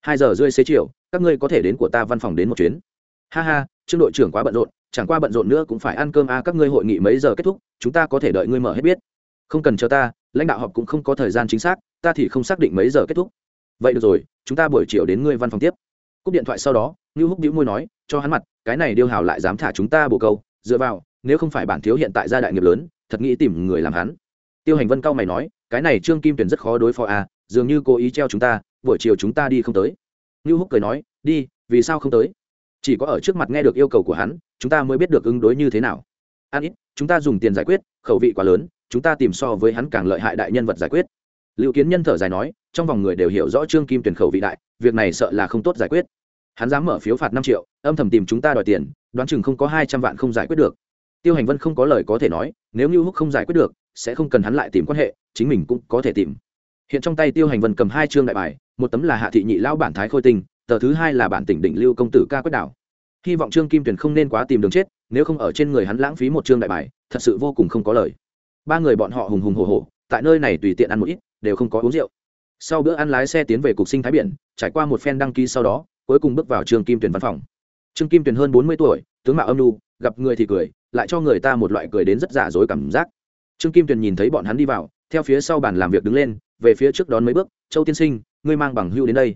Hai giờ rưỡi xế chiều các ngươi có thể đến của ta văn phòng đến một chuyến. Ha ha trương đội trưởng quá bận rộn chẳng qua bận rộn nữa cũng phải ăn cơm a à, các ngươi hội nghị mấy giờ kết thúc chúng ta có thể đợi ngươi mở hết biết. Không cần chờ ta lãnh đạo họp cũng không có thời gian chính xác ta thì không xác định mấy giờ kết thúc. Vậy được rồi chúng ta buổi chiều đến ngươi văn phòng tiếp. Cúp điện thoại sau đó như húc đĩu môi nói cho hắn mặt cái này điêu hào lại dám thả chúng ta bồ câu. Dựa vào nếu không phải bản thiếu hiện tại gia đại nghiệp lớn thật nghĩ tìm người làm hắn tiêu hành vân cao mày nói, cái này trương kim tuyển rất khó đối phó à dường như cố ý treo chúng ta, buổi chiều chúng ta đi không tới. Như húc cười nói, đi, vì sao không tới? Chỉ có ở trước mặt nghe được yêu cầu của hắn, chúng ta mới biết được ứng đối như thế nào. Ăn ít, chúng ta dùng tiền giải quyết, khẩu vị quá lớn, chúng ta tìm so với hắn càng lợi hại đại nhân vật giải quyết. Liệu kiến nhân thở dài nói, trong vòng người đều hiểu rõ trương kim tuyển khẩu vị đại, việc này sợ là không tốt giải quyết. Hắn dám mở phiếu phạt năm triệu, âm thầm tìm chúng ta đòi tiền, đoán chừng không có hai trăm vạn không giải quyết được. Tiêu hành vân không có lời có thể nói, nếu như húc không giải quyết được sẽ không cần hắn lại tìm quan hệ, chính mình cũng có thể tìm. Hiện trong tay tiêu hành vân cầm hai chương đại bài, một tấm là hạ thị nhị lão bản thái khôi tinh, tờ thứ hai là bản tỉnh định lưu công tử ca quyết đảo. Hy vọng trương kim tuyển không nên quá tìm đường chết, nếu không ở trên người hắn lãng phí một chương đại bài, thật sự vô cùng không có lời. Ba người bọn họ hùng hùng hồ hồ tại nơi này tùy tiện ăn một ít, đều không có uống rượu. Sau bữa ăn lái xe tiến về cục sinh thái biển, trải qua một phen đăng ký sau đó, cuối cùng bước vào trương kim tuyển văn phòng. Trương kim tuyển hơn bốn mươi tuổi, tướng mạo âm nu gặp người thì cười, lại cho người ta một loại cười đến rất giả dối cảm giác trương kim Tuyền nhìn thấy bọn hắn đi vào, theo phía sau bàn làm việc đứng lên, về phía trước đón mấy bước, châu tiên sinh, ngươi mang bằng hưu đến đây.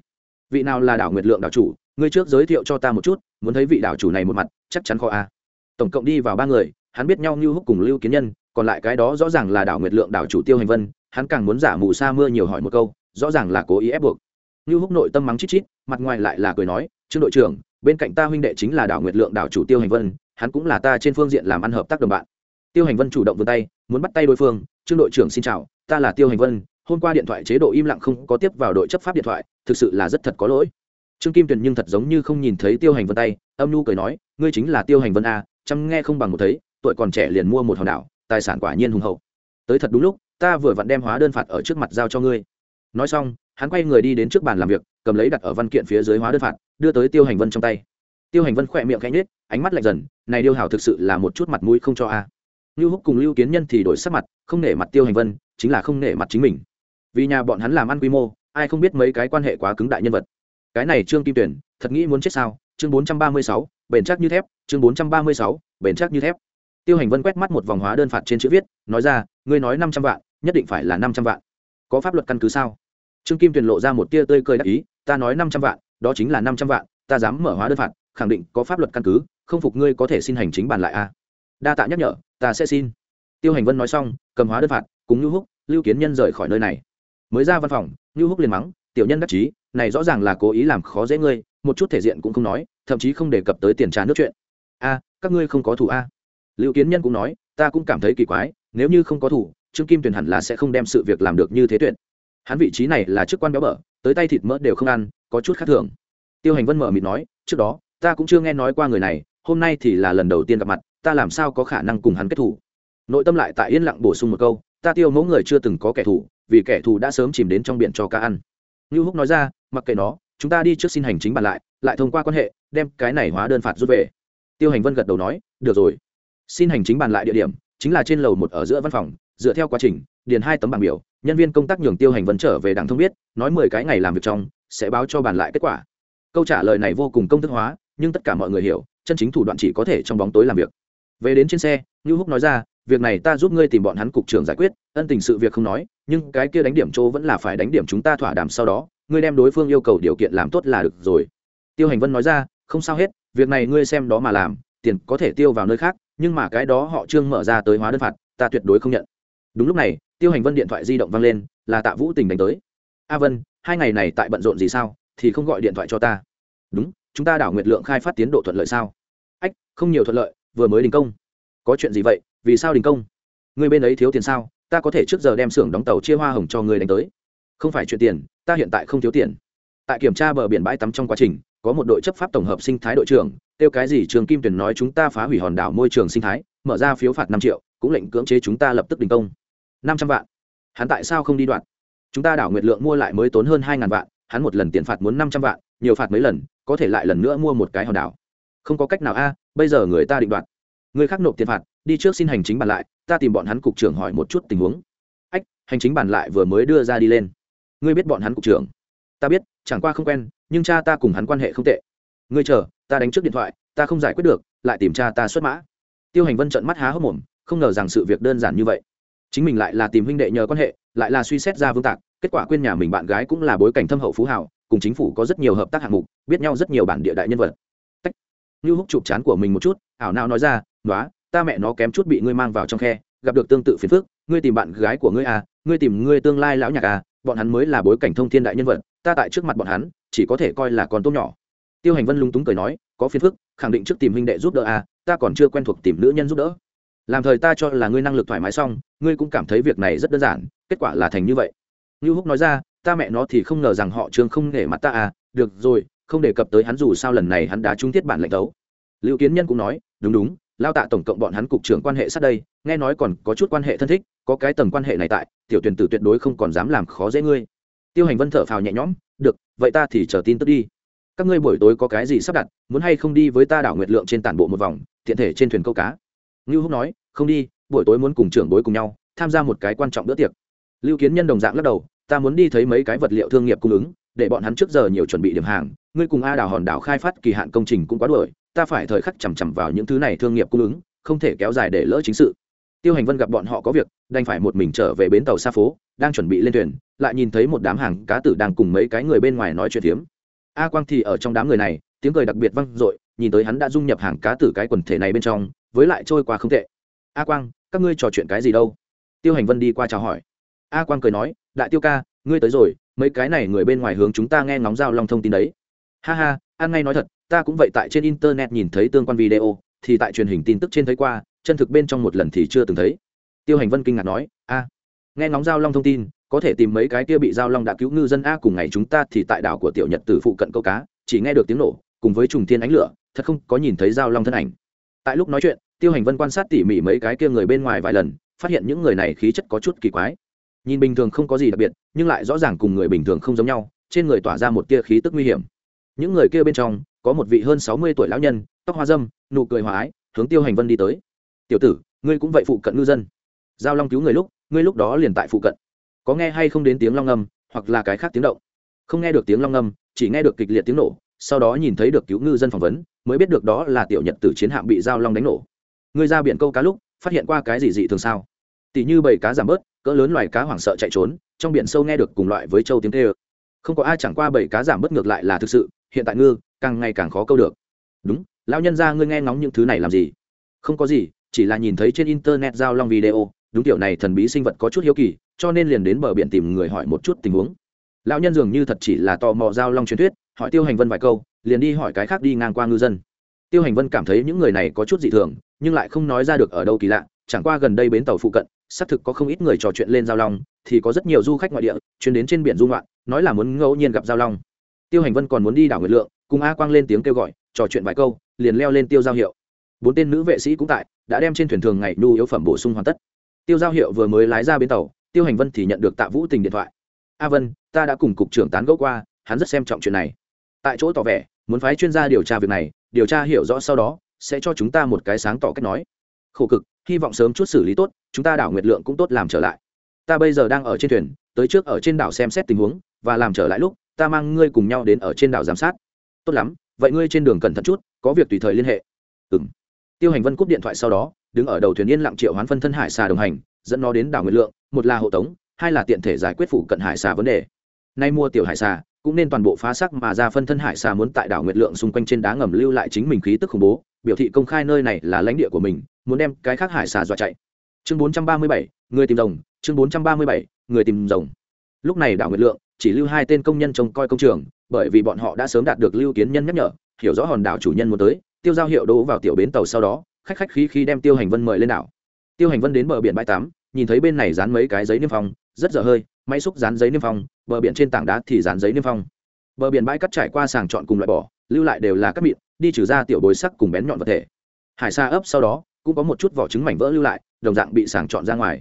Vị nào là đảo nguyệt lượng đảo chủ, ngươi trước giới thiệu cho ta một chút, muốn thấy vị đảo chủ này một mặt, chắc chắn khó a. Tổng cộng đi vào ba người, hắn biết nhau như húc cùng lưu kiến nhân, còn lại cái đó rõ ràng là đảo nguyệt lượng đảo chủ tiêu hành vân, hắn càng muốn giả mù sa mưa nhiều hỏi một câu, rõ ràng là cố ý ép buộc. Như húc nội tâm mắng chít chít, mặt ngoài lại là cười nói, trương đội trưởng, bên cạnh ta huynh đệ chính là đảo nguyệt lượng đảo chủ tiêu hành vân, hắn cũng là ta trên phương diện làm ăn hợp tác đồng bạn tiêu hành vân chủ động vươn tay, muốn bắt tay đối phương, trương đội trưởng xin chào, ta là tiêu hành vân, hôm qua điện thoại chế độ im lặng không có tiếp vào đội chấp pháp điện thoại, thực sự là rất thật có lỗi. Trương kim tuyền nhưng thật giống như không nhìn thấy tiêu hành vân tay, âm nhu cười nói, ngươi chính là tiêu hành vân a chăm nghe không bằng một thấy, tuổi còn trẻ liền mua một hòn đảo, tài sản quả nhiên hùng hậu. Tới thật đúng lúc, ta vừa vặn đem hóa đơn phạt ở trước mặt giao cho ngươi. Nói xong, hắn quay người đi đến trước bàn làm việc, cầm lấy đặt ở văn kiện phía dưới hóa đơn phạt, đưa tới tiêu hành vân trong tay. Tiêu hành vân khỏe miệng cánh nết ánh mắt lạnh dần, này điêu hảo thực sự là một chút mặt mũi không cho a lưu húc cùng lưu kiến nhân thì đổi sắc mặt, không nể mặt tiêu hành vân, chính là không nể mặt chính mình. Vì nhà bọn hắn làm ăn quy mô, ai không biết mấy cái quan hệ quá cứng đại nhân vật. Cái này trương kim tuyển, thật nghĩ muốn chết sao? Chương bốn trăm ba mươi sáu, bền chắc như thép, chương bốn trăm ba mươi sáu, bền chắc như thép. Tiêu hành vân quét mắt một vòng hóa đơn phạt trên chữ viết, nói ra, ngươi nói năm trăm vạn, nhất định phải là năm trăm vạn. Có pháp luật căn cứ sao? Trương kim tuyền lộ ra một tia tươi cười đắc ý, ta nói năm trăm vạn, đó chính là năm trăm vạn, ta dám mở hóa đơn phạt, khẳng định có pháp luật căn cứ, không phục ngươi có thể xin hành chính bàn lại a đa tạ nhắc nhở, ta sẽ xin. Tiêu hành vân nói xong, cầm hóa đơn phạt, cùng nhu húc, lưu kiến nhân rời khỏi nơi này. Mới ra văn phòng nhu húc liền mắng, tiểu nhân đắc chí, này rõ ràng là cố ý làm khó dễ ngươi, một chút thể diện cũng không nói, thậm chí không đề cập tới tiền trả nước chuyện. A, các ngươi không có thủ a. Lưu kiến nhân cũng nói, ta cũng cảm thấy kỳ quái, nếu như không có thủ, trương kim tuyền hẳn là sẽ không đem sự việc làm được như thế tuyệt. Hắn vị trí này là chức quan béo bở, tới tay thịt mỡ đều không ăn, có chút khác thường. Tiêu hành vân mở mịt nói, trước đó, ta cũng chưa nghe nói qua người này, hôm nay thì là lần đầu tiên gặp mặt ta làm sao có khả năng cùng hắn kết thủ? Nội tâm lại tại yên lặng bổ sung một câu, ta tiêu mẫu người chưa từng có kẻ thù, vì kẻ thù đã sớm chìm đến trong biển cho cá ăn. Như húc nói ra, mặc kệ nó, chúng ta đi trước xin hành chính bàn lại lại thông qua quan hệ, đem cái này hóa đơn phạt rút về. Tiêu hành vân gật đầu nói, được rồi. Xin hành chính bàn lại địa điểm, chính là trên lầu một ở giữa văn phòng, dựa theo quá trình, điền hai tấm bảng biểu, nhân viên công tác nhường tiêu hành vân trở về đảng thông biết nói mười cái ngày làm việc trong, sẽ báo cho bàn lại kết quả. Câu trả lời này vô cùng công thức hóa, nhưng tất cả mọi người hiểu, chân chính thủ đoạn chỉ có thể trong bóng tối làm việc về đến trên xe như húc nói ra, việc này ta giúp ngươi tìm bọn hắn cục trưởng giải quyết, ân tình sự việc không nói, nhưng cái kia đánh điểm chỗ vẫn là phải đánh điểm chúng ta thỏa đàm sau đó, ngươi đem đối phương yêu cầu điều kiện làm tốt là được rồi. Tiêu hành vân nói ra, không sao hết, việc này ngươi xem đó mà làm, tiền có thể tiêu vào nơi khác, nhưng mà cái đó họ trương mở ra tới hóa đơn phạt, ta tuyệt đối không nhận. Đúng lúc này, tiêu hành vân điện thoại di động vang lên, là tạ vũ tình đánh tới. A vân, hai ngày này tại bận rộn gì sao, thì không gọi điện thoại cho ta. Đúng, chúng ta đảo nguyệt lượng khai phát tiến độ thuận lợi sao? Ách, không nhiều thuận lợi vừa mới đình công. Có chuyện gì vậy? Vì sao đình công? Người bên ấy thiếu tiền sao? Ta có thể trước giờ đem xưởng đóng tàu chia hoa hồng cho người đánh tới. Không phải chuyện tiền, ta hiện tại không thiếu tiền. Tại kiểm tra bờ biển bãi tắm trong quá trình, có một đội chấp pháp tổng hợp sinh thái đội trưởng tiêu cái gì trường kim tuyển nói chúng ta phá hủy hòn đảo môi trường sinh thái, mở ra phiếu phạt năm triệu, cũng lệnh cưỡng chế chúng ta lập tức đình công. Năm trăm vạn. Hắn tại sao không đi đoạn? Chúng ta đảo nguyệt lượng mua lại mới tốn hơn hai ngàn vạn, hắn một lần tiền phạt muốn năm trăm vạn, nhiều phạt mấy lần, có thể lại lần nữa mua một cái hòn đảo không có cách nào a, bây giờ người ta định đoạt. Người khác nộp tiền phạt, đi trước xin hành chính bàn lại, ta tìm bọn hắn cục trưởng hỏi một chút tình huống. Ách, hành chính bàn lại vừa mới đưa ra đi lên. Ngươi biết bọn hắn cục trưởng? Ta biết, chẳng qua không quen, nhưng cha ta cùng hắn quan hệ không tệ. Ngươi chờ, ta đánh trước điện thoại, ta không giải quyết được, lại tìm cha ta xuất mã. Tiêu hành vân trận mắt há hốc mồm, không ngờ rằng sự việc đơn giản như vậy. Chính mình lại là tìm huynh đệ nhờ quan hệ, lại là suy xét ra vương tạc, kết quả quên nhà mình bạn gái cũng là bối cảnh thâm hậu phú hào, cùng chính phủ có rất nhiều hợp tác hạng mục, biết nhau rất nhiều bản địa đại nhân vật như húc chụp chán của mình một chút, ảo nào nói ra nói ta mẹ nó kém chút bị ngươi mang vào trong khe, gặp được tương tự phiền phức, ngươi tìm bạn gái của ngươi à ngươi tìm ngươi tương lai lão nhạc à bọn hắn mới là bối cảnh thông thiên đại nhân vật, ta tại trước mặt bọn hắn, chỉ có thể coi là con tôm nhỏ. Tiêu hành vân lung túng cười nói, có phiền phức, khẳng định trước tìm huynh đệ giúp đỡ à ta còn chưa quen thuộc tìm nữ nhân giúp đỡ. Làm thời ta cho là ngươi năng lực thoải mái xong, ngươi cũng cảm thấy việc này rất đơn giản, kết quả là thành như vậy. Như húc nói ra, ta mẹ nó thì không ngờ rằng họ trương không nể mặt ta à được rồi không đề cập tới hắn dù sao lần này hắn đã trung tiết bản lệnh tấu lưu kiến nhân cũng nói, đúng đúng, lao tạ tổng cộng bọn hắn cục trưởng quan hệ sát đây, nghe nói còn có chút quan hệ thân thích, có cái tầng quan hệ này tại, tiểu tuyển tử tuyệt đối không còn dám làm khó dễ ngươi. Tiêu hành vân thở phào nhẹ nhõm, được, vậy ta thì chờ tin tức đi. Các ngươi buổi tối có cái gì sắp đặt, muốn hay không đi với ta đảo nguyệt lượng trên tản bộ một vòng, tiện thể trên thuyền câu cá? Ngưu húc nói, không đi, buổi tối muốn cùng trưởng bối cùng nhau, tham gia một cái quan trọng bữa tiệc. Lưu kiến nhân đồng dạng lắc đầu, ta muốn đi thấy mấy cái vật liệu thương nghiệp cung ứng, để bọn hắn trước giờ nhiều chuẩn bị điểm hàng ngươi cùng a đảo hòn đảo khai phát kỳ hạn công trình cũng quá đuổi, ta phải thời khắc chằm chằm vào những thứ này thương nghiệp cung ứng, không thể kéo dài để lỡ chính sự. Tiêu hành vân gặp bọn họ có việc, đành phải một mình trở về bến tàu xa phố, đang chuẩn bị lên thuyền, lại nhìn thấy một đám hàng cá tử đang cùng mấy cái người bên ngoài nói chuyện phiếm. A quang thì ở trong đám người này, tiếng cười đặc biệt vang dội, nhìn tới hắn đã dung nhập hàng cá tử cái quần thể này bên trong, với lại trôi qua không tệ. A quang, các ngươi trò chuyện cái gì đâu? Tiêu hành vân đi qua chào hỏi. A quang cười nói, đại tiêu ca, ngươi tới rồi, mấy cái này người bên ngoài hướng chúng ta nghe ngóng giao long thông tin đấy ha ha an ngay nói thật, ta cũng vậy tại trên internet nhìn thấy tương quan video, thì tại truyền hình tin tức trên thấy qua, chân thực bên trong một lần thì chưa từng thấy. Tiêu hành vân kinh ngạc nói, a, nghe ngóng giao long thông tin, có thể tìm mấy cái kia bị giao long đã cứu ngư dân a cùng ngày chúng ta thì tại đảo của tiểu nhật từ phụ cận câu cá, chỉ nghe được tiếng nổ, cùng với trùng thiên ánh lửa, thật không có nhìn thấy giao long thân ảnh. Tại lúc nói chuyện, tiêu hành vân quan sát tỉ mỉ mấy cái kia người bên ngoài vài lần, phát hiện những người này khí chất có chút kỳ quái. Nhìn bình thường không có gì đặc biệt, nhưng lại rõ ràng cùng người bình thường không giống nhau, trên người tỏa ra một tia khí tức nguy hiểm những người kia bên trong có một vị hơn sáu mươi tuổi lão nhân tóc hoa dâm nụ cười hòa ái hướng tiêu hành vân đi tới. Tiểu tử ngươi cũng vậy phụ cận ngư dân. Giao long cứu người lúc ngươi lúc đó liền tại phụ cận. Có nghe hay không đến tiếng long âm, hoặc là cái khác tiếng động? Không nghe được tiếng long âm, chỉ nghe được kịch liệt tiếng nổ sau đó nhìn thấy được cứu ngư dân phỏng vấn mới biết được đó là tiểu nhật tử chiến hạm bị giao long đánh nổ. Ngươi ra biển câu cá lúc phát hiện qua cái gì dị thường sao? Tỷ như bầy cá giảm bớt cỡ lớn loài cá hoảng sợ chạy trốn trong biển sâu nghe được cùng loại với châu tiếng tê ơ không có ai chẳng qua bầy cá giảm bớt ngược lại là thực sự hiện tại ngư, càng ngày càng khó câu được. Đúng, lão nhân ra ngươi nghe ngóng những thứ này làm gì? Không có gì, chỉ là nhìn thấy trên internet giao long video, đúng kiểu này thần bí sinh vật có chút hiếu kỳ, cho nên liền đến bờ biển tìm người hỏi một chút tình huống. Lão nhân dường như thật chỉ là tò mò giao long truyền thuyết, hỏi tiêu hành vân vài câu, liền đi hỏi cái khác đi ngang qua ngư dân. Tiêu hành vân cảm thấy những người này có chút dị thường, nhưng lại không nói ra được ở đâu kỳ lạ, chẳng qua gần đây bến tàu phụ cận, xác thực có không ít người trò chuyện lên giao long, thì có rất nhiều du khách ngoại địa, chuyến đến trên biển du ngoạn, nói là muốn ngẫu nhiên gặp giao long tiêu hành vân còn muốn đi đảo nguyệt lượng, cùng a quang lên tiếng kêu gọi, trò chuyện vài câu, liền leo lên tiêu giao hiệu. Bốn tên nữ vệ sĩ cũng tại, đã đem trên thuyền thường ngày nhu yếu phẩm bổ sung hoàn tất. Tiêu giao hiệu vừa mới lái ra bến tàu, tiêu hành vân thì nhận được tạ vũ tình điện thoại. A vân, ta đã cùng cục trưởng tán gẫu qua, hắn rất xem trọng chuyện này. Tại chỗ tỏ vẻ, muốn phái chuyên gia điều tra việc này, điều tra hiểu rõ sau đó, sẽ cho chúng ta một cái sáng tỏ cách nói. Khổ cực, hy vọng sớm chút xử lý tốt, chúng ta đảo nguyệt lượng cũng tốt làm trở lại. Ta bây giờ đang ở trên thuyền, tới trước ở trên đảo xem xét tình huống, và làm trở lại lúc ta mang ngươi cùng nhau đến ở trên đảo giám sát. Tốt lắm vậy ngươi trên đường cẩn thận chút có việc tùy thời liên hệ. Ừ m tiêu hành vân cúp điện thoại sau đó đứng ở đầu thuyền yên lặng triệu hoán phân thân hải xà đồng hành dẫn nó đến đảo nguyệt lượng một là hộ tống hai là tiện thể giải quyết phủ cận hải xà vấn đề. Nay mua tiểu hải xà cũng nên toàn bộ phá sắc mà ra phân thân hải xà muốn tại đảo nguyệt lượng xung quanh trên đá ngầm lưu lại chính mình khí tức khủng bố biểu thị công khai nơi này là lãnh địa của mình muốn đem cái khác hải xà dọa chạy. Chương 437, người tìm rồng chương 437, người tìm rồng lúc này đảo nguyệt lượng chỉ lưu hai tên công nhân trông coi công trường, bởi vì bọn họ đã sớm đạt được lưu kiến nhân nhắc nhở, hiểu rõ hòn đảo chủ nhân muốn tới, tiêu giao hiệu đỗ vào tiểu bến tàu sau đó, khách khách khí khí đem tiêu hành vân mời lên đảo. Tiêu hành vân đến bờ biển bãi tắm, nhìn thấy bên này dán mấy cái giấy niêm phong, rất dở hơi, máy xúc dán giấy niêm phong, bờ biển trên tảng đá thì dán giấy niêm phong. Bờ biển bãi cắt trải qua sàng chọn cùng loại bỏ, lưu lại đều là cắt mịn, đi trừ ra tiểu bối sắc cùng bén nhọn vật thể. Hải xa ấp sau đó, cũng có một chút vỏ trứng mảnh vỡ lưu lại, đồng dạng bị sàng chọn ra ngoài.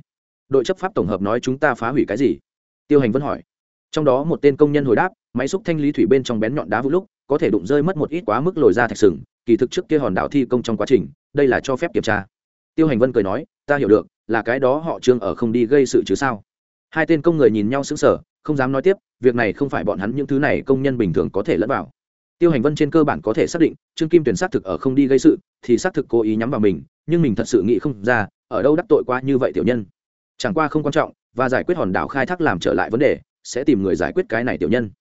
Đội chấp pháp tổng hợp nói chúng ta phá hủy cái gì? Tiêu hành vân hỏi. Trong đó một tên công nhân hồi đáp, máy xúc thanh lý thủy bên trong bén nhọn đá vũ lúc, có thể đụng rơi mất một ít quá mức lồi ra thạch sừng, kỳ thực trước kia hòn đảo thi công trong quá trình, đây là cho phép kiểm tra. Tiêu hành vân cười nói, ta hiểu được, là cái đó họ trương ở không đi gây sự chứ sao? Hai tên công người nhìn nhau sững sờ, không dám nói tiếp, việc này không phải bọn hắn những thứ này công nhân bình thường có thể lẫn vào. Tiêu hành vân trên cơ bản có thể xác định, trương kim tuyển xác thực ở không đi gây sự, thì xác thực cố ý nhắm vào mình, nhưng mình thật sự nghĩ không ra, ở đâu đắc tội qua như vậy tiểu nhân. Chẳng qua không quan trọng và giải quyết hòn đảo khai thác làm trở lại vấn đề, sẽ tìm người giải quyết cái này tiểu nhân.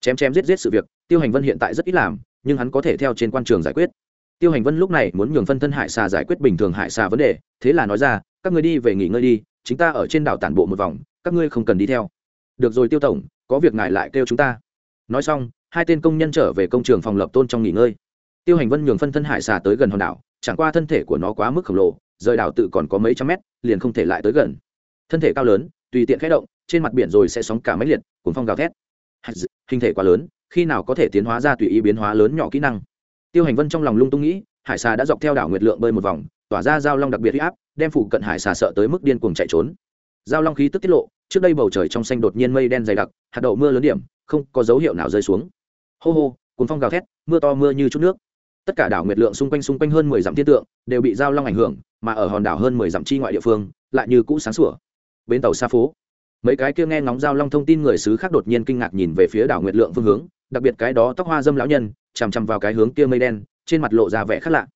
Chém chém giết giết sự việc, tiêu hành vân hiện tại rất ít làm, nhưng hắn có thể theo trên quan trường giải quyết. Tiêu hành vân lúc này muốn nhường phân thân hải xà giải quyết bình thường hải xà vấn đề, thế là nói ra, các ngươi đi về nghỉ ngơi đi, chúng ta ở trên đảo tản bộ một vòng, các ngươi không cần đi theo. Được rồi tiêu tổng, có việc ngài lại kêu chúng ta. Nói xong, hai tên công nhân trở về công trường phòng lập tôn trong nghỉ ngơi. Tiêu hành vân nhường phân thân hải xà tới gần hòn đảo, chẳng qua thân thể của nó quá mức khổng lồ, rời đảo tự còn có mấy trăm mét, liền không thể lại tới gần. Thân thể cao lớn tùy tiện khẽ động, trên mặt biển rồi sẽ sóng cả máy liệt cuốn phong gào thét. Hình thể quá lớn, khi nào có thể tiến hóa ra tùy ý biến hóa lớn nhỏ kỹ năng. Tiêu hành vân trong lòng lung tung nghĩ, hải xà đã dọc theo đảo nguyệt lượng bơi một vòng, tỏa ra giao long đặc biệt huy áp, đem phụ cận hải xà sợ tới mức điên cuồng chạy trốn. Giao long khí tức tiết lộ, trước đây bầu trời trong xanh đột nhiên mây đen dày đặc, hạt đậu mưa lớn điểm, không có dấu hiệu nào rơi xuống. Hô hô cuốn phong gào thét, mưa to mưa như chút nước. Tất cả đảo nguyệt lượng xung quanh xung quanh hơn mười dặm thiên tượng đều bị giao long ảnh hưởng, mà ở hòn đảo hơn mười dặm chi ngoại địa phương, lại như cũ sáng sủa bến tàu xa phố. Mấy cái kia nghe ngóng giao long thông tin người xứ khác đột nhiên kinh ngạc nhìn về phía đảo nguyệt lượng phương hướng, đặc biệt cái đó tóc hoa dâm lão nhân, chằm chằm vào cái hướng kia mây đen, trên mặt lộ ra vẻ khác lạ.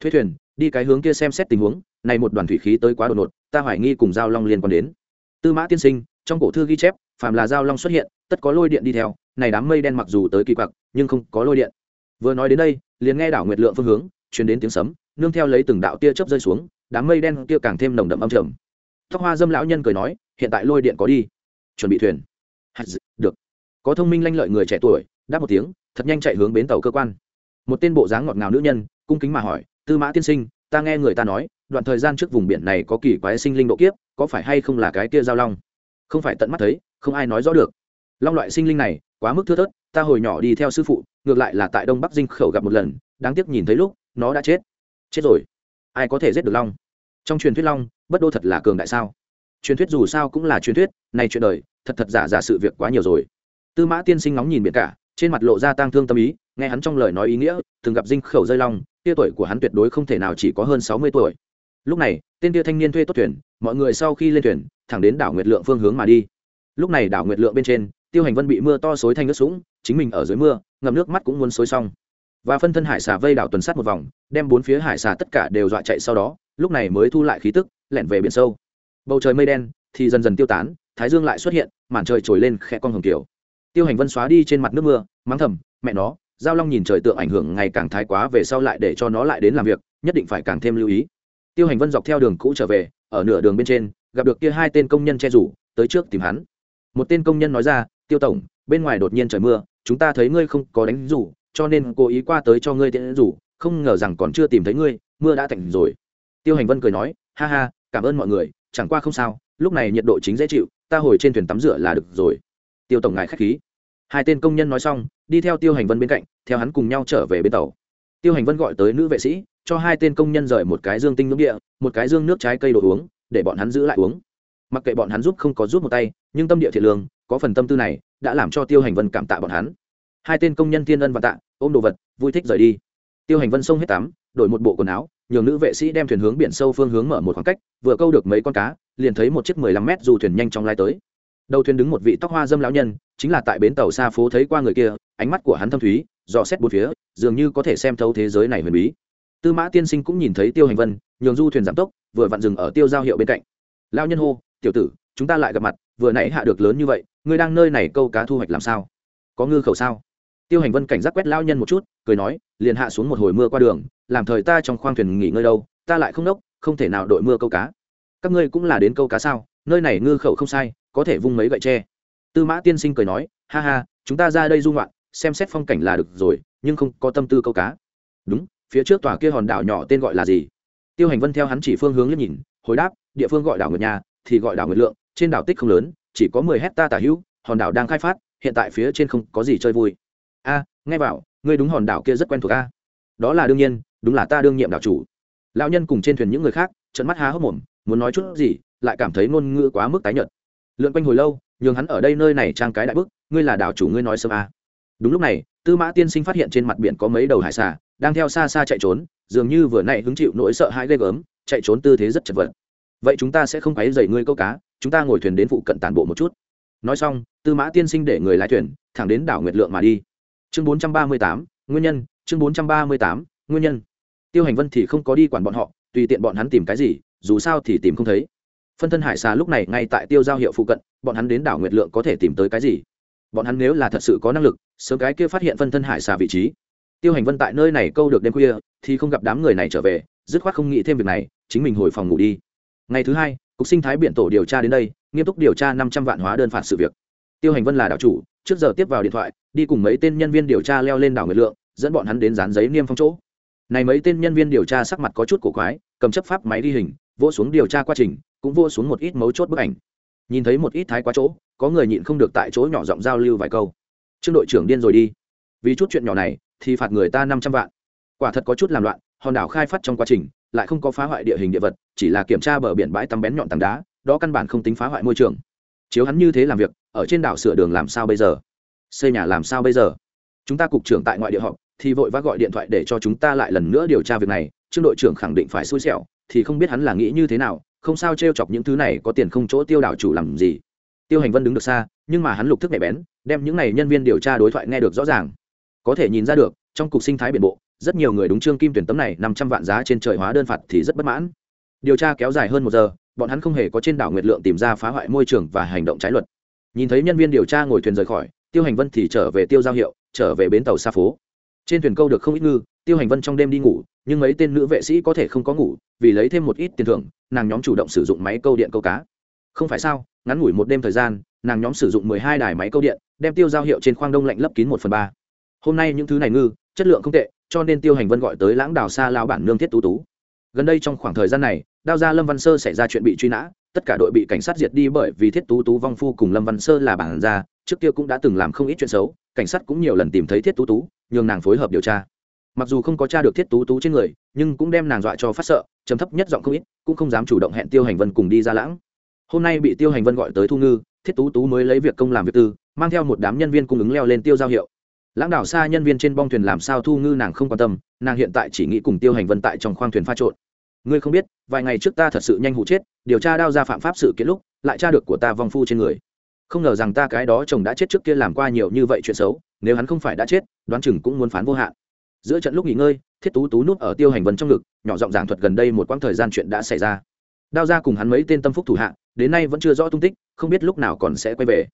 Thuế thuyền, đi cái hướng kia xem xét tình huống, này một đoàn thủy khí tới quá đột ngột, ta hoài nghi cùng giao long liên quan đến. Tư mã tiên sinh, trong cổ thư ghi chép, phàm là giao long xuất hiện, tất có lôi điện đi theo, này đám mây đen mặc dù tới kỳ quặc, nhưng không có lôi điện. Vừa nói đến đây, liền nghe đảo nguyệt lượng phương hướng chuyển đến tiếng sấm, nương theo lấy từng đạo tia chớp rơi xuống, đám mây đen kia càng thêm nồng đậm âm trầm tóc hoa dâm lão nhân cười nói, hiện tại lôi điện có đi. Chuẩn bị thuyền. Được. Có thông minh lanh lợi người trẻ tuổi, đáp một tiếng, thật nhanh chạy hướng bến tàu cơ quan. Một tên bộ dáng ngọt ngào nữ nhân, cung kính mà hỏi, tư mã tiên sinh, ta nghe người ta nói, đoạn thời gian trước vùng biển này có kỳ quái sinh linh độ kiếp, có phải hay không là cái kia giao long? Không phải tận mắt thấy, không ai nói rõ được. Long loại sinh linh này, quá mức thưa thớt, ta hồi nhỏ đi theo sư phụ, ngược lại là tại đông bắc dinh khẩu gặp một lần, đáng tiếc nhìn thấy lúc, nó đã chết. Chết rồi. Ai có thể giết được long? Trong truyền thuyết long, bất đô thật là cường đại sao? Truyền thuyết dù sao cũng là truyền thuyết, nay chuyện đời, thật thật giả giả sự việc quá nhiều rồi. Tư mã tiên sinh ngóng nhìn biển cả, trên mặt lộ ra tang thương tâm ý, nghe hắn trong lời nói ý nghĩa, từng gặp dinh khẩu rơi long, tia tuổi của hắn tuyệt đối không thể nào chỉ có hơn sáu mươi tuổi. Lúc này, tên tia thanh niên thuê tốt thuyền, mọi người sau khi lên thuyền, thẳng đến đảo nguyệt lượng phương hướng mà đi. Lúc này đảo nguyệt lượng bên trên, tiêu hành vân bị mưa to xối thanh nước sũng, chính mình ở dưới mưa ngầm nước mắt cũng muốn xối xong và phân thân hải xà vây đảo tuần sát một vòng, đem bốn phía hải xà tất cả đều dọa chạy sau đó, lúc này mới thu lại khí tức, lẻn về biển sâu. Bầu trời mây đen thì dần dần tiêu tán, thái dương lại xuất hiện, màn trời trồi lên khẽ con hồng kiều tiêu hành vân xóa đi trên mặt nước mưa, mắng thầm, mẹ nó, giao long nhìn trời tượng ảnh hưởng ngày càng thái quá về sau lại để cho nó lại đến làm việc, nhất định phải càng thêm lưu ý. Tiêu hành vân dọc theo đường cũ trở về, ở nửa đường bên trên, gặp được kia hai tên công nhân che rủ, tới trước tìm hắn. Một tên công nhân nói ra, tiêu tổng, bên ngoài đột nhiên trời mưa, chúng ta thấy ngươi không có đánh rủ cho nên cố ý qua tới cho ngươi tiện rủ, không ngờ rằng còn chưa tìm thấy ngươi, mưa đã tạnh rồi. Tiêu hành vân cười nói, ha ha, cảm ơn mọi người, chẳng qua không sao, lúc này nhiệt độ chính dễ chịu, ta hồi trên thuyền tắm rửa là được rồi. Tiêu tổng ngài k h á c h khí. Hai tên công nhân nói xong, đi theo tiêu hành vân bên cạnh, theo hắn cùng nhau trở về bên tàu. Tiêu hành vân gọi tới nữ vệ sĩ, cho hai tên công nhân rời một cái dương tinh nước địa, một cái dương nước trái cây đồ uống, để bọn hắn giữ lại uống. Mặc kệ bọn hắn giúp không có giúp một tay, nhưng tâm địa thiện lương, có phần tâm tư này, đã làm cho tiêu hành vân cảm tạ bọn hắn hai tên công nhân thiên ân và tạ, ôm đồ vật, vui thích rời đi. Tiêu hành vân xông hết tắm, đổi một bộ quần áo, nhường nữ vệ sĩ đem thuyền hướng biển sâu phương hướng mở một khoảng cách, vừa câu được mấy con cá, liền thấy một chiếc mười lăm mét dù thuyền nhanh chóng lai tới. Đầu thuyền đứng một vị tóc hoa dâm lão nhân, chính là tại bến tàu xa phố thấy qua người kia, ánh mắt của hắn thâm thúy, dò xét bốn phía, dường như có thể xem thấu thế giới này huyền bí. Tư mã tiên sinh cũng nhìn thấy tiêu hành vân, nhường du thuyền giảm tốc, vừa vặn dừng ở tiêu giao hiệu bên cạnh. Lão nhân hô, tiểu tử, chúng ta lại gặp mặt, vừa nãy hạ được lớn như vậy, ngươi đang nơi này câu cá thu hoạch làm sao? Có ngư khẩu sao? Tiêu hành vân cảnh giác quét lao nhân một chút, cười nói, liền hạ xuống một hồi mưa qua đường, làm thời ta trong khoang thuyền nghỉ ngơi đâu, ta lại không đốc, không thể nào đội mưa câu cá. Các ngươi cũng là đến câu cá sao, nơi này ngư khẩu không sai, có thể vung mấy gậy tre. Tư mã tiên sinh cười nói, ha ha, chúng ta ra đây du ngoạn, xem xét phong cảnh là được rồi, nhưng không có tâm tư câu cá. Đúng, phía trước tòa kia hòn đảo nhỏ tên gọi là gì? Tiêu hành vân theo hắn chỉ phương hướng liếc nhìn, hồi đáp, địa phương gọi đảo nguyệt nhà thì gọi đảo nguyệt lượng, trên đảo tích không lớn, chỉ có mười hecta tả hữu, hòn đảo đang khai phát, hiện tại phía trên không có gì chơi vui a, nghe vào, ngươi đúng hòn đảo kia rất quen thuộc a. Đó là đương nhiên, đúng là ta đương nhiệm đảo chủ. Lão nhân cùng trên thuyền những người khác trận mắt há hốc mồm, muốn nói chút gì, lại cảm thấy ngôn ngữ quá mức tái nhợt. Lượn quanh hồi lâu, nhường hắn ở đây nơi này trang cái đại bức, ngươi là đảo chủ ngươi nói sớm à. đúng lúc này, tư mã tiên sinh phát hiện trên mặt biển có mấy đầu hải xà, đang theo xa xa chạy trốn, dường như vừa nãy hứng chịu nỗi sợ hãi ghê gớm, chạy trốn tư thế rất chật vật. Vậy chúng ta sẽ không quấy dậy ngươi câu cá, chúng ta ngồi thuyền đến phụ cận tàn bộ một chút. Nói xong, tư mã tiên sinh để người lái thuyền, thẳng đến đảo nguyệt lượng mà đi chương bốn trăm ba mươi tám, nguyên nhân, chương bốn trăm ba mươi tám, nguyên nhân. Tiêu hành vân thì không có đi quản bọn họ, tùy tiện bọn hắn tìm cái gì, dù sao thì tìm không thấy. Phân thân hải xà lúc này ngay tại tiêu giao hiệu phụ cận, bọn hắn đến đảo nguyệt lượng có thể tìm tới cái gì? Bọn hắn nếu là thật sự có năng lực, sớm cái kia phát hiện phân thân hải xà vị trí. Tiêu hành vân tại nơi này câu được đêm khuya, thì không gặp đám người này trở về, dứt khoát không nghĩ thêm việc này, chính mình hồi phòng ngủ đi. Ngày thứ hai, cục sinh thái biển tổ điều tra đến đây, nghiêm túc điều tra năm trăm vạn hóa đơn phạt sự việc. Tiêu hành vân là đạo chủ trước giờ tiếp vào điện thoại, đi cùng mấy tên nhân viên điều tra leo lên đảo nguyệt lượng, dẫn bọn hắn đến dán giấy niêm phong chỗ. Này mấy tên nhân viên điều tra sắc mặt có chút cổ quái, cầm chấp pháp máy ghi hình, vỗ xuống điều tra quá trình, cũng vô xuống một ít mấu chốt bức ảnh. Nhìn thấy một ít thái quá chỗ, có người nhịn không được tại chỗ nhỏ giọng giao lưu vài câu. Trương đội trưởng điên rồi đi. Vì chút chuyện nhỏ này, thì phạt người ta năm trăm vạn. Quả thật có chút làm loạn, hòn đảo khai phát trong quá trình, lại không có phá hoại địa hình địa vật, chỉ là kiểm tra bờ biển bãi tắm bén nhọn tảng đá, đó căn bản không tính phá hoại môi trường. Chiếu hắn như thế làm việc ở trên đảo sửa đường làm sao bây giờ? Xây nhà làm sao bây giờ? Chúng ta cục trưởng tại ngoại địa họp, thì vội vã gọi điện thoại để cho chúng ta lại lần nữa điều tra việc này. Trương đội trưởng khẳng định phải xui xẻo, thì không biết hắn là nghĩ như thế nào, không sao t r e o chọc những thứ này có tiền không chỗ tiêu đảo chủ làm gì. Tiêu hành vân đứng được xa, nhưng mà hắn lục thức nhạy bén, đem những n à y nhân viên điều tra đối thoại nghe được rõ ràng. Có thể nhìn ra được, trong cục sinh thái biển bộ, rất nhiều người đúng trương kim tuyển tấm này năm trăm vạn giá trên trời hóa đơn phạt thì rất bất mãn. Điều tra kéo dài hơn một giờ, bọn hắn không hề có trên đảo nguyệt lượng tìm ra phá hoại môi trường và hành động trái luật nhìn thấy nhân viên điều tra ngồi thuyền rời khỏi, tiêu hành vân thì trở về tiêu giao hiệu, trở về bến tàu xa phố. Trên thuyền câu được không ít ngư, tiêu hành vân trong đêm đi ngủ, nhưng mấy tên nữ vệ sĩ có thể không có ngủ, vì lấy thêm một ít tiền thưởng, nàng nhóm chủ động sử dụng máy câu điện câu cá. Không phải sao, ngắn ngủi một đêm thời gian, nàng nhóm sử dụng mười hai đài máy câu điện, đem tiêu giao hiệu trên khoang đông lạnh lấp kín một phần ba. Hôm nay những thứ này ngư, chất lượng không tệ, cho nên tiêu hành vân gọi tới lãng đào xa lao bản nương thiết tú tú. Gần đây trong khoảng thời gian này, đao gia lâm văn sơ xảy ra chuyện bị truy nã tất cả đội bị cảnh sát diệt đi bởi vì thiết tú tú vong phu cùng lâm văn sơ là bản gia, trước kia cũng đã từng làm không ít chuyện xấu, cảnh sát cũng nhiều lần tìm thấy thiết tú tú, nhường nàng phối hợp điều tra. Mặc dù không có t r a được thiết tú tú trên người, nhưng cũng đem nàng dọa cho phát sợ chấm thấp nhất giọng không ít, cũng không dám chủ động hẹn tiêu hành vân cùng đi ra lãng. Hôm nay bị tiêu hành vân gọi tới thu ngư, thiết tú tú mới lấy việc công làm việc tư, mang theo một đám nhân viên cung ứng leo lên tiêu giao hiệu. Lãng đảo xa nhân viên trên bong thuyền làm sao thu ngư nàng không quan tâm, nàng hiện tại chỉ nghĩ cùng tiêu hành vân tại trong khoang thuyền pha trộn ngươi không biết, vài ngày trước ta thật sự nhanh hụ chết, điều tra đao ra phạm pháp sự kiện lúc, lại tra được của ta vong phu trên người. Không ngờ rằng ta cái đó chồng đã chết trước kia làm qua nhiều như vậy chuyện xấu, nếu hắn không phải đã chết, đoán chừng cũng muốn phán vô hạn. Giữa trận lúc nghỉ ngơi, thiết tú tú núp ở tiêu hành vân trong ngực, nhỏ giọng giảng thuật gần đây một quãng thời gian chuyện đã xảy ra. Đao ra cùng hắn mấy tên tâm phúc thủ hạ, đến nay vẫn chưa rõ tung tích, không biết lúc nào còn sẽ quay về.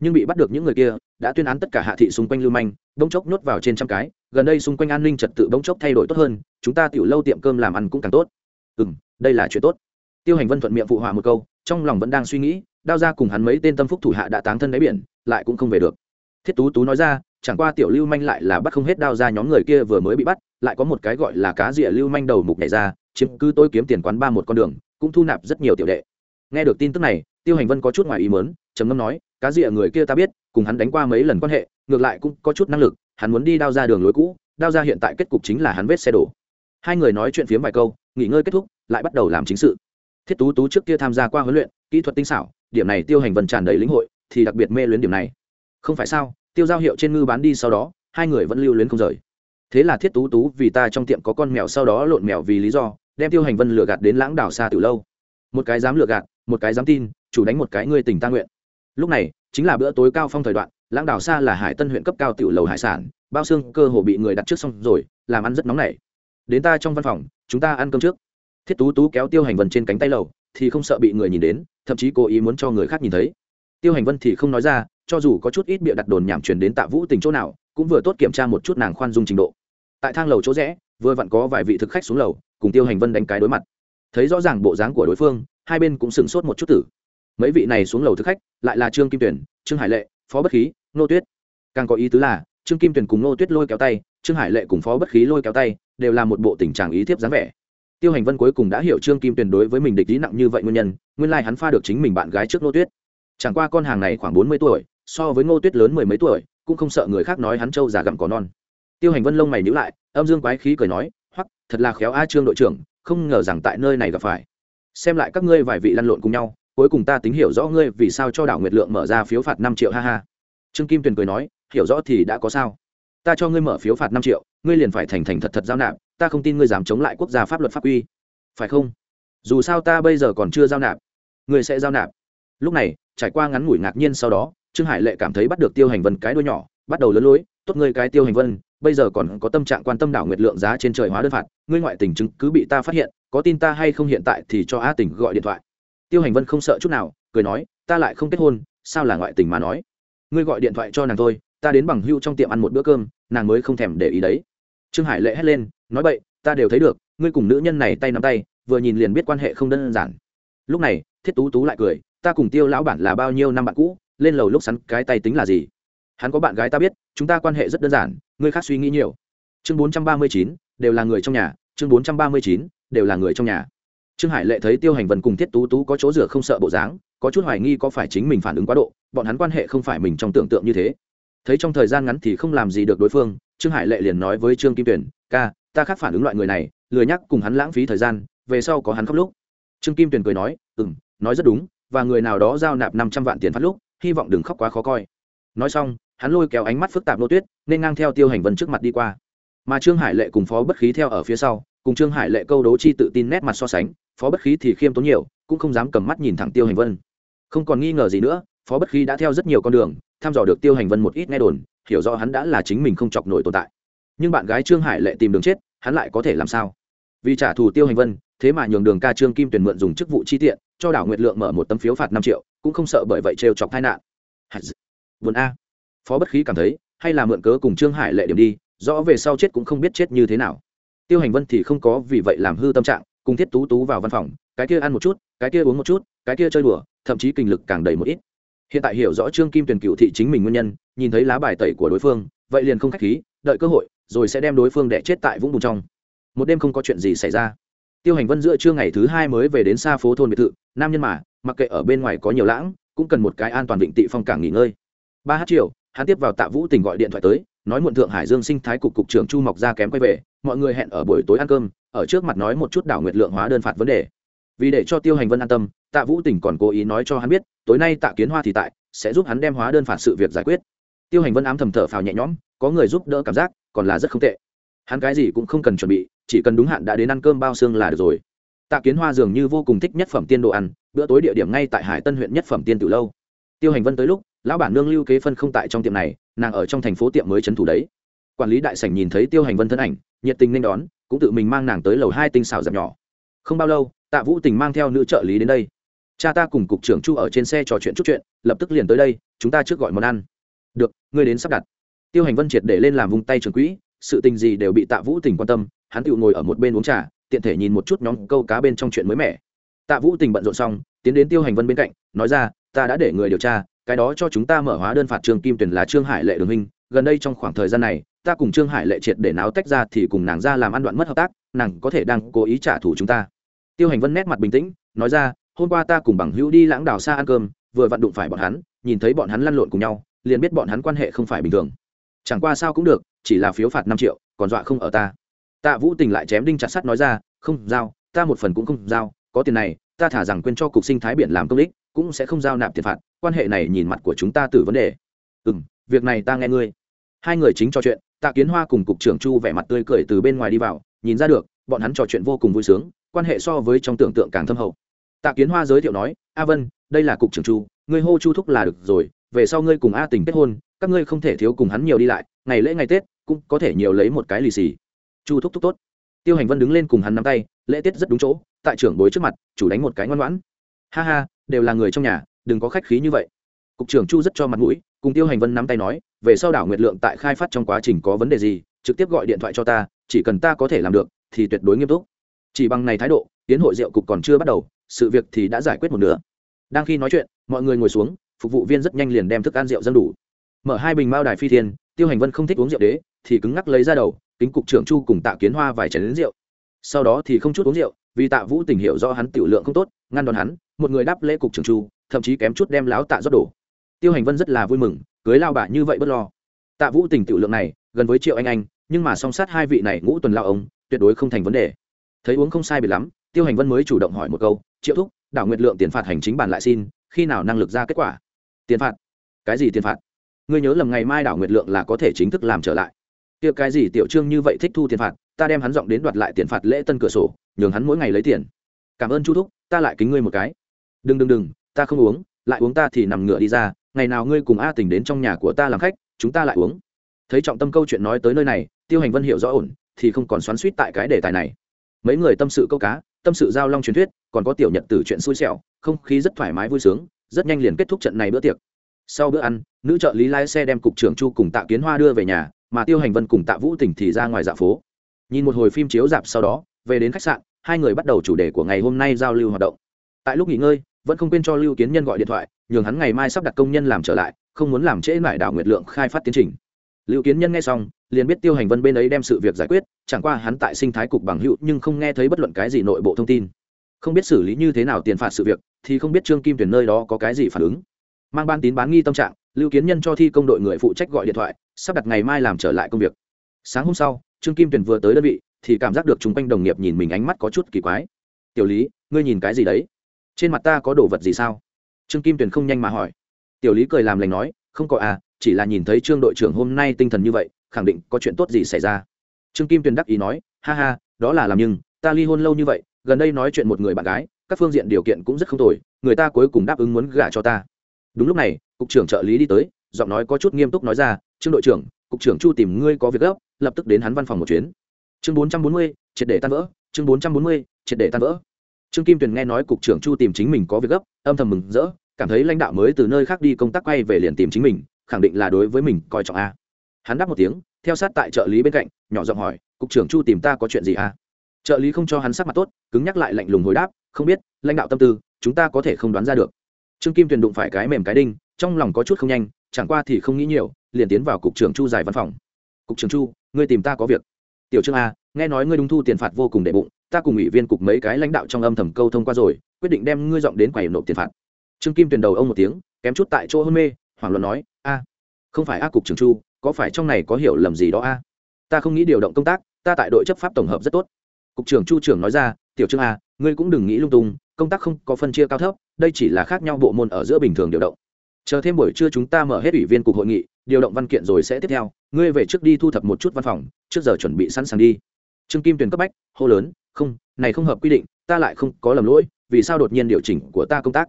Nhưng bị bắt được những người kia, đã tuyên án tất cả hạ thị xung quanh lưu manh, bỗng chốc nhốt vào trên trăm cái, gần đây xung quanh an ninh trật tự bỗng chốc thay đổi tốt hơn, chúng ta tiểu lâu tiệm cơm làm ăn cũng càng tốt ừ đây là chuyện tốt. Tiêu hành vân thuận miệng phụ họa một câu, trong lòng vẫn đang suy nghĩ, đao ra cùng hắn mấy tên tâm phúc thủ hạ đã táng thân đáy biển, lại cũng không về được. Thiết tú tú nói ra, chẳng qua tiểu lưu manh lại là bắt không hết đao ra nhóm người kia vừa mới bị bắt, lại có một cái gọi là cá rịa lưu manh đầu mục nhảy ra, chiếm cứ tôi kiếm tiền quán ba một con đường, cũng thu nạp rất nhiều tiểu đệ. Nghe được tin tức này, tiêu hành vân có chút ngoài ý mớn trầm ngâm nói, cá rịa người kia ta biết, cùng hắn đánh qua mấy lần quan hệ, ngược lại cũng có chút năng lực, hắn muốn đi đao ra đường lối cũ, đao ra hiện tại kết cục chính là hắn vết xe đổ. Hai người nói chuyện phiếm vài câu nghỉ ngơi kết thúc, lại bắt đầu làm chính sự. Thiết tú tú trước kia tham gia qua huấn luyện, kỹ thuật tinh xảo, điểm này tiêu hành vần tràn đầy lĩnh hội, thì đặc biệt mê luyến điểm này. Không phải sao, tiêu giao hiệu trên ngư bán đi sau đó, hai người vẫn lưu luyến không rời. Thế là thiết tú tú vì ta trong tiệm có con mèo sau đó lộn mèo vì lý do, đem tiêu hành vân lừa gạt đến lãng đảo xa từ lâu. Một cái dám lừa gạt, một cái dám tin, chủ đánh một cái ngươi tình ta nguyện. Lúc này, chính là bữa tối cao phong thời đoạn, lãng đảo xa là hải tân huyện cấp cao tiểu lầu hải sản, bao xương cơ hồ bị người đặt trước xong rồi, làm ăn rất nóng nảy. Đến ta trong văn phòng chúng ta ăn cơm trước. Thiết tú tú kéo tiêu hành vân trên cánh tay lầu, thì không sợ bị người nhìn đến, thậm chí cố ý muốn cho người khác nhìn thấy. Tiêu hành vân thì không nói ra, cho dù có chút ít bịa đặt đồn nhảm truyền đến tạ vũ tình chỗ nào, cũng vừa tốt kiểm tra một chút nàng khoan dung trình độ. Tại thang lầu chỗ rẽ, vừa vặn có vài vị thực khách xuống lầu, cùng tiêu hành vân đánh cái đối mặt. Thấy rõ ràng bộ dáng của đối phương, hai bên cũng sửng sốt một chút tử. Mấy vị này xuống lầu thực khách, lại là trương kim tuyển, trương hải lệ, phó bất khí nô tuyết. Càng có ý tứ là trương kim Tuyền cùng nô tuyết lôi kéo tay, trương hải lệ cùng phó bất khí lôi kéo tay, đều là một bộ tình trạng ý thiếp dáng vẻ. Tiêu hành vân cuối cùng đã hiểu trương kim Tuyền đối với mình địch ý nặng như vậy nguyên nhân, nguyên lai hắn pha được chính mình bạn gái trước nô tuyết. Chẳng qua con hàng này khoảng bốn mươi tuổi, so với ngô tuyết lớn mười mấy tuổi, cũng không sợ người khác nói hắn trâu già gặm cỏ non. Tiêu hành vân lông mày nhữ lại, âm dương quái khí cười nói, hoắc, thật là khéo a trương đội trưởng, không ngờ rằng tại nơi này gặp phải. Xem lại các ngươi vài vị lăn lộn cùng nhau, cuối cùng ta tính hiểu rõ ngươi vì sao cho đảo nguyệt lượng mở ra phiếu phạt năm triệu ha ha. Trương kim tuyền cười nói hiểu rõ thì đã có sao. Ta cho ngươi mở phiếu phạt năm triệu, ngươi liền phải thành thành thật thật giao nạp, ta không tin ngươi dám chống lại quốc gia pháp luật pháp quy. Phải không? Dù sao ta bây giờ còn chưa giao nạp, ngươi sẽ giao nạp. Lúc này, trải qua ngắn ngủi ngạc nhiên sau đó, trương hải lệ cảm thấy bắt được tiêu hành vân cái đuôi nhỏ, bắt đầu lớn lối, tốt ngươi cái tiêu hành vân, bây giờ còn có tâm trạng quan tâm đảo nguyệt lượng giá trên trời hóa đơn phạt, ngươi ngoại tình chứng cứ bị ta phát hiện, có tin ta hay không hiện tại thì cho a tỉnh gọi điện thoại. Tiêu hành vân không sợ chút nào, cười nói, ta lại không kết hôn, sao là ngoại tình mà nói? Ngươi gọi điện thoại cho nàng thôi ta đến bằng hưu trong tiệm ăn một bữa cơm, nàng mới không thèm để ý đấy. Trương hải lệ hét lên, nói vậy ta đều thấy được, ngươi cùng nữ nhân này tay nắm tay, vừa nhìn liền biết quan hệ không đơn giản. Lúc này, thiết tú tú lại cười, ta cùng tiêu lão bản là bao nhiêu năm bạn cũ, lên lầu lúc sắn cái tay tính là gì? Hắn có bạn gái ta biết, chúng ta quan hệ rất đơn giản, ngươi khác suy nghĩ nhiều. Chương bốn trăm ba mươi chín, đều là người trong nhà, chương bốn trăm ba mươi chín, đều là người trong nhà. Trương hải lệ thấy tiêu hành vần cùng thiết tú tú có chỗ rửa không sợ bộ dáng, có chút hoài nghi có phải chính mình phản ứng quá độ, bọn hắn quan hệ không phải mình trong tưởng tượng như thế thấy trong thời gian ngắn thì không làm gì được đối phương, trương hải lệ liền nói với trương kim tuyển, ca, ta khác phản ứng loại người này, lười nhắc cùng hắn lãng phí thời gian, về sau có hắn khóc lúc. Trương kim tuyển cười nói ừ m nói rất đúng, và người nào đó giao nạp năm trăm vạn tiền phát lúc, hy vọng đừng khóc quá khó coi. Nói xong, hắn lôi kéo ánh mắt phức tạp nô tuyết, nên ngang theo tiêu hành vân trước mặt đi qua. Mà trương hải lệ cùng phó bất khí theo ở phía sau, cùng trương hải lệ câu đố chi tự tin nét mặt so sánh, phó bất khí thì khiêm tốn nhiều, cũng không dám cầm mắt nhìn thẳng tiêu hành vân. Không còn nghi ngờ gì nữa, phó bất khí đã theo rất nhiều con đường thăm dò được tiêu hành vân một ít nghe đồn, hiểu rõ hắn đã là chính mình không chọc nổi tồn tại. Nhưng bạn gái trương hải lệ tìm đường chết, hắn lại có thể làm sao? Vì trả thù tiêu hành vân, thế mà nhường đường ca trương kim tuyển mượn dùng chức vụ chi tiện, cho đảo nguyệt lượng mở một tấm phiếu phạt năm triệu, cũng không sợ bởi vậy trêu chọc tai nạn. Vườn a. Phó bất khí cảm thấy, hay là mượn cớ cùng trương hải lệ điểm đi, rõ về sau chết cũng không biết chết như thế nào. Tiêu hành vân thì không có vì vậy làm hư tâm trạng, cùng thiết tú tú vào văn phòng, cái kia ăn một chút, cái kia uống một chút, cái kia chơi đùa, thậm chí kinh lực càng đầy một ít hiện tại hiểu rõ trương kim tuyển cựu thị chính mình nguyên nhân, nhìn thấy lá bài tẩy của đối phương, vậy liền không k h á c h khí, đợi cơ hội, rồi sẽ đem đối phương đẻ chết tại vũng bùn trong. Một đêm không có chuyện gì xảy ra. Tiêu hành vân giữa trưa ngày thứ hai mới về đến xa phố thôn biệt thự, nam nhân mà, mặc kệ ở bên ngoài có nhiều lãng, cũng cần một cái an toàn định tị phong cảng nghỉ ngơi. Ba h triệu hắn tiếp vào tạ vũ tình gọi điện thoại tới, nói muộn thượng hải dương sinh thái cục cục trưởng chu mọc ra kém quay về, mọi người hẹn ở buổi tối ăn cơm, ở trước mặt nói một chút đảo nguyệt lượng hóa đơn phạt vấn đề. Vì để cho tiêu hành vân an tâm tạ vũ tình còn cố ý nói cho hắn biết, tối nay tạ kiến hoa thì tại, sẽ giúp hắn đem hóa đơn phản sự việc giải quyết. Tiêu hành vân ám thầm thở phào nhẹ nhõm, có người giúp đỡ cảm giác, còn là rất không tệ. Hắn cái gì cũng không cần chuẩn bị, chỉ cần đúng hạn đã đến ăn cơm bao xương là được rồi. Tạ kiến hoa dường như vô cùng thích nhất phẩm tiên đồ ăn, bữa tối địa điểm ngay tại hải tân huyện nhất phẩm tiên từ lâu. Tiêu hành vân tới lúc, lão bản nương lưu kế phân không tại trong tiệm này, nàng ở trong thành phố tiệm mới trấn thủ đấy. Quản lý đại sảnh nhìn thấy tiêu hành vân thân ảnh, nhiệt tình nên đón, cũng tự mình mang nàng tới lầu hai tinh xào dạp nhỏ. Không bao lâu, tạ vũ tình mang theo nữ trợ lý đến đây cha ta cùng cục trưởng chu ở trên xe trò chuyện chút chuyện, lập tức liền tới đây, chúng ta trước gọi món ăn. Được, ngươi đến sắp đặt. Tiêu hành vân triệt để lên làm vung tay trường quỹ, sự tình gì đều bị tạ vũ tình quan tâm, hắn tự ngồi ở một bên uống trà, tiện thể nhìn một chút nhóm câu cá bên trong chuyện mới mẻ. Tạ vũ tình bận rộn xong, tiến đến tiêu hành vân bên cạnh, nói ra, ta đã để người điều tra, cái đó cho chúng ta mở hóa đơn phạt trương kim tuyển là trương hải lệ đường hình gần đây trong khoảng thời gian này, ta cùng trương hải lệ triệt để náo tách ra thì cùng nàng ra làm ăn đoạn mất hợp tác, nàng có thể đang cố ý trả thù chúng ta. Tiêu hành vân nét mặt bình tĩnh, nói ra hôm qua ta cùng bằng hữu đi lãng đào xa ăn cơm, vừa vặn đụng phải bọn hắn, nhìn thấy bọn hắn lăn lộn cùng nhau, liền biết bọn hắn quan hệ không phải bình thường. Chẳng qua sao cũng được, chỉ là phiếu phạt năm triệu, còn dọa không ở ta. Tạ vũ tình lại chém đinh chặt sắt nói ra, không giao, ta một phần cũng không giao, có tiền này, ta thả rằng quên cho cục sinh thái biển làm công đích, cũng sẽ không giao nạp tiền phạt, quan hệ này nhìn mặt của chúng ta từ vấn đề. Ừ m việc này ta nghe ngươi. Hai người chính trò chuyện, tạ kiến hoa cùng cục trưởng chu vẻ mặt tươi cười từ bên ngoài đi vào, nhìn ra được, bọn hắn trò chuyện vô cùng vui sướng, quan hệ so với trong tưởng tượng càng thâm hậu tạ kiến hoa giới thiệu nói, a vân, đây là cục trưởng chu, ngươi hô chu thúc là được rồi, về sau ngươi cùng a tình kết hôn, các ngươi không thể thiếu cùng hắn nhiều đi lại, ngày lễ ngày tết, cũng có thể nhiều lấy một cái lì xì. Chu thúc thúc tốt. Tiêu hành vân đứng lên cùng hắn nắm tay, lễ tết rất đúng chỗ, tại trưởng bối trước mặt, chủ đánh một cái ngoan ngoãn. Ha ha, đều là người trong nhà, đừng có khách khí như vậy. Cục trưởng chu rất cho mặt mũi, cùng tiêu hành vân nắm tay nói, về sau đảo nguyệt lượng tại khai phát trong quá trình có vấn đề gì, trực tiếp gọi điện thoại cho ta, chỉ cần ta có thể làm được, thì tuyệt đối nghiêm túc. Chỉ bằng này thái độ, tiến hội rượu cục còn chưa bắt đầu sự việc thì đã giải quyết một nửa. Đang khi nói chuyện, mọi người ngồi xuống, phục vụ viên rất nhanh liền đem thức ăn rượu dân đủ. Mở hai bình mao đài phi thiên, tiêu hành vân không thích uống rượu đế, thì cứng ngắc lấy ra đầu, kính cục trưởng chu cùng tạ kiến hoa vài chén đến rượu. Sau đó thì không chút uống rượu, vì tạ vũ tình hiểu do hắn tiểu lượng không tốt, ngăn đòn hắn, một người đáp lễ cục trưởng chu, thậm chí kém chút đem láo tạ rót đổ. Tiêu hành vân rất là vui mừng, cưới lao bà như vậy bất lo. Tạ vũ tình tiểu lượng này, gần với triệu anh anh, nhưng mà song sát hai vị này ngũ tuần lao ông, tuyệt đối không thành vấn đề. Thấy uống không sai biệt lắm, tiêu hành vân mới chủ động hỏi một câu triệu thúc, đảo nguyệt lượng tiền phạt hành chính bàn lại xin, khi nào năng lực ra kết quả? Tiền phạt? Cái gì tiền phạt? Ngươi nhớ lầm ngày mai đảo nguyệt lượng là có thể chính thức làm trở lại. Kia cái gì tiểu trương như vậy thích thu tiền phạt, ta đem hắn giọng đến đoạt lại tiền phạt lễ tân cửa sổ, nhường hắn mỗi ngày lấy tiền. Cảm ơn chu thúc, ta lại kính ngươi một cái. Đừng đừng đừng, ta không uống, lại uống ta thì nằm ngửa đi ra, ngày nào ngươi cùng a tình đến trong nhà của ta làm khách, chúng ta lại uống. Thấy trọng tâm câu chuyện nói tới nơi này, tiêu hành vân hiểu rõ ổn, thì không còn xoắn suýt tại cái đề tài này. Mấy người tâm sự câu cá tâm sự giao long truyền thuyết, còn có tiểu nhật tử chuyện xui xẻo, không khí rất thoải mái vui sướng, rất nhanh liền kết thúc trận này bữa tiệc. Sau bữa ăn, nữ trợ lý lái xe đem cục trưởng chu cùng tạ kiến hoa đưa về nhà, mà tiêu hành vân cùng tạ vũ tỉnh thì ra ngoài dạ phố. Nhìn một hồi phim chiếu dạp sau đó, về đến khách sạn, hai người bắt đầu chủ đề của ngày hôm nay giao lưu hoạt động. Tại lúc nghỉ ngơi, vẫn không quên cho lưu kiến nhân gọi điện thoại, nhường hắn ngày mai sắp đặt công nhân làm trở lại, không muốn làm trễ lại đảo nguyệt lượng khai phát tiến trình lưu kiến nhân nghe xong, liền biết tiêu hành vân bên ấy đem sự việc giải quyết, chẳng qua hắn tại sinh thái cục bằng hữu nhưng không nghe thấy bất luận cái gì nội bộ thông tin. Không biết xử lý như thế nào tiền phạt sự việc, thì không biết trương kim tuyển nơi đó có cái gì phản ứng. Mang ban tín bán nghi tâm trạng, lưu kiến nhân cho thi công đội người phụ trách gọi điện thoại, sắp đặt ngày mai làm trở lại công việc. Sáng hôm sau, trương kim tuyển vừa tới đơn vị, thì cảm giác được chúng quanh đồng nghiệp nhìn mình ánh mắt có chút kỳ quái. Tiểu lý, ngươi nhìn cái gì đấy? Trên mặt ta có đồ vật gì sao? Trương kim tuyển không nhanh mà hỏi. Tiểu lý cười làm lành nói, không có à chỉ là nhìn thấy trương đội trưởng hôm nay tinh thần như vậy, khẳng định có chuyện tốt gì xảy ra. Trương kim tuyền đắc ý nói, ha ha, đó là làm nhưng, ta ly hôn lâu như vậy, gần đây nói chuyện một người bạn gái, các phương diện điều kiện cũng rất không tồi, người ta cuối cùng đáp ứng muốn gả cho ta. Đúng lúc này, cục trưởng trợ lý đi tới, giọng nói có chút nghiêm túc nói ra, trương đội trưởng, cục trưởng chu tìm ngươi có việc gấp, lập tức đến hắn văn phòng một chuyến. Chương bốn trăm bốn mươi, triệt để tan vỡ, chương bốn trăm bốn mươi, triệt để tan vỡ. Trương kim tuyền nghe nói cục trưởng chu tìm chính mình có việc gấp, âm thầm mừng rỡ, cảm thấy lãnh đạo mới từ nơi khác đi công tác quay về liền tìm chính mình khẳng định là đối với mình coi trọng a. Hắn đáp một tiếng, theo sát tại trợ lý bên cạnh, nhỏ giọng hỏi, cục trưởng chu tìm ta có chuyện gì a? Trợ lý không cho hắn sắc mặt tốt, cứng nhắc lại lạnh lùng hồi đáp, không biết, lãnh đạo tâm tư, chúng ta có thể không đoán ra được. Trương kim tuyền đụng phải cái mềm cái đinh, trong lòng có chút không nhanh, chẳng qua thì không nghĩ nhiều, liền tiến vào cục trưởng chu giải văn phòng. Cục trưởng chu, ngươi tìm ta có việc. Tiểu trương a, nghe nói ngươi đúng thu tiền phạt vô cùng đệ bụng, ta cùng ủy viên cục mấy cái lãnh đạo trong âm thầm câu thông qua rồi, quyết định đem ngươi dọn đến quầy nộp tiền phạt. Trương kim tuyền đầu ông một tiếng, kém chút tại chỗ hôn mê, hoảng luận nói không phải a cục trưởng chu, có phải trong này có hiểu lầm gì đó a? Ta không nghĩ điều động công tác, ta tại đội chấp pháp tổng hợp rất tốt. Cục trưởng chu trưởng nói ra, tiểu trương a ngươi cũng đừng nghĩ lung tung, công tác không có phân chia cao thấp, đây chỉ là khác nhau bộ môn ở giữa bình thường điều động. Chờ thêm buổi trưa chúng ta mở hết ủy viên cục hội nghị, điều động văn kiện rồi sẽ tiếp theo, ngươi về trước đi thu thập một chút văn phòng, trước giờ chuẩn bị sẵn sàng đi. Trương kim tuyền cấp bách, hô lớn, không, này không hợp quy định, ta lại không có lầm lỗi, vì sao đột nhiên điều chỉnh của ta công tác?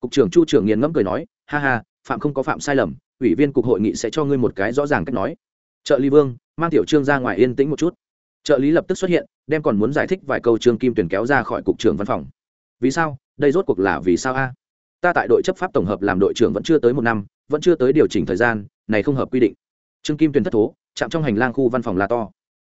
Cục trưởng chu trưởng nghiền ngẫm cười nói, ha ha, phạm không có phạm sai lầm ủy viên cục hội nghị sẽ cho ngươi một cái rõ ràng cách nói. Trợ lý vương, mang tiểu trương ra ngoài yên tĩnh một chút. Trợ lý lập tức xuất hiện, đem còn muốn giải thích vài câu trương kim tuyển kéo ra khỏi cục trưởng văn phòng. Vì sao? Đây rốt cuộc là vì sao a? Ta tại đội chấp pháp tổng hợp làm đội trưởng vẫn chưa tới một năm, vẫn chưa tới điều chỉnh thời gian, này không hợp quy định. Trương kim tuyển thất thố, chạm trong hành lang khu văn phòng là to.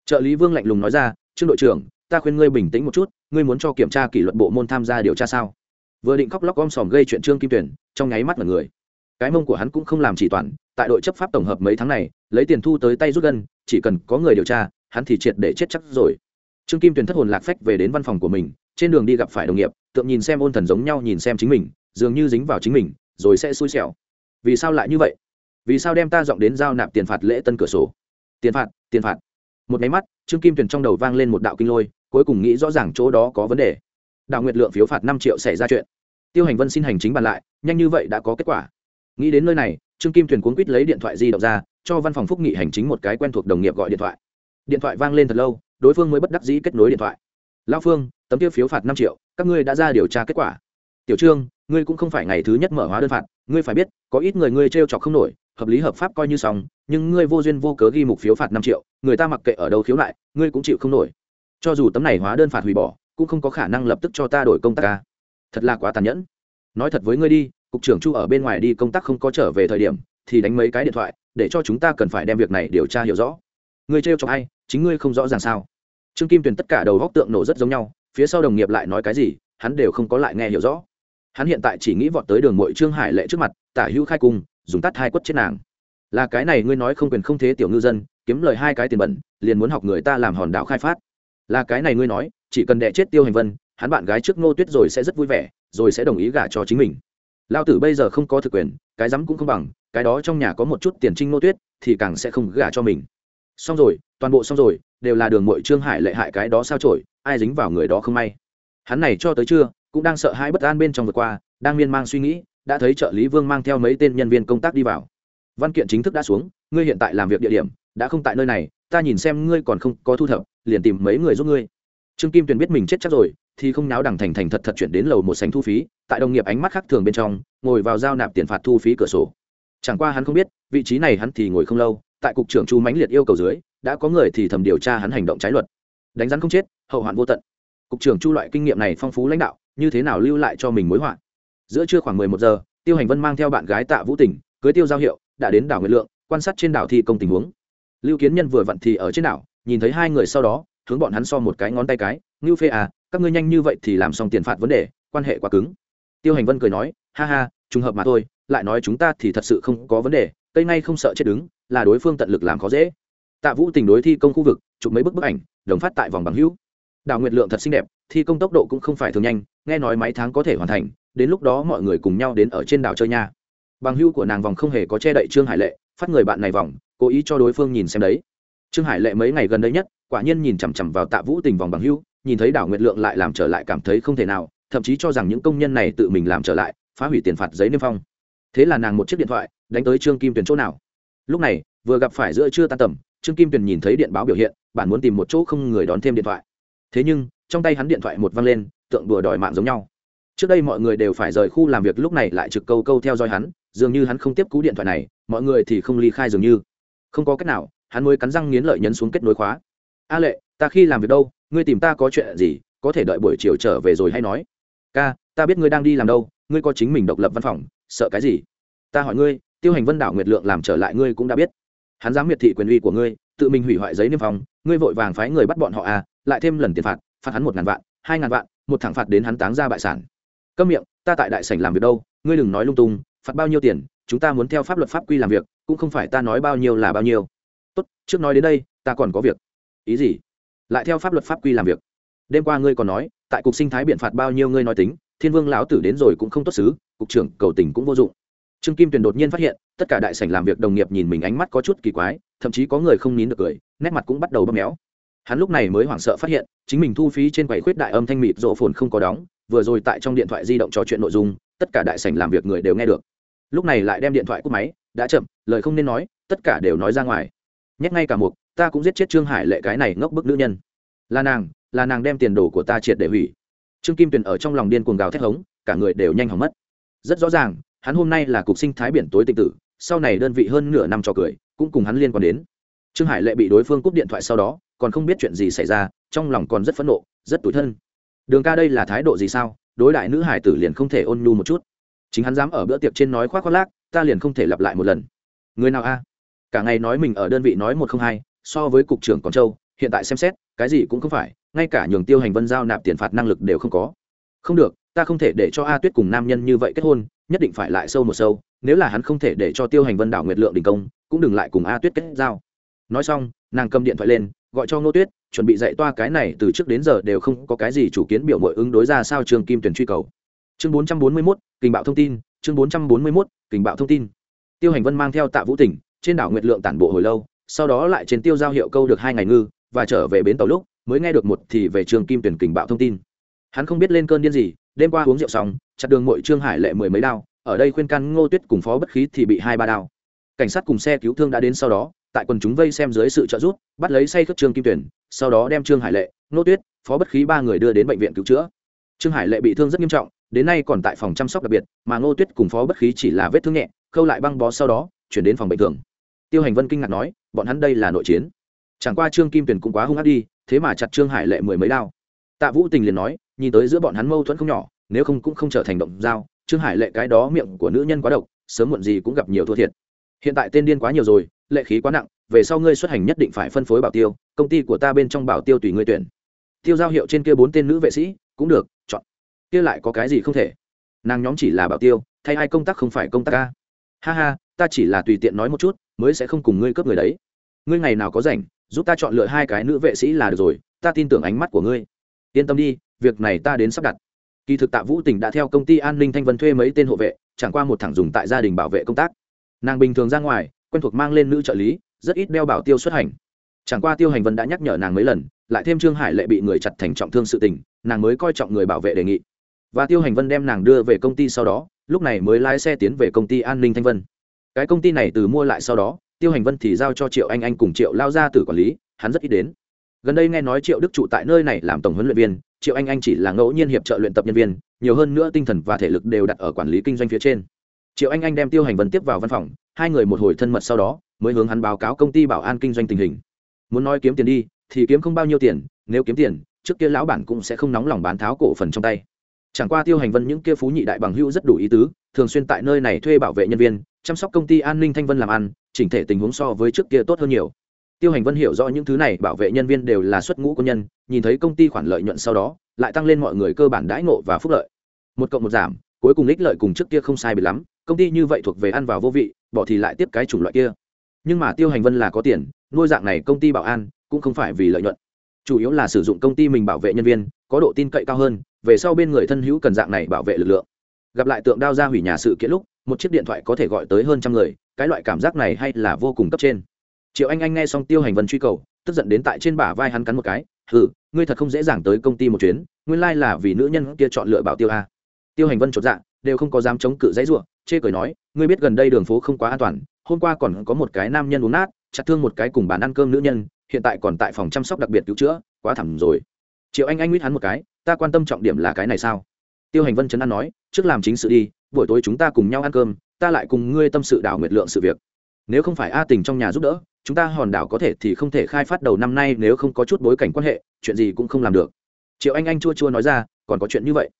Trợ lý vương lạnh lùng nói ra, trương đội trưởng, ta khuyên ngươi bình tĩnh một chút, ngươi muốn cho kiểm tra kỷ luật bộ môn tham gia điều tra sao? Vừa định khóc lóc om sòm gây chuyện trương kim tuyển trong nháy mắt là người cái mông của hắn cũng không làm chỉ toàn, tại đội chấp pháp tổng hợp mấy tháng này, lấy tiền thu tới tay rút gân, chỉ cần có người điều tra, hắn thì triệt để chết chắc rồi. Trương kim tuyền thất hồn lạc phách về đến văn phòng của mình, trên đường đi gặp phải đồng nghiệp, tượng nhìn xem ôn thần giống nhau nhìn xem chính mình, dường như dính vào chính mình, rồi sẽ xui xẻo. Vì sao lại như vậy? Vì sao đem ta dọn đến giao nạp tiền phạt lễ tân cửa sổ? Tiền phạt tiền phạt. Một máy mắt, trương kim tuyền trong đầu vang lên một đạo kinh lôi, cuối cùng nghĩ rõ ràng chỗ đó có vấn đề. Đạo nguyệt lượng phiếu phạt năm triệu xảy ra chuyện. Tiêu hành vân xin hành chính bàn lại, nhanh như vậy đã có kết quả nghĩ đến nơi này, trương kim thuyền cuốn quýt lấy điện thoại di động ra, cho văn phòng phúc nghị hành chính một cái quen thuộc đồng nghiệp gọi điện thoại. Điện thoại vang lên thật lâu, đối phương mới bất đắc dĩ kết nối điện thoại. Lao phương, tấm tiêu phiếu phạt năm triệu, các ngươi đã ra điều tra kết quả. Tiểu trương, ngươi cũng không phải ngày thứ nhất mở hóa đơn phạt, ngươi phải biết, có ít người ngươi t r e o chọc không nổi, hợp lý hợp pháp coi như xong, nhưng ngươi vô duyên vô cớ ghi mục phiếu phạt năm triệu, người ta mặc kệ ở đâu khiếu lại ngươi cũng chịu không nổi. Cho dù tấm này hóa đơn phạt hủy bỏ, cũng không có khả năng lập tức cho ta đổi công tác ca. Thật là quá tàn nhẫn. Nói thật với ngươi đi cục trưởng chu ở bên ngoài đi công tác không có trở về thời điểm thì đánh mấy cái điện thoại để cho chúng ta cần phải đem việc này điều tra hiểu rõ. Ngươi trêu cho hay, chính ngươi không rõ ràng sao? Trương kim tuyền tất cả đầu góc tượng nổ rất giống nhau phía sau đồng nghiệp lại nói cái gì hắn đều không có lại nghe hiểu rõ. Hắn hiện tại chỉ nghĩ vọt tới đường mội trương hải lệ trước mặt tả hữu khai cung dùng tắt hai quất chết nàng. Là cái này ngươi nói không quyền không thế tiểu ngư dân kiếm lời hai cái tiền bẩn liền muốn học người ta làm hòn đảo khai phát. Là cái này ngươi nói chỉ cần đẻ chết tiêu hành vân hắn bạn gái trước ngô tuyết rồi sẽ rất vui vẻ rồi sẽ đồng ý gả cho chính mình lao tử bây giờ không có thực quyền, cái rắm cũng không bằng, cái đó trong nhà có một chút tiền trinh nô tuyết, thì càng sẽ không gả cho mình. Xong rồi, toàn bộ xong rồi, đều là đường mội trương hải lệ hại cái đó sao trổi ai dính vào người đó không may. Hắn này cho tới trưa, cũng đang sợ hãi bất an bên trong vượt qua, đang miên man suy nghĩ, đã thấy trợ lý vương mang theo mấy tên nhân viên công tác đi vào. Văn kiện chính thức đã xuống, ngươi hiện tại làm việc địa điểm, đã không tại nơi này, ta nhìn xem ngươi còn không có thu thập, liền tìm mấy người giúp ngươi. Trương kim tuyền biết mình chết chắc rồi thì không náo đằng thành thành thật thật chuyển đến lầu một sành thu phí, tại đồng nghiệp ánh mắt khác thường bên trong, ngồi vào giao nạp tiền phạt thu phí cửa sổ. Chẳng qua hắn không biết, vị trí này hắn thì ngồi không lâu, tại cục trưởng chu mãnh liệt yêu cầu dưới, đã có người thì thầm điều tra hắn hành động trái luật. Đánh rắn không chết, hậu hoạn vô tận. Cục trưởng chu loại kinh nghiệm này phong phú lãnh đạo, như thế nào lưu lại cho mình mối họa? Giữa trưa khoảng mười một giờ, tiêu hành vân mang theo bạn gái tạ vũ tỉnh cưới tiêu giao hiệu, đã đến đảo nguyệt lượng, quan sát trên đảo thi công tình huống. Lưu kiến nhân vừa vặn thì ở trên đảo, nhìn thấy hai người sau đó, hướng bọn hắn so một cái ngón tay cái, ngưu phê à các ngươi nhanh như vậy thì làm xong tiền phạt vấn đề, quan hệ quá cứng. Tiêu hành vân cười nói, ha ha, trùng hợp mà thôi, lại nói chúng ta thì thật sự không có vấn đề, cây ngay không sợ chết đứng, là đối phương tận lực làm khó dễ. Tạ vũ tình đối thi công khu vực, chụp mấy bức bức ảnh, đồng phát tại vòng bằng hữu. Đào nguyệt lượng thật xinh đẹp, thi công tốc độ cũng không phải thường nhanh, nghe nói mấy tháng có thể hoàn thành, đến lúc đó mọi người cùng nhau đến ở trên đảo chơi nha. Bằng hữu của nàng vòng không hề có che đậy trương hải lệ, phát người bạn này vòng, cố ý cho đối phương nhìn xem đấy. Trương hải lệ mấy ngày gần đây nhất, quả nhiên nhìn chằm chằm vào tạ vũ tình vòng bằng hữu nhìn thấy đảo nguyệt lượng lại làm trở lại cảm thấy không thể nào, thậm chí cho rằng những công nhân này tự mình làm trở lại, phá hủy tiền phạt giấy niêm phong. Thế là nàng một chiếc điện thoại, đánh tới trương kim tuyền chỗ nào. Lúc này, vừa gặp phải giữa trưa tan tầm, trương kim tuyền nhìn thấy điện báo biểu hiện, bạn muốn tìm một chỗ không người đón thêm điện thoại. Thế nhưng, trong tay hắn điện thoại một văng lên, tượng đùa đòi mạng giống nhau. Trước đây mọi người đều phải rời khu làm việc, lúc này lại trực câu câu theo dõi hắn, dường như hắn không tiếp cú điện thoại này, mọi người thì không ly khai dường như. Không có cách nào, hắn mới cắn răng nghiến lợi nhấn xuống kết nối khóa. A lệ ta khi làm việc đâu, ngươi tìm ta có chuyện gì, có thể đợi buổi chiều trở về rồi hay nói. Ca, ta biết ngươi đang đi làm đâu, ngươi có chính mình độc lập văn phòng, sợ cái gì? Ta hỏi ngươi, tiêu hành vân đảo nguyệt lượng làm trở lại ngươi cũng đã biết. Hắn dám miệt thị quyền uy của ngươi, tự mình hủy hoại giấy niêm phong, ngươi vội vàng phái người bắt bọn họ à lại thêm lần tiền phạt phạt hắn một ngàn vạn, hai ngàn vạn, một thẳng phạt đến hắn táng ra bại sản. Câm miệng, ta tại đại sảnh làm việc đâu, ngươi đừng nói lung tung, phạt bao nhiêu tiền, chúng ta muốn theo pháp luật pháp quy làm việc, cũng không phải ta nói bao nhiêu là bao nhiêu. Tốt, trước nói đến đây, ta còn có việc. Ý gì? Lại theo pháp luật pháp quy làm việc. Đêm qua ngươi còn nói, tại cục sinh thái biện phạt bao nhiêu ngươi nói tính, thiên vương lão tử đến rồi cũng không tốt xứ, cục trưởng cầu tình cũng vô dụng. Trương kim tuyền đột nhiên phát hiện, tất cả đại sảnh làm việc đồng nghiệp nhìn mình ánh mắt có chút kỳ quái, thậm chí có người không nín được cười, nét mặt cũng bắt đầu bóp méo. Hắn lúc này mới hoảng sợ phát hiện, chính mình thu phí trên quầy khuyết đại âm thanh mịt rộ phồn không có đóng, vừa rồi tại trong điện thoại di động trò chuyện nội dung, tất cả đại sảnh làm việc người đều nghe được. Lúc này lại đem điện thoại cúp máy, đã chậm, lời không nên nói, tất cả đều nói ra ngoài. Nhét ngay cả một ta cũng giết chết trương hải lệ cái này ngốc bức nữ nhân. Là nàng là nàng đem tiền đồ của ta triệt để hủy. Trương kim tuyền ở trong lòng điên cuồng gào thét hống, cả người đều nhanh hỏng mất. Rất rõ ràng, hắn hôm nay là cục sinh thái biển tối tinh tử, sau này đơn vị hơn nửa năm cho cười, cũng cùng hắn liên quan đến. Trương hải lệ bị đối phương cúp điện thoại sau đó, còn không biết chuyện gì xảy ra, trong lòng còn rất phẫn nộ, rất tủi thân. Đường ca đây là thái độ gì sao? Đối đại nữ hải tử liền không thể ôn nhu một chút. Chính hắn dám ở bữa tiệc trên nói khoác khoác lác, ta liền không thể lặp lại một lần. Người nào a? Cả ngày nói mình ở đơn vị nói một không hai so với cục trưởng còn châu hiện tại xem xét, cái gì cũng không phải, ngay cả nhường tiêu hành vân giao nạp tiền phạt năng lực đều không có. Không được, ta không thể để cho a tuyết cùng nam nhân như vậy kết hôn, nhất định phải lại sâu một sâu, nếu là hắn không thể để cho tiêu hành vân đảo nguyệt lượng đình công, cũng đừng lại cùng a tuyết kết giao. Nói xong, nàng cầm điện thoại lên, gọi cho ngô tuyết, chuẩn bị dạy toa cái này từ trước đến giờ đều không có cái gì chủ kiến biểu mội ứng đối ra sao trường kim tuyển truy cầu. Chương bốn trăm bốn mươi mốt, kình bạo thông tin, chương bốn trăm bốn mươi mốt, kình bạo thông tin. Tiêu hành vân mang theo tạ vũ tỉnh, trên đảo nguyệt lượng tản bộ hồi lâu sau đó lại trên tiêu giao hiệu câu được hai ngày ngư, và trở về bến tàu lúc, mới nghe được một thì về trường kim tuyển kình bạo thông tin. Hắn không biết lên cơn điên gì, đêm qua uống rượu xong, chặt đường mội trương hải lệ mười mấy đao, ở đây khuyên can ngô tuyết cùng phó bất khí thì bị hai ba đao. Cảnh sát cùng xe cứu thương đã đến sau đó, tại quần chúng vây xem dưới sự trợ giúp, bắt lấy say khất trương kim tuyển, sau đó đem trương hải lệ, ngô tuyết, phó bất khí ba người đưa đến bệnh viện cứu chữa. Trương hải lệ bị thương rất nghiêm trọng, đến nay còn tại phòng chăm sóc đặc biệt, mà ngô tuyết cùng phó bất khí chỉ là vết thương nhẹ, khâu lại băng bó sau đó, chuyển đến phòng bệnh thường tiêu hành vân kinh ngạc nói, bọn hắn đây là nội chiến. Chẳng qua trương kim tuyển cũng quá hung hát đi, thế mà chặt trương hải lệ mười mấy đao. Tạ vũ tình liền nói, nhìn tới giữa bọn hắn mâu thuẫn không nhỏ, nếu không cũng không trở thành động dao, trương hải lệ cái đó miệng của nữ nhân quá độc, sớm muộn gì cũng gặp nhiều thua thiệt. Hiện tại tên điên quá nhiều rồi, lệ khí quá nặng, về sau ngươi xuất hành nhất định phải phân phối bảo tiêu, công ty của ta bên trong bảo tiêu tùy ngươi tuyển. Tiêu giao hiệu trên kia bốn tên nữ vệ sĩ, cũng được, chọn. Kia lại có cái gì không thể? Nàng nhóm chỉ là bảo tiêu, thay ai công tác không phải công tác ca ha ha ta chỉ là tùy tiện nói một chút, mới sẽ không cùng ngươi cướp người đấy. Ngươi ngày nào có rảnh, giúp ta chọn lựa hai cái nữ vệ sĩ là được rồi, ta tin tưởng ánh mắt của ngươi. Yên tâm đi, việc này ta đến sắp đặt. Kỳ thực tạ vũ tỉnh đã theo công ty an ninh thanh vân thuê mấy tên hộ vệ, chẳng qua một thẳng dùng tại gia đình bảo vệ công tác. Nàng bình thường ra ngoài, quen thuộc mang lên nữ trợ lý, rất ít đeo bảo tiêu xuất hành. Chẳng qua tiêu hành vân đã nhắc nhở nàng mấy lần, lại thêm trương hải lệ bị người chặt thành trọng thương sự tình, nàng mới coi trọng người bảo vệ đề nghị. Và tiêu hành vân đem nàng đưa về công ty sau đó, lúc này mới lái xe tiến về công ty an ninh thanh vân cái công ty này từ mua lại sau đó, tiêu hành vân thì giao cho triệu anh anh cùng triệu lao ra từ quản lý, hắn rất ít đến. Gần đây nghe nói triệu đức trụ tại nơi này làm tổng huấn luyện viên, triệu anh anh chỉ là ngẫu nhiên hiệp trợ luyện tập nhân viên, nhiều hơn nữa tinh thần và thể lực đều đặt ở quản lý kinh doanh phía trên. Triệu anh anh đem tiêu hành vân tiếp vào văn phòng, hai người một hồi thân mật sau đó, mới hướng hắn báo cáo công ty bảo an kinh doanh tình hình. Muốn nói kiếm tiền đi, thì kiếm không bao nhiêu tiền, nếu kiếm tiền, trước kia lão bản cũng sẽ không nóng lòng bán tháo cổ phần trong tay. Chẳng qua tiêu hành vân những kia phú nhị đại bằng hữu rất đủ ý tứ, thường xuyên tại nơi này thuê bảo vệ nhân viên chăm sóc công ty an ninh thanh vân làm ăn, chỉnh thể tình huống so với trước kia tốt hơn nhiều. Tiêu hành vân hiểu rõ những thứ này, bảo vệ nhân viên đều là xuất ngũ quân nhân, nhìn thấy công ty khoản lợi nhuận sau đó, lại tăng lên mọi người cơ bản đãi ngộ và phúc lợi. Một cộng một giảm, cuối cùng ích lợi cùng trước kia không sai bị lắm, công ty như vậy thuộc về ăn vào vô vị, bỏ thì lại tiếp cái chủng loại kia. Nhưng mà tiêu hành vân là có tiền, nuôi dạng này công ty bảo an cũng không phải vì lợi nhuận. Chủ yếu là sử dụng công ty mình bảo vệ nhân viên, có độ tin cậy cao hơn, về sau bên người thân hữu cần dạng này bảo vệ lực lượng. Gặp lại tượng đao ra hủy nhà sự kiện lúc một chiếc điện thoại có thể gọi tới hơn trăm người cái loại cảm giác này hay là vô cùng cấp trên. Triệu anh anh nghe xong tiêu hành vân truy cầu tức giận đến tại trên bả vai hắn cắn một cái hừ, ngươi thật không dễ dàng tới công ty một chuyến nguyên lai、like、là vì nữ nhân kia chọn lựa bảo tiêu a. Tiêu hành vân chột dạ đều không có dám chống cự dãy ruộng chê cười nói ngươi biết gần đây đường phố không quá an toàn hôm qua còn có một cái nam nhân uống nát chặt thương một cái cùng bàn ăn cơm nữ nhân hiện tại còn tại phòng chăm sóc đặc biệt cứu chữa quá thẳm rồi. Triệu anh anh nguyết hắn một cái ta quan tâm trọng điểm là cái này sao? Tiêu hành vân chấn an nói trước làm chính sự đi buổi tối chúng ta cùng nhau ăn cơm, ta lại cùng ngươi tâm sự đảo nguyệt lượng sự việc. Nếu không phải a tình trong nhà giúp đỡ, chúng ta hòn đảo có thể thì không thể khai phát đầu năm nay nếu không có chút bối cảnh quan hệ, chuyện gì cũng không làm được. Triệu anh anh chua chua nói ra, còn có chuyện như vậy.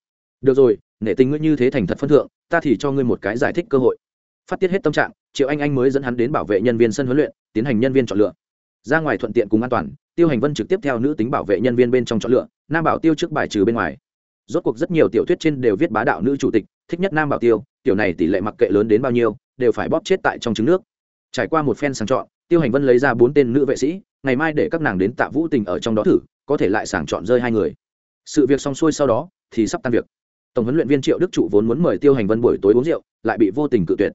Được rồi, nể tình ngươi như thế thành thật phân thượng, ta thì cho ngươi một cái giải thích cơ hội. Phát tiết hết tâm trạng, triệu anh anh mới dẫn hắn đến bảo vệ nhân viên sân huấn luyện, tiến hành nhân viên chọn lựa. Ra ngoài thuận tiện cùng an toàn, tiêu hành vân trực tiếp theo nữ tính bảo vệ nhân viên bên trong chọn lựa, nam bảo tiêu trước bài trừ bên ngoài rốt cuộc rất nhiều tiểu thuyết trên đều viết bá đạo nữ chủ tịch, thích nhất nam bảo tiêu, tiểu này tỷ lệ mặc kệ lớn đến bao nhiêu, đều phải bóp chết tại trong trứng nước. Trải qua một phen sàng chọn, tiêu hành vân lấy ra bốn tên nữ vệ sĩ, ngày mai để các nàng đến tạ vũ tình ở trong đó thử, có thể lại sàng chọn rơi hai người. Sự việc xong xuôi sau đó, thì sắp tan việc. Tổng huấn luyện viên triệu đức trụ vốn muốn mời tiêu hành vân buổi tối uống rượu, lại bị vô tình cự tuyệt.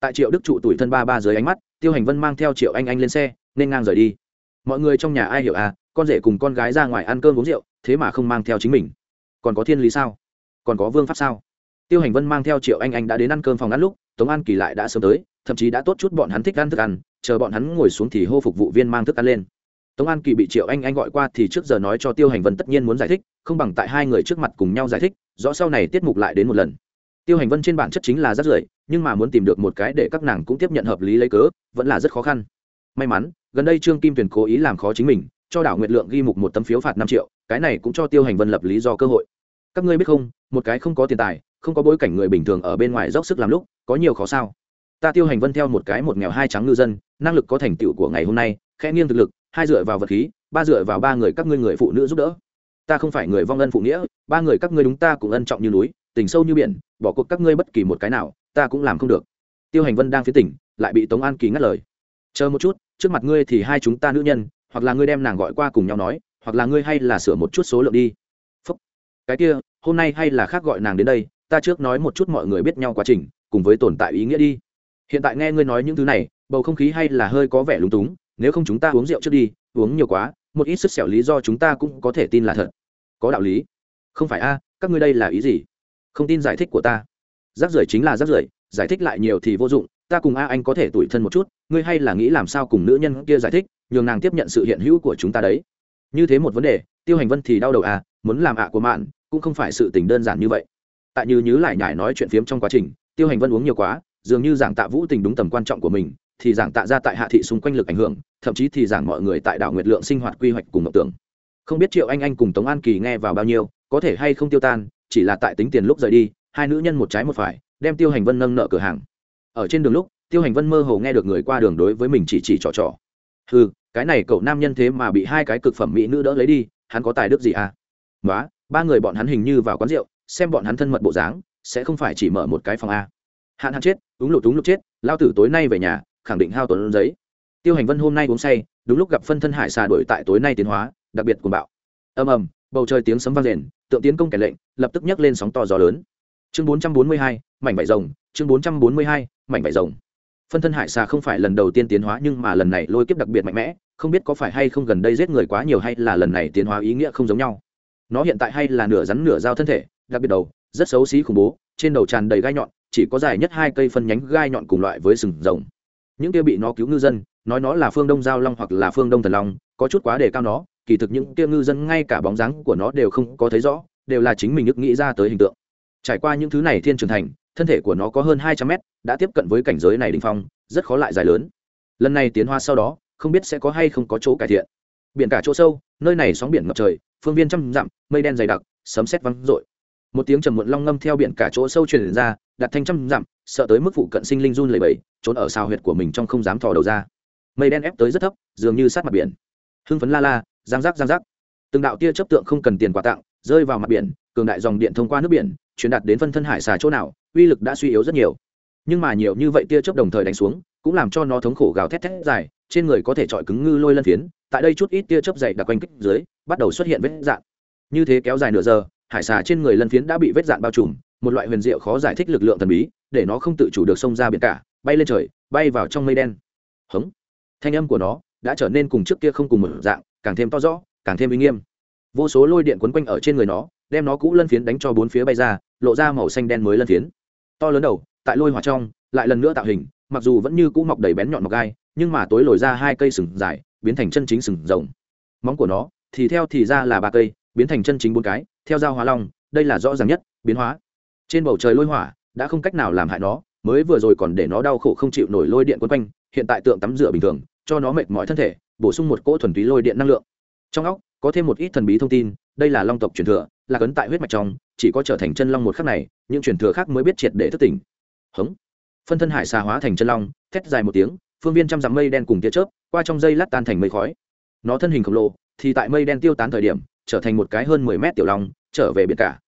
Tại triệu đức trụ tuổi thân ba ba dưới ánh mắt, tiêu hành vân mang theo triệu anh anh lên xe, nên ngang rời đi. Mọi người trong nhà ai hiểu à con rể cùng con gái ra ngoài ăn cơm uống rượu, thế mà không mang theo chính mình còn có thiên lý sao? Còn có vương pháp sao? Tiêu hành vân mang theo triệu anh anh đã đến ăn cơm phòng ăn lúc, tống an kỳ lại đã sớm tới, thậm chí đã tốt chút bọn hắn thích ăn thức ăn, chờ bọn hắn ngồi xuống thì hô phục vụ viên mang thức ăn lên. Tống an kỳ bị triệu anh anh gọi qua thì trước giờ nói cho tiêu hành vân tất nhiên muốn giải thích, không bằng tại hai người trước mặt cùng nhau giải thích, rõ sau này tiết mục lại đến một lần. Tiêu hành vân trên bản chất chính là rất rưởi, nhưng mà muốn tìm được một cái để các nàng cũng tiếp nhận hợp lý lấy cớ, vẫn là rất khó khăn. May mắn, gần đây trương kim tuyền cố ý làm khó chính mình, cho đảo nguyệt lượng ghi mục một tấm phiếu phạt năm triệu cái này cũng cho tiêu hành vân lập lý do cơ hội. Các ngươi biết không, một cái không có tiền tài, không có bối cảnh người bình thường ở bên ngoài dốc sức làm lúc, có nhiều khó sao. Ta tiêu hành vân theo một cái một nghèo hai trắng ngư dân, năng lực có thành tựu của ngày hôm nay, khẽ nghiêng thực lực, hai dựa vào vật khí, ba dựa vào ba người các ngươi người phụ nữ giúp đỡ. Ta không phải người vong ân phụ nghĩa, ba người các ngươi đúng ta cũng ân trọng như núi, tình sâu như biển, bỏ cuộc các ngươi bất kỳ một cái nào, ta cũng làm không được. Tiêu hành vân đang phía tỉnh, lại bị tống an kỳ ngắt lời. Chờ một chút, trước mặt ngươi thì hai chúng ta nữ nhân, hoặc là ngươi đem nàng gọi qua cùng nhau nói hoặc là ngươi hay là sửa một chút số lượng đi. Phúc. cái kia, hôm nay hay là khác gọi nàng đến đây, ta trước nói một chút mọi người biết nhau quá trình, cùng với tồn tại ý nghĩa đi. Hiện tại nghe ngươi nói những thứ này, bầu không khí hay là hơi có vẻ lúng túng, nếu không chúng ta uống rượu trước đi, uống nhiều quá, một ít sức xẻo lý do chúng ta cũng có thể tin là thật. Có đạo lý. Không phải a, các ngươi đây là ý gì? Không tin giải thích của ta. Rác rưởi chính là rác rưởi, giải thích lại nhiều thì vô dụng, ta cùng a anh có thể tủi thân một chút, ngươi hay là nghĩ làm sao cùng nữ nhân kia giải thích, nhường nàng tiếp nhận sự hiện hữu của chúng ta đấy như thế một vấn đề, tiêu hành vân thì đau đầu à muốn làm ạ của mạn, cũng không phải sự tình đơn giản như vậy. Tại như nhứ lại nhải nói chuyện phiếm trong quá trình, tiêu hành vân uống nhiều quá, dường như giảng tạ vũ tình đúng tầm quan trọng của mình, thì giảng tạ ra tại hạ thị xung quanh lực ảnh hưởng, thậm chí thì giảng mọi người tại đảo nguyệt lượng sinh hoạt quy hoạch cùng mộng tưởng. Không biết triệu anh anh cùng tống an kỳ nghe vào bao nhiêu, có thể hay không tiêu tan, chỉ là tại tính tiền lúc rời đi, hai nữ nhân một trái một phải, đem tiêu hành vân nâng nợ cửa hàng. Ở trên đường lúc, tiêu hành vân mơ hồ nghe được người qua đường đối với mình chỉ chỉ trò trò. Ừ cái này cậu nam nhân thế mà bị hai cái cực phẩm mỹ nữ đỡ lấy đi hắn có tài đức gì à? Nói ba người bọn hắn hình như vào quán rượu xem bọn hắn thân mật bộ dáng sẽ không phải chỉ mở một cái phòng a. Hạn hạn chết đúng lụt đúng lụt chết lao tử tối nay về nhà khẳng định hao tuần giấy. Tiêu hành vân hôm nay uống say đúng lúc gặp phân thân hải xà đổi tại tối nay tiến hóa đặc biệt cuồng bạo. Ầm ầm bầu trời tiếng sấm vang rền tượng tiến công kẻ lệnh lập tức nhấc lên sóng to gió lớn. Chương 442, mảnh vải rồng chương 442, mảnh vải rồng phân thân hải xà không phải lần đầu tiên tiến hóa nhưng mà lần này lôi kiếp đặc biệt mạnh mẽ, không biết có phải hay không gần đây giết người quá nhiều hay là lần này tiến hóa ý nghĩa không giống nhau. Nó hiện tại hay là nửa rắn nửa dao thân thể, đặc biệt đầu, rất xấu xí khủng bố, trên đầu tràn đầy gai nhọn, chỉ có dài nhất hai cây phân nhánh gai nhọn cùng loại với sừng rồng. Những kia bị nó cứu ngư dân, nói nó là phương đông giao long hoặc là phương đông thần long, có chút quá đề cao nó, kỳ thực những kia ngư dân ngay cả bóng dáng của nó đều không có thấy rõ, đều là chính mình ức nghĩ ra tới hình tượng. Trải qua những thứ này thiên trưởng thành, thân thể của nó có hơn hai trăm mét đã tiếp cận với cảnh giới này đình phong, rất khó lại dài lớn. Lần này tiến hóa sau đó, không biết sẽ có hay không có chỗ cải thiện. Biển cả chỗ sâu, nơi này sóng biển ngập trời, phương viên trăm dặm, mây đen dày đặc, sấm sét vang rội một tiếng trầm muộn long ngâm theo biển cả chỗ sâu truyền ra, đặt thanh trăm dặm, sợ tới mức phụ cận sinh linh run lẩy bẩy, trốn ở sao huyệt của mình trong không dám thò đầu ra. Mây đen ép tới rất thấp, dường như sát mặt biển. Hưng phấn la la, giang giác giang giác. Từng đạo tia chấp tượng không cần tiền quà tặng, rơi vào mặt biển, cường đại dòng điện thông qua nước biển, truyền đạt đến phân thân hải xà chỗ nào, uy lực đã suy yếu rất nhiều nhưng mà nhiều như vậy tia chớp đồng thời đánh xuống, cũng làm cho nó thống khổ gào thét thét dài, trên người có thể chọi cứng ngư lôi lân phiến, tại đây chút ít tia chớp dày đặc quanh kích dưới, bắt đầu xuất hiện vết dạn. Như thế kéo dài nửa giờ, hải xà trên người lân phiến đã bị vết dạn bao trùm, một loại huyền diệu khó giải thích lực lượng thần bí, để nó không tự chủ được xông ra biển cả, bay lên trời, bay vào trong mây đen. Hống. Thanh âm của nó đã trở nên cùng trước kia không cùng một dạng, càng thêm to rõ, càng thêm uy nghiêm. Vô số lôi điện quấn quanh ở trên người nó, đem nó cũ lân phiến đánh cho bốn phía bay ra, lộ ra màu xanh đen mới lân phiến. To lớn đầu tại lôi hỏa trong, lại lần nữa tạo hình, mặc dù vẫn như cũ mọc đầy bén nhọn mọc gai, nhưng mà tối lồi ra hai cây sừng dài, biến thành chân chính sừng rồng. Móng của nó thì theo thì ra là ba cây, biến thành chân chính bốn cái, theo dao hóa long, đây là rõ ràng nhất, biến hóa. Trên bầu trời lôi hỏa đã không cách nào làm hại nó, mới vừa rồi còn để nó đau khổ không chịu nổi lôi điện quấn quanh, hiện tại tượng tắm rửa bình thường, cho nó mệt mỏi thân thể, bổ sung một cỗ thuần túy lôi điện năng lượng. Trong óc, có thêm một ít thần bí thông tin, đây là long tộc truyền thừa, là cấn tại huyết mạch trong, chỉ có trở thành chân long một khắc này, những truyền thừa khác mới biết triệt để thức tỉnh hống. Phân thân hải xà hóa thành chân long, thét dài một tiếng, phương viên trăm dặm mây đen cùng tia chớp, qua trong dây lát tan thành mây khói. Nó thân hình khổng lồ, thì tại mây đen tiêu tán thời điểm, trở thành một cái hơn mười mét tiểu long, trở về biển cả.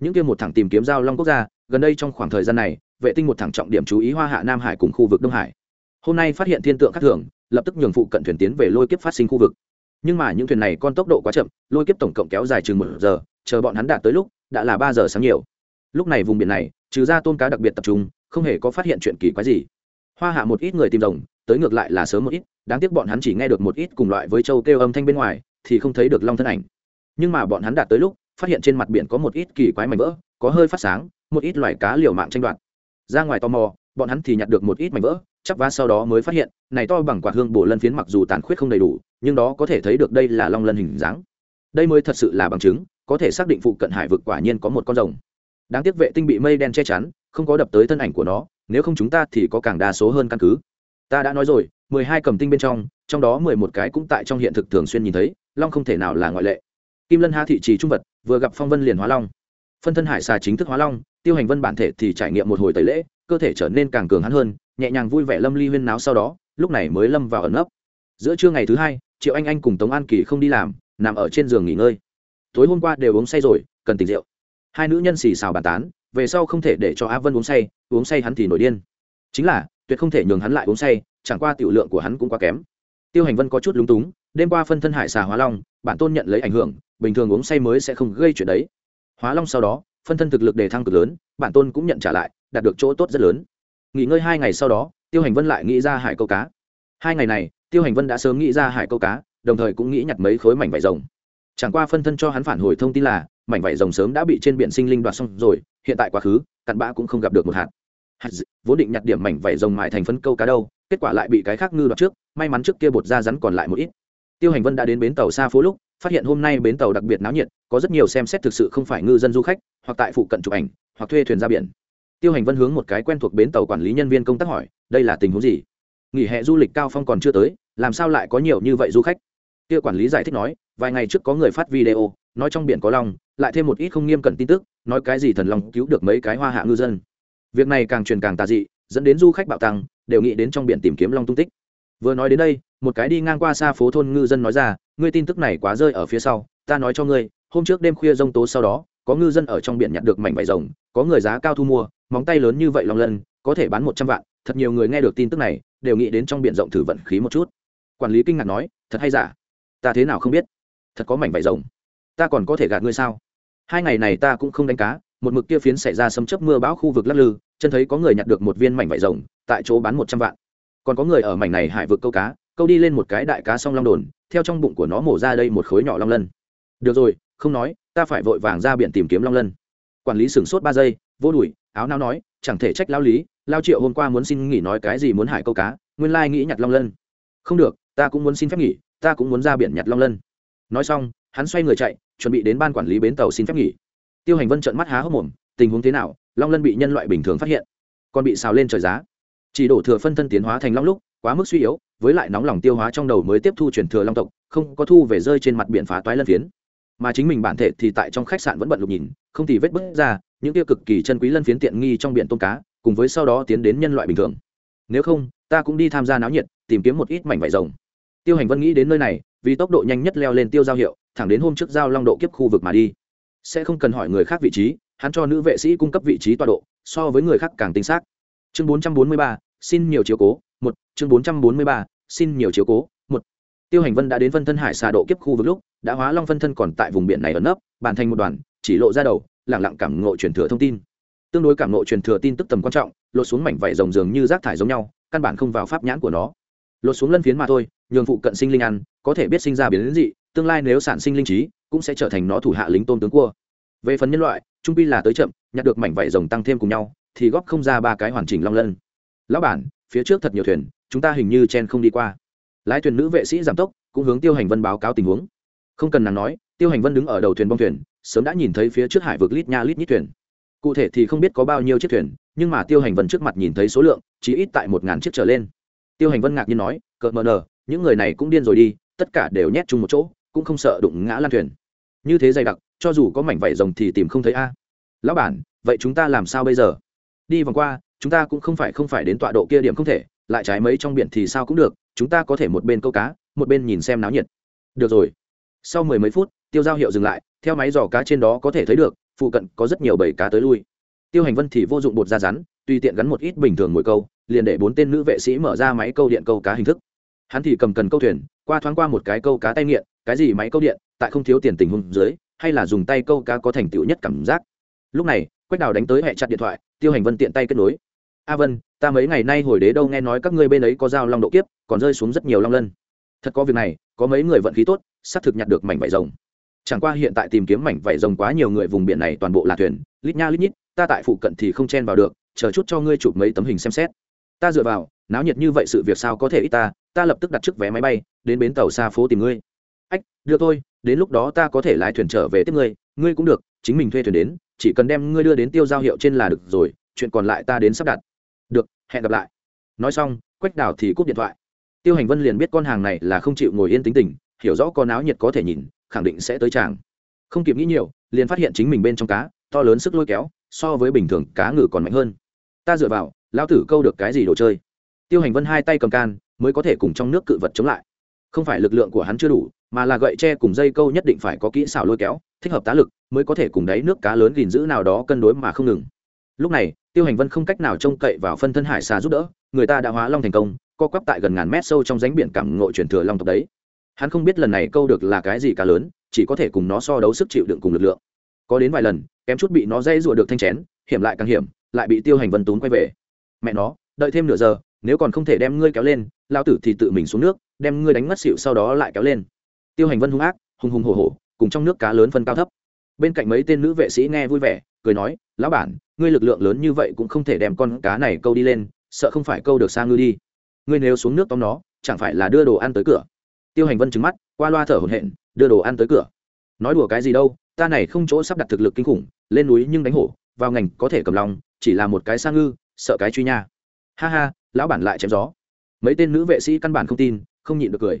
Những kia một thẳng tìm kiếm giao long quốc gia, gần đây trong khoảng thời gian này, vệ tinh một thẳng trọng điểm chú ý hoa hạ, nam hải cùng khu vực đông hải. Hôm nay phát hiện thiên tượng khác thường, lập tức nhường phụ cận thuyền tiến về lôi kiếp phát sinh khu vực. Nhưng mà những thuyền này con tốc độ quá chậm, lôi kiếp tổng cộng kéo dài chừng một giờ, chờ bọn hắn đạt tới lúc, đã là ba giờ sáng nhiều. Lúc này vùng biển này, trừ ra tôm cá đặc biệt tập trung không hề có phát hiện chuyện kỳ quái gì. Hoa hạ một ít người tìm rồng tới ngược lại là sớm một ít, đáng tiếc bọn hắn chỉ nghe được một ít cùng loại với châu kêu âm thanh bên ngoài, thì không thấy được long thân ảnh. Nhưng mà bọn hắn đạt tới lúc, phát hiện trên mặt biển có một ít kỳ quái mảnh vỡ, có hơi phát sáng, một ít loài cá liều mạng tranh đoạt. Ra ngoài tò mò, bọn hắn thì nhặt được một ít mảnh vỡ, chắp vá sau đó mới phát hiện, này to bằng quạt hương bổ lân phiến mặc dù tàn khuyết không đầy đủ, nhưng đó có thể thấy được đây là long lân hình dáng. Đây mới thật sự là bằng chứng, có thể xác định phụ cận hải vực quả nhiên có một con rồng. Đáng tiếc vệ tinh bị mây đen che chắn không có đập tới thân ảnh của nó, nếu không chúng ta thì có càng đa số hơn căn cứ. Ta đã nói rồi, mười hai cầm tinh bên trong trong đó mười một cái cũng tại trong hiện thực thường xuyên nhìn thấy, long không thể nào là ngoại lệ. Kim lân ha thị trì trung vật, vừa gặp phong vân liền hóa long. Phân thân hải xà chính thức hóa long, tiêu hành vân bản thể thì trải nghiệm một hồi tẩy lễ, cơ thể trở nên càng cường hắn hơn, nhẹ nhàng vui vẻ lâm ly huyên náo sau đó, lúc này mới lâm vào ẩn ấp giữa trưa ngày thứ hai, triệu anh anh cùng tống an kỳ không đi làm, nằm ở trên giường nghỉ ngơi. Tối hôm qua đều uống say rồi, cần tỉnh rượu. Hai nữ nhân xì xào bàn tán về sau không thể để cho a vân uống say uống say hắn thì nổi điên. Chính là, tuyệt không thể nhường hắn lại uống say, chẳng qua tiểu lượng của hắn cũng quá kém. Tiêu hành vân có chút lúng túng, đêm qua phân thân hải xà hóa long, bản tôn nhận lấy ảnh hưởng, bình thường uống say mới sẽ không gây chuyện đấy. Hóa long sau đó, phân thân thực lực đề thăng cực lớn, bản tôn cũng nhận trả lại, đạt được chỗ tốt rất lớn. Nghỉ ngơi hai ngày sau đó, tiêu hành vân lại nghĩ ra hải câu cá. Hai ngày này, tiêu hành vân đã sớm nghĩ ra hải câu cá, đồng thời cũng nghĩ nhặt mấy khối mảnh vải rồng. Chẳng qua phân thân cho hắn phản hồi thông tin là mảnh vải rồng sớm đã bị trên biển sinh linh đoạt xong rồi, hiện tại quá khứ, cặn bã cũng không gặp được một hạt. Hạt vốn định nhặt điểm mảnh vải rồng mài thành phấn câu cá đâu, kết quả lại bị cái khác ngư đoạt trước, may mắn trước kia bột da rắn còn lại một ít. Tiêu hành vân đã đến bến tàu xa phố lúc, phát hiện hôm nay bến tàu đặc biệt náo nhiệt, có rất nhiều xem xét thực sự không phải ngư dân du khách, hoặc tại phụ cận chụp ảnh, hoặc thuê thuyền ra biển. Tiêu hành vân hướng một cái quen thuộc bến tàu quản lý nhân viên công tác hỏi, đây là tình huống gì? Nghỉ hè du lịch cao phong còn chưa tới, làm sao lại có nhiều như vậy du khách? Kia quản lý giải thích nói, vài ngày trước có người phát video, nói trong biển có long lại thêm một ít không nghiêm cẩn tin tức, nói cái gì thần long cứu được mấy cái hoa hạ ngư dân. Việc này càng truyền càng tà dị, dẫn đến du khách bạo tăng, đều nghĩ đến trong biển tìm kiếm long tung tích. Vừa nói đến đây, một cái đi ngang qua xa phố thôn ngư dân nói ra, ngươi tin tức này quá rơi ở phía sau, ta nói cho ngươi, hôm trước đêm khuya rông tố sau đó, có ngư dân ở trong biển nhặt được mảnh vải rồng, có người giá cao thu mua, móng tay lớn như vậy long lân, có thể bán một trăm vạn, thật nhiều người nghe được tin tức này, đều nghĩ đến trong biển rộng thử vận khí một chút. Quản lý kinh ngạc nói, thật hay giả? Ta thế nào không biết? Thật có mảnh vải rồng? Ta còn có thể gạt ngươi sao? Hai ngày này ta cũng không đánh cá, một mực kia phiến xảy ra sấm chấp mưa bão khu vực lắc lư, chân thấy có người nhặt được một viên mảnh vải rồng, tại chỗ bán một trăm vạn. Còn có người ở mảnh này hải vực câu cá, câu đi lên một cái đại cá song long đồn, theo trong bụng của nó mổ ra đây một khối nhỏ long lân. Được rồi, không nói, ta phải vội vàng ra biển tìm kiếm long lân. Quản lý sửng sốt ba giây, vô đùi, áo nao nói, chẳng thể trách lao lý lao triệu hôm qua muốn xin nghỉ nói cái gì muốn hải câu cá, nguyên lai nghĩ nhặt long lân. Không được, ta cũng muốn xin phép nghỉ, ta cũng muốn ra biển nhặt long lân. Nói xong, hắn xoay người chạy chuẩn bị đến ban quản lý bến tàu xin phép nghỉ. Tiêu hành vân trợn mắt há hốc mồm, tình huống thế nào? Long lân bị nhân loại bình thường phát hiện, còn bị xào lên trời giá. Chỉ đổ thừa phân thân tiến hóa thành long lúc, quá mức suy yếu, với lại nóng lòng tiêu hóa trong đầu mới tiếp thu truyền thừa long tộc, không có thu về rơi trên mặt biển phá toái lân phiến. Mà chính mình bản thể thì tại trong khách sạn vẫn bận lục nhìn, không thì vết bứt ra, những tiêu cực kỳ chân quý lân phiến tiện nghi trong biển tôm cá, cùng với sau đó tiến đến nhân loại bình thường. Nếu không, ta cũng đi tham gia náo nhiệt, tìm kiếm một ít mảnh vải rồng. Tiêu hành vân nghĩ đến nơi này, vì tốc độ nhanh nhất leo lên tiêu giao hiệu thẳng đến hôm trước giao long độ kiếp khu vực mà đi. Sẽ không cần hỏi người khác vị trí hắn cho nữ vệ sĩ cung cấp vị trí tọa độ so với người khác càng tinh xác. Chương 443, xin nhiều chiếu cố một. Chương 443, xin nhiều chiếu cố một. Tiêu hành vân đã đến phân thân hải xà độ kiếp khu vực lúc đã hóa long phân thân còn tại vùng biển này ẩn nấp bàn thành một đoàn chỉ lộ ra đầu lẳng lặng cảm ngộ truyền thừa thông tin. Tương đối cảm ngộ truyền thừa tin tức tầm quan trọng lột xuống mảnh vảy rồng dường như rác thải giống nhau căn bản không vào pháp nhãn của nó. Lột xuống lân phiến mà thôi nhường phụ cận sinh linh ăn có thể biết sinh ra biến đến dị tương lai nếu sản sinh linh trí, cũng sẽ trở thành nó thủ hạ lính tôn tướng cua. Về phần nhân loại, trung pi là tới chậm, nhặt được mảnh vảy rồng tăng thêm cùng nhau, thì góp không ra ba cái hoàn chỉnh long lân. Lão bản, phía trước thật nhiều thuyền, chúng ta hình như chen không đi qua. Lái thuyền nữ vệ sĩ giảm tốc, cũng hướng tiêu hành vân báo cáo tình huống. Không cần nàng nói, tiêu hành vân đứng ở đầu thuyền bong thuyền, sớm đã nhìn thấy phía trước hải vực lít nha lít nhít thuyền. Cụ thể thì không biết có bao nhiêu chiếc thuyền, nhưng mà tiêu hành vân trước mặt nhìn thấy số lượng, chỉ ít tại một ngàn chiếc trở lên. Tiêu hành vân ngạc nhiên nói, cợt mờ nờ, những người này cũng điên rồi đi, tất cả đều nhét chung một chỗ cũng không sợ đụng ngã lan thuyền. Như thế dày đặc, cho dù có mảnh vảy rồng thì tìm không thấy a. Lão bản, vậy chúng ta làm sao bây giờ? Đi vòng qua, chúng ta cũng không phải không phải đến tọa độ kia điểm không thể, lại trái mấy trong biển thì sao cũng được, chúng ta có thể một bên câu cá, một bên nhìn xem náo nhiệt. Được rồi. Sau mười mấy phút, tiêu giao hiệu dừng lại, theo máy dò cá trên đó có thể thấy được, phụ cận có rất nhiều bầy cá tới lui. Tiêu hành vân thì vô dụng bột ra rắn, tùy tiện gắn một ít bình thường mồi câu, liền để bốn tên nữ vệ sĩ mở ra máy câu điện câu cá hình thức. Hắn thì cầm cần câu thuyền qua thoáng qua một cái câu cá tay nghiện, cái gì máy câu điện, tại không thiếu tiền tình hôn dưới, hay là dùng tay câu cá có thành tựu nhất cảm giác. Lúc này, quách đào đánh tới hẹ chặt điện thoại, tiêu hành vân tiện tay kết nối. A vân, ta mấy ngày nay hồi đế đâu nghe nói các ngươi bên ấy có dao long độ kiếp, còn rơi xuống rất nhiều long lân. Thật có việc này, có mấy người vận khí tốt, xác thực nhặt được mảnh vải rồng. Chẳng qua hiện tại tìm kiếm mảnh vải rồng quá nhiều người vùng biển này toàn bộ là thuyền, lít nha lít nhít, ta tại phụ cận thì không chen vào được, chờ chút cho ngươi chụp mấy tấm hình xem xét. Ta dựa vào náo nhiệt như vậy sự việc sao có thể ít ta ta lập tức đặt trước vé máy bay, đến bến tàu xa phố tìm ngươi. Ách đưa tôi đến lúc đó ta có thể lái thuyền trở về tiếp ngươi ngươi cũng được, chính mình thuê thuyền đến, chỉ cần đem ngươi đưa đến tiêu giao hiệu trên là được rồi, chuyện còn lại ta đến sắp đặt. Được, hẹn gặp lại. Nói xong, quách đảo thì cúp điện thoại. Tiêu hành vân liền biết con hàng này là không chịu ngồi yên tính tình, hiểu rõ con áo nhiệt có thể nhìn, khẳng định sẽ tới chàng không kịp nghĩ nhiều, liền phát hiện chính mình bên trong cá, to lớn sức lôi kéo, so với bình thường cá ngừ còn mạnh hơn. Ta dựa vào, lão tử câu được cái gì đồ chơi? Tiêu hành vân hai tay cầm can, mới có thể cùng trong nước cự vật chống lại. Không phải lực lượng của hắn chưa đủ, mà là gậy tre cùng dây câu nhất định phải có kỹ xảo lôi kéo, thích hợp tá lực, mới có thể cùng đáy nước cá lớn gìn giữ nào đó cân đối mà không ngừng. Lúc này, tiêu hành vân không cách nào trông cậy vào phân thân hải xà giúp đỡ, người ta đã hóa long thành công, co quắp tại gần ngàn mét sâu trong ránh biển cảm ngộ truyền thừa long tộc đấy. Hắn không biết lần này câu được là cái gì cá lớn, chỉ có thể cùng nó so đấu sức chịu đựng cùng lực lượng. Có đến vài lần, kém chút bị nó dây rụa được thanh chén, hiểm lại càng hiểm, lại bị tiêu hành vân tốn quay về. Mẹ nó, đợi thêm nửa giờ nếu còn không thể đem ngươi kéo lên lao tử thì tự mình xuống nước, đem ngươi đánh mất xịu sau đó lại kéo lên. Tiêu hành vân hung ác, hùng hùng hổ hổ, cùng trong nước cá lớn phân cao thấp. Bên cạnh mấy tên nữ vệ sĩ nghe vui vẻ, cười nói, lão bản, ngươi lực lượng lớn như vậy cũng không thể đem con cá này câu đi lên, sợ không phải câu được xa ngư đi. Ngươi nếu xuống nước tóm nó, chẳng phải là đưa đồ ăn tới cửa? Tiêu hành vân trứng mắt, qua loa thở hổn hển, đưa đồ ăn tới cửa? Nói đùa cái gì đâu, ta này không chỗ sắp đặt thực lực kinh khủng, lên núi nhưng đánh hổ, vào ngành có thể cầm lòng, chỉ là một cái xa ngư, sợ cái truy nha. Ha ha lão bản lại chém gió. Mấy tên nữ vệ sĩ căn bản không tin, không nhịn được cười.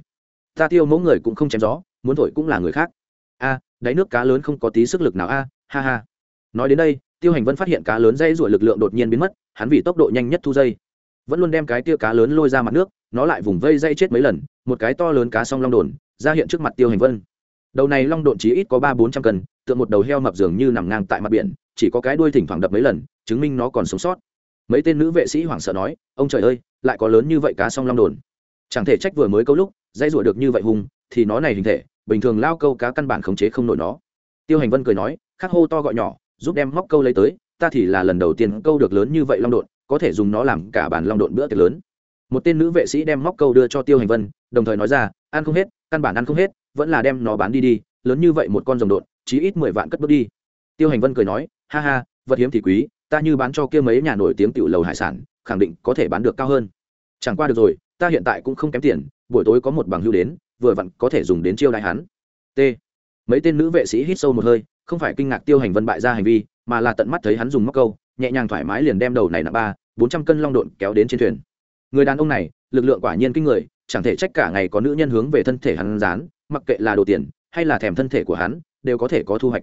Ta tiêu mẫu người cũng không chém gió, muốn thổi cũng là người khác. A, đáy nước cá lớn không có tí sức lực nào a, ha ha. Nói đến đây, tiêu hành vân phát hiện cá lớn dây ruổi lực lượng đột nhiên biến mất, hắn vì tốc độ nhanh nhất thu dây. Vẫn luôn đem cái tia cá lớn lôi ra mặt nước, nó lại vùng vây dây chết mấy lần, một cái to lớn cá song long đồn, ra hiện trước mặt tiêu hành vân. Đầu này long đồn chí ít có ba bốn trăm cân, tượng một đầu heo mập dường như nằm ngang tại mặt biển, chỉ có cái đuôi thỉnh thoảng đập mấy lần, chứng minh nó còn sống sót mấy tên nữ vệ sĩ hoảng sợ nói, ông trời ơi, lại có lớn như vậy cá song long đồn. Chẳng thể trách vừa mới câu lúc, dây rủa được như vậy hùng, thì nó này hình thể, bình thường lao câu cá căn bản khống chế không nổi nó. Tiêu hành vân cười nói, khắc hô to gọi nhỏ, giúp đem móc câu lấy tới, ta thì là lần đầu tiên câu được lớn như vậy long độn có thể dùng nó làm cả bàn long độn bữa tiệc lớn. Một tên nữ vệ sĩ đem móc câu đưa cho tiêu hành vân, đồng thời nói ra, ăn không hết, căn bản ăn không hết, vẫn là đem nó bán đi đi, lớn như vậy một con rồng đột chí ít mười vạn cất bước đi. Tiêu hành vân cười nói, ha ha, vật hiếm thì quý ta như bán cho kia mấy nhà nổi tiếng tiểu lầu hải sản, khẳng định có thể bán được cao hơn. Chẳng qua được rồi, ta hiện tại cũng không kém tiền, buổi tối có một bằng hưu đến, vừa vặn có thể dùng đến chiêu đại hắn t. Mấy tên nữ vệ sĩ hít sâu một hơi, không phải kinh ngạc tiêu hành vân bại ra hành vi, mà là tận mắt thấy hắn dùng móc câu, nhẹ nhàng thoải mái liền đem đầu này nặng ba, bốn trăm cân long độn kéo đến trên thuyền. Người đàn ông này, lực lượng quả nhiên kinh người, chẳng thể trách cả ngày có nữ nhân hướng về thân thể hắn dán, mặc kệ là đồ tiền, hay là thèm thân thể của hắn, đều có thể có thu hoạch.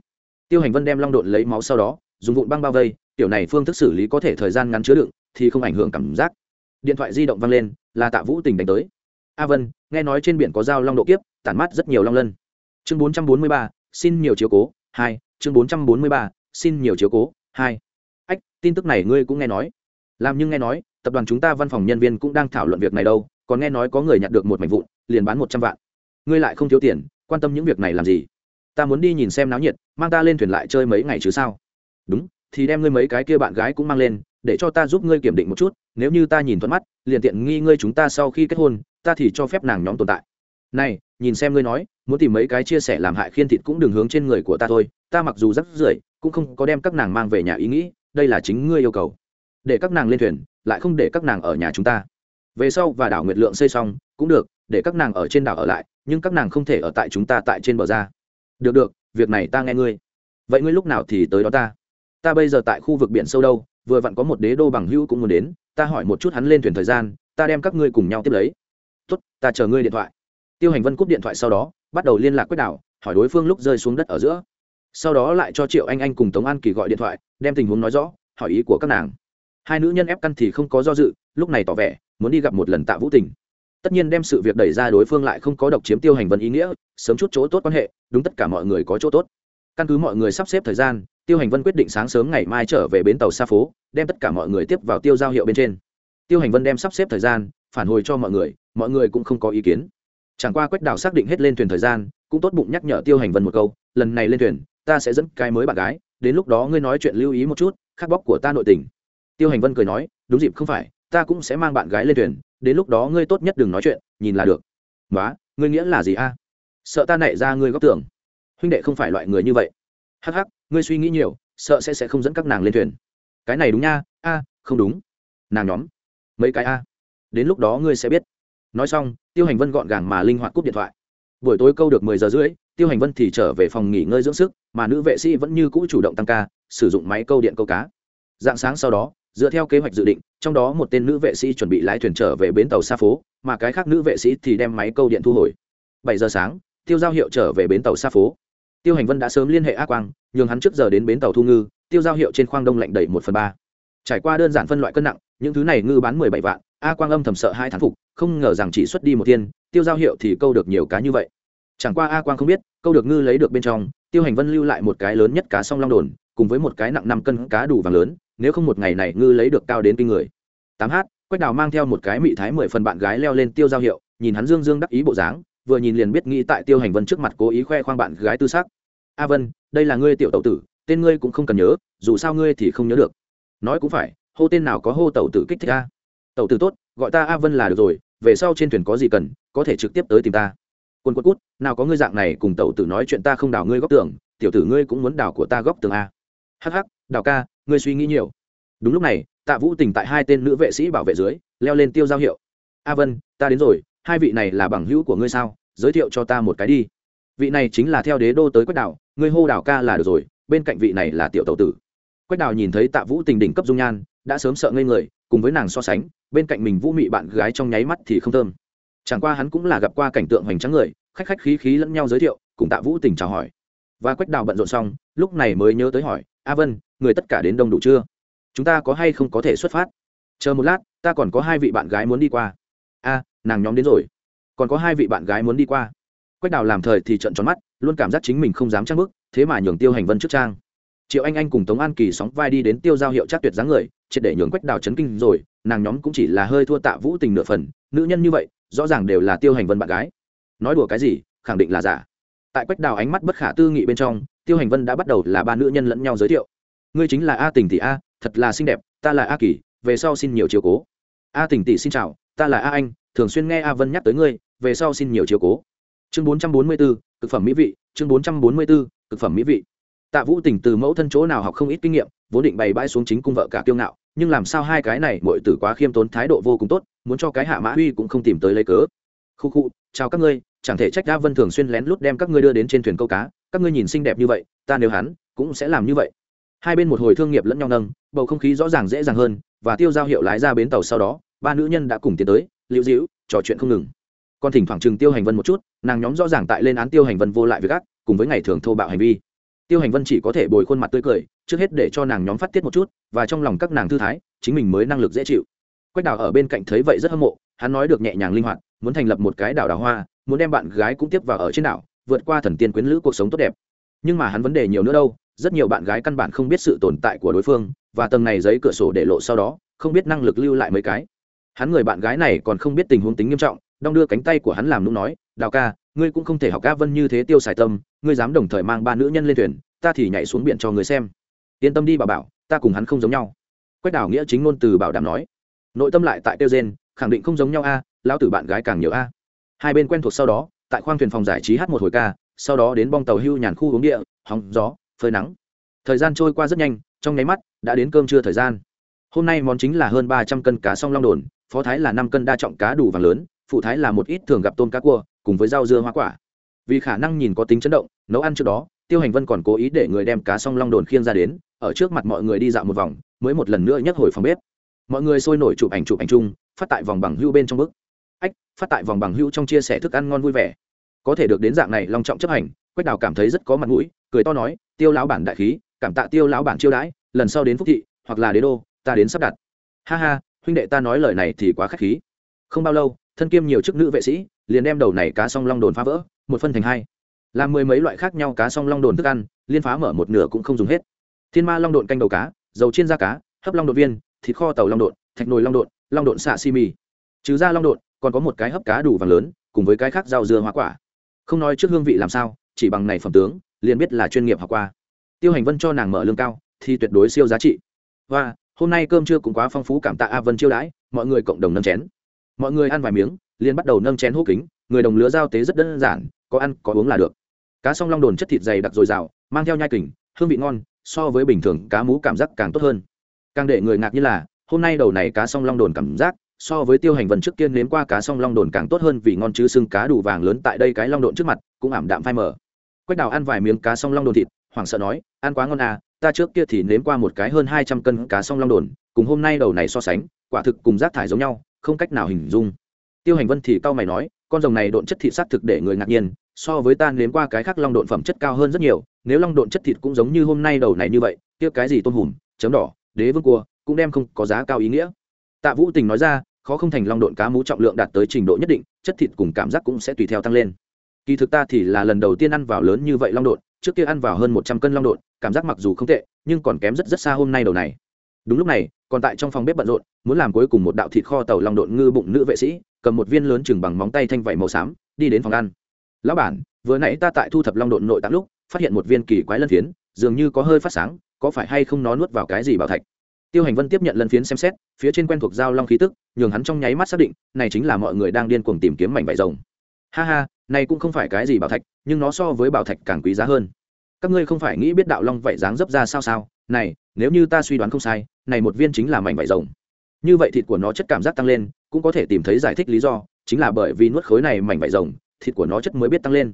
Tiêu hành vân đem long độn lấy máu sau đó dùng vụn băng bao vây tiểu này phương thức xử lý có thể thời gian ngắn chứa đựng, thì không ảnh hưởng cảm giác. Điện thoại di động vang lên, là tạ vũ tình đánh tới. A vân, nghe nói trên biển có dao long độ kiếp, tản mát rất nhiều long lân. Chương bốn trăm bốn mươi ba, xin nhiều chiếu cố, hai. Chương bốn trăm bốn mươi ba, xin nhiều chiếu cố, hai. Ách, tin tức này ngươi cũng nghe nói. Làm nhưng nghe nói, tập đoàn chúng ta văn phòng nhân viên cũng đang thảo luận việc này đâu, còn nghe nói có người nhặt được một mảnh vụn, liền bán một trăm vạn. Ngươi lại không thiếu tiền, quan tâm những việc này làm gì? Ta muốn đi nhìn xem náo nhiệt, mang ta lên thuyền lại chơi mấy ngày chứ sao? Đúng, thì đem ngươi mấy cái kia bạn gái cũng mang lên, để cho ta giúp ngươi kiểm định một chút, nếu như ta nhìn thuận mắt, liền tiện nghi ngươi chúng ta sau khi kết hôn, ta thì cho phép nàng nhóm tồn tại. Này, nhìn xem ngươi nói, muốn tìm mấy cái chia sẻ làm hại khiên thịt cũng đừng hướng trên người của ta thôi, ta mặc dù rất rưởi, cũng không có đem các nàng mang về nhà ý nghĩ, đây là chính ngươi yêu cầu. Để các nàng lên thuyền, lại không để các nàng ở nhà chúng ta. Về sau và đảo nguyệt lượng xây xong, cũng được, để các nàng ở trên đảo ở lại, nhưng các nàng không thể ở tại chúng ta tại trên bờ ra. Được được, việc này ta nghe ngươi. Vậy ngươi lúc nào thì tới đó ta? Ta bây giờ tại khu vực biển sâu đâu, vừa vặn có một đế đô bằng hữu cũng muốn đến, ta hỏi một chút hắn lên thuyền thời gian, ta đem các ngươi cùng nhau tiếp lấy. Tốt, ta chờ ngươi điện thoại. Tiêu hành vân cúp điện thoại sau đó, bắt đầu liên lạc quyết đảo, hỏi đối phương lúc rơi xuống đất ở giữa. Sau đó lại cho triệu anh anh cùng tống an kỳ gọi điện thoại, đem tình huống nói rõ, hỏi ý của các nàng. Hai nữ nhân ép căn thì không có do dự, lúc này tỏ vẻ, muốn đi gặp một lần tạ vũ tình. Tất nhiên đem sự việc đẩy ra đối phương lại không có độc chiếm tiêu hành vân ý nghĩa, sớm chút chỗ tốt quan hệ, đúng tất cả mọi người có chỗ tốt. Căn cứ mọi người sắp xếp thời gian tiêu hành vân quyết định sáng sớm ngày mai trở về bến tàu xa phố, đem tất cả mọi người tiếp vào tiêu giao hiệu bên trên. Tiêu hành vân đem sắp xếp thời gian, phản hồi cho mọi người mọi người cũng không có ý kiến. Chẳng qua quách đào xác định hết lên thuyền thời gian, cũng tốt bụng nhắc nhở tiêu hành vân một câu, lần này lên thuyền, ta sẽ dẫn cái mới bạn gái, đến lúc đó ngươi nói chuyện lưu ý một chút, khắc bóc của ta nội tình. Tiêu hành vân cười nói, đúng dịp không phải, ta cũng sẽ mang bạn gái lên thuyền, đến lúc đó ngươi tốt nhất đừng nói chuyện, nhìn là được. Nói ngươi nghĩa là gì a? Sợ ta nảy ra ngươi góc tưởng. Huynh đệ không phải loại người như vậy hắc hắc, ngươi suy nghĩ nhiều, sợ sẽ sẽ không dẫn các nàng lên thuyền. Cái này đúng nha, a, không đúng. Nàng nhóm. Mấy cái a. Đến lúc đó ngươi sẽ biết. Nói xong, tiêu hành vân gọn gàng mà linh hoạt cúp điện thoại. Buổi tối câu được mười giờ rưỡi, tiêu hành vân thì trở về phòng nghỉ ngơi dưỡng sức, mà nữ vệ sĩ vẫn như cũ chủ động tăng ca, sử dụng máy câu điện câu cá. Dạng sáng sau đó, dựa theo kế hoạch dự định, trong đó một tên nữ vệ sĩ chuẩn bị lái thuyền trở về bến tàu xa phố, mà cái khác nữ vệ sĩ thì đem máy câu điện thu hồi. Bảy giờ sáng, tiêu giao hiệu trở về bến tàu xa phố tiêu hành vân đã sớm liên hệ a quang, nhường hắn trước giờ đến bến tàu thu ngư, tiêu giao hiệu trên khoang đông lạnh đầy một phần ba. Trải qua đơn giản phân loại cân nặng, những thứ này ngư bán mười bảy vạn, a quang âm thầm sợ hai thán phục, không ngờ rằng chỉ xuất đi một thiên, tiêu giao hiệu thì câu được nhiều cá như vậy. Chẳng qua a quang không biết, câu được ngư lấy được bên trong, tiêu hành vân lưu lại một cái lớn nhất cá song long đồn, cùng với một cái nặng năm cân cá đủ vàng lớn, nếu không một ngày này ngư lấy được cao đến kinh người. Tám h quách đào mang theo một cái mị thái mười phần bạn gái leo lên tiêu giao hiệu, nhìn hắn dương dương đắc ý bộ dáng vừa nhìn liền biết nghĩ tại tiêu hành vân trước mặt cố ý khoe khoang bạn gái tư sắc. A vân, đây là ngươi tiểu tẩu tử, tên ngươi cũng không cần nhớ, dù sao ngươi thì không nhớ được. Nói cũng phải, hô tên nào có hô tẩu tử kích thích a? Tẩu tử tốt, gọi ta a vân là được rồi, về sau trên thuyền có gì cần, có thể trực tiếp tới tìm ta. Quân quất cút, nào có ngươi dạng này cùng tẩu tử nói chuyện ta không đào ngươi góc tường, tiểu tử ngươi cũng muốn đào của ta góc tường a. Hh đào ca, ngươi suy nghĩ nhiều. Đúng lúc này, tạ vũ tình tại hai tên nữ vệ sĩ bảo vệ dưới, leo lên tiêu giao hiệu. A vân, ta đến rồi hai vị này là bằng hữu của ngươi sao? Giới thiệu cho ta một cái đi. Vị này chính là theo đế đô tới quách đảo, ngươi hô đảo ca là được rồi, bên cạnh vị này là tiểu tẩu tử. Quách đảo nhìn thấy tạ vũ tình đỉnh cấp dung nhan, đã sớm sợ ngây người, cùng với nàng so sánh, bên cạnh mình vũ mị bạn gái trong nháy mắt thì không thơm. Chẳng qua hắn cũng là gặp qua cảnh tượng hoành tráng người, khách khách khí khí lẫn nhau giới thiệu, cùng tạ vũ tình chào hỏi. Và quách đào bận rộn xong, lúc này mới nhớ tới hỏi, a vân, người tất cả đến đông đủ chưa? Chúng ta có hay không có thể xuất phát? Chờ một lát, ta còn có hai vị bạn gái muốn đi qua. A nàng nhóm đến rồi. Còn có hai vị bạn gái muốn đi qua. Quách đào làm thời thì trận tròn mắt, luôn cảm giác chính mình không dám trang bức thế mà nhường tiêu hành vân trước trang. Triệu anh anh cùng tống an kỳ sóng vai đi đến tiêu giao hiệu chắc tuyệt dáng người, triệt để nhường quách đào chấn kinh rồi, nàng nhóm cũng chỉ là hơi thua tạ vũ tình nửa phần, nữ nhân như vậy, rõ ràng đều là tiêu hành vân bạn gái. Nói đùa cái gì, khẳng định là giả. Tại quách đào ánh mắt bất khả tư nghị bên trong, tiêu hành vân đã bắt đầu là ba nữ nhân lẫn nhau giới thiệu. Ngươi chính là a tình Tỷ a, thật là xinh đẹp, ta là a kỳ, về sau xin nhiều chiều cố. A Tình tỷ xin chào, ta là a anh thường xuyên nghe a vân nhắc tới ngươi, về sau xin nhiều chiều cố. Chương bốn trăm bốn mươi bốn cực phẩm mỹ vị, chương bốn trăm bốn mươi bốn cực phẩm mỹ vị. Tạ vũ tỉnh từ mẫu thân chỗ nào học không ít kinh nghiệm, vốn định bày bãi xuống chính cung vợ cả kiêu ngạo, nhưng làm sao hai cái này mọi tử quá khiêm tốn, thái độ vô cùng tốt, muốn cho cái hạ mã huy cũng không tìm tới lấy cớ. Khu khu, chào các ngươi, chẳng thể trách a vân thường xuyên lén lút đem các ngươi đưa đến trên thuyền câu cá, các ngươi nhìn xinh đẹp như vậy, ta nếu hắn, cũng sẽ làm như vậy. Hai bên một hồi thương nghiệp lẫn nhau nâng, bầu không khí rõ ràng dễ dàng hơn, và tiêu giao hiệu lái ra bến tàu sau đó, ba nữ nhân đã cùng tiến tới lưu dĩu trò chuyện không ngừng. Còn thỉnh thoảng chừng tiêu hành vân một chút, nàng nhóm rõ ràng tại lên án tiêu hành vân vô lại với ác, cùng với ngày thường thô bạo hành vi. Tiêu hành vân chỉ có thể bồi khuôn mặt tươi cười, trước hết để cho nàng nhóm phát tiết một chút, và trong lòng các nàng thư thái, chính mình mới năng lực dễ chịu. Quách đào ở bên cạnh thấy vậy rất hâm mộ, hắn nói được nhẹ nhàng linh hoạt, muốn thành lập một cái đảo đào hoa, muốn đem bạn gái cũng tiếp vào ở trên đảo, vượt qua thần tiên quyến lữ cuộc sống tốt đẹp. Nhưng mà hắn vấn đề nhiều nữa đâu, rất nhiều bạn gái căn bản không biết sự tồn tại của đối phương, và tầng này giấy cửa sổ để lộ sau đó, không biết năng lực lưu lại mấy cái hắn người bạn gái này còn không biết tình huống tính nghiêm trọng, đong đưa cánh tay của hắn làm nũng nói, đào ca, ngươi cũng không thể học ca vân như thế tiêu xài tâm, ngươi dám đồng thời mang ba nữ nhân lên thuyền, ta thì nhảy xuống biển cho người xem. Yên tâm đi, bà bảo, ta cùng hắn không giống nhau. Quách đào nghĩa chính ngôn từ bảo đảm nói. Nội tâm lại tại tiêu gen khẳng định không giống nhau a, lão tử bạn gái càng nhiều a. Hai bên quen thuộc sau đó, tại khoang thuyền phòng giải trí hát một hồi ca, sau đó đến bong tàu hưu nhàn khu uống địa, hóng gió, phơi nắng. Thời gian trôi qua rất nhanh, trong nháy mắt, đã đến cơm trưa thời gian. Hôm nay món chính là hơn ba trăm cân cá song long đồn phó thái là năm cân đa trọng cá đủ vàng lớn, phụ thái là một ít thường gặp tôm cá cua, cùng với rau dưa hoa quả. Vì khả năng nhìn có tính chấn động, nấu ăn trước đó, tiêu hành vân còn cố ý để người đem cá song long đồn khiêng ra đến, ở trước mặt mọi người đi dạo một vòng, mới một lần nữa nhấc hồi phòng bếp. Mọi người sôi nổi chụp ảnh chụp ảnh chung, phát tại vòng bằng hưu bên trong bức. Ách, phát tại vòng bằng hưu trong chia sẻ thức ăn ngon vui vẻ. Có thể được đến dạng này long trọng chấp hành, quách đào cảm thấy rất có mặt mũi, cười to nói, tiêu lão bản đại khí, cảm tạ tiêu lão bản chiêu đãi, lần sau đến phúc thị, hoặc là đế đô, ta đến sắp đặt. Ha ha huynh đệ ta nói lời này thì quá k h á c h khí. Không bao lâu, thân kiêm nhiều chức nữ vệ sĩ, liền đem đầu này cá song long đồn phá vỡ, một phân thành hai. Làm mười mấy loại khác nhau cá song long đồn thức ăn, liên phá mở một nửa cũng không dùng hết. Thiên ma long đồn canh đầu cá, dầu chiên da cá, hấp long đột viên, thịt kho tàu long đột thạch nồi long đột long đột xạ xi mì. Trừ ra long đột còn có một cái hấp cá đủ vàng lớn, cùng với cái khác rau dưa hoa quả. Không nói trước hương vị làm sao, chỉ bằng này phẩm tướng, liền biết là chuyên nghiệp học qua. Tiêu hành vân cho nàng mở lương cao, thì tuyệt đối siêu giá trị. Và hôm nay cơm trưa cũng quá phong phú cảm tạ a vân chiêu đãi, mọi người cộng đồng nâng chén. Mọi người ăn vài miếng, liền bắt đầu nâng chén hô kính, người đồng lứa giao tế rất đơn giản, có ăn, có uống là được. Cá song long đồn chất thịt dày đặc dồi dào, mang theo nhai kình, hương vị ngon, so với bình thường cá mú cảm giác càng tốt hơn. Càng để người ngạc như là, hôm nay đầu này cá song long đồn cảm giác, so với tiêu hành vân trước tiên nếm qua cá song long đồn càng tốt hơn vì ngon chứ xương cá đủ vàng lớn tại đây cái long đồn trước mặt, cũng ảm đạm phai mờ. Quách đào ăn vài miếng cá song long đồn thịt, hoảng sợ nói, ăn quá ngon à ta trước kia thì nếm qua một cái hơn hai trăm cân cá song long đồn, cùng hôm nay đầu này so sánh, quả thực cùng rác thải giống nhau, không cách nào hình dung. Tiêu hành vân thì cau mày nói, con rồng này độn chất thịt xác thực để người ngạc nhiên, so với ta nếm qua cái khác long độn phẩm chất cao hơn rất nhiều, nếu long độn chất thịt cũng giống như hôm nay đầu này như vậy, kia cái gì tôm hùm, chấm đỏ, đế vương cua, cũng đem không có giá cao ý nghĩa. Tạ vũ tình nói ra, khó không thành long độn cá mú trọng lượng đạt tới trình độ nhất định, chất thịt cùng cảm giác cũng sẽ tùy theo tăng lên. Kỳ thực ta thì là lần đầu tiên ăn vào lớn như vậy long độn trước kia ăn vào hơn một trăm cân long độn, cảm giác mặc dù không tệ, nhưng còn kém rất rất xa hôm nay đầu này. Đúng lúc này, còn tại trong phòng bếp bận rộn, muốn làm cuối cùng một đạo thịt kho tàu long độn ngư bụng nữ vệ sĩ, cầm một viên lớn chừng bằng móng tay thanh vảy màu xám, đi đến phòng ăn. Lão bản, vừa nãy ta tại thu thập long độn nội tạng lúc, phát hiện một viên kỳ quái lân phiến, dường như có hơi phát sáng, có phải hay không nó nuốt vào cái gì bảo thạch? Tiêu hành vân tiếp nhận lân phiến xem xét, phía trên quen thuộc dao long khí tức, nhường hắn trong nháy mắt xác định, này chính là mọi người đang điên cuồng tìm kiếm mảnh vải rồng. Ha ha này cũng không phải cái gì bảo thạch, nhưng nó so với bảo thạch càng quý giá hơn. Các ngươi không phải nghĩ biết đạo long vậy dáng dấp ra sao sao? Này, nếu như ta suy đoán không sai, này một viên chính là mảnh vải rồng. Như vậy thịt của nó chất cảm giác tăng lên, cũng có thể tìm thấy giải thích lý do, chính là bởi vì nuốt khối này mảnh vải rồng, thịt của nó chất mới biết tăng lên.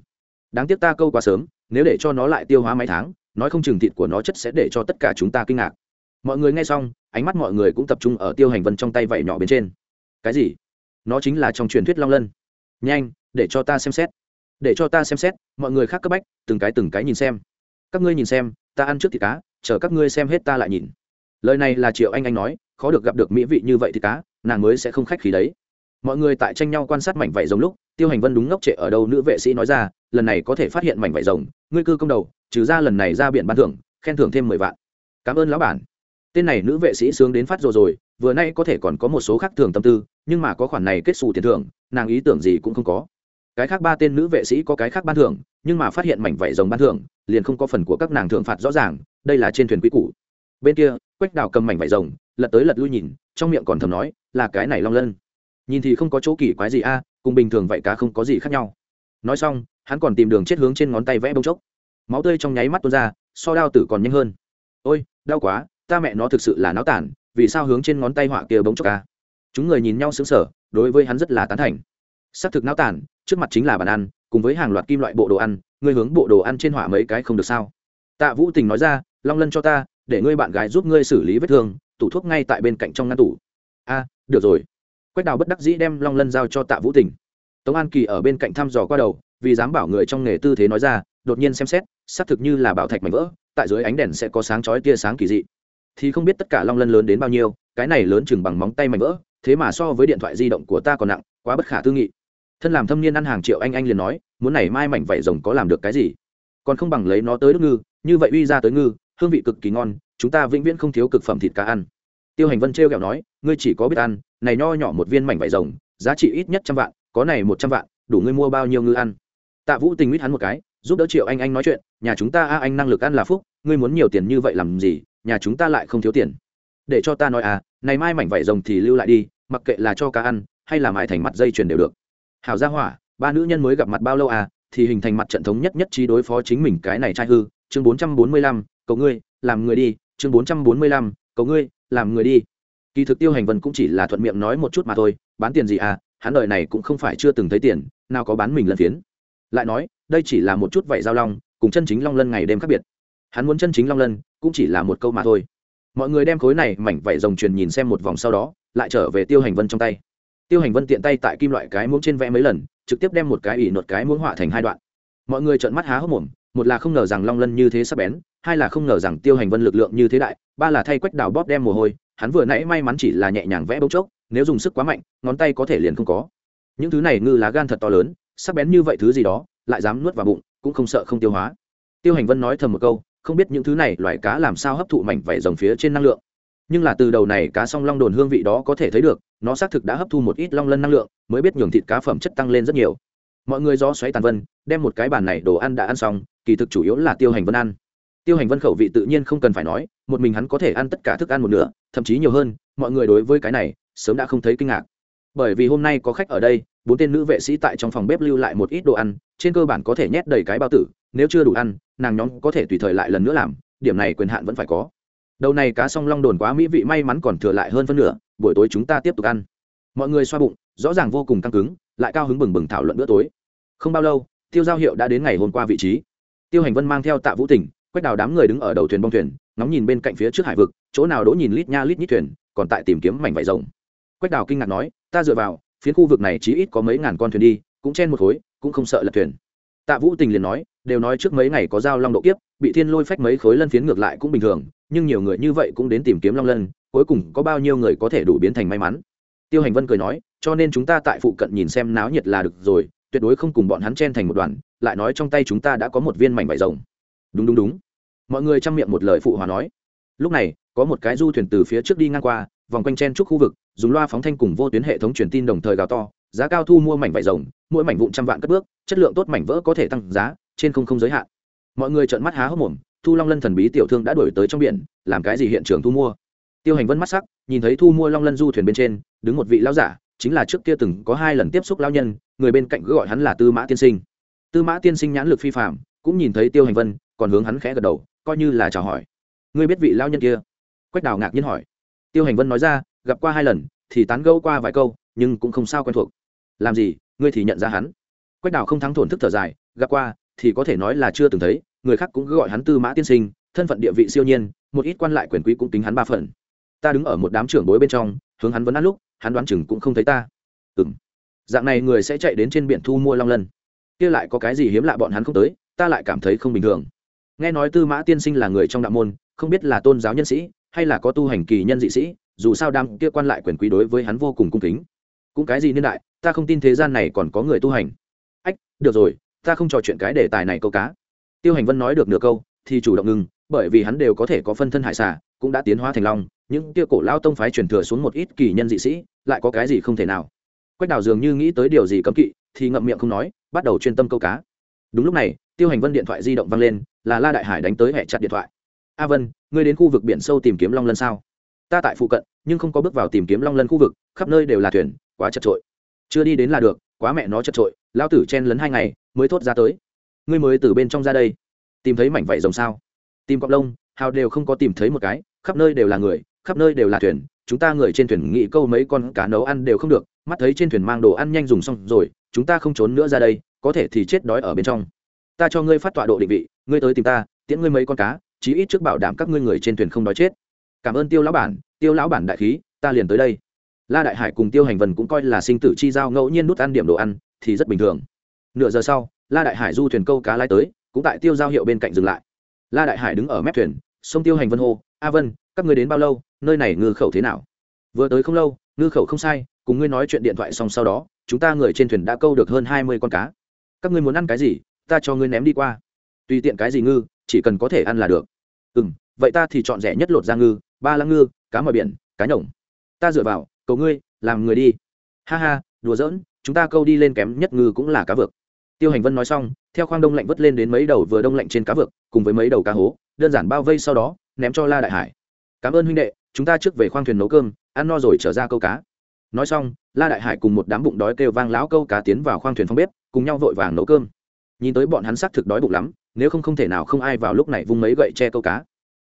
Đáng tiếc ta câu quá sớm, nếu để cho nó lại tiêu hóa mấy tháng, nói không chừng thịt của nó chất sẽ để cho tất cả chúng ta kinh ngạc. Mọi người nghe xong, ánh mắt mọi người cũng tập trung ở tiêu hành vân trong tay vảy nhỏ bên trên. Cái gì? Nó chính là trong truyền thuyết long lân. Nhanh để cho ta xem xét. Để cho ta xem xét, mọi người khác cấp bách, từng cái từng cái nhìn xem. Các ngươi nhìn xem, ta ăn trước thịt cá, chờ các ngươi xem hết ta lại nhìn. Lời này là triệu anh anh nói, khó được gặp được mỹ vị như vậy thì cá, nàng mới sẽ không khách khí đấy. Mọi người tại tranh nhau quan sát mảnh vảy rồng lúc, tiêu hành vân đúng ngốc trệ ở đâu nữ vệ sĩ nói ra, lần này có thể phát hiện mảnh vảy rồng, ngươi cư công đầu, trừ ra lần này ra biển ban thưởng, khen thưởng thêm mười vạn. Cảm ơn lão bản. Tên này nữ vệ sĩ sướng đến phát rồi rồi, vừa nay có thể còn có một số khác thường tâm tư, nhưng mà có khoản này kết xù tiền thưởng, nàng ý tưởng gì cũng không có cái khác ba tên nữ vệ sĩ có cái khác ban thưởng, nhưng mà phát hiện mảnh vảy rồng ban thưởng, liền không có phần của các nàng thưởng phạt rõ ràng, đây là trên thuyền quý cũ bên kia, quách đào cầm mảnh vải rồng, lật tới lật lui nhìn, trong miệng còn thầm nói, là cái này long lân. Nhìn thì không có chỗ kỳ quái gì a, cùng bình thường vậy cá không có gì khác nhau. Nói xong, hắn còn tìm đường chết hướng trên ngón tay vẽ bông chốc. Máu tươi trong nháy mắt tuôn ra, so đao tử còn nhanh hơn. Ôi, đau quá, ta mẹ nó thực sự là náo tản, vì sao hướng trên ngón tay họa kia bông chốc ca chúng người nhìn nhau sững sờ, đối với hắn rất là tán thành xác thực náo tản trước mặt chính là bàn ăn, cùng với hàng loạt kim loại bộ đồ ăn, ngươi hướng bộ đồ ăn trên hỏa mấy cái không được sao? Tạ vũ tình nói ra, long lân cho ta, để ngươi bạn gái giúp ngươi xử lý vết thương, tủ thuốc ngay tại bên cạnh trong ngăn tủ. A, được rồi. Quách đào bất đắc dĩ đem long lân giao cho tạ vũ tình. Tống an kỳ ở bên cạnh thăm dò qua đầu, vì dám bảo người trong nghề tư thế nói ra, đột nhiên xem xét xác thực như là bảo thạch mảnh vỡ, tại dưới ánh đèn sẽ có sáng chói tia sáng kỳ dị. Thì không biết tất cả long lân lớn đến bao nhiêu, cái này lớn chừng bằng móng tay mảnh vỡ, thế mà so với điện thoại di động của ta còn nặng, quá bất khả tư nghị thân làm thâm niên ăn hàng triệu anh anh liền nói, muốn này mai mảnh vảy rồng có làm được cái gì? Còn không bằng lấy nó tới đức ngư, như vậy uy ra tới ngư, hương vị cực kỳ ngon, chúng ta vĩnh viễn không thiếu cực phẩm thịt cá ăn. Tiêu hành vân trêu kẹo nói, ngươi chỉ có biết ăn, này nho nhỏ một viên mảnh vải rồng, giá trị ít nhất trăm vạn, có này một trăm vạn, đủ ngươi mua bao nhiêu ngư ăn. Tạ vũ tình nguyết hắn một cái, giúp đỡ triệu anh anh nói chuyện, nhà chúng ta a, anh năng lực ăn là phúc, ngươi muốn nhiều tiền như vậy làm gì, nhà chúng ta lại không thiếu tiền. Để cho ta nói à này mai mảnh vải rồng thì lưu lại đi, mặc kệ là cho cá ăn, hay là mãi thành mặt dây chuyền đều được hảo gia hỏa, ba nữ nhân mới gặp mặt bao lâu à thì hình thành mặt trận thống nhất nhất trí đối phó chính mình cái này trai hư. Chương bốn trăm bốn mươi lăm, cầu ngươi, làm người đi. Chương bốn trăm bốn mươi lăm, cầu ngươi, làm người đi. Kỳ thực tiêu hành vân cũng chỉ là thuận miệng nói một chút mà thôi. Bán tiền gì à hắn đ này cũng không phải chưa từng thấy tiền, nào có bán mình lân phiến. Lại nói, đây chỉ là một chút vậy giao long, cùng chân chính long lân ngày đêm khác biệt. Hắn muốn chân chính long lân, cũng chỉ là một câu mà thôi. Mọi người đem khối này mảnh vảy rồng truyền nhìn xem một vòng sau đó, lại trở về tiêu hành vân trong tay tiêu hành vân tiện tay tại kim loại cái muỗng trên vẽ mấy lần, trực tiếp đem một cái ỉ nột cái muỗng họa thành hai đoạn. Mọi người trợn mắt há hốc mồm, một là không ngờ rằng long lân như thế sắp bén, hai là không ngờ rằng tiêu hành vân lực lượng như thế đại, ba là thay quách đào bóp đem mồ hôi, hắn vừa nãy may mắn chỉ là nhẹ nhàng vẽ bốc chốc, nếu dùng sức quá mạnh, ngón tay có thể liền không có. Những thứ này ngư lá gan thật to lớn, sắc bén như vậy thứ gì đó, lại dám nuốt vào bụng, cũng không sợ không tiêu hóa. Tiêu hành vân nói thầm một câu, không biết những thứ này loài cá làm sao hấp thụ mảnh vảy rồng phía trên năng lượng nhưng là từ đầu này cá song long đồn hương vị đó có thể thấy được, nó xác thực đã hấp thu một ít long lân năng lượng, mới biết nhường thịt cá phẩm chất tăng lên rất nhiều. Mọi người do xoáy tàn vân, đem một cái bàn này đồ ăn đã ăn xong, kỳ thực chủ yếu là tiêu hành vân ăn. Tiêu hành vân khẩu vị tự nhiên không cần phải nói, một mình hắn có thể ăn tất cả thức ăn một nửa, thậm chí nhiều hơn, mọi người đối với cái này, sớm đã không thấy kinh ngạc. Bởi vì hôm nay có khách ở đây, bốn tên nữ vệ sĩ tại trong phòng bếp lưu lại một ít đồ ăn, trên cơ bản có thể nhét đầy cái bao tử, nếu chưa đủ ăn, nàng nhóm có thể tùy thời lại lần nữa làm, điểm này quyền hạn vẫn phải có đầu này cá song long đồn quá mỹ vị, may mắn còn thừa lại hơn phân nửa, buổi tối chúng ta tiếp tục ăn. Mọi người xoa bụng, rõ ràng vô cùng căng cứng, lại cao hứng bừng bừng thảo luận bữa tối. Không bao lâu, tiêu giao hiệu đã đến ngày hôm qua vị trí. Tiêu hành vân mang theo tạ vũ tỉnh, quách đào đám người đứng ở đầu thuyền bong thuyền, ngóng nhìn bên cạnh phía trước hải vực, chỗ nào đỗ nhìn lít nha lít nhít thuyền, còn tại tìm kiếm mảnh vải rồng. Quách đào kinh ngạc nói, ta dựa vào, phiến khu vực này chỉ ít có mấy ngàn con thuyền đi, cũng chen một khối, cũng không sợ lật thuyền. Tạ vũ tình liền nói, đều nói trước mấy ngày có dao long độ kiếp, bị thiên lôi phách mấy khối lân phiến ngược lại cũng bình thường nhưng nhiều người như vậy cũng đến tìm kiếm long lân, cuối cùng có bao nhiêu người có thể đủ biến thành may mắn? Tiêu hành vân cười nói, cho nên chúng ta tại phụ cận nhìn xem náo nhiệt là được rồi, tuyệt đối không cùng bọn hắn chen thành một đoàn, lại nói trong tay chúng ta đã có một viên mảnh vải rồng. Đúng đúng đúng. Mọi người chăm miệng một lời phụ hòa nói. Lúc này, có một cái du thuyền từ phía trước đi ngang qua, vòng quanh chen trúc khu vực, dùng loa phóng thanh cùng vô tuyến hệ thống truyền tin đồng thời gào to, giá cao thu mua mảnh vải rồng, mỗi mảnh vụn trăm vạn cất bước, chất lượng tốt mảnh vỡ có thể tăng giá, trên không không giới hạn. Mọi người trợn mắt há hốc mồm thu long lân thần bí tiểu thương đã đổi tới trong biển, làm cái gì hiện trường thu mua? Tiêu hành vân mắt sắc, nhìn thấy thu mua long lân du thuyền bên trên, đứng một vị lao giả, chính là trước kia từng có hai lần tiếp xúc lao nhân, người bên cạnh cứ gọi hắn là tư mã tiên sinh. Tư mã tiên sinh nhãn lực phi phạm cũng nhìn thấy tiêu hành vân, còn hướng hắn khẽ gật đầu, coi như là chào hỏi. Ngươi biết vị lao nhân kia? Quách đào ngạc nhiên hỏi. Tiêu hành vân nói ra, gặp qua hai lần, thì tán gẫu qua vài câu, nhưng cũng không sao quen thuộc. Làm gì, ngươi thì nhận ra hắn. Quách đào không thắng thổn thức thở dài, gặp qua, thì có thể nói là chưa từng thấy người khác cũng cứ gọi hắn tư mã tiên sinh, thân phận địa vị siêu nhiên, một ít quan lại quyền quý cũng tính hắn ba phần. Ta đứng ở một đám trưởng bối bên trong, hướng hắn vấn ăn lúc, hắn đoán chừng cũng không thấy ta. Ừ m dạng này người sẽ chạy đến trên biển thu mua long lân. Kia lại có cái gì hiếm lạ bọn hắn không tới, ta lại cảm thấy không bình thường. Nghe nói tư mã tiên sinh là người trong đạo môn, không biết là tôn giáo nhân sĩ, hay là có tu hành kỳ nhân dị sĩ, dù sao đam kia quan lại quyền quý đối với hắn vô cùng cung kính. Cũng cái gì niên đại, ta không tin thế gian này còn có người tu hành. Ách, được rồi, ta không trò chuyện cái đề tài này câu cá tiêu hành vân nói được nửa câu, thì chủ động ngừng, bởi vì hắn đều có thể có phân thân hải xà, cũng đã tiến hóa thành long, những kia cổ lao tông phái truyền thừa xuống một ít kỳ nhân dị sĩ, lại có cái gì không thể nào. Quách đào dường như nghĩ tới điều gì cấm kỵ, thì ngậm miệng không nói, bắt đầu chuyên tâm câu cá. Đúng lúc này, tiêu hành vân điện thoại di động vang lên, là la đại hải đánh tới hẹ chặt điện thoại. A vân, ngươi đến khu vực biển sâu tìm kiếm long lân sao? Ta tại phụ cận, nhưng không có bước vào tìm kiếm long lân khu vực, khắp nơi đều là thuyền, quá chật trội. Chưa đi đến là được, quá mẹ nó chật trội lao tử chen lấn hai ngày, mới thốt ra tới ngươi mới từ bên trong ra đây. Tìm thấy mảnh vảy rồng sao? Tìm cọc lông, hào đều không có tìm thấy một cái, khắp nơi đều là người, khắp nơi đều là thuyền. Chúng ta người trên thuyền nghĩ câu mấy con cá nấu ăn đều không được, mắt thấy trên thuyền mang đồ ăn nhanh dùng xong rồi, chúng ta không trốn nữa ra đây, có thể thì chết đói ở bên trong. Ta cho ngươi phát tọa độ định vị, ngươi tới tìm ta, tiễn ngươi mấy con cá, chí ít trước bảo đảm các ngươi người trên thuyền không đói chết. Cảm ơn tiêu lão bản, tiêu lão bản đại khí, ta liền tới đây. La đại hải cùng tiêu hành vần cũng coi là sinh tử chi giao ngẫu nhiên nút ăn điểm đồ ăn, thì rất bình thường. Nửa giờ sau la đại hải du thuyền câu cá lái tới, cũng tại tiêu giao hiệu bên cạnh dừng lại. La đại hải đứng ở mép thuyền, sông tiêu hành vân hô, a vân, các ngươi đến bao lâu, nơi này ngư khẩu thế nào? Vừa tới không lâu, ngư khẩu không sai, cùng ngươi nói chuyện điện thoại xong sau đó, chúng ta người trên thuyền đã câu được hơn hai mươi con cá. Các ngươi muốn ăn cái gì, ta cho ngươi ném đi qua. Tùy tiện cái gì ngư, chỉ cần có thể ăn là được. Ừ m vậy ta thì chọn rẻ nhất lột ra ngư, ba lăng ngư, cá mòi biển, cá nhổng. Ta dựa vào, cầu ngươi, làm người đi. Ha ha, đùa giỡn, chúng ta câu đi lên kém nhất ngư cũng là cá vực tiêu hành vân nói xong, theo khoang đông lạnh vớt lên đến mấy đầu vừa đông lạnh trên cá vực cùng với mấy đầu cá hố, đơn giản bao vây sau đó, ném cho la đại hải. Cảm ơn huynh đệ, chúng ta trước về khoang thuyền nấu cơm, ăn no rồi trở ra câu cá. Nói xong, la đại hải cùng một đám bụng đói kêu vang lão câu cá tiến vào khoang thuyền phong bếp, cùng nhau vội vàng nấu cơm. Nhìn tới bọn hắn xác thực đói bụng lắm, nếu không không thể nào không ai vào lúc này vung mấy gậy che câu cá.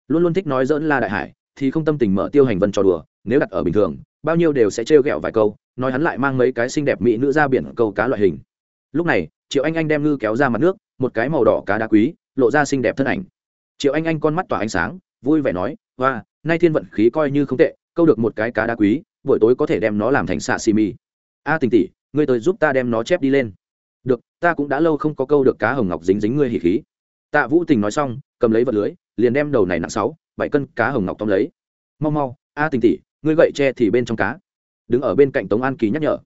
Luôn luôn thích nói dỡn la đại hải, thì không tâm tình mở tiêu hành vân trò đùa, nếu đặt ở bình thường, bao nhiêu đều sẽ trêu ghẹo vài câu, nói hắn lại mang mấy cái xinh đẹp mỹ nữ ra biển câu cá loại hình. Lúc này triệu anh anh đem ngư kéo ra mặt nước, một cái màu đỏ cá đá quý, lộ ra xinh đẹp thân ảnh. Triệu anh anh con mắt tỏa ánh sáng, vui vẻ nói hoa nay thiên vận khí coi như không tệ, câu được một cái cá đá quý, buổi tối có thể đem nó làm thành xạ xì mì. A tình tỷ, ngươi tới giúp ta đem nó chép đi lên. Được, ta cũng đã lâu không có câu được cá hồng ngọc dính dính ngươi hỉ khí. Tạ vũ tình nói xong, cầm lấy vật lưới, liền đem đầu này nặng sáu, bảy cân cá hồng ngọc tóm lấy. Mau mau, a tình tỷ, ngươi gậy tre thì bên trong cá. Đứng ở bên cạnh tống an kỳ nhắc nhở.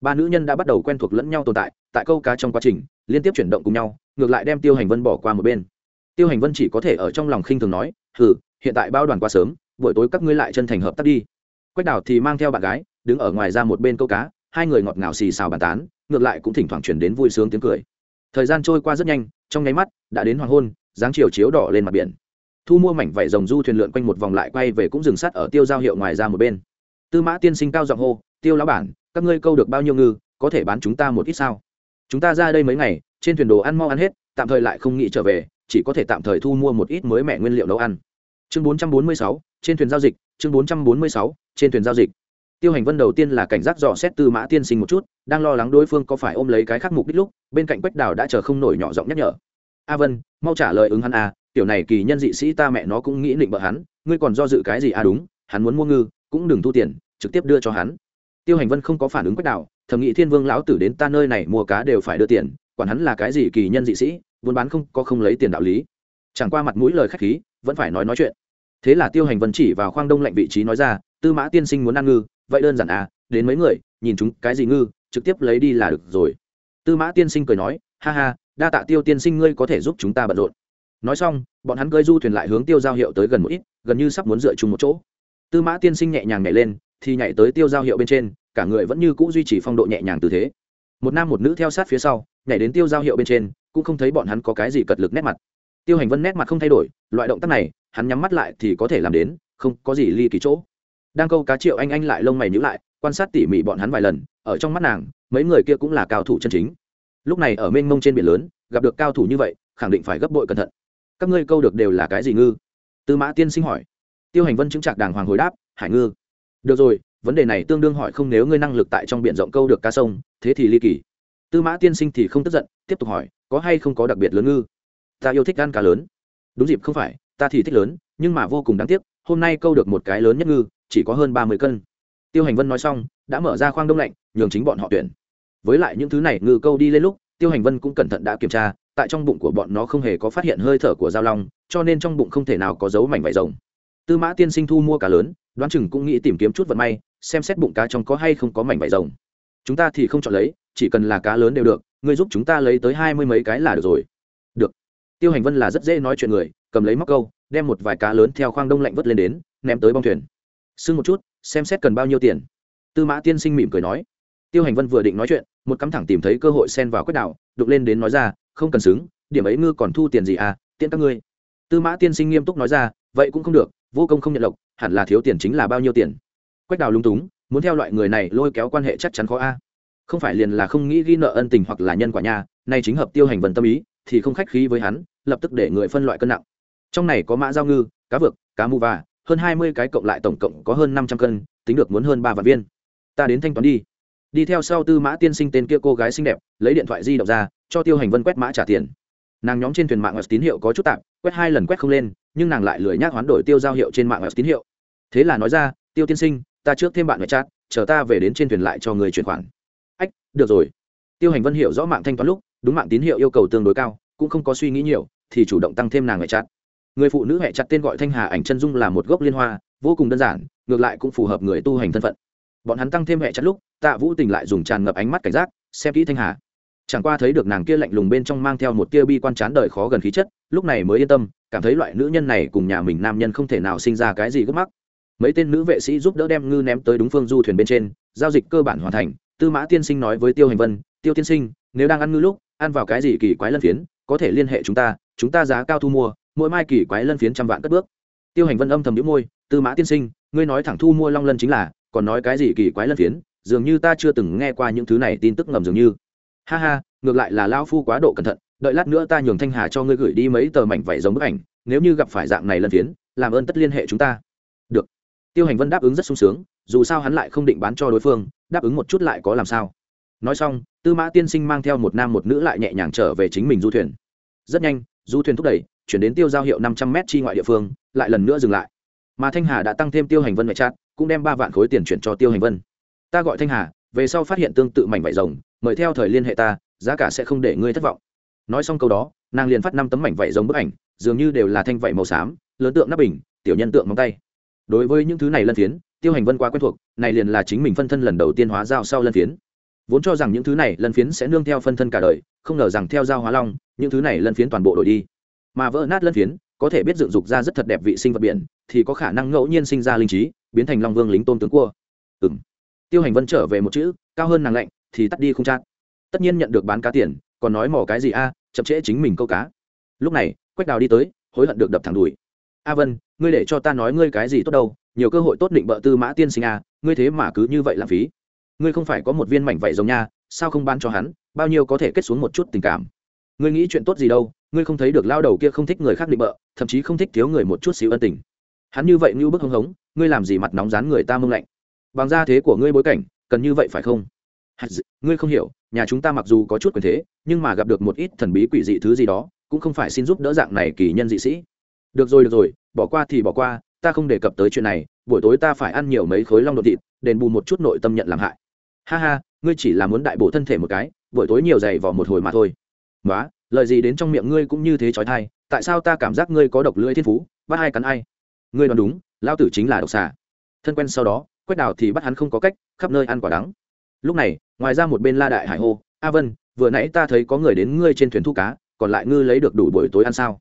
Ba nữ nhân đã bắt đầu quen thuộc lẫn nhau tồn tại tại câu cá trong quá trình, liên tiếp chuyển động cùng nhau, ngược lại đem tiêu hành vân bỏ qua một bên. Tiêu hành vân chỉ có thể ở trong lòng khinh thường nói, hừ, hiện tại bao đoàn quá sớm, buổi tối các ngươi lại chân thành hợp tác đi. Quách đào thì mang theo bạn gái, đứng ở ngoài ra một bên câu cá, hai người ngọt ngào xì xào bàn tán, ngược lại cũng thỉnh thoảng chuyển đến vui sướng tiếng cười. Thời gian trôi qua rất nhanh, trong nháy mắt, đã đến hoàng hôn, dáng chiều chiếu đỏ lên mặt biển. Thu mua mảnh vải rồng du thuyền lượn quanh một vòng lại quay về cũng dừng sắt ở tiêu giao hiệu ngoài ra một bên. Tư mã tiên sinh cao giọng hô, tiêu lão bản, các ngươi câu được bao nhiêu ngư, có thể bán chúng ta một ít sao? Chúng ta ra đây mấy ngày trên thuyền đồ ăn mau ăn hết tạm thời lại không nghĩ trở về chỉ có thể tạm thời thu mua một ít mới mẻ nguyên liệu nấu ăn. Chương 446, trên thuyền giao dịch chương 446, trên thuyền giao dịch. Tiêu hành vân đầu tiên là cảnh giác dò xét tư mã tiên sinh một chút đang lo lắng đối phương có phải ôm lấy cái khác mục đích lúc bên cạnh quách đào đã chờ không nổi nhỏ giọng nhắc nhở. A vân mau trả lời ứng hắn a tiểu này kỳ nhân dị sĩ ta mẹ nó cũng nghĩ định bợ hắn ngươi còn do dự cái gì a đúng hắn muốn mua ngư cũng đừng thu tiền trực tiếp đưa cho hắn. Tiêu hành vân không có phản ứng quách đào thầm nghĩ thiên vương lão tử đến ta nơi này mua cá đều phải đưa tiền, quản hắn là cái gì kỳ nhân dị sĩ, buôn bán không, có không lấy tiền đạo lý. Chẳng qua mặt mũi lời khách khí, vẫn phải nói nói chuyện. Thế là tiêu hành vân chỉ vào khoang đông lạnh vị trí nói ra, tư mã tiên sinh muốn ăn ngư, vậy đơn giản à đến mấy người, nhìn chúng cái gì ngư, trực tiếp lấy đi là được rồi. Tư mã tiên sinh cười nói, ha ha, đa tạ tiêu tiên sinh ngươi có thể giúp chúng ta bận rộn. Nói xong, bọn hắn cơi du thuyền lại hướng tiêu giao hiệu tới gần một ít, gần như sắp muốn dựa chung một chỗ. Tư mã tiên sinh nhẹ nhàng nhảy lên, thì nhảy tới tiêu giao hiệu bên trên cả người vẫn như cũ duy trì phong độ nhẹ nhàng tư thế. Một nam một nữ theo sát phía sau, nhảy đến tiêu giao hiệu bên trên, cũng không thấy bọn hắn có cái gì cật lực nét mặt. Tiêu hành vân nét mặt không thay đổi, loại động tác này, hắn nhắm mắt lại thì có thể làm đến, không có gì ly kỳ chỗ. Đang câu cá triệu anh anh lại lông mày nhữ lại, quan sát tỉ mỉ bọn hắn vài lần, ở trong mắt nàng, mấy người kia cũng là cao thủ chân chính. Lúc này ở mênh mông trên biển lớn, gặp được cao thủ như vậy, khẳng định phải gấp bội cẩn thận. Các ngươi câu được đều là cái gì ngư? Tư mã tiên sinh hỏi. Tiêu hành vân chứng trạc đàng hoàng hồi đáp, hải ngư. Được rồi vấn đề này tương đương hỏi không nếu ngươi năng lực tại trong biển rộng câu được cá sông, thế thì ly kỳ. Tư mã tiên sinh thì không tức giận, tiếp tục hỏi, có hay không có đặc biệt lớn ngư? Ta yêu thích ăn cá lớn. Đúng dịp không phải, ta thì thích lớn, nhưng mà vô cùng đáng tiếc, hôm nay câu được một cái lớn nhất ngư, chỉ có hơn ba mươi cân. Tiêu hành vân nói xong, đã mở ra khoang đông lạnh, nhường chính bọn họ tuyển. Với lại những thứ này, ngư câu đi lên lúc, tiêu hành vân cũng cẩn thận đã kiểm tra, tại trong bụng của bọn nó không hề có phát hiện hơi thở của dao long, cho nên trong bụng không thể nào có dấu mảnh vải rồng tư mã tiên sinh thu mua cá lớn, đoán chừng cũng nghĩ tìm kiếm chút vận may xem xét bụng cá trong có hay không có mảnh vải rồng. Chúng ta thì không chọn lấy, chỉ cần là cá lớn đều được, ngươi giúp chúng ta lấy tới hai mươi mấy cái là được rồi. Được. Tiêu hành vân là rất dễ nói chuyện người, cầm lấy móc câu, đem một vài cá lớn theo khoang đông lạnh vớt lên đến, ném tới bong thuyền. Sưng một chút, xem xét cần bao nhiêu tiền. Tư mã tiên sinh mỉm cười nói. Tiêu hành vân vừa định nói chuyện, một cắm thẳng tìm thấy cơ hội xen vào quét đảo đục lên đến nói ra, không cần xứng điểm ấy ngư còn thu tiền gì à tiễn các ngươi. Tư mã tiên sinh nghiêm túc nói ra, vậy cũng không được, vô công không nhận lộc, hẳn là thiếu tiền chính là bao nhiêu tiền? Quách đào lung túng, muốn theo loại người này lôi kéo quan hệ chắc chắn khó a. Không phải liền là không nghĩ ghi nợ ân tình hoặc là nhân quả nhà nay chính hợp tiêu hành vần tâm ý, thì không khách khí với hắn, lập tức để người phân loại cân nặng. Trong này có mã giao ngư, cá vực cá mu và, hơn hai mươi cái cộng lại tổng cộng có hơn năm trăm cân, tính được muốn hơn ba vạn viên. Ta đến thanh toán đi. Đi theo sau tư mã tiên sinh tên kia cô gái xinh đẹp, lấy điện thoại di động ra, cho tiêu hành vân quét mã trả tiền. Nàng nhóm trên thuyền mạng web tín hiệu có chút tạm quét hai lần quét không lên, nhưng nàng lại lười nhác hoán đổi tiêu giao hiệu trên mạng web tín hiệu. Thế là nói ra, tiêu tiên sinh ta trước thêm bạn ngoại chat, chờ ta về đến trên thuyền lại cho người chuyển khoản. Ách, được rồi. Tiêu hành vân hiểu rõ mạng thanh toán lúc, đúng mạng tín hiệu yêu cầu tương đối cao, cũng không có suy nghĩ nhiều, thì chủ động tăng thêm nàng ngoại chat. Người phụ nữ hẹ chặt tên gọi thanh hà ảnh chân dung là một gốc liên hoa, vô cùng đơn giản, ngược lại cũng phù hợp người tu hành thân phận. Bọn hắn tăng thêm hẹ chặt lúc, tạ vũ tình lại dùng tràn ngập ánh mắt cảnh giác, xem kỹ thanh hà. Chẳng qua thấy được nàng kia lạnh lùng bên trong mang theo một tia bi quan chán đời khó gần khí chất, lúc này mới yên tâm, cảm thấy loại nữ nhân này cùng nhà mình nam nhân không thể nào sinh ra cái gì gấp mắc mấy tên nữ vệ sĩ giúp đỡ đem ngư ném tới đúng phương du thuyền bên trên, giao dịch cơ bản hoàn thành. Tư mã tiên sinh nói với tiêu hành vân, tiêu tiên sinh, nếu đang ăn ngư lúc, ăn vào cái gì kỳ quái lân phiến, có thể liên hệ chúng ta chúng ta giá cao thu mua, mỗi mai kỳ quái lân phiến trăm vạn cất bước. Tiêu hành vân âm thầm đĩu môi, tư mã tiên sinh, ngươi nói thẳng thu mua long lân chính là, còn nói cái gì kỳ quái lân phiến, dường như ta chưa từng nghe qua những thứ này tin tức ngầm dường như. Ha ha, ngược lại là lao phu quá độ cẩn thận, đợi lát nữa ta nhường thanh hà cho ngươi gửi đi mấy tờ mảnh vải giống bức ảnh, nếu như gặp phải dạng này lân phiến, làm ơn tất liên hệ chúng ta tiêu hành vân đáp ứng rất sung sướng, dù sao hắn lại không định bán cho đối phương, đáp ứng một chút lại có làm sao. Nói xong, tư mã tiên sinh mang theo một nam một nữ lại nhẹ nhàng trở về chính mình du thuyền. Rất nhanh, du thuyền thúc đẩy, chuyển đến tiêu giao hiệu năm trăm m chi ngoại địa phương, lại lần nữa dừng lại. Mà thanh hà đã tăng thêm tiêu hành vân ngoại trát cũng đem ba vạn khối tiền chuyển cho tiêu hành vân. Ta gọi thanh hà, về sau phát hiện tương tự mảnh vải rồng, mời theo thời liên hệ ta, giá cả sẽ không để ngươi thất vọng. Nói xong câu đó, nàng liền phát năm tấm mảnh vải rồng bức ảnh, dường như đều là thanh vải màu xám, lớn tượng nắp bình, tiểu nhân tượng móng tay đối với những thứ này lân phiến, tiêu hành vân quá quen thuộc, này liền là chính mình phân thân lần đầu tiên hóa giao sau lân phiến. Vốn cho rằng những thứ này lân phiến sẽ nương theo phân thân cả đời, không ngờ rằng theo giao hóa long, những thứ này lân phiến toàn bộ đổi đi. Mà vỡ nát lân phiến, có thể biết dựng dục ra rất thật đẹp vị sinh vật biển, thì có khả năng ngẫu nhiên sinh ra linh trí, biến thành long vương lính tôn tướng cua. Ừng tiêu hành vân trở về một chữ, cao hơn nàng lạnh, thì tắt đi không chát. Tất nhiên nhận được bán cá tiền, còn nói mỏ cái gì a, chậm trễ chính mình câu cá. Lúc này, quách đào đi tới, hối hận được đập thẳng đùi a vân, ngươi để cho ta nói ngươi cái gì tốt đâu, nhiều cơ hội tốt định bợ tư mã tiên sinh à? ngươi thế mà cứ như vậy lãng phí. Ngươi không phải có một viên mảnh vảy giống nha, sao không ban cho hắn, bao nhiêu có thể kết xuống một chút tình cảm. Ngươi nghĩ chuyện tốt gì đâu, ngươi không thấy được lao đầu kia không thích người khác định bợ, thậm chí không thích thiếu người một chút xíu ân tình. Hắn như vậy như bức hưng hống, ngươi làm gì mặt nóng rán người ta mông lạnh. Bằng gia thế của ngươi bối cảnh, cần như vậy phải không? Ngươi không hiểu, nhà chúng ta mặc dù có chút quyền thế, nhưng mà gặp được một ít thần bí quỷ dị thứ gì đó, cũng không phải xin giúp đỡ dạng này kỳ nhân dị sĩ được rồi được rồi, bỏ qua thì bỏ qua, ta không đề cập tới chuyện này, buổi tối ta phải ăn nhiều mấy khối long đột thịt, đền bù một chút nội tâm nhận làm hại. Ha ha, ngươi chỉ là muốn đại bổ thân thể một cái, buổi tối nhiều dày vò một hồi mà thôi. Nói lời gì đến trong miệng ngươi cũng như thế trói thai, tại sao ta cảm giác ngươi có độc lưỡi thiên phú, bắt ai cắn ai? Ngươi đoán đúng lao tử chính là độc xà. Thân quen sau đó quét đào thì bắt hắn không có cách, khắp nơi ăn quả đắng. Lúc này, ngoài ra một bên la đại hải hô, a vân, vừa nãy ta thấy có người đến ngươi trên thuyền thu cá, còn lại ngư lấy được đủ buổi tối ăn sao?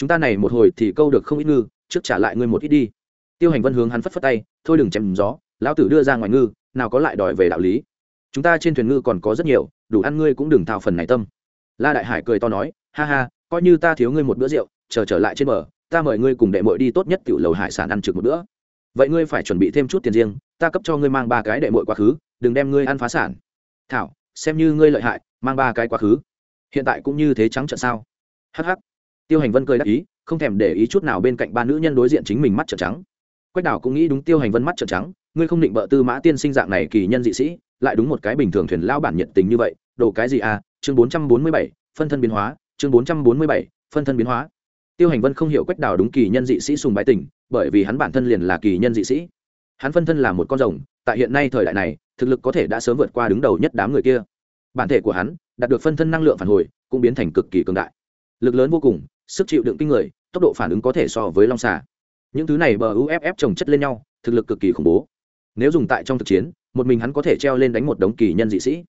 Chúng ta này một hồi thì câu được không ít ngư, trước trả lại ngươi một ít đi. Tiêu hành vân hướng hắn phất phất tay, thôi đừng chém gió, lão tử đưa ra ngoài ngư, nào có lại đòi về đạo lý. Chúng ta trên thuyền ngư còn có rất nhiều, đủ ăn ngươi cũng đừng thao phần này tâm. La đại hải cười to nói, ha ha, coi như ta thiếu ngươi một bữa rượu, chờ trở lại trên bờ, ta mời ngươi cùng đệ mội đi tốt nhất tiểu lầu hải sản ăn trực một bữa. Vậy ngươi phải chuẩn bị thêm chút tiền riêng, ta cấp cho ngươi mang ba cái đệ mội quá khứ, đừng đem ngươi ăn phá sản. Thảo, xem như ngươi lợi hại, mang ba cái quá khứ. Hiện tại cũng như thế trắng trợn sao? Hh tiêu hành vân cười đắc ý không thèm để ý chút nào bên cạnh ba nữ nhân đối diện chính mình mắt trợn trắng. Quách đảo cũng nghĩ đúng tiêu hành vân mắt trợn trắng ngươi không định bợ tư mã tiên sinh dạng này kỳ nhân dị sĩ lại đúng một cái bình thường thuyền lao bản nhiệt tình như vậy đồ cái gì à? Chương bốn trăm bốn mươi bảy phân thân biến hóa chương bốn trăm bốn mươi bảy phân thân biến hóa. Tiêu hành vân không hiểu quách đảo đúng kỳ nhân dị sĩ sùng bái tình, bởi vì hắn bản thân liền là kỳ nhân dị sĩ. Hắn phân thân là một con rồng tại hiện nay thời đại này thực lực có thể đã sớm vượt qua đứng đầu nhất đám người kia. Bản thể của hắn đạt được phân thân năng lượng phản hồi cũng biến thành cực kỳ cường đại. Lực lớn vô cùng sức chịu đựng kinh người, tốc độ phản ứng có thể so với long xà. Những thứ này bờ uff trồng chất lên nhau, thực lực cực kỳ khủng bố. Nếu dùng tại trong thực chiến, một mình hắn có thể treo lên đánh một đống kỳ nhân dị sĩ.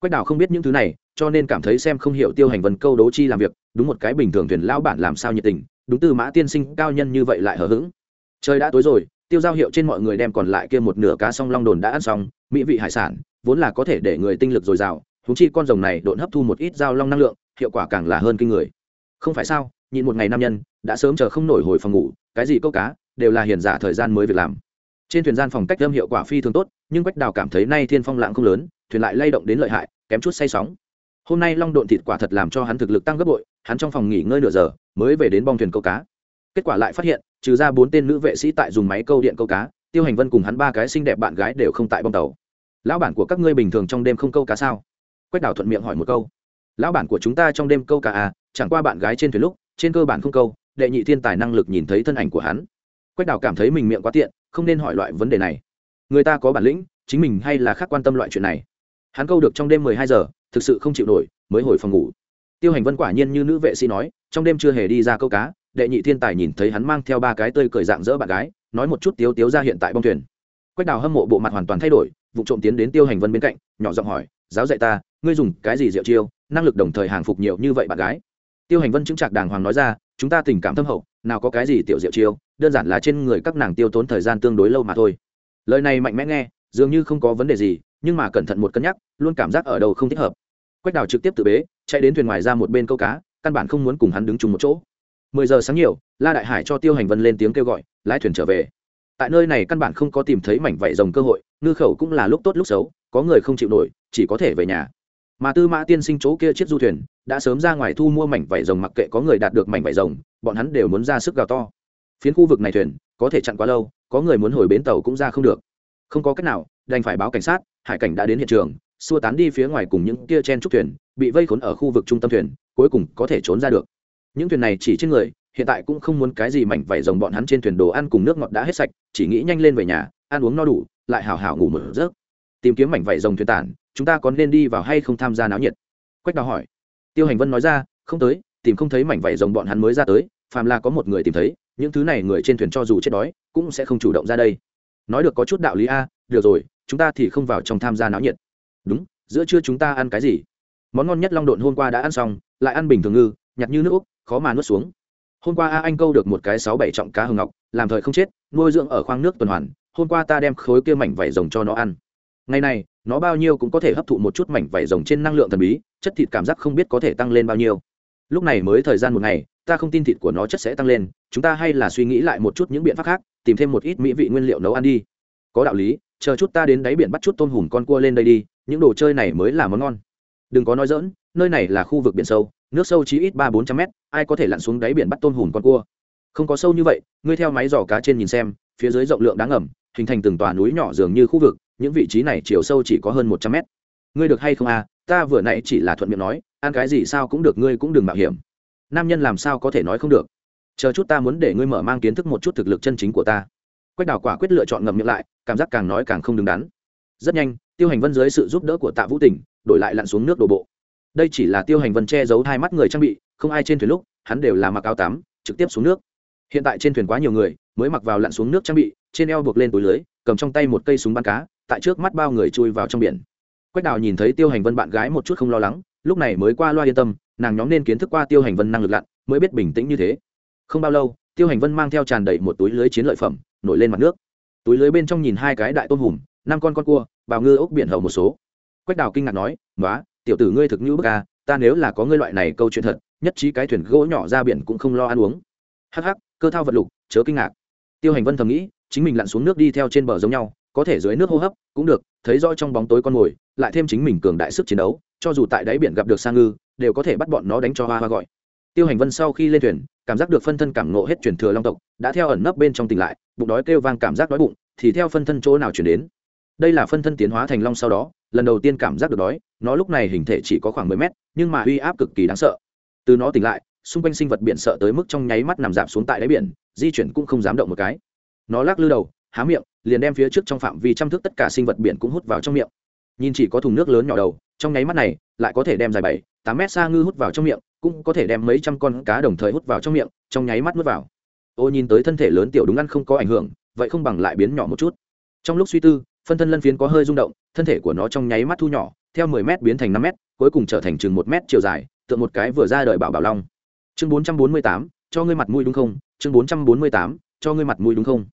Quách đào không biết những thứ này, cho nên cảm thấy xem không hiểu tiêu hành vân câu đố chi làm việc, đúng một cái bình thường thuyền lão bản làm sao nhiệt tình, đúng từ mã tiên sinh cao nhân như vậy lại hờ hững. Trời đã tối rồi, tiêu giao hiệu trên mọi người đem còn lại kia một nửa cá song long đồn đã ăn xong, mỹ vị hải sản, vốn là có thể để người tinh lực dồi dào húng chi con rồng này độn hấp thu một ít dao long năng lượng, hiệu quả càng là hơn kinh người. Không phải sao? Nhịn một ngày nam nhân, đã sớm chờ không nổi hồi phòng ngủ, cái gì câu cá, đều là hiền giả thời gian mới việc làm. Trên thuyền gian phòng cách âm hiệu quả phi thường tốt, nhưng quách đào cảm thấy nay thiên phong lãng không lớn, thuyền lại lay động đến lợi hại, kém chút say sóng. Hôm nay long độn thịt quả thật làm cho hắn thực lực tăng gấp bội, hắn trong phòng nghỉ ngơi nửa giờ, mới về đến bong thuyền câu cá. Kết quả lại phát hiện, trừ ra bốn tên nữ vệ sĩ tại dùng máy câu điện câu cá, tiêu hành vân cùng hắn ba cái xinh đẹp bạn gái đều không tại bong tàu. Lão bản của các ngươi bình thường trong đêm không câu cá sao? Quách đào thuận miệng hỏi một câu. Lão bản của chúng ta trong đêm câu cá à chẳng qua bạn gái trên thuyền lúc trên cơ bản không câu, đệ nhị thiên tài năng lực nhìn thấy thân ảnh của hắn. Quách đào cảm thấy mình miệng quá tiện, không nên hỏi loại vấn đề này. Người ta có bản lĩnh, chính mình hay là khác quan tâm loại chuyện này. Hắn câu được trong đêm mười hai giờ, thực sự không chịu nổi, mới hồi phòng ngủ. Tiêu hành vân quả nhiên như nữ vệ sĩ nói, trong đêm chưa hề đi ra câu cá, đệ nhị thiên tài nhìn thấy hắn mang theo ba cái tơi cười dạng dỡ bạn gái, nói một chút tiếu tiếu ra hiện tại bong thuyền. Quách đào hâm mộ bộ mặt hoàn toàn thay đổi, vụ trộm tiến đến tiêu hành vân bên cạnh, nhỏ giọng hỏi, giáo dạy ta, ngươi dùng cái gì rượu chiêu? Năng lực đồng thời hàng phục nhiều như vậy bạn gái tiêu hành vân chứng trạc đàng hoàng nói ra, chúng ta tình cảm thâm hậu, nào có cái gì tiểu diệu chiêu, đơn giản là trên người các nàng tiêu tốn thời gian tương đối lâu mà thôi. Lời này mạnh mẽ nghe, dường như không có vấn đề gì, nhưng mà cẩn thận một cân nhắc, luôn cảm giác ở đầu không thích hợp. Quách đào trực tiếp tự bế, chạy đến thuyền ngoài ra một bên câu cá, căn bản không muốn cùng hắn đứng chung một chỗ. Mười giờ sáng nhiều, la đại hải cho tiêu hành vân lên tiếng kêu gọi, lái thuyền trở về. Tại nơi này căn bản không có tìm thấy mảnh vảy rồng cơ hội, ngư khẩu cũng là lúc tốt lúc xấu, có người không chịu nổi, chỉ có thể về nhà mà tư mã tiên sinh chỗ kia chiếc du thuyền đã sớm ra ngoài thu mua mảnh vải rồng mặc kệ có người đạt được mảnh vải rồng, bọn hắn đều muốn ra sức gào to. Phiến khu vực này thuyền có thể chặn quá lâu, có người muốn hồi bến tàu cũng ra không được. Không có cách nào, đành phải báo cảnh sát, hải cảnh đã đến hiện trường, xua tán đi phía ngoài cùng những kia chen trúc thuyền, bị vây khốn ở khu vực trung tâm thuyền, cuối cùng có thể trốn ra được. Những thuyền này chỉ trên người, hiện tại cũng không muốn cái gì mảnh vải rồng bọn hắn trên thuyền đồ ăn cùng nước ngọt đã hết sạch, chỉ nghĩ nhanh lên về nhà, ăn uống no đủ, lại hào hào ngủ một giấc tìm kiếm mảnh vảy rồng thuyền tản, chúng ta có nên đi vào hay không tham gia náo nhiệt? Quách đào hỏi. Tiêu hành vân nói ra, không tới, tìm không thấy mảnh vảy rồng bọn hắn mới ra tới, phàm là có một người tìm thấy, những thứ này người trên thuyền cho dù chết đói, cũng sẽ không chủ động ra đây. Nói được có chút đạo lý a, được rồi, chúng ta thì không vào trong tham gia náo nhiệt. Đúng, giữa trưa chúng ta ăn cái gì? Món ngon nhất long độn hôm qua đã ăn xong, lại ăn bình thường ngư, nhặt như nước úc, khó mà nuốt xuống. Hôm qua a anh câu được một cái sáu bảy trọng cá hồng ngọc, làm thời không chết, nuôi dưỡng ở khoang nước tuần hoàn, hôm qua ta đem khối kia mảnh vảy rồng cho nó ăn ngày này, nó bao nhiêu cũng có thể hấp thụ một chút mảnh vảy rồng trên năng lượng thần bí, chất thịt cảm giác không biết có thể tăng lên bao nhiêu. Lúc này mới thời gian một ngày, ta không tin thịt của nó chất sẽ tăng lên, chúng ta hay là suy nghĩ lại một chút những biện pháp khác, tìm thêm một ít mỹ vị nguyên liệu nấu ăn đi. Có đạo lý, chờ chút ta đến đáy biển bắt chút tôm hùm con cua lên đây đi, những đồ chơi này mới là món ngon. Đừng có nói dỡn nơi này là khu vực biển sâu, nước sâu chỉ ít ba bốn trăm mét, ai có thể lặn xuống đáy biển bắt tôm hùm con cua? Không có sâu như vậy, ngươi theo máy dò cá trên nhìn xem, phía dưới rộng lượng đáng ẩm hình thành từng tòa núi nhỏ dường như khu vực những vị trí này chiều sâu chỉ có hơn một trăm mét. Ngươi được hay không à? Ta vừa nãy chỉ là thuận miệng nói, ăn cái gì sao cũng được, ngươi cũng đừng mạo hiểm. Nam nhân làm sao có thể nói không được? Chờ chút ta muốn để ngươi mở mang kiến thức một chút thực lực chân chính của ta. Quách đào quả quyết lựa chọn ngậm miệng lại, cảm giác càng nói càng không đứng đắn. Rất nhanh, tiêu hành vân dưới sự giúp đỡ của tạ vũ tỉnh đổi lại lặn xuống nước đổ bộ. Đây chỉ là tiêu hành vân che giấu hai mắt người trang bị, không ai trên thuyền lúc, hắn đều là mặc áo tắm, trực tiếp xuống nước. Hiện tại trên thuyền quá nhiều người, mới mặc vào lặn xuống nước trang bị, trên eo buộc lên túi lưới, cầm trong tay một cây súng bắn cá tại trước mắt bao người chui vào trong biển. Quách đào nhìn thấy tiêu hành vân bạn gái một chút không lo lắng, lúc này mới qua loa yên tâm, nàng nhóm nên kiến thức qua tiêu hành vân năng lực lặn, mới biết bình tĩnh như thế. Không bao lâu, tiêu hành vân mang theo tràn đầy một túi lưới chiến lợi phẩm, nổi lên mặt nước. Túi lưới bên trong nhìn hai cái đại tôm hùm, năm con con cua, bào ngư ốc biển hầu một số. Quách đào kinh ngạc nói nói tiểu tử ngươi thực như bức à ta nếu là có ngươi loại này câu chuyện thật, nhất trí cái thuyền gỗ nhỏ ra biển cũng không lo ăn uống. Hắc hắc, cơ thao vật lục, chớ kinh ngạc. Tiêu hành vân thầm nghĩ, chính mình lặn xuống nước đi theo trên bờ giống nhau có thể dưới nước hô hấp, cũng được, thấy rõ trong bóng tối con mồi, lại thêm chính mình cường đại sức chiến đấu, cho dù tại đáy biển gặp được sa ngư, đều có thể bắt bọn nó đánh cho hoa hoa gọi. Tiêu hành vân sau khi lên thuyền, cảm giác được phân thân cảm nộ hết truyền thừa long tộc, đã theo ẩn nấp bên trong tỉnh lại, bụng đói kêu vang cảm giác đói bụng, thì theo phân thân chỗ nào chuyển đến. Đây là phân thân tiến hóa thành long sau đó, lần đầu tiên cảm giác được đói, nó lúc này hình thể chỉ có khoảng mười mét, nhưng mà uy áp cực kỳ đáng sợ. Từ nó tỉnh lại, xung quanh sinh vật biển sợ tới mức trong nháy mắt nằm dạp xuống tại đáy biển, di chuyển cũng không dám động một cái. Nó lắc lư đầu há miệng, liền đem phía trước trong phạm vi trăm thước tất cả sinh vật biển cũng hút vào trong miệng. Nhìn chỉ có thùng nước lớn nhỏ đầu, trong nháy mắt này, lại có thể đem dài bảy, tám mét xa ngư hút vào trong miệng, cũng có thể đem mấy trăm con cá đồng thời hút vào trong miệng, trong nháy mắt nuốt vào. Ô nhìn tới thân thể lớn tiểu đúng ăn không có ảnh hưởng, vậy không bằng lại biến nhỏ một chút. Trong lúc suy tư, phân thân lân phiến có hơi rung động, thân thể của nó trong nháy mắt thu nhỏ, theo mười m biến thành năm m cuối cùng trở thành chừng một m chiều dài, tượng một cái vừa ra đời bảo bảo long. Chương bốn trăm bốn mươi tám, cho ngươi mặt mũi đúng không? Chương bốn trăm bốn mươi tám, cho ngươi mặt mũi đúng không?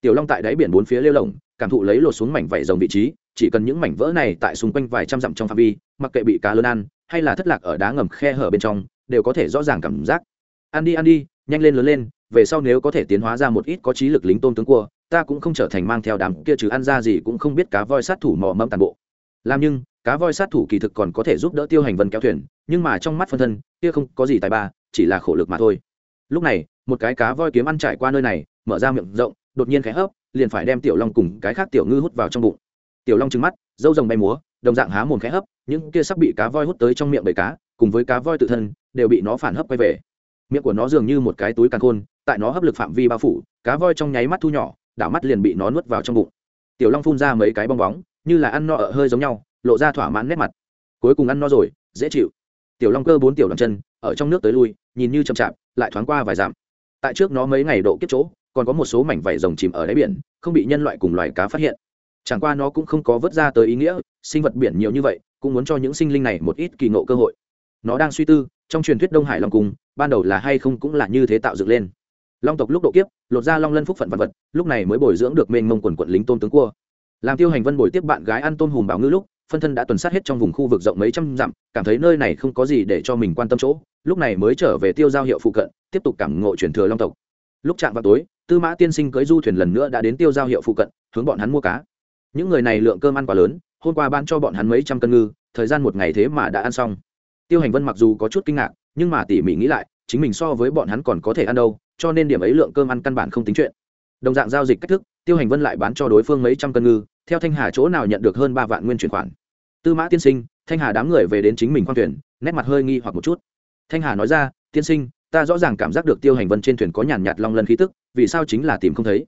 Tiểu long tại đáy biển bốn phía lêu lồng, cảm thụ lấy lột xuống mảnh vảy rồng vị trí, chỉ cần những mảnh vỡ này tại xung quanh vài trăm dặm trong phạm vi, mặc kệ bị cá lớn ăn, hay là thất lạc ở đá ngầm khe hở bên trong, đều có thể rõ ràng cảm giác. Ăn đi ăn đi, nhanh lên lớn lên, về sau nếu có thể tiến hóa ra một ít có trí lực lính tôm tướng cua, ta cũng không trở thành mang theo đám kia chứ ăn ra gì cũng không biết cá voi sát thủ mò mẫm toàn bộ. Làm nhưng, cá voi sát thủ kỳ thực còn có thể giúp đỡ tiêu hành vân kéo thuyền, nhưng mà trong mắt phân thân, kia không có gì tài ba, chỉ là khổ lực mà thôi. Lúc này, một cái cá voi kiếm ăn trải qua nơi này, mở ra miệng rộng đột nhiên khẽ hấp, liền phải đem tiểu long cùng cái khác tiểu ngư hút vào trong bụng. Tiểu long trừng mắt, dâu rồng bay múa, đồng dạng há mồm khẽ hấp, những kia sắc bị cá voi hút tới trong miệng bầy cá, cùng với cá voi tự thân, đều bị nó phản hấp quay về. Miệng của nó dường như một cái túi càn khôn, tại nó hấp lực phạm vi bao phủ, cá voi trong nháy mắt thu nhỏ, đảo mắt liền bị nó nuốt vào trong bụng. Tiểu long phun ra mấy cái bong bóng, như là ăn no ở hơi giống nhau, lộ ra thỏa mãn nét mặt. Cuối cùng ăn no rồi, dễ chịu. Tiểu long cơ bốn tiểu đằng chân, ở trong nước tới lui, nhìn như chậm chạp, lại thoáng qua vài dặm. Tại trước nó mấy ngày độ kiếp chỗ còn có một số mảnh vảy rồng chìm ở đáy biển, không bị nhân loại cùng loài cá phát hiện. Chẳng qua nó cũng không có vớt ra tới ý nghĩa, sinh vật biển nhiều như vậy, cũng muốn cho những sinh linh này một ít kỳ ngộ cơ hội. Nó đang suy tư, trong truyền thuyết đông hải long cung, ban đầu là hay không cũng là như thế tạo dựng lên. Long tộc lúc độ kiếp, lột ra long lân phúc phận vật vật, lúc này mới bồi dưỡng được mênh mông quần quận lính tôn tướng cua. Làm tiêu hành vân bồi tiếp bạn gái ăn tôm hùm bảo ngư lúc, phân thân đã tuần sát hết trong vùng khu vực rộng mấy trăm dặm, cảm thấy nơi này không có gì để cho mình quan tâm chỗ, lúc này mới trở về tiêu giao hiệu phụ cận, tiếp tục cảm ngộ truyền thừa long tộc. Lúc chạm vào tối tư mã tiên sinh cưới du thuyền lần nữa đã đến tiêu giao hiệu phụ cận, hướng bọn hắn mua cá. Những người này lượng cơm ăn quá lớn, hôm qua ban cho bọn hắn mấy trăm cân ngư, thời gian một ngày thế mà đã ăn xong. Tiêu hành vân mặc dù có chút kinh ngạc, nhưng mà tỉ mỉ nghĩ lại, chính mình so với bọn hắn còn có thể ăn đâu, cho nên điểm ấy lượng cơm ăn căn bản không tính chuyện. Đồng dạng giao dịch cách thức, tiêu hành vân lại bán cho đối phương mấy trăm cân ngư, theo thanh hà chỗ nào nhận được hơn ba vạn nguyên chuyển khoản. Tư mã tiên sinh, thanh hà đám người về đến chính mình khoang thuyền, nét mặt hơi nghi hoặc một chút. Thanh hà nói ra, tiên sinh ta rõ ràng cảm giác được tiêu hành vân trên thuyền có nhàn nhạt long lân khí tức, vì sao chính là tìm không thấy?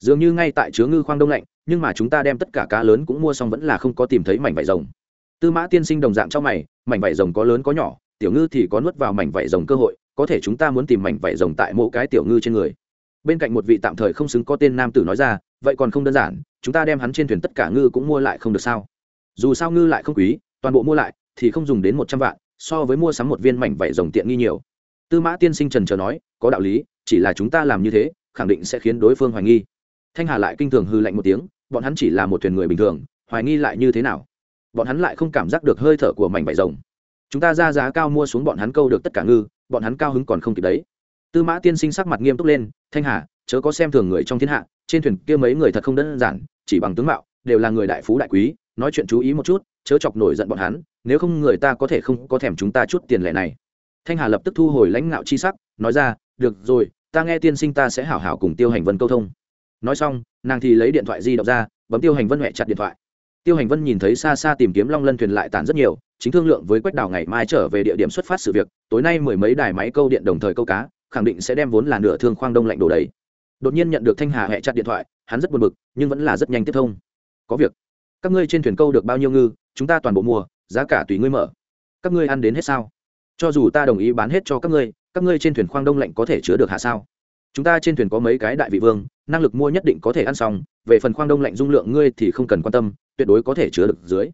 Dường như ngay tại chứa ngư khoang đông lạnh, nhưng mà chúng ta đem tất cả cá lớn cũng mua xong vẫn là không có tìm thấy mảnh vải rồng. Tư mã tiên sinh đồng dạng trong mày, mảnh vải rồng có lớn có nhỏ, tiểu ngư thì có nuốt vào mảnh vải rồng cơ hội, có thể chúng ta muốn tìm mảnh vải rồng tại mỗi cái tiểu ngư trên người. Bên cạnh một vị tạm thời không xứng có tên nam tử nói ra, vậy còn không đơn giản, chúng ta đem hắn trên thuyền tất cả ngư cũng mua lại không được sao? Dù sao ngư lại không quý, toàn bộ mua lại thì không dùng đến một trăm vạn, so với mua sắm một viên mảnh vải rồng tiện nghi nhiều tư mã tiên sinh trần trờ nói, có đạo lý, chỉ là chúng ta làm như thế, khẳng định sẽ khiến đối phương hoài nghi. Thanh hà lại kinh thường hư lạnh một tiếng, bọn hắn chỉ là một thuyền người bình thường, hoài nghi lại như thế nào? Bọn hắn lại không cảm giác được hơi thở của mảnh vải rồng. Chúng ta ra giá cao mua xuống bọn hắn câu được tất cả ngư, bọn hắn cao hứng còn không kịp đấy. Tư mã tiên sinh sắc mặt nghiêm túc lên, thanh hà, chớ có xem thường người trong thiên hạ, trên thuyền kia mấy người thật không đơn giản, chỉ bằng tướng mạo, đều là người đại phú đại quý, nói chuyện chú ý một chút, chớ chọc nổi giận bọn hắn, nếu không người ta có thể không có thèm chúng ta chút tiền lệ này thanh hà lập tức thu hồi lãnh ngạo chi sắc, nói ra, được rồi, ta nghe tiên sinh ta sẽ hảo hảo cùng tiêu hành vân câu thông. Nói xong, nàng thì lấy điện thoại di động ra, bấm tiêu hành vân huệ chặt điện thoại. Tiêu hành vân nhìn thấy xa xa tìm kiếm long lân thuyền lại tàn rất nhiều, chính thương lượng với quách đào ngày mai trở về địa điểm xuất phát sự việc, tối nay mười mấy đài máy câu điện đồng thời câu cá, khẳng định sẽ đem vốn là nửa thương khoang đông lạnh đổ đầy. Đột nhiên nhận được thanh hà hẹ chặt điện thoại, hắn rất buồn bực, nhưng vẫn là rất nhanh tiếp thông. Có việc. Các ngươi trên thuyền câu được bao nhiêu ngư? Chúng ta toàn bộ mua, giá cả tùy ngươi mở. Các ngươi ăn đến hết sao? Cho dù ta đồng ý bán hết cho các ngươi các ngươi trên thuyền khoang đông lạnh có thể chứa được hạ sao? Chúng ta trên thuyền có mấy cái đại vị vương, năng lực mua nhất định có thể ăn xong, về phần khoang đông lạnh dung lượng ngươi thì không cần quan tâm, tuyệt đối có thể chứa được dưới.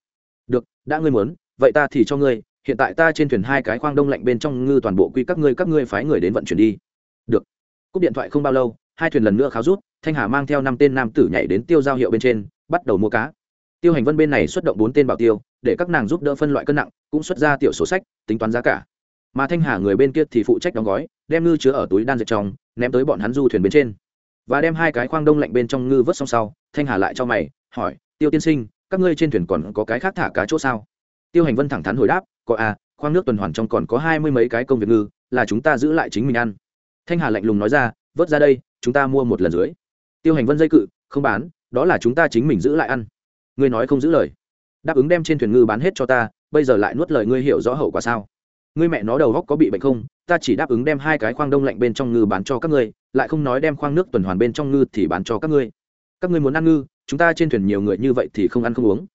Được, đã ngươi muốn, vậy ta thì cho ngươi, hiện tại ta trên thuyền hai cái khoang đông lạnh bên trong ngư toàn bộ quy các ngươi các ngươi phái người đến vận chuyển đi. Được. Cúp điện thoại không bao lâu, hai thuyền lần nữa kháo rút, thanh hà mang theo năm tên nam tử nhảy đến tiêu giao hiệu bên trên, bắt đầu mua cá. Tiêu hành vân bên này xuất động bốn tên bảo tiêu, để các nàng giúp đỡ phân loại cân nặng, cũng xuất ra tiểu sổ sách, tính toán giá cả mà thanh hà người bên kia thì phụ trách đóng gói, đem ngư chứa ở túi đan dệt trong, ném tới bọn hắn du thuyền bên trên. Và đem hai cái khoang đông lạnh bên trong ngư vớt xong sau, thanh hà lại cho mày, hỏi, tiêu tiên sinh, các ngươi trên thuyền còn có cái khác thả cá chỗ sao? Tiêu hành vân thẳng thắn hồi đáp, có à khoang nước tuần hoàn trong còn có hai mươi mấy cái công việc ngư, là chúng ta giữ lại chính mình ăn. Thanh hà lạnh lùng nói ra, vớt ra đây, chúng ta mua một lần dưới. Tiêu hành vân dây cự, không bán, đó là chúng ta chính mình giữ lại ăn. Ngươi nói không giữ lời. Đáp ứng đem trên thuyền ngư bán hết cho ta, bây giờ lại nuốt lời ngươi hiểu rõ hậu quả sao? Ngươi mẹ nó đầu góc có bị bệnh không? Ta chỉ đáp ứng đem hai cái khoang đông lạnh bên trong ngư bán cho các ngươi, lại không nói đem khoang nước tuần hoàn bên trong ngư thì bán cho các ngươi. Các ngươi muốn ăn ngư, chúng ta trên thuyền nhiều người như vậy thì không ăn không uống.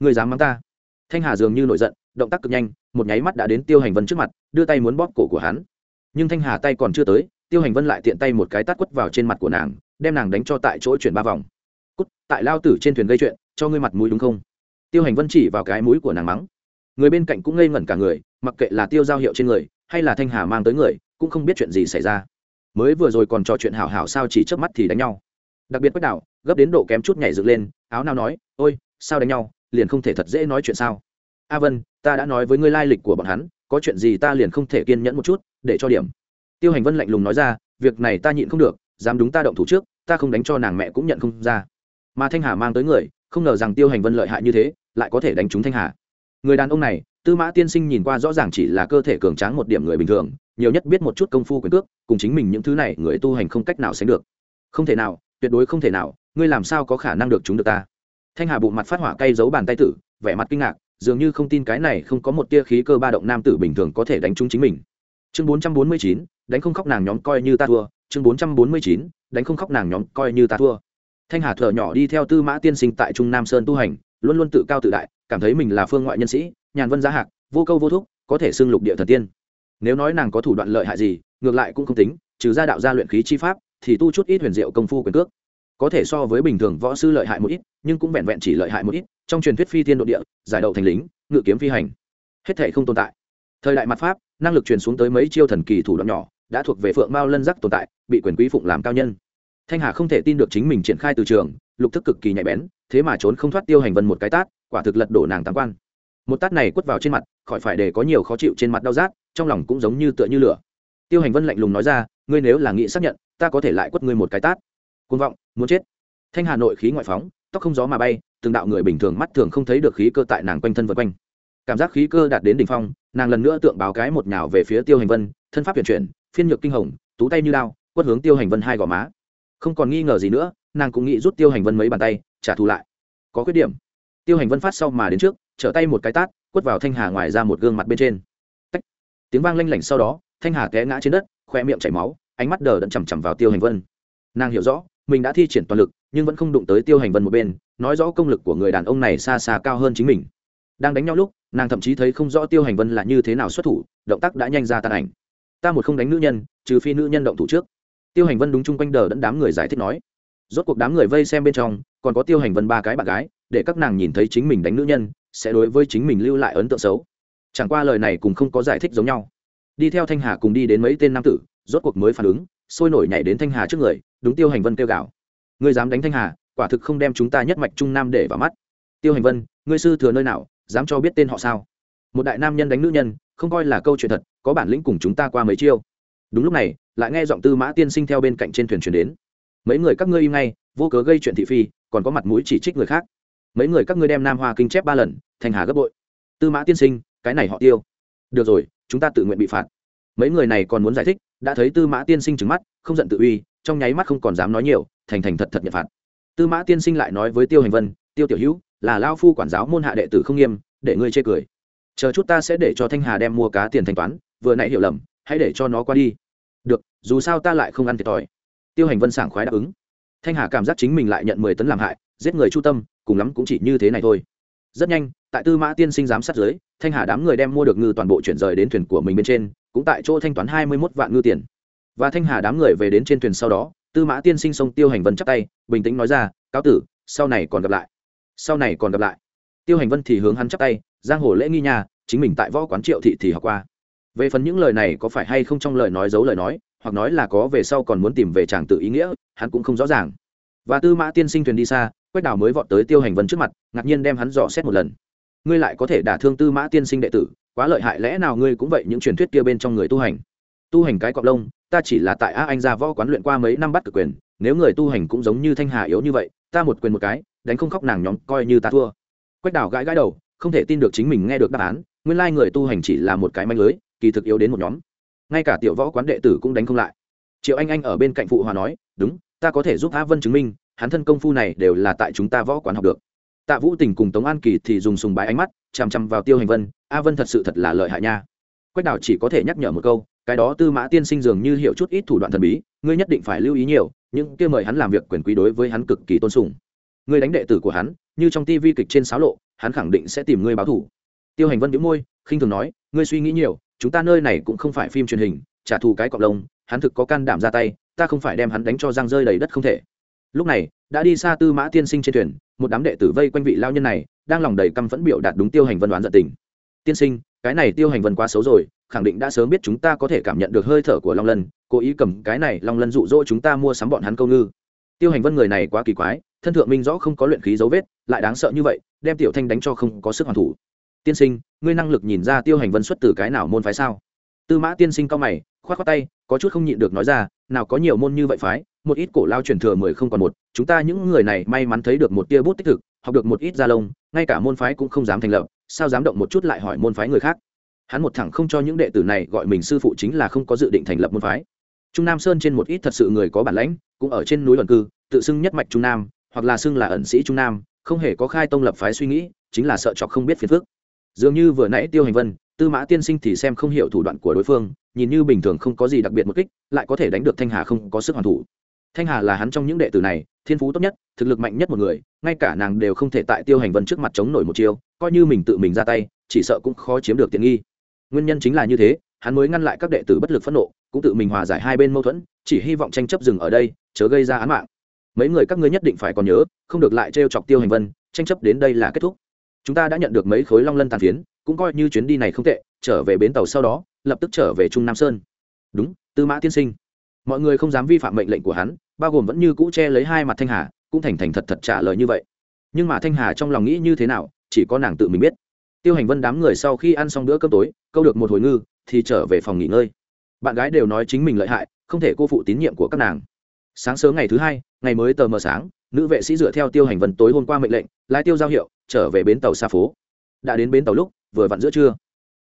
Ngươi dám mắng ta? Thanh hà dường như nổi giận, động tác cực nhanh, một nháy mắt đã đến tiêu hành vân trước mặt, đưa tay muốn bóp cổ của hắn. Nhưng thanh hà tay còn chưa tới, tiêu hành vân lại tiện tay một cái tát quất vào trên mặt của nàng, đem nàng đánh cho tại chỗ chuyển ba vòng. Cút, tại lao tử trên thuyền gây chuyện, cho ngươi mặt mũi đúng không? Tiêu hành vân chỉ vào cái mũi của nàng mắng. Người bên cạnh cũng ngây ngẩn cả người mặc kệ là tiêu giao hiệu trên người, hay là thanh hà mang tới người, cũng không biết chuyện gì xảy ra. Mới vừa rồi còn trò chuyện hảo hảo sao chỉ trước mắt thì đánh nhau. Đặc biệt quách đạo gấp đến độ kém chút nhảy dựng lên, áo nào nói, ôi, sao đánh nhau, liền không thể thật dễ nói chuyện sao? A vân, ta đã nói với ngươi lai lịch của bọn hắn, có chuyện gì ta liền không thể kiên nhẫn một chút, để cho điểm. Tiêu hành vân lạnh lùng nói ra, việc này ta nhịn không được, dám đúng ta động thủ trước, ta không đánh cho nàng mẹ cũng nhận không ra. Mà thanh hà mang tới người, không ngờ rằng tiêu hành vân lợi hại như thế, lại có thể đánh trúng thanh hà người đàn ông này, tư mã tiên sinh nhìn qua rõ ràng chỉ là cơ thể cường tráng một điểm người bình thường, nhiều nhất biết một chút công phu quyền cước, cùng chính mình những thứ này người tu hành không cách nào sánh được. Không thể nào, tuyệt đối không thể nào, ngươi làm sao có khả năng được chúng được ta? Thanh hà bụng mặt phát hỏa cay giấu bàn tay tử, vẻ mặt kinh ngạc, dường như không tin cái này không có một tia khí cơ ba động nam tử bình thường có thể đánh trúng chính mình. Chương bốn trăm bốn mươi chín, đánh không khóc nàng nhóm coi như ta thua. Chương bốn trăm bốn mươi chín, đánh không khóc nàng nhóm coi như ta thua. Thanh hà thở nhỏ đi theo tư mã tiên sinh tại trung nam sơn tu hành, luôn luôn tự cao tự đại cảm thấy mình là phương ngoại nhân sĩ, nhàn vân gia hạc, vô câu vô thúc, có thể xưng lục địa thần tiên. Nếu nói nàng có thủ đoạn lợi hại gì, ngược lại cũng không tính, trừ ra đạo gia luyện khí chi pháp, thì tu chút ít huyền diệu công phu quyền cước. Có thể so với bình thường võ sư lợi hại một ít, nhưng cũng vẹn vẹn chỉ lợi hại một ít, trong truyền thuyết phi thiên độ địa, giải đậu thành lính, ngự kiếm phi hành. Hết thể không tồn tại. Thời đại mặt pháp, năng lực truyền xuống tới mấy chiêu thần kỳ thủ đoạn nhỏ, đã thuộc về phượng mao lân giác tồn tại, bị quyền quý phụng làm cao nhân. Thanh hà không thể tin được chính mình triển khai từ trường, lục thức cực kỳ nhạy bén, thế mà trốn không thoát tiêu hành vân một cái tát quả thực lật đổ nàng tam quan. Một tát này quất vào trên mặt, khỏi phải để có nhiều khó chịu trên mặt đau rát, trong lòng cũng giống như tựa như lửa. Tiêu hành vân lạnh lùng nói ra, ngươi nếu là nghị xác nhận, ta có thể lại quất ngươi một cái tát. Côn vọng, muốn chết. Thanh hà nội khí ngoại phóng, tóc không gió mà bay, từng đạo người bình thường mắt thường không thấy được khí cơ tại nàng quanh thân vật quanh. Cảm giác khí cơ đạt đến đỉnh phong, nàng lần nữa tượng báo cái một nhào về phía tiêu hành vân, thân pháp huyền chuyển, phiên nhược kinh hồng, tú tay như lao quất hướng tiêu hành vân hai gò má. Không còn nghi ngờ gì nữa, nàng cũng nghĩ rút tiêu hành vân mấy bàn tay, trả thù lại. Có khuyết điểm tiêu hành vân phát sau mà đến trước, trở tay một cái tát, quất vào thanh hà ngoài ra một gương mặt bên trên. Tách. tiếng vang lanh lảnh sau đó, thanh hà té ngã trên đất khoe miệng chảy máu, ánh mắt đờ đẫn chằm chằm vào tiêu hành vân. Nàng hiểu rõ, mình đã thi triển toàn lực, nhưng vẫn không đụng tới tiêu hành vân một bên, nói rõ công lực của người đàn ông này xa xa cao hơn chính mình. Đang đánh nhau lúc, nàng thậm chí thấy không rõ tiêu hành vân là như thế nào xuất thủ, động tác đã nhanh ra tàn ảnh. Ta một không đánh nữ nhân, trừ phi nữ nhân động thủ trước. Tiêu hành vân đúng chung quanh đờ đẫn đám người giải thích nói. Rốt cuộc đám người vây xem bên trong, còn có tiêu hành vân ba cái bạn gái để các nàng nhìn thấy chính mình đánh nữ nhân, sẽ đối với chính mình lưu lại ấn tượng xấu. Chẳng qua lời này cũng không có giải thích giống nhau. Đi theo thanh hà cùng đi đến mấy tên nam tử, rốt cuộc mới phản ứng, sôi nổi nhảy đến thanh hà trước người, đúng tiêu hành vân kêu gào. Ngươi dám đánh thanh hà, quả thực không đem chúng ta nhất mạch trung nam để vào mắt. Tiêu hành vân, ngươi sư thừa nơi nào, dám cho biết tên họ sao? Một đại nam nhân đánh nữ nhân, không coi là câu chuyện thật, có bản lĩnh cùng chúng ta qua mấy chiêu. Đúng lúc này, lại nghe giọng tư mã tiên sinh theo bên cạnh trên thuyền chuyển đến. Mấy người các ngươi im ngay, vô cớ gây chuyện thị phi, còn có mặt mũi chỉ trích người khác mấy người các ngươi đem nam hoa kinh chép ba lần thanh hà gấp bội. Tư mã tiên sinh, cái này họ tiêu. Được rồi, chúng ta tự nguyện bị phạt. Mấy người này còn muốn giải thích, đã thấy tư mã tiên sinh trứng mắt, không giận tự uy, trong nháy mắt không còn dám nói nhiều, thành thành thật thật nhận phạt. Tư mã tiên sinh lại nói với tiêu hành vân, tiêu tiểu hữu, là lao phu quản giáo môn hạ đệ tử không nghiêm, để ngươi chê cười. Chờ chút ta sẽ để cho thanh hà đem mua cá tiền thanh toán, vừa nãy hiểu lầm, hãy để cho nó qua đi. Được, dù sao ta lại không ăn thiệt thòi. Tiêu hành vân sảng khoái đáp ứng. Thanh hà cảm giác chính mình lại nhận mười tấn làm hại, giết người chu tâm cùng lắm cũng chỉ như thế này thôi. Rất nhanh, tại tư mã tiên sinh giám sát giới thanh hà đám người đem mua được ngư toàn bộ chuyển rời đến thuyền của mình bên trên, cũng tại chỗ thanh toán hai mươi mốt vạn ngư tiền. Và thanh hà đám người về đến trên thuyền sau đó, tư mã tiên sinh song tiêu hành vân chắp tay, bình tĩnh nói ra, cáo tử, sau này còn gặp lại. Sau này còn gặp lại. Tiêu hành vân thì hướng hắn chắp tay, giang hồ lễ nghi nhà chính mình tại võ quán triệu thị thì học qua. Về phần những lời này có phải hay không trong lời nói giấu lời nói, hoặc nói là có về sau còn muốn tìm về chàng tự ý nghĩa, hắn cũng không rõ ràng. Và tư mã tiên sinh thuyền đi xa quách đào mới vọt tới tiêu hành vân trước mặt, ngạc nhiên đem hắn dò xét một lần. Ngươi lại có thể đả thương tư mã tiên sinh đệ tử, quá lợi hại, lẽ nào ngươi cũng vậy những truyền thuyết kia bên trong người tu hành? Tu hành cái cọp lông, ta chỉ là tại a anh ra võ quán luyện qua mấy năm bắt cực quyền, nếu người tu hành cũng giống như thanh hà yếu như vậy, ta một quyền một cái, đánh không khóc nàng nhóm, coi như ta thua. Quách đào gãi gãi đầu, không thể tin được chính mình nghe được đáp án, nguyên lai người tu hành chỉ là một cái manh lưới, kỳ thực yếu đến một nhóm. Ngay cả tiểu võ quán đệ tử cũng đánh không lại. Triệu anh anh ở bên cạnh phụ hòa nói, đúng, ta có thể giúp a vân chứng minh hắn thân công phu này đều là tại chúng ta võ quán học được. Tạ vũ tình cùng tống an kỳ thì dùng sùng bái ánh mắt, chằm chằm vào tiêu hành vân, a vân thật sự thật là lợi hại nha. Quách đào chỉ có thể nhắc nhở một câu, cái đó tư mã tiên sinh dường như hiểu chút ít thủ đoạn thần bí, ngươi nhất định phải lưu ý nhiều nhưng kia mời hắn làm việc quyền quý đối với hắn cực kỳ tôn sùng. Ngươi đánh đệ tử của hắn, như trong tivi kịch trên sáo lộ, hắn khẳng định sẽ tìm ngươi báo thủ tiêu hành vân đĩu môi, khinh thường nói, ngươi suy nghĩ nhiều, chúng ta nơi này cũng không phải phim truyền hình, trả thù cái cọc lông, hắn thực có can đảm ra tay, ta không phải đem hắn đánh cho răng rơi đầy đất không thể lúc này, đã đi xa tư mã tiên sinh trên thuyền, một đám đệ tử vây quanh vị lao nhân này, đang lòng đầy căm phẫn biểu đạt đúng tiêu hành vân đoán giận tình. Tiên sinh, cái này tiêu hành vân quá xấu rồi, khẳng định đã sớm biết chúng ta có thể cảm nhận được hơi thở của long lân, cố ý cầm cái này long lân dụ dỗ chúng ta mua sắm bọn hắn câu ngư. Tiêu hành vân người này quá kỳ quái, thân thượng minh rõ không có luyện khí dấu vết, lại đáng sợ như vậy, đem tiểu thanh đánh cho không có sức hoàn thủ. Tiên sinh, ngươi năng lực nhìn ra tiêu hành vân xuất từ cái nào môn phái sao? Tư mã tiên sinh cao mày k h o á t khoác tay, có chút không nhịn được nói ra, nào có nhiều môn như vậy phái một ít cổ lao truyền thừa mười không còn một, chúng ta những người này may mắn thấy được một tia bút tích thực, học được một ít gia lông, ngay cả môn phái cũng không dám thành lập, sao dám động một chút lại hỏi môn phái người khác? Hắn một thẳng không cho những đệ tử này gọi mình sư phụ chính là không có dự định thành lập môn phái. Trung nam sơn trên một ít thật sự người có bản lãnh, cũng ở trên núi ẩn cư, tự xưng nhất mạch trung nam, hoặc là xưng là ẩn sĩ trung nam, không hề có khai tông lập phái suy nghĩ, chính là sợ chọc không biết phiền phức. Dường như vừa nãy tiêu hành vân, tư mã tiên sinh thì xem không hiểu thủ đoạn của đối phương, nhìn như bình thường không có gì đặc biệt một kích, lại có thể đánh được thanh hà không có sức hoàn thủ thanh hà là hắn trong những đệ tử này, thiên phú tốt nhất, thực lực mạnh nhất một người, ngay cả nàng đều không thể tại tiêu hành vân trước mặt chống nổi một chiêu, coi như mình tự mình ra tay, chỉ sợ cũng khó chiếm được tiện nghi. Nguyên nhân chính là như thế, hắn mới ngăn lại các đệ tử bất lực phẫn nộ, cũng tự mình hòa giải hai bên mâu thuẫn, chỉ hy vọng tranh chấp dừng ở đây, chớ gây ra án mạng. Mấy người các ngươi nhất định phải còn nhớ, không được lại trêu chọc tiêu hành vân, tranh chấp đến đây là kết thúc. Chúng ta đã nhận được mấy khối long lân tàn phiến, cũng coi như chuyến đi này không tệ, trở về bến tàu sau đó, lập tức trở về trung nam sơn. Đúng, tư mã tiên sinh mọi người không dám vi phạm mệnh lệnh của hắn, bao gồm vẫn như cũ che lấy hai mặt thanh hà, cũng thành thành thật thật trả lời như vậy. Nhưng mà thanh hà trong lòng nghĩ như thế nào, chỉ có nàng tự mình biết. Tiêu hành vân đám người sau khi ăn xong bữa cơm tối, câu được một hồi ngư, thì trở về phòng nghỉ ngơi. Bạn gái đều nói chính mình lợi hại, không thể cô phụ tín nhiệm của các nàng. Sáng sớm ngày thứ hai, ngày mới tờ mờ sáng, nữ vệ sĩ dựa theo tiêu hành vân tối hôm qua mệnh lệnh, lái tiêu giao hiệu, trở về bến tàu xa phố. Đã đến bến tàu lúc, vừa vặn giữa trưa.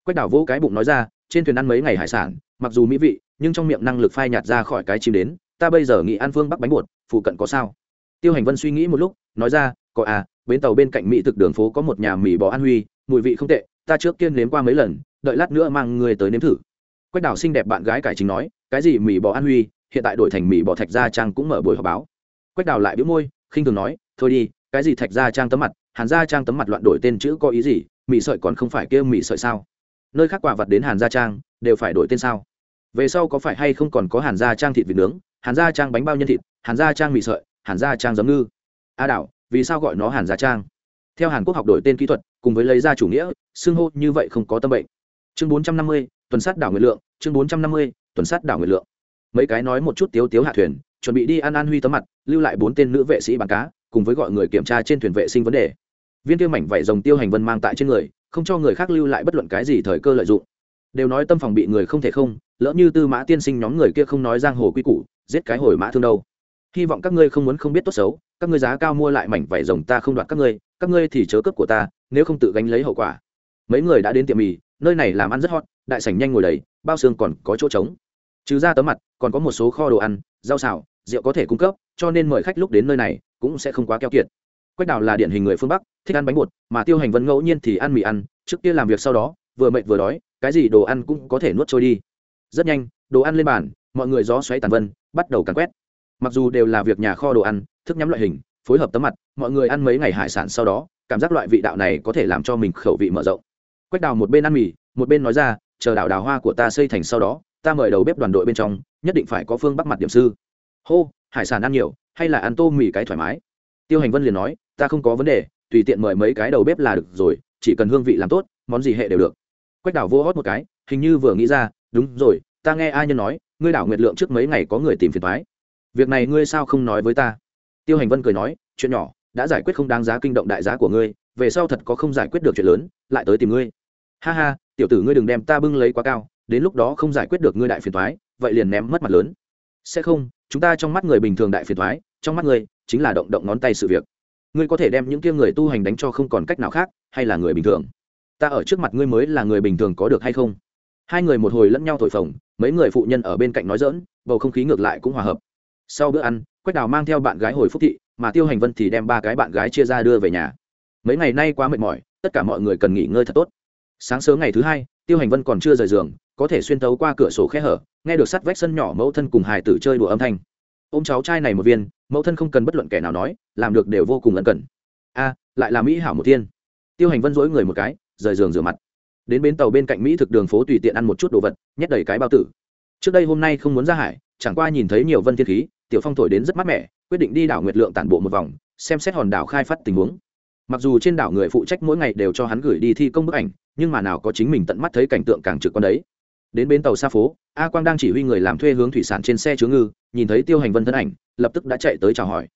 Quách đảo vỗ cái bụng nói ra trên thuyền ăn mấy ngày hải sản, mặc dù mỹ vị, nhưng trong miệng năng lực phai nhạt ra khỏi cái chim đến, ta bây giờ nghĩ ăn phương bắc bánh bột, phụ cận có sao? Tiêu hành vân suy nghĩ một lúc, nói ra, có à bến tàu bên cạnh mỹ thực đường phố có một nhà mì bò an huy, mùi vị không tệ, ta trước tiên nếm qua mấy lần, đợi lát nữa mang người tới nếm thử. Quách đảo xinh đẹp bạn gái cải chính nói, cái gì mì bò an huy? Hiện tại đổi thành mì bò thạch gia trang cũng mở buổi họp báo. Quách đảo lại biếu môi, khinh thường nói, thôi đi, cái gì thạch gia trang tấm mặt, hàn gia trang tấm mặt loạn đổi tên chữ có ý gì, mì sợi còn không phải kêu mì sợi sao? Nơi khác quả vật đến hàn gia trang, đều phải đổi tên sao? Về sau có phải hay không còn có hàn gia trang thịt vịt nướng, hàn gia trang bánh bao nhân thịt, hàn gia trang mì sợi, hàn gia trang giấm ngư? A đảo, vì sao gọi nó hàn gia trang? Theo hàn quốc học đổi tên kỹ thuật, cùng với lấy ra chủ nghĩa, xưng hô như vậy không có tâm bệnh. Chương bốn trăm năm mươi, tuần sát đảo nguyệt lượng, chương bốn trăm năm mươi, tuần sát đảo nguyệt lượng. Mấy cái nói một chút tiếu tiếu hạ thuyền, chuẩn bị đi ăn an huy tấm mặt, lưu lại bốn tên nữ vệ sĩ bán cá, cùng với gọi người kiểm tra trên thuyền vệ sinh vấn đề. Viên tiêu mảnh vảy rồng tiêu hành vân mang tại trên người không cho người khác lưu lại bất luận cái gì thời cơ lợi dụng. Đều nói tâm phòng bị người không thể không, lỡ như tư mã tiên sinh nhóm người kia không nói giang hồ quy củ, giết cái hồi mã thương đâu. Hy vọng các ngươi không muốn không biết tốt xấu, các ngươi giá cao mua lại mảnh vải rồng ta không đoạt các ngươi các ngươi thì chớ cướp của ta, nếu không tự gánh lấy hậu quả. Mấy người đã đến tiệm mì, nơi này làm ăn rất hot, đại sảnh nhanh ngồi đầy, bao xương còn có chỗ trống. Trừ ra tấm mặt, còn có một số kho đồ ăn, rau xào, rượu có thể cung cấp, cho nên mời khách lúc đến nơi này cũng sẽ không quá keo kiệt quách đào là điển hình người phương bắc, thích ăn bánh bột, mà tiêu hành vân ngẫu nhiên thì ăn mì ăn, trước kia làm việc sau đó, vừa mệt vừa đói, cái gì đồ ăn cũng có thể nuốt trôi đi. Rất nhanh, đồ ăn lên bàn, mọi người gió xoáy tàn vân, bắt đầu càn quét. Mặc dù đều là việc nhà kho đồ ăn, thức nhắm loại hình, phối hợp tấm mặt, mọi người ăn mấy ngày hải sản sau đó, cảm giác loại vị đạo này có thể làm cho mình khẩu vị mở rộng. Quách đào một bên ăn mì, một bên nói ra, chờ đảo đào hoa của ta xây thành sau đó, ta mời đầu bếp đoàn đội bên trong, nhất định phải có phương bắc mặt điểm sư. Hô, hải sản ăn nhiều, hay là ăn tô mì cái thoải mái? Tiêu hành vân liền nói ta không có vấn đề, tùy tiện mời mấy cái đầu bếp là được rồi, chỉ cần hương vị làm tốt, món gì hệ đều được. Quách đảo vô hót một cái, hình như vừa nghĩ ra, đúng rồi, ta nghe ai nhân nói, ngươi đảo nguyệt lượng trước mấy ngày có người tìm phiền thoái việc này ngươi sao không nói với ta? Tiêu hành vân cười nói, chuyện nhỏ, đã giải quyết không đáng giá kinh động đại giá của ngươi, về sau thật có không giải quyết được chuyện lớn, lại tới tìm ngươi. Ha ha, tiểu tử ngươi đừng đem ta bưng lấy quá cao, đến lúc đó không giải quyết được ngươi đại phiền thoái vậy liền ném mất mặt lớn. Sẽ không, chúng ta trong mắt người bình thường đại phiền thoái trong mắt ngươi, chính là động động ngón tay sự việc ngươi có thể đem những kia người tu hành đánh cho không còn cách nào khác, hay là người bình thường? Ta ở trước mặt ngươi mới là người bình thường có được hay không? Hai người một hồi lẫn nhau thổi phồng, mấy người phụ nhân ở bên cạnh nói dỡn bầu không khí ngược lại cũng hòa hợp. Sau bữa ăn, quách đào mang theo bạn gái hồi phúc thị, mà tiêu hành vân thì đem ba cái bạn gái chia ra đưa về nhà. Mấy ngày nay quá mệt mỏi, tất cả mọi người cần nghỉ ngơi thật tốt. Sáng sớm ngày thứ hai, tiêu hành vân còn chưa rời giường, có thể xuyên tấu qua cửa sổ khe hở, nghe được sắt vách sân nhỏ mẫu thân cùng hài tử chơi đùa âm thanh ô m cháu trai này một viên, mẫu thân không cần bất luận kẻ nào nói, làm được đều vô cùng ân cần. A, lại là mỹ hảo một tiên tiêu hành vân dỗi người một cái, rời giường rửa mặt. Đến bến tàu bên cạnh mỹ thực đường phố tùy tiện ăn một chút đồ vật, nhét đầy cái bao tử. Trước đây hôm nay không muốn ra hải, chẳng qua nhìn thấy nhiều vân thiên khí, tiểu phong thổi đến rất mát mẻ, quyết định đi đảo nguyệt lượng tản bộ một vòng, xem xét hòn đảo khai phát tình huống. Mặc dù trên đảo người phụ trách mỗi ngày đều cho hắn gửi đi thi công bức ảnh, nhưng mà nào có chính mình tận mắt thấy cảnh tượng càng trực quan đấy đến bến tàu xa phố, a quang đang chỉ huy người làm thuê hướng thủy sản trên xe chứa ngư, nhìn thấy tiêu hành vân thân ảnh, lập tức đã chạy tới chào hỏi.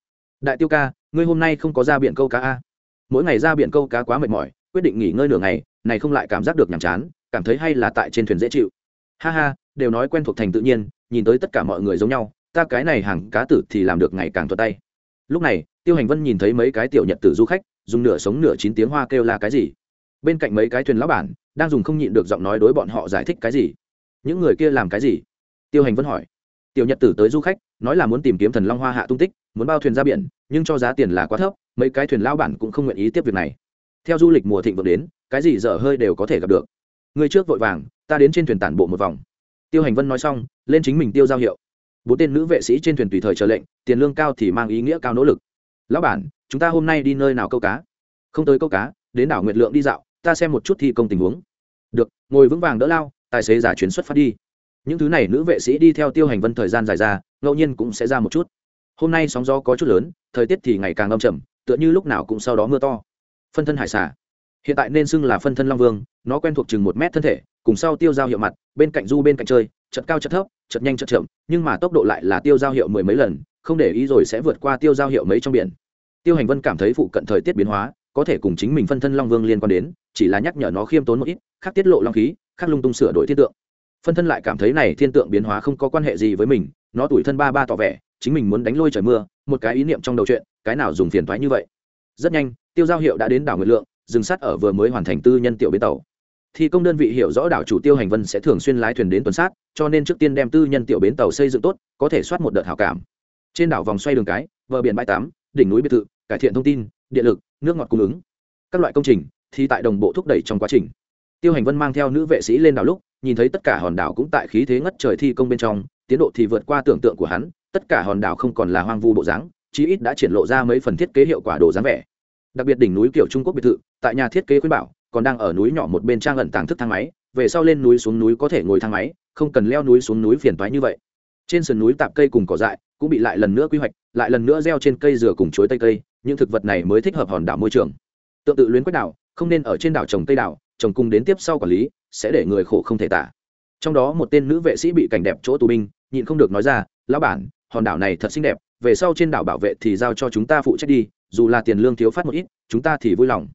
Đại tiêu ca, ngươi hôm nay không có ra biển câu cá a? Mỗi ngày ra biển câu cá quá mệt mỏi, quyết định nghỉ ngơi nửa ngày, này không lại cảm giác được nhàm chán, cảm thấy hay là tại trên thuyền dễ chịu. Ha ha, đều nói quen thuộc thành tự nhiên, nhìn tới tất cả mọi người giống nhau, ta cái này hàng cá tử thì làm được ngày càng thuật tay. Lúc này, tiêu hành vân nhìn thấy mấy cái tiểu nhật tử du khách, dùng nửa sống nửa chín tiếng hoa kêu là cái gì? Bên cạnh mấy cái thuyền lão bản, đang dùng không nhịn được giọng nói đối bọn họ giải thích cái gì? Những người kia làm cái gì? Tiêu hành vân hỏi. Tiểu nhật tử tới du khách, nói là muốn tìm kiếm thần long hoa hạ tung tích, muốn bao thuyền ra biển, nhưng cho giá tiền là quá thấp, mấy cái thuyền lao bản cũng không nguyện ý tiếp việc này. Theo du lịch mùa thịnh vượng đến, cái gì dở hơi đều có thể gặp được. Người trước vội vàng, ta đến trên thuyền tản bộ một vòng. Tiêu hành vân nói xong, lên chính mình tiêu giao hiệu. Bốn tên nữ vệ sĩ trên thuyền tùy thời chờ lệnh, tiền lương cao thì mang ý nghĩa cao nỗ lực. Lão bản, chúng ta hôm nay đi nơi nào câu cá? Không tới câu cá, đến đảo nguyệt lượng đi dạo, ta xem một chút thi công tình huống. Được, ngồi vững vàng đỡ lao tài xế giả chuyến xuất phát đi. Những thứ này nữ vệ sĩ đi theo tiêu hành vân thời gian dài ra, ngẫu nhiên cũng sẽ ra một chút. Hôm nay sóng gió có chút lớn, thời tiết thì ngày càng âm trầm, tựa như lúc nào cũng sau đó mưa to. Phân thân hải xà. Hiện tại nên xưng là phân thân long vương, nó quen thuộc chừng một mét thân thể, cùng sau tiêu giao hiệu mặt, bên cạnh du bên cạnh chơi chật cao chật thấp chật nhanh chật chậm, nhưng mà tốc độ lại là tiêu giao hiệu mười mấy lần, không để ý rồi sẽ vượt qua tiêu giao hiệu mấy trong biển. Tiêu hành vân cảm thấy phụ cận thời tiết biến hóa, có thể cùng chính mình phân thân long vương liên quan đến, chỉ là nhắc nhở nó khiêm tốn một ít khác tiết lộ long khí khác lung tung sửa đổi thiên tượng. Phân thân lại cảm thấy này thiên tượng biến hóa không có quan hệ gì với mình, nó tuổi thân ba ba tỏ vẻ, chính mình muốn đánh lôi trời mưa, một cái ý niệm trong đầu chuyện, cái nào dùng phiền thoái như vậy. Rất nhanh, tiêu giao hiệu đã đến đảo nguyệt lượng dừng sát ở vừa mới hoàn thành tư nhân tiểu bến tàu. Thì công đơn vị hiểu rõ đảo chủ tiêu hành vân sẽ thường xuyên lái thuyền đến tuần sát, cho nên trước tiên đem tư nhân tiểu bến tàu xây dựng tốt, có thể soát một đợt hảo cảm. Trên đảo vòng xoay đường cái, bờ biển bãi tắm, đỉnh núi biệt thự, cải thiện thông tin, điện lực, nước ngọt cung ứng. Các loại công trình thì tại đồng bộ thúc đẩy trong quá trình tiêu hành vân mang theo nữ vệ sĩ lên đảo lúc, nhìn thấy tất cả hòn đảo cũng tại khí thế ngất trời thi công bên trong, tiến độ thì vượt qua tưởng tượng của hắn, tất cả hòn đảo không còn là hoang vu bộ dáng, chí ít đã triển lộ ra mấy phần thiết kế hiệu quả đồ dáng vẻ. Đặc biệt đỉnh núi kiểu trung quốc biệt thự, tại nhà thiết kế khuyên bảo, còn đang ở núi nhỏ một bên trang ẩn tàng thức thang máy, về sau lên núi xuống núi có thể ngồi thang máy, không cần leo núi xuống núi phiền toái như vậy. Trên sườn núi tạp cây cùng cỏ dại cũng bị lại lần nữa quy hoạch, lại lần nữa gieo trên cây dừa cùng chuối tây cây, những thực vật này mới thích hợp hòn đảo môi trường. Tự tự luyến quách đảo, không nên ở trên đảo trồng tây đảo trồng cùng đến tiếp sau quản lý, sẽ để người khổ không thể tả. Trong đó một tên nữ vệ sĩ bị cảnh đẹp chỗ tù binh, nhịn không được nói ra, lão bản, hòn đảo này thật xinh đẹp, về sau trên đảo bảo vệ thì giao cho chúng ta phụ trách đi, dù là tiền lương thiếu phát một ít, chúng ta thì vui lòng.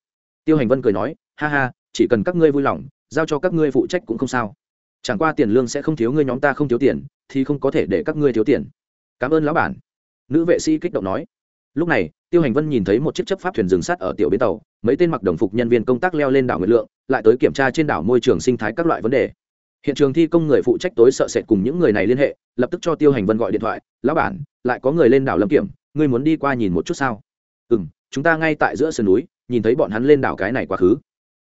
Tiêu hành vân cười nói, ha ha, chỉ cần các ngươi vui lòng, giao cho các ngươi phụ trách cũng không sao. Chẳng qua tiền lương sẽ không thiếu ngươi nhóm ta không thiếu tiền, thì không có thể để các ngươi thiếu tiền. Cảm ơn lão bản. Nữ vệ sĩ kích động nói. Lúc này tiêu hành vân nhìn thấy một chiếc chấp pháp thuyền dừng sắt ở tiểu bến tàu, mấy tên mặc đồng phục nhân viên công tác leo lên đảo nguyệt lượng, lại tới kiểm tra trên đảo môi trường sinh thái các loại vấn đề. Hiện trường thi công người phụ trách tối sợ sệt cùng những người này liên hệ, lập tức cho tiêu hành vân gọi điện thoại, lão bản, lại có người lên đảo lâm kiểm, ngươi muốn đi qua nhìn một chút sao? Ừ m chúng ta ngay tại giữa sườn núi, nhìn thấy bọn hắn lên đảo cái này quá khứ.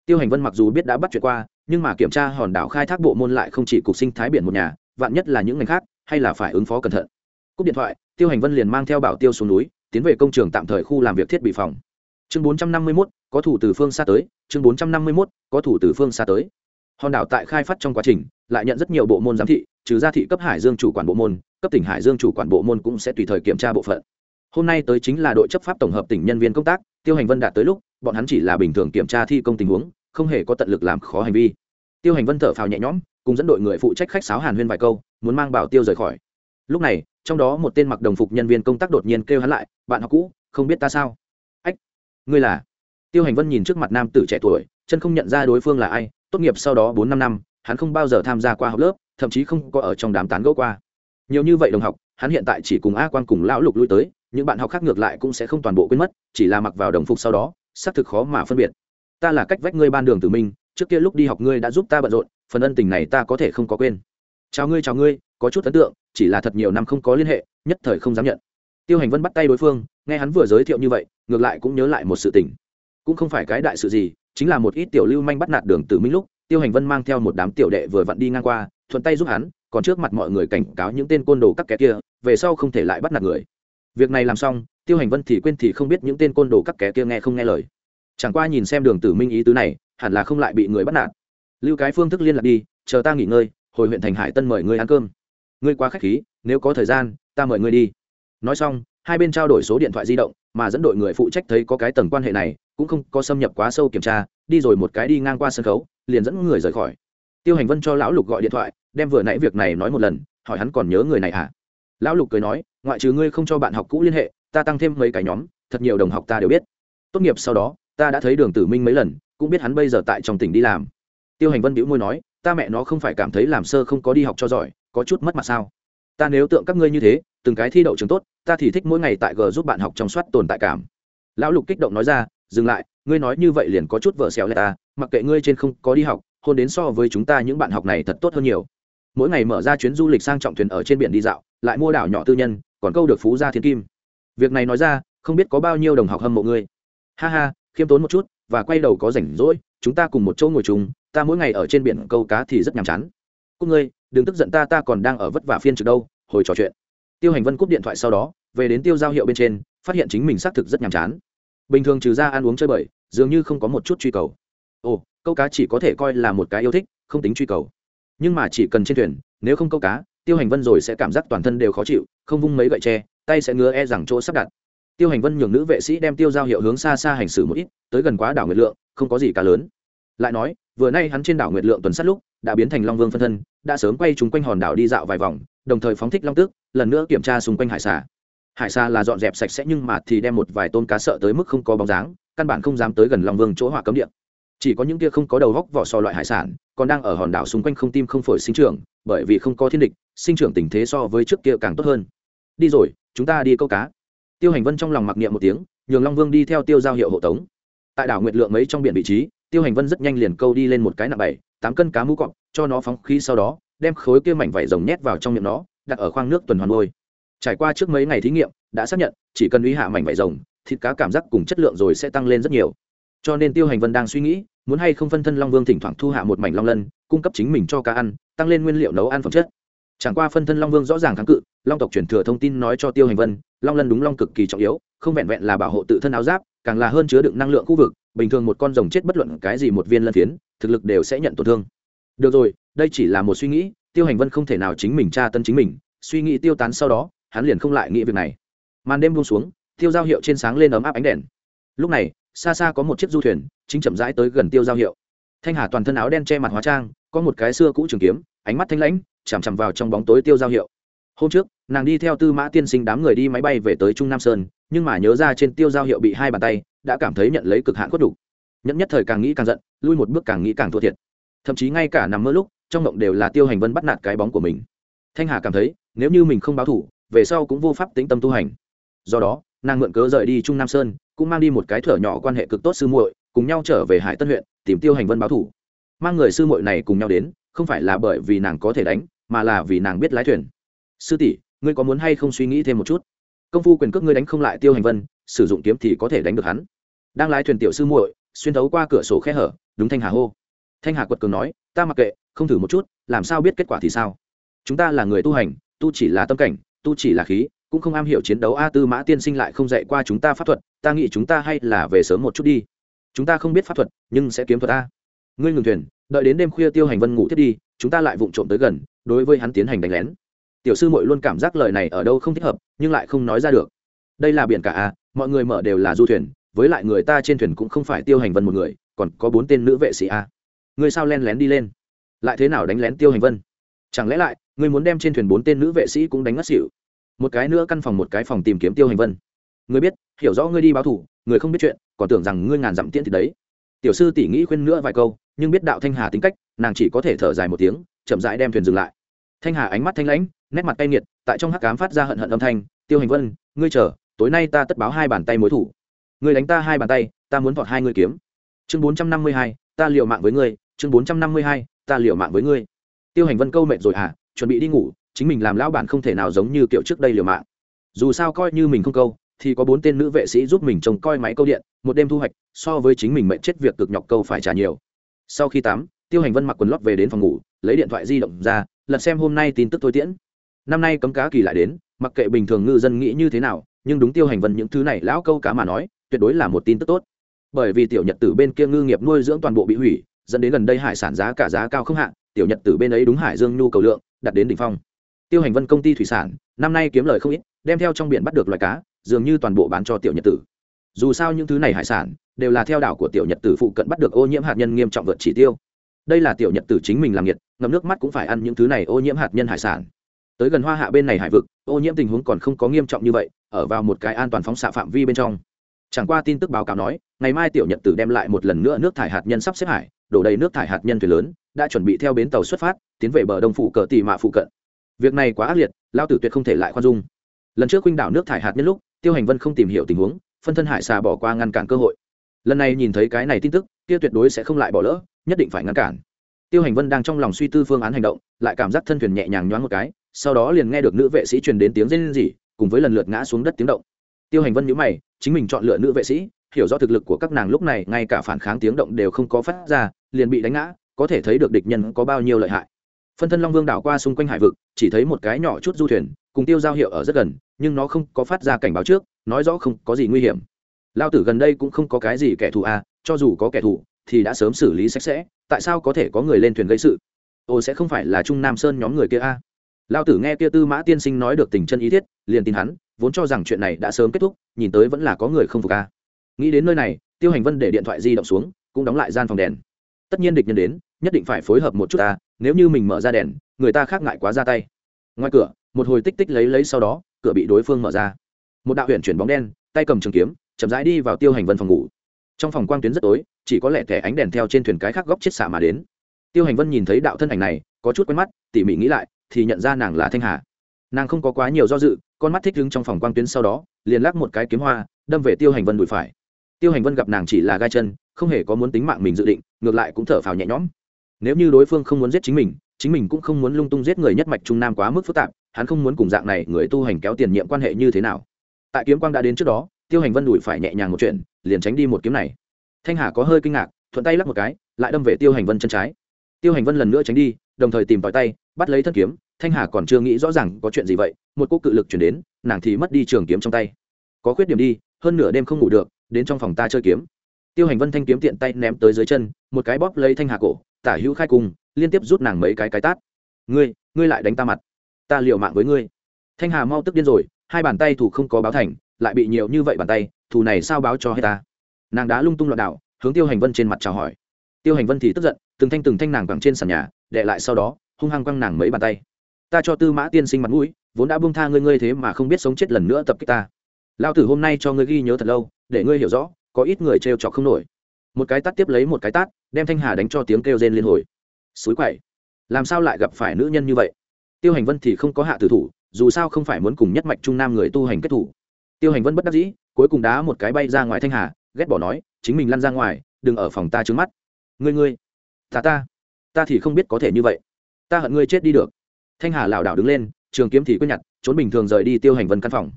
Tiêu hành vân mặc dù biết đã bắt chuyện qua, nhưng mà kiểm tra hòn đảo khai thác bộ môn lại không chỉ cục sinh thái biển một nhà, vạn nhất là những ngành khác, hay là phải ứng phó cẩn thận. Cúp điện thoại, tiêu hành vân liền mang theo bảo tiêu xuống núi tiến về công trường tạm thời khu làm việc thiết bị phòng. Chương bốn trăm năm mươi mốt, có thủ từ phương xa tới. Chương bốn trăm năm mươi mốt, có thủ từ phương xa tới. Hòn đảo tại khai phát trong quá trình, lại nhận rất nhiều bộ môn giám thị, trừ ra thị cấp hải dương chủ quản bộ môn, cấp tỉnh hải dương chủ quản bộ môn cũng sẽ tùy thời kiểm tra bộ phận. Hôm nay tới chính là đội chấp pháp tổng hợp tỉnh nhân viên công tác, tiêu hành vân đạt tới lúc, bọn hắn chỉ là bình thường kiểm tra thi công tình huống, không hề có tận lực làm khó hành vi. Tiêu hành vân thở phào nhẹ nhõm, cùng dẫn đội người phụ trách khách sáo hàn huyên vài câu, muốn mang bảo tiêu rời khỏi. Lúc này trong đó một tên mặc đồng phục nhân viên công tác đột nhiên kêu hắn lại, bạn học cũ, không biết ta sao? Ách, ngươi là? Tiêu hành vân nhìn trước mặt nam tử trẻ tuổi, chân không nhận ra đối phương là ai, tốt nghiệp sau đó bốn năm năm, hắn không bao giờ tham gia qua học lớp, thậm chí không có ở trong đám tán gẫu qua. Nhiều như vậy đồng học, hắn hiện tại chỉ cùng a quan cùng lão lục lui tới, những bạn học khác ngược lại cũng sẽ không toàn bộ quên mất, chỉ là mặc vào đồng phục sau đó, xác thực khó mà phân biệt. Ta là cách vách ngươi ban đường tử minh, trước kia lúc đi học ngươi đã giúp ta bận rộn, phần ân tình này ta có thể không có quên. Chào ngươi chào ngươi có chút ấn tượng, chỉ là thật nhiều năm không có liên hệ, nhất thời không dám nhận. Tiêu hành vân bắt tay đối phương, nghe hắn vừa giới thiệu như vậy, ngược lại cũng nhớ lại một sự tình. Cũng không phải cái đại sự gì, chính là một ít tiểu lưu manh bắt nạt đường tử minh lúc, tiêu hành vân mang theo một đám tiểu đệ vừa vặn đi ngang qua, thuận tay giúp hắn, còn trước mặt mọi người cảnh cáo những tên côn đồ các kẻ kia, về sau không thể lại bắt nạt người. Việc này làm xong, tiêu hành vân thì quên thì không biết những tên côn đồ các kẻ kia nghe không nghe lời. Chẳng qua nhìn xem đường tử minh ý tứ này, hẳn là không lại bị người bắt nạt. Lưu cái phương thức liên lạc đi, chờ ta nghỉ ngơi, hồi huyện thành hải tân mời ngươi ăn cơm ngươi quá khách khí, nếu có thời gian, ta mời ngươi đi. Nói xong, hai bên trao đổi số điện thoại di động, mà dẫn đội người phụ trách thấy có cái tầng quan hệ này, cũng không có xâm nhập quá sâu kiểm tra, đi rồi một cái đi ngang qua sân khấu, liền dẫn người rời khỏi. Tiêu hành vân cho lão lục gọi điện thoại, đem vừa nãy việc này nói một lần, hỏi hắn còn nhớ người này à lão lục cười nói, ngoại trừ ngươi không cho bạn học cũ liên hệ, ta tăng thêm mấy cái nhóm, thật nhiều đồng học ta đều biết. Tốt nghiệp sau đó, ta đã thấy đường tử minh mấy lần, cũng biết hắn bây giờ tại trong tỉnh đi làm. Tiêu hành vân bĩu môi nói, ta mẹ nó không phải cảm thấy làm sơ không có đi học cho giỏi có chút mất mặt sao? Ta nếu tượng các ngươi như thế, từng cái thi đậu trường tốt, ta thì thích mỗi ngày tại g giúp bạn học trong soát tồn tại cảm. Lão lục kích động nói ra, dừng lại, ngươi nói như vậy liền có chút vợ xéo lệ ta, mặc kệ ngươi trên không có đi học, hôn đến so với chúng ta những bạn học này thật tốt hơn nhiều. Mỗi ngày mở ra chuyến du lịch sang trọng thuyền ở trên biển đi dạo, lại mua đảo nhỏ tư nhân, còn câu được phú gia thiên kim. Việc này nói ra, không biết có bao nhiêu đồng học hâm mộ ngươi. Ha ha, khiêm tốn một chút, và quay đầu có rảnh rỗi, chúng ta cùng một chỗ ngồi chung, ta mỗi ngày ở trên biển câu cá thì rất nhàm chán. Cô ngươi đừng tức giận ta ta còn đang ở vất vả phiên trực đâu, hồi trò chuyện. Tiêu hành vân cúp điện thoại sau đó, về đến tiêu giao hiệu bên trên, phát hiện chính mình xác thực rất nhàm chán. Bình thường trừ ra ăn uống chơi bời, dường như không có một chút truy cầu. Ồ, câu cá chỉ có thể coi là một cái yêu thích, không tính truy cầu. Nhưng mà chỉ cần trên thuyền, nếu không câu cá, tiêu hành vân rồi sẽ cảm giác toàn thân đều khó chịu, không vung mấy gậy tre, tay sẽ ngứa e rằng chỗ sắp đặt. Tiêu hành vân nhường nữ vệ sĩ đem tiêu giao hiệu hướng xa xa hành xử một ít, tới gần quá đảo nguyệt lượng, không có gì cá lớn. Lại nói, vừa nay hắn trên đảo nguyệt lượng tuần sát lúc, đã biến thành long vương phân thân đã sớm quay chúng quanh hòn đảo đi dạo vài vòng, đồng thời phóng thích long tước, lần nữa kiểm tra xung quanh hải xà. Hải xà là dọn dẹp sạch sẽ nhưng mà thì đem một vài tôm cá sợ tới mức không có bóng dáng, căn bản không dám tới gần long vương chỗ hỏa cấm địa. Chỉ có những kia không có đầu góc vỏ sò loại hải sản, còn đang ở hòn đảo xung quanh không tim không phổi sinh trưởng, bởi vì không có thiên địch, sinh trưởng tình thế so với trước kia càng tốt hơn. Đi rồi, chúng ta đi câu cá. Tiêu hành vân trong lòng mặc niệm một tiếng, nhường long vương đi theo tiêu giao hiệu hộ tống. Tại đảo nguyệt lượng mấy trong biển vị trí, tiêu hành vân rất nhanh liền câu đi lên một cái nặng bảy, tám cân cá mũ cọp cho nó phóng khí sau đó, đem khối kia mảnh vải rồng nhét vào trong miệng nó, đặt ở khoang nước tuần hoàn môi trải qua trước mấy ngày thí nghiệm, đã xác nhận, chỉ cần uy hạ mảnh vải rồng, thịt cá cảm giác cùng chất lượng rồi sẽ tăng lên rất nhiều. Cho nên tiêu hành vân đang suy nghĩ, muốn hay không phân thân long vương thỉnh thoảng thu hạ một mảnh long lân, cung cấp chính mình cho cá ăn, tăng lên nguyên liệu nấu ăn phẩm chất. Chẳng qua phân thân long vương rõ ràng kháng cự, long tộc truyền thừa thông tin nói cho tiêu hành vân, long lân đúng long cực kỳ trọng yếu, không vẹn vẹn là bảo hộ tự thân áo giáp, càng là hơn chứa đựng năng lượng khu vực, bình thường một con rồng chết bất luận cái gì một viên lân phiến, thực lực đều sẽ nhận tổn thương được rồi, đây chỉ là một suy nghĩ, tiêu hành vân không thể nào chính mình tra tân chính mình, suy nghĩ tiêu tán sau đó, hắn liền không lại nghĩ việc này. Màn đêm buông xuống, tiêu giao hiệu trên sáng lên ấm áp ánh đèn. Lúc này, xa xa có một chiếc du thuyền, chính chậm rãi tới gần tiêu giao hiệu. Thanh hà toàn thân áo đen che mặt hóa trang, có một cái xưa cũ trường kiếm, ánh mắt thanh lãnh, chằm chằm vào trong bóng tối tiêu giao hiệu. Hôm trước, nàng đi theo tư mã tiên sinh đám người đi máy bay về tới trung nam sơn, nhưng mà nhớ ra trên tiêu giao hiệu bị hai bàn tay, đã cảm thấy nhận lấy cực hạn khuất đủ. Nhẫn nhất thời càng nghĩ càng giận, lui một bước càng nghĩ càng thua thiệt thậm chí ngay cả nằm mơ lúc, trong mộng đều là tiêu hành vân bắt nạt cái bóng của mình. Thanh hà cảm thấy, nếu như mình không báo thủ, về sau cũng vô pháp tĩnh tâm tu hành. Do đó, nàng mượn cớ rời đi trung nam sơn, cũng mang đi một cái thở nhỏ quan hệ cực tốt sư muội, cùng nhau trở về hải tân huyện, tìm tiêu hành vân báo thủ. Mang người sư muội này cùng nhau đến, không phải là bởi vì nàng có thể đánh, mà là vì nàng biết lái thuyền. Sư tỷ, ngươi có muốn hay không suy nghĩ thêm một chút? Công phu quyền cước ngươi đánh không lại tiêu hành vân, sử dụng kiếm thì có thể đánh được hắn. Đang lái thuyền tiểu sư muội, xuyên thấu qua cửa sổ khe hở, đúng thanh hà hô thanh hà quật cường nói, ta mặc kệ, không thử một chút, làm sao biết kết quả thì sao? Chúng ta là người tu hành, tu chỉ là tâm cảnh, tu chỉ là khí, cũng không am hiểu chiến đấu a tư mã tiên sinh lại không dạy qua chúng ta pháp thuật, ta nghĩ chúng ta hay là về sớm một chút đi. Chúng ta không biết pháp thuật, nhưng sẽ kiếm thuật a. Ngươi ngừng thuyền, đợi đến đêm khuya tiêu hành vân ngủ thiết đi, chúng ta lại vụng trộm tới gần, đối với hắn tiến hành đánh lén. Tiểu sư mội luôn cảm giác lời này ở đâu không thích hợp, nhưng lại không nói ra được. Đây là biển cả a, mọi người mở đều là du thuyền, với lại người ta trên thuyền cũng không phải tiêu hành vân một người, còn có bốn tên nữ vệ sĩ a ngươi sao len lén đi lên? Lại thế nào đánh lén tiêu hành vân? Chẳng lẽ lại, ngươi muốn đem trên thuyền bốn tên nữ vệ sĩ cũng đánh ngất xỉu? Một cái nữa căn phòng một cái phòng tìm kiếm tiêu hành vân. Ngươi biết, hiểu rõ ngươi đi báo thủ, người không biết chuyện, còn tưởng rằng ngươi ngàn dặm tiễn thì đấy. Tiểu sư tỉ nghĩ khuyên nữa vài câu, nhưng biết đạo thanh hà tính cách, nàng chỉ có thể thở dài một tiếng, chậm rãi đem thuyền dừng lại. Thanh hà ánh mắt thanh lãnh, nét mặt cay nghiệt, tại trong hắc cám phát ra hận hận âm thanh, tiêu hành vân, ngươi chờ, tối nay ta tất báo hai bàn tay mối thủ. Ngươi đánh ta hai bàn tay, ta muốn thọt hai ngươi kiếm. Chương bốn trăm năm mươi hai, ta liều mạng với ngươi chương bốn trăm năm mươi hai, ta liều mạng với ngươi. Tiêu hành vân câu mệt rồi à chuẩn bị đi ngủ, chính mình làm lão bản không thể nào giống như kiểu trước đây liều mạng. Dù sao coi như mình không câu, thì có bốn tên nữ vệ sĩ giúp mình trông coi máy câu điện, một đêm thu hoạch, so với chính mình mệnh chết việc cực nhọc câu phải trả nhiều. Sau khi tắm, tiêu hành vân mặc quần lót về đến phòng ngủ, lấy điện thoại di động ra, lật xem hôm nay tin tức thôi tiễn. Năm nay cấm cá kỳ lại đến, mặc kệ bình thường ngư dân nghĩ như thế nào, nhưng đúng tiêu hành vân những thứ này lão câu cá mà nói, tuyệt đối là một tin tức tốt. Bởi vì tiểu nhật tử bên kia ngư nghiệp nuôi dưỡng toàn bộ bị hủy dẫn đến gần đây hải sản giá cả giá cao không hạn tiểu nhật tử bên ấy đúng hải dương nhu cầu lượng đặt đến đỉnh phong. Tiêu hành vân công ty thủy sản, năm nay kiếm lời không ít, đem theo trong biển bắt được loài cá, dường như toàn bộ bán cho tiểu nhật tử. Dù sao những thứ này hải sản, đều là theo đảo của tiểu nhật tử phụ cận bắt được ô nhiễm hạt nhân nghiêm trọng vượt chỉ tiêu. Đây là tiểu nhật tử chính mình làm nhiệt ngậm nước mắt cũng phải ăn những thứ này ô nhiễm hạt nhân hải sản. Tới gần hoa hạ bên này hải vực, ô nhiễm tình huống còn không có nghiêm trọng như vậy, ở vào một cái an toàn phóng xạ phạm vi bên trong. Chẳng qua tin tức báo cáo nói, ngày mai tiểu nhật tử đem lại một lần nữa nước thải hạt nhân sắp xếp hải đổ đầy nước thải hạt nhân thuyền lớn, đã chuẩn bị theo bến tàu xuất phát, tiến về bờ đông phụ cờ tì mạ phụ cận. Việc này quá ác liệt lao tử tuyệt không thể lại khoan dung. Lần trước huynh đảo nước thải hạt nhân lúc, tiêu hành vân không tìm hiểu tình huống, phân thân hải xà bỏ qua ngăn cản cơ hội. Lần này nhìn thấy cái này tin tức, kia tuyệt đối sẽ không lại bỏ lỡ, nhất định phải ngăn cản. Tiêu hành vân đang trong lòng suy tư phương án hành động, lại cảm giác thân thuyền nhẹ nhàng nhoáng một cái, sau đó liền nghe được nữ vệ sĩ truyền đến tiếng rên rỉ, cùng với lần lượt ngã xuống đất tiếng động. Tiêu hành vân nhíu mày, chính mình chọn lựa nữ vệ sĩ hiểu rõ thực lực của các nàng lúc này, ngay cả phản kháng tiếng động đều không có phát ra, liền bị đánh ngã, có thể thấy được địch nhân có bao nhiêu lợi hại phân thân long vương đảo qua xung quanh hải vực, chỉ thấy một cái nhỏ chút du thuyền, cùng tiêu giao hiệu ở rất gần, nhưng nó không có phát ra cảnh báo trước, nói rõ không có gì nguy hiểm lao tử gần đây cũng không có cái gì kẻ thù à cho dù có kẻ thù, thì đã sớm xử lý sạch sẽ, tại sao có thể có người lên thuyền gây sự ồ, sẽ không phải là trung nam sơn nhóm người kia à? lao tử nghe kia tư mã tiên sinh nói được tình chân ý thiết, liền tin hắn, vốn cho rằng chuyện này đã sớm kết thúc, nhìn tới vẫn là có người không phục à nghĩ đến nơi này, tiêu hành vân để điện thoại di động xuống, cũng đóng lại gian phòng đèn. Tất nhiên địch nhân đến, nhất định phải phối hợp một chút ta, nếu như mình mở ra đèn, người ta khác ngại quá ra tay. Ngoài cửa, một hồi tích tích lấy lấy sau đó, cửa bị đối phương mở ra. Một đạo huyện chuyển bóng đen, tay cầm trường kiếm, chậm rãi đi vào tiêu hành vân phòng ngủ. Trong phòng quang tuyến rất tối, chỉ có lẻ thẻ ánh đèn theo trên thuyền cái khác góc chết xạ mà đến. Tiêu hành vân nhìn thấy đạo thân ảnh này, có chút quen mắt, tỉ mỉ nghĩ lại, thì nhận ra nàng là thanh hà. Nàng không có quá nhiều do dự, con mắt thích đứng trong phòng quang tuyến sau đó, liền lắc một cái kiếm hoa, đâm về tiêu hành vân đùi phải tiêu hành vân gặp nàng chỉ là gai chân, không hề có muốn tính mạng mình dự định, ngược lại cũng thở phào nhẹ nhõm. Nếu như đối phương không muốn giết chính mình chính mình cũng không muốn lung tung giết người nhất mạch trung nam quá mức phức tạp, hắn không muốn cùng dạng này người tu hành kéo tiền nhiệm quan hệ như thế nào. Tại kiếm quang đã đến trước đó, tiêu hành vân đùi phải nhẹ nhàng một chuyện, liền tránh đi một kiếm này. Thanh hà có hơi kinh ngạc, thuận tay lắc một cái, lại đâm về tiêu hành vân chân trái. Tiêu hành vân lần nữa tránh đi, đồng thời tìm tòi tay, bắt lấy thân kiếm, thanh hà còn chưa nghĩ rõ ràng có chuyện gì vậy, một cô cự lực chuyển đến, nàng thì mất đi trường kiếm trong tay. Có khuyết điểm đi, hơn nửa đêm không ngủ được đến trong phòng ta chơi kiếm. Tiêu hành vân thanh kiếm tiện tay ném tới dưới chân, một cái bóp lấy thanh hà cổ, tả hữu khai cùng, liên tiếp rút nàng mấy cái cái tát. Ngươi ngươi lại đánh ta mặt. Ta liều mạng với ngươi. Thanh hà mau tức điên rồi, hai bàn tay thủ không có báo thành, lại bị nhiều như vậy bàn tay, thủ này sao báo cho hết ta? Nàng đá lung tung loạn đạo, hướng tiêu hành vân trên mặt chào hỏi. Tiêu hành vân thì tức giận, từng thanh từng thanh nàng quẳng trên sàn nhà đệ lại sau đó, hung hăng quăng nàng mấy bàn tay. Ta cho tư mã tiên sinh mặt mũi, vốn đã buông tha ngươi ngươi thế mà không biết sống chết lần nữa tập kích ta. Lao tử hôm nay cho ngươi ghi nhớ thật lâu để ngươi hiểu rõ, có ít người trêu trọc không nổi. Một cái tát tiếp lấy một cái tát, đem thanh hà đánh cho tiếng kêu rên liên hồi. Xúi quậy. Làm sao lại gặp phải nữ nhân như vậy? Tiêu hành vân thì không có hạ tử thủ, dù sao không phải muốn cùng nhất mạch trung nam người tu hành kết thủ. Tiêu hành vân bất đắc dĩ, cuối cùng đá một cái bay ra ngoài thanh hà, ghét bỏ nói, chính mình lăn ra ngoài, đừng ở phòng ta trứng mắt. Ngươi ngươi, ta ta ta thì không biết có thể như vậy. Ta hận ngươi chết đi được. Thanh hà lảo đảo đứng lên, trường kiếm thì quyết nhặt, trốn bình thường rời đi tiêu hành vân căn phòng.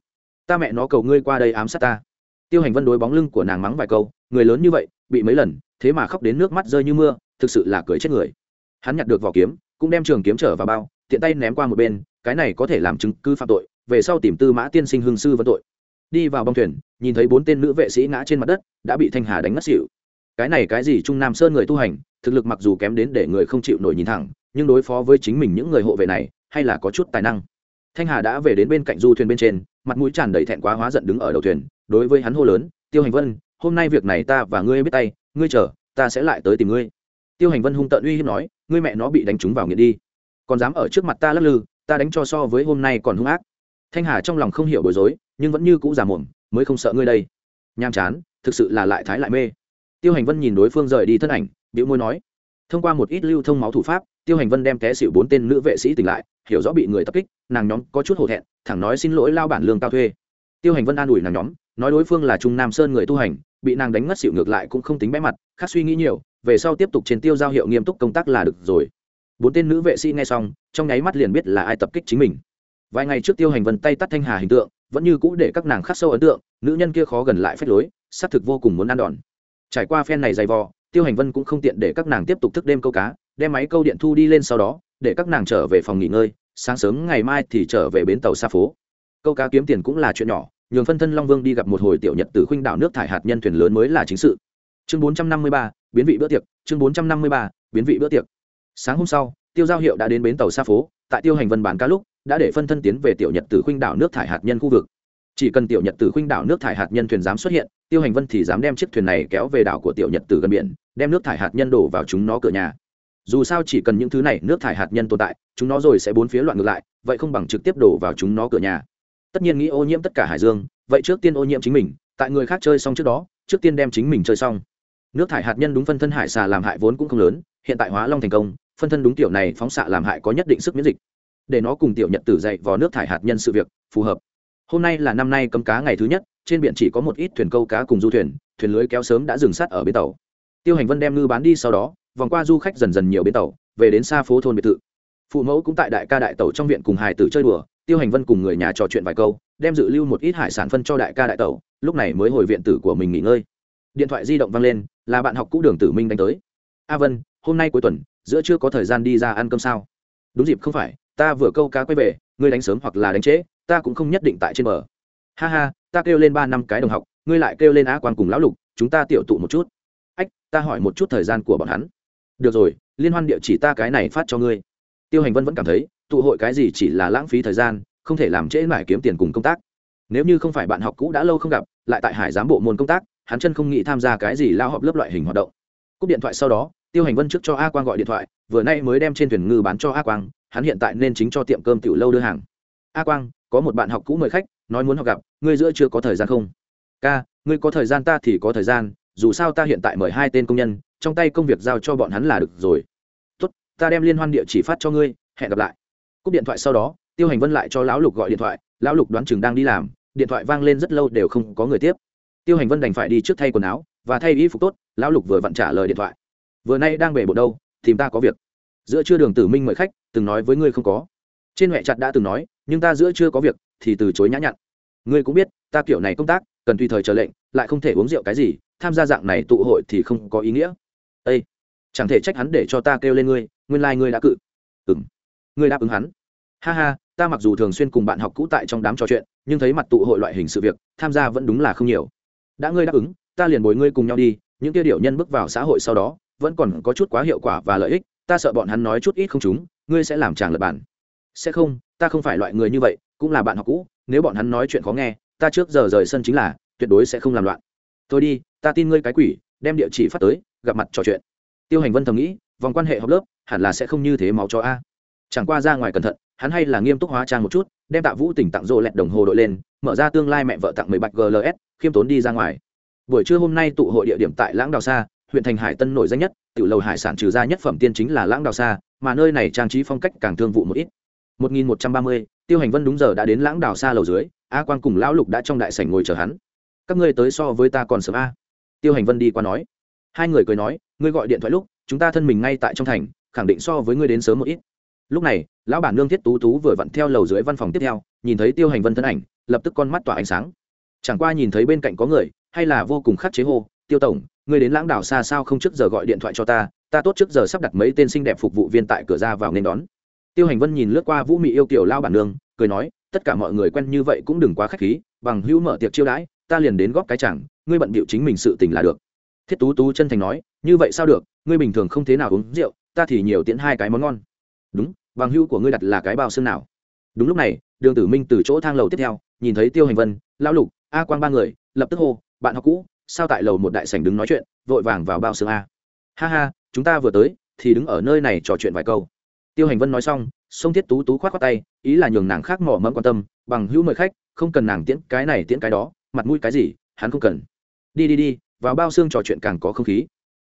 Ta mẹ nó cầu ngươi qua đây ám sát ta tiêu hành vân đối bóng lưng của nàng mắng vài câu, người lớn như vậy, bị mấy lần, thế mà khóc đến nước mắt rơi như mưa, thực sự là cười chết người. Hắn nhặt được vỏ kiếm, cũng đem trường kiếm trở vào bao, tiện tay ném qua một bên, cái này có thể làm chứng cứ phạm tội, về sau tìm tư mã tiên sinh hương sư vấn tội. Đi vào bong thuyền, nhìn thấy bốn tên nữ vệ sĩ ngã trên mặt đất, đã bị thanh hà đánh ngất xỉu. Cái này cái gì trung nam sơn người tu hành, thực lực mặc dù kém đến để người không chịu nổi nhìn thẳng, nhưng đối phó với chính mình những người hộ vệ này, hay là có chút tài năng. Thanh hà đã về đến bên cạnh du thuyền bên trên mặt mũi tràn đầy thẹn quá hóa giận đứng ở đầu thuyền, đối với hắn hô lớn, tiêu hành vân, hôm nay việc này ta và ngươi biết tay, ngươi chờ, ta sẽ lại tới tìm ngươi. Tiêu hành vân hung tận uy hiếp nói, ngươi mẹ nó bị đánh trúng vào nghiện đi. Còn dám ở trước mặt ta lắc lư, ta đánh cho so với hôm nay còn hung ác. Thanh hà trong lòng không hiểu bối rối, nhưng vẫn như cũ giả mồm, mới không sợ ngươi đây. Nham chán, thực sự là lại thái lại mê. Tiêu hành vân nhìn đối phương rời đi thân ảnh biểu môi nói, thông qua một ít lưu thông máu thủ pháp tiêu hành vân đem té xịu bốn tên nữ vệ sĩ tỉnh lại, hiểu rõ bị người tập kích, nàng nhóm có chút hổ thẹn, thẳng nói xin lỗi lao bản lương cao thuê. Tiêu hành vân an ủi nàng nhóm, nói đối phương là trung nam sơn người tu hành, bị nàng đánh ngất xịu ngược lại cũng không tính bẽ mặt, khác suy nghĩ nhiều, về sau tiếp tục trên tiêu giao hiệu nghiêm túc công tác là được rồi. Bốn tên nữ vệ sĩ nghe xong, trong nháy mắt liền biết là ai tập kích chính mình. Vài ngày trước tiêu hành vân tay tắt thanh hà hình tượng, vẫn như cũ để các nàng khắc sâu ấn tượng, nữ nhân kia khó gần lại phép lối, xác thực vô cùng muốn ăn đòn. Trải qua phen này dày vò, tiêu hành vân cũng không tiện để các nàng tiếp tục thức đêm câu cá đem máy câu điện thu đi lên sau đó, để các nàng trở về phòng nghỉ ngơi, sáng sớm ngày mai thì trở về bến tàu xa phố. Câu cá kiếm tiền cũng là chuyện nhỏ, nhường phân thân long vương đi gặp một hồi tiểu nhật từ khuynh đảo nước thải hạt nhân thuyền lớn mới là chính sự. Chương bốn trăm năm mươi ba, biến vị bữa tiệc, chương bốn trăm năm mươi ba, biến vị bữa tiệc. Sáng hôm sau, tiêu giao hiệu đã đến bến tàu xa phố, tại tiêu hành vân bán cá lúc, đã để phân thân tiến về tiểu nhật từ khuynh đảo nước thải hạt nhân khu vực. Chỉ cần tiểu nhật từ khuynh đảo nước thải hạt nhân thuyền dám xuất hiện, tiêu hành vân thì dám đem chiếc thuyền này kéo về đảo của tiểu nhật từ gần biển, đem nước thải hạt nhân đổ vào chúng nó cửa nhà dù sao chỉ cần những thứ này nước thải hạt nhân tồn tại, chúng nó rồi sẽ bốn phía loạn ngược lại, vậy không bằng trực tiếp đổ vào chúng nó cửa nhà. Tất nhiên nghĩ ô nhiễm tất cả hải dương, vậy trước tiên ô nhiễm chính mình, tại người khác chơi xong trước đó, trước tiên đem chính mình chơi xong. Nước thải hạt nhân đúng phân thân hải xà làm hại vốn cũng không lớn, hiện tại hóa long thành công, phân thân đúng tiểu này phóng xạ làm hại có nhất định sức miễn dịch. Để nó cùng tiểu nhật tử dạy vào nước thải hạt nhân sự việc, phù hợp. Hôm nay là năm nay cấm cá ngày thứ nhất, trên biển chỉ có một ít thuyền câu cá cùng du thuyền thuyền lưới kéo sớm đã dừng sát ở bến tàu. Tiêu hành vân đem ngư bán đi sau đó vòng qua du khách dần dần nhiều bến tàu, về đến xa phố thôn biệt thự. Phụ mẫu cũng tại đại ca đại tàu trong viện cùng hải tử chơi đùa, tiêu hành vân cùng người nhà trò chuyện vài câu, đem dự lưu một ít hải sản phân cho đại ca đại tàu lúc này mới hồi viện tử của mình nghỉ ngơi. Điện thoại di động vang lên, là bạn học cũ đường tử minh đánh tới. A vân, hôm nay cuối tuần, giữa chưa có thời gian đi ra ăn cơm sao? Đúng dịp, không phải, ta vừa câu cá quay về, ngươi đánh sớm hoặc là đánh trễ, ta cũng không nhất định tại trên bờ. Ha ha, ta kêu lên ba năm cái đồng học, ngươi lại kêu lên á quan cùng lão lục, chúng ta tiểu tụ một chút. Ách, ta hỏi một chút thời gian của bọn hắn được rồi, liên hoan địa chỉ ta cái này phát cho ngươi. Tiêu hành vân vẫn cảm thấy, tụ hội cái gì chỉ là lãng phí thời gian, không thể làm trễ mải kiếm tiền cùng công tác. Nếu như không phải bạn học cũ đã lâu không gặp, lại tại hải giám bộ môn công tác, hắn chân không nghĩ tham gia cái gì lao họp lớp loại hình hoạt động. Cúp điện thoại sau đó, tiêu hành vân trước cho a quang gọi điện thoại, vừa nay mới đem trên thuyền ngư bán cho a quang, hắn hiện tại nên chính cho tiệm cơm tiểu lâu đưa hàng. A quang, có một bạn học cũ mời khách, nói muốn học gặp, ngươi giữa chưa có thời gian không? Ca, ngươi có thời gian ta thì có thời gian, dù sao ta hiện tại mời hai tên công nhân trong tay công việc giao cho bọn hắn là được rồi. Tốt, ta đem liên hoan địa chỉ phát cho ngươi, hẹn gặp lại. Cúp điện thoại sau đó, tiêu hành vân lại cho lão lục gọi điện thoại, lão lục đoán chừng đang đi làm, điện thoại vang lên rất lâu đều không có người tiếp. Tiêu hành vân đành phải đi trước thay quần áo và thay y phục tốt, lão lục vừa vặn trả lời điện thoại. Vừa nay đang về bộ đâu, tìm ta có việc. Giữa trưa đường tử minh mời khách, từng nói với ngươi không có. Trên huệ chặt đã từng nói, nhưng ta giữa chưa có việc, thì từ chối nhã nhặn. Ngươi cũng biết, ta kiểu này công tác, cần tùy thời chờ lệnh, lại không thể uống rượu cái gì, tham gia dạng này tụ hội thì không có ý nghĩa ây chẳng thể trách hắn để cho ta kêu lên ngươi, nguyên lai、like、ngươi đã cự. Ừ m ngươi đáp ứng hắn. Ha ha, ta mặc dù thường xuyên cùng bạn học cũ tại trong đám trò chuyện, nhưng thấy mặt tụ hội loại hình sự việc, tham gia vẫn đúng là không nhiều. Đã ngươi đáp ứng, ta liền bồi ngươi cùng nhau đi, những kia điệu nhân bước vào xã hội sau đó, vẫn còn có chút quá hiệu quả và lợi ích, ta sợ bọn hắn nói chút ít không chúng ngươi sẽ làm chàng lập bản sẽ không, ta không phải loại người như vậy, cũng là bạn học cũ, nếu bọn hắn nói chuyện khó nghe, ta trước giờ rời sân chính là, tuyệt đối sẽ không làm loạn. Thôi đi, ta tin ngươi cái quỷ, đem địa chỉ phát tới gặp mặt trò chuyện. Tiêu hành vân thầm nghĩ vòng quan hệ học lớp hẳn là sẽ không như thế máu cho a. Chẳng qua ra ngoài cẩn thận hắn hay là nghiêm túc hóa trang một chút đem tạ vũ tỉnh tặng rồ lẹt đồng hồ đội lên mở ra tương lai mẹ vợ tặng mười bạch gls khiêm tốn đi ra ngoài. Buổi trưa hôm nay tụ hội địa điểm tại lãng đào sa huyện thành hải tân nổi danh nhất tiểu lầu hải sản trừ ra nhất phẩm tiên chính là lãng đào sa mà nơi này trang trí phong cách càng thương vụ một ít. 1130, tiêu hành vân đúng giờ đã đến lãng đào sa lầu dưới a quang cùng lão lục đã trong đại sảnh ngồi chờ hắn. Các ngươi tới so với ta còn sớm a. Tiêu hành vân đi qua nói hai người cười nói, ngươi gọi điện thoại lúc, chúng ta thân mình ngay tại trong thành, khẳng định so với ngươi đến sớm một ít. Lúc này, lão bản nương thiết tú tú vừa vặn theo lầu dưới văn phòng tiếp theo, nhìn thấy tiêu hành vân thân ảnh, lập tức con mắt tỏa ánh sáng. Chẳng qua nhìn thấy bên cạnh có người, hay là vô cùng khắc chế hô, tiêu tổng, ngươi đến lãng đảo xa sao không trước giờ gọi điện thoại cho ta ta tốt trước giờ sắp đặt mấy tên xinh đẹp phục vụ viên tại cửa ra vào nên đón. Tiêu hành vân nhìn lướt qua vũ mị yêu kiểu lao bản nương, cười nói, tất cả mọi người quen như vậy cũng đừng quá khách khí, bằng hữu mở tiệc chiêu đãi, ta liền đến góp cái chẳng, ngươi bận bịu chính mình sự tình là được thiết tú tú chân thành nói, như vậy sao được? Ngươi bình thường không thế nào uống rượu, ta thì nhiều tiễn hai cái món ngon. Đúng, bằng hữu của ngươi đặt là cái bao xương nào? Đúng lúc này, đường tử minh từ chỗ thang lầu tiếp theo, nhìn thấy tiêu hành vân, lão lục, a quang ba người, lập tức hô, bạn học cũ, sao tại lầu một đại sảnh đứng nói chuyện, vội vàng vào bao xương a? Ha ha, chúng ta vừa tới, thì đứng ở nơi này trò chuyện vài câu. Tiêu hành vân nói xong sông thiết tú tú khoát khoát tay, ý là nhường nàng khác mỏ mẫm quan tâm, bằng hữu mời khách, không cần nàng tiễn cái này tiễn cái đó, mặt mũi cái gì, hắn không cần. Đi đi đi vào bao xương trò chuyện càng có không khí.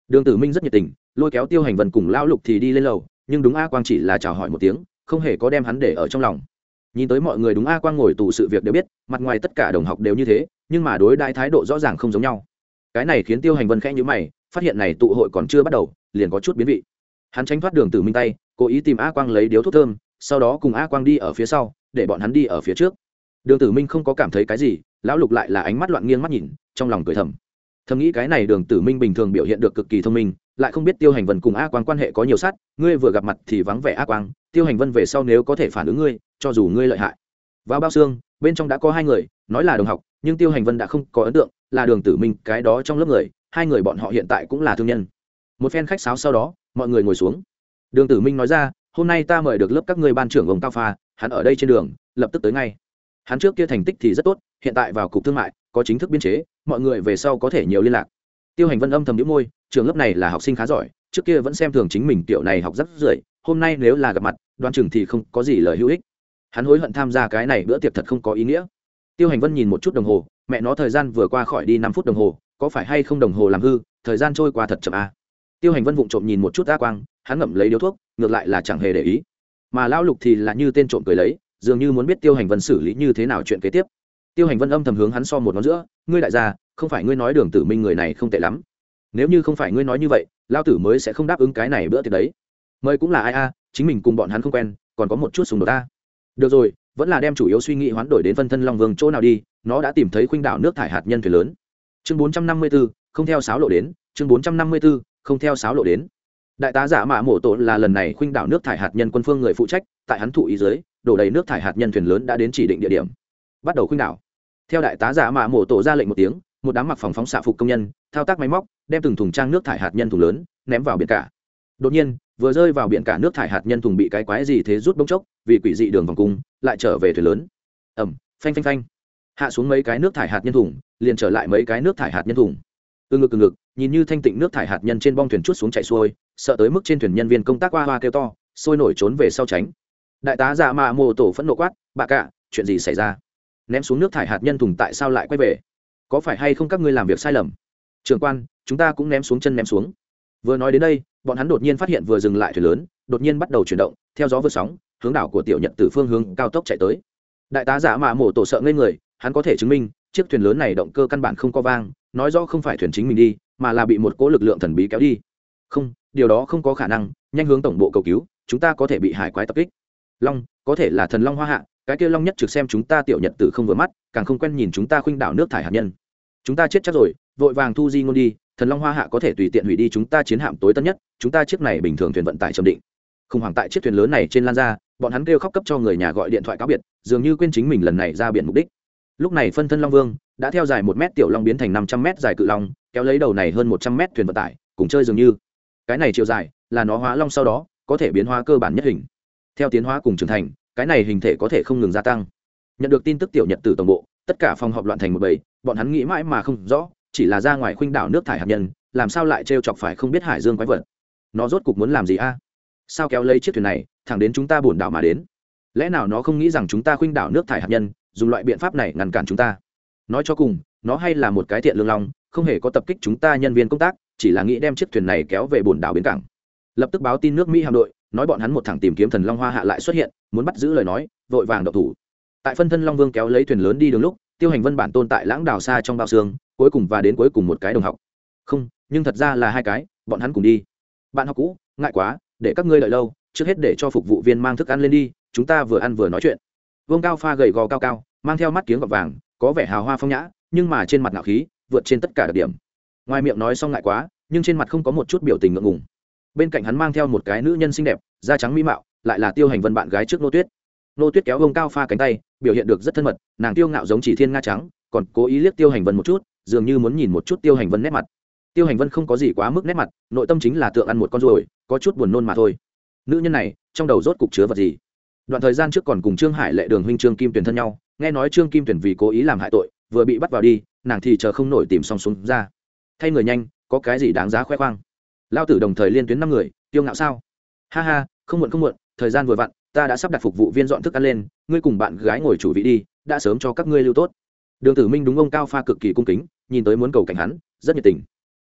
Đường tử minh rất nhiệt tình, lôi kéo tiêu hành vần cùng lão lục thì đi lên lầu, nhưng đúng a quang chỉ là chào hỏi một tiếng, không hề có đem hắn để ở trong lòng. Nhìn tới mọi người đúng a quang ngồi tù sự việc đều biết, mặt ngoài tất cả đồng học đều như thế, nhưng mà đối đại thái độ rõ ràng không giống nhau. Cái này khiến tiêu hành vân khẽ nhữ mày, phát hiện này tụ hội còn chưa bắt đầu, liền có chút biến vị. Hắn tránh thoát đường tử minh tay, cố ý tìm a quang lấy điếu thuốc thơm, sau đó cùng a quang đi ở phía sau, để bọn hắn đi ở phía trước. Đường tử minh không có cảm thấy cái gì, lão lục lại là ánh mắt loạn nghiêng mắt nhìn, trong lòng cười thầm thầm nghĩ cái này đường tử minh bình thường biểu hiện được cực kỳ thông minh, lại không biết tiêu hành vân cùng a quang quan hệ có nhiều sát, ngươi vừa gặp mặt thì vắng vẻ a quang, tiêu hành vân về sau nếu có thể phản ứng ngươi, cho dù ngươi lợi hại. Vào bao xương, bên trong đã có hai người, nói là đồng học, nhưng tiêu hành vân đã không có ấn tượng, là đường tử minh cái đó trong lớp người, hai người bọn họ hiện tại cũng là thương nhân. Một phen khách sáo sau đó, mọi người ngồi xuống. Đường tử minh nói ra, hôm nay ta mời được lớp các người ban trưởng ông cao pha, hắn ở đây trên đường, lập tức tới ngay. Hắn trước kia thành tích thì rất tốt, hiện tại vào cục thương mại có chính thức biên chế, mọi người về sau có thể nhiều liên lạc. Tiêu hành vân âm thầm đĩu môi, trường lớp này là học sinh khá giỏi, trước kia vẫn xem thường chính mình tiểu này học rất rưỡi hôm nay nếu là gặp mặt đoan chừng thì không có gì lời hữu ích. Hắn hối hận tham gia cái này bữa tiệc thật không có ý nghĩa. Tiêu hành vân nhìn một chút đồng hồ, mẹ nó thời gian vừa qua khỏi đi năm phút đồng hồ, có phải hay không đồng hồ làm hư, thời gian trôi qua thật chậm à. tiêu hành vân vụng trộm nhìn một chút a quang, hắn ngậm lấy điếu thuốc, ngược lại là chẳng hề để ý. Mà lão lục thì là như tên trộm cười lấy, dường như muốn biết tiêu hành vân xử lý như thế nào chuyện kế tiếp tiêu hành vân âm thầm hướng hắn so một ngón giữa ngươi đại gia không phải ngươi nói đường tử minh người này không tệ lắm. Nếu như không phải ngươi nói như vậy lao tử mới sẽ không đáp ứng cái này bữa tiệc đấy. Mời cũng là ai a chính mình cùng bọn hắn không quen còn có một chút sùng đột ta. Được rồi vẫn là đem chủ yếu suy nghĩ hoán đổi đến phân thân long vương chỗ nào đi nó đã tìm thấy khuynh đảo nước thải hạt nhân thuyền lớn. Chương bốn trăm năm mươi 454, không theo sáo lộ đến chương bốn trăm năm mươi 454, không theo sáo lộ đến. Đại tá giả mạ mổ tổ là lần này khuynh đảo nước thải hạt nhân quân phương người phụ trách tại hắn thụ ý dưới đổ đầy nước thải hạt nhân thuyền lớn đã đến chỉ định địa điểm. Bắt đầu khuynh đảo theo đại tá giả mạ mổ tổ ra lệnh một tiếng, một đám mặc phòng phóng xạ phục công nhân, thao tác máy móc, đem từng thùng trang nước thải hạt nhân thùng lớn, ném vào biển cả. Đột nhiên, vừa rơi vào biển cả nước thải hạt nhân thùng bị cái quái gì thế rút bông chốc, vì quỷ dị đường vòng cung, lại trở về thuyền lớn. Ẩm phanh phanh phanh. Hạ xuống mấy cái nước thải hạt nhân thùng, liền trở lại mấy cái nước thải hạt nhân thùng. Từ ngực từ ngực, nhìn như thanh tịnh nước thải hạt nhân trên bong thuyền chút xuống chạy xuôi, sợ tới mức trên thuyền nhân viên công tác hoa hoa kêu to, sôi nổi trốn về sau tránh. Đại tá giả mạ mô tổ phẫn nộ quát, bà cạ chuyện gì xảy ra? Ném xuống nước thải hạt nhân thùng tại sao lại quay về? Có phải hay không các ngươi làm việc sai lầm? Trường quan, chúng ta cũng ném xuống chân ném xuống. Vừa nói đến đây, bọn hắn đột nhiên phát hiện vừa dừng lại thuyền lớn, đột nhiên bắt đầu chuyển động, theo gió vượt sóng, hướng đảo của tiểu nhật từ phương hướng cao tốc chạy tới. Đại tá giả mạ mổ tổ sợ ngây người, hắn có thể chứng minh, chiếc thuyền lớn này động cơ căn bản không có vang, nói rõ không phải thuyền chính mình đi, mà là bị một cỗ lực lượng thần bí kéo đi. Không, điều đó không có khả năng, nhanh hướng tổng bộ cầu cứu, chúng ta có thể bị hải quái tập kích. Long, có thể là thần long hoa hạ cái kia long nhất trực xem chúng ta tiểu nhật tử không vừa mắt, càng không quen nhìn chúng ta khuynh đảo nước thải hạt nhân. Chúng ta chết chắc rồi, vội vàng thu di ngôn đi, thần long hoa hạ có thể tùy tiện hủy đi chúng ta chiến hạm tối tân nhất, chúng ta chiếc này bình thường thuyền vận tải trầm định. Khủng hoảng tại chiếc thuyền lớn này trên lan ra, bọn hắn kêu khóc cấp cho người nhà gọi điện thoại cáo biệt, dường như quên chính mình lần này ra biển mục đích. Lúc này phân thân long vương đã theo dài một mét tiểu long biến thành năm trăm mét dài cự long, kéo lấy đầu này hơn một trăm mét thuyền vận tải, cùng chơi dường như. Cái này chiều dài là nó hóa long sau đó có thể biến hóa cơ bản nhất hình. Theo tiến hóa cùng trưởng thành cái này hình thể có thể không ngừng gia tăng. Nhận được tin tức tiểu nhật từ tổng bộ, tất cả phòng họp loạn thành một bầy, bọn hắn nghĩ mãi mà không rõ, chỉ là ra ngoài khuynh đảo nước thải hạt nhân, làm sao lại trêu chọc phải không biết hải dương quái vật. Nó rốt cục muốn làm gì a? Sao kéo lấy chiếc thuyền này, thẳng đến chúng ta bổn đảo mà đến? Lẽ nào nó không nghĩ rằng chúng ta khuynh đảo nước thải hạt nhân, dùng loại biện pháp này ngăn cản chúng ta? Nói cho cùng, nó hay là một cái thiện lương lòng không hề có tập kích chúng ta nhân viên công tác, chỉ là nghĩ đem chiếc thuyền này kéo về bồn đảo bến cảng. Lập tức báo tin nước mỹ hạm đội nói bọn hắn một thằng tìm kiếm thần long hoa hạ lại xuất hiện, muốn bắt giữ lời nói, vội vàng độc thủ. Tại phân thân long vương kéo lấy thuyền lớn đi đường lúc, tiêu hành vân bản tôn tại lãng đào xa trong bao xương, cuối cùng và đến cuối cùng một cái đồng học. Không, nhưng thật ra là hai cái, bọn hắn cùng đi. Bạn học cũ, ngại quá, để các ngươi đợi lâu, trước hết để cho phục vụ viên mang thức ăn lên đi, chúng ta vừa ăn vừa nói chuyện. Vương cao pha gầy gò cao cao, mang theo mắt kiếng gọt vàng, có vẻ hào hoa phong nhã, nhưng mà trên mặt ngạo khí, vượt trên tất cả đặc điểm. Ngoài miệng nói xong ngại quá, nhưng trên mặt không có một chút biểu tình ngượng ngùng bên cạnh hắn mang theo một cái nữ nhân xinh đẹp, da trắng mỹ mạo, lại là tiêu hành vân bạn gái trước nô tuyết. Nô tuyết kéo vông cao pha cánh tay, biểu hiện được rất thân mật, nàng tiêu ngạo giống chỉ thiên nga trắng, còn cố ý liếc tiêu hành vân một chút, dường như muốn nhìn một chút tiêu hành vân nét mặt. Tiêu hành vân không có gì quá mức nét mặt, nội tâm chính là tượng ăn một con ruồi, có chút buồn nôn mà thôi. Nữ nhân này, trong đầu rốt cục chứa vật gì? Đoạn thời gian trước còn cùng trương hải lệ, đường huynh, trương kim tuyển thân nhau, nghe nói trương kim tuyển vì cố ý làm hại tội, vừa bị bắt vào đi, nàng thì chờ không nổi tìm xong xuống ra. Thay người nhanh, có cái gì đáng giá khoe khoang? Lao tử đồng thời liên tuyến năm người tiêu ngạo sao? Ha ha, không muộn không muộn, thời gian vừa vặn, ta đã sắp đặt phục vụ viên dọn thức ăn lên, ngươi cùng bạn gái ngồi chủ vị đi, đã sớm cho các ngươi lưu tốt. Đường tử minh đúng ông cao pha cực kỳ cung kính, nhìn tới muốn cầu cảnh hắn, rất nhiệt tình.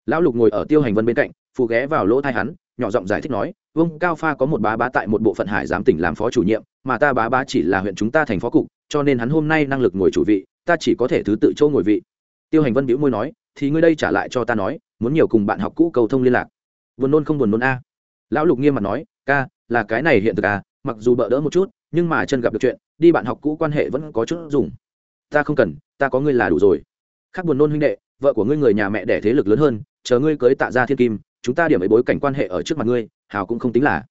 Lão lục ngồi ở tiêu hành vân bên cạnh phụ ghé vào lỗ thai hắn, nhỏ giọng giải thích nói, vương cao pha có một bá bá tại một bộ phận hải giám tỉnh làm phó chủ nhiệm, mà ta bá bá chỉ là huyện chúng ta thành phó cục, cho nên hắn hôm nay năng lực ngồi chủ vị, ta chỉ có thể thứ tự châu ngồi vị. Tiêu hành vân bĩu môi nói, thì ngươi đây trả lại cho ta nói, muốn nhiều cùng bạn học cũ cầu thông liên lạc buồn nôn không buồn nôn a. Lão lục nghiêm mặt nói, ca, là cái này hiện thực à mặc dù bỡ đỡ một chút, nhưng mà chân gặp được chuyện, đi bạn học cũ quan hệ vẫn có chút dùng. Ta không cần, ta có ngươi là đủ rồi. Khác buồn nôn huynh đệ, vợ của ngươi người nhà mẹ đẻ thế lực lớn hơn, chờ ngươi cưới tạ ra thiên kim, chúng ta điểm ấy bối cảnh quan hệ ở trước mặt ngươi, hào cũng không tính là.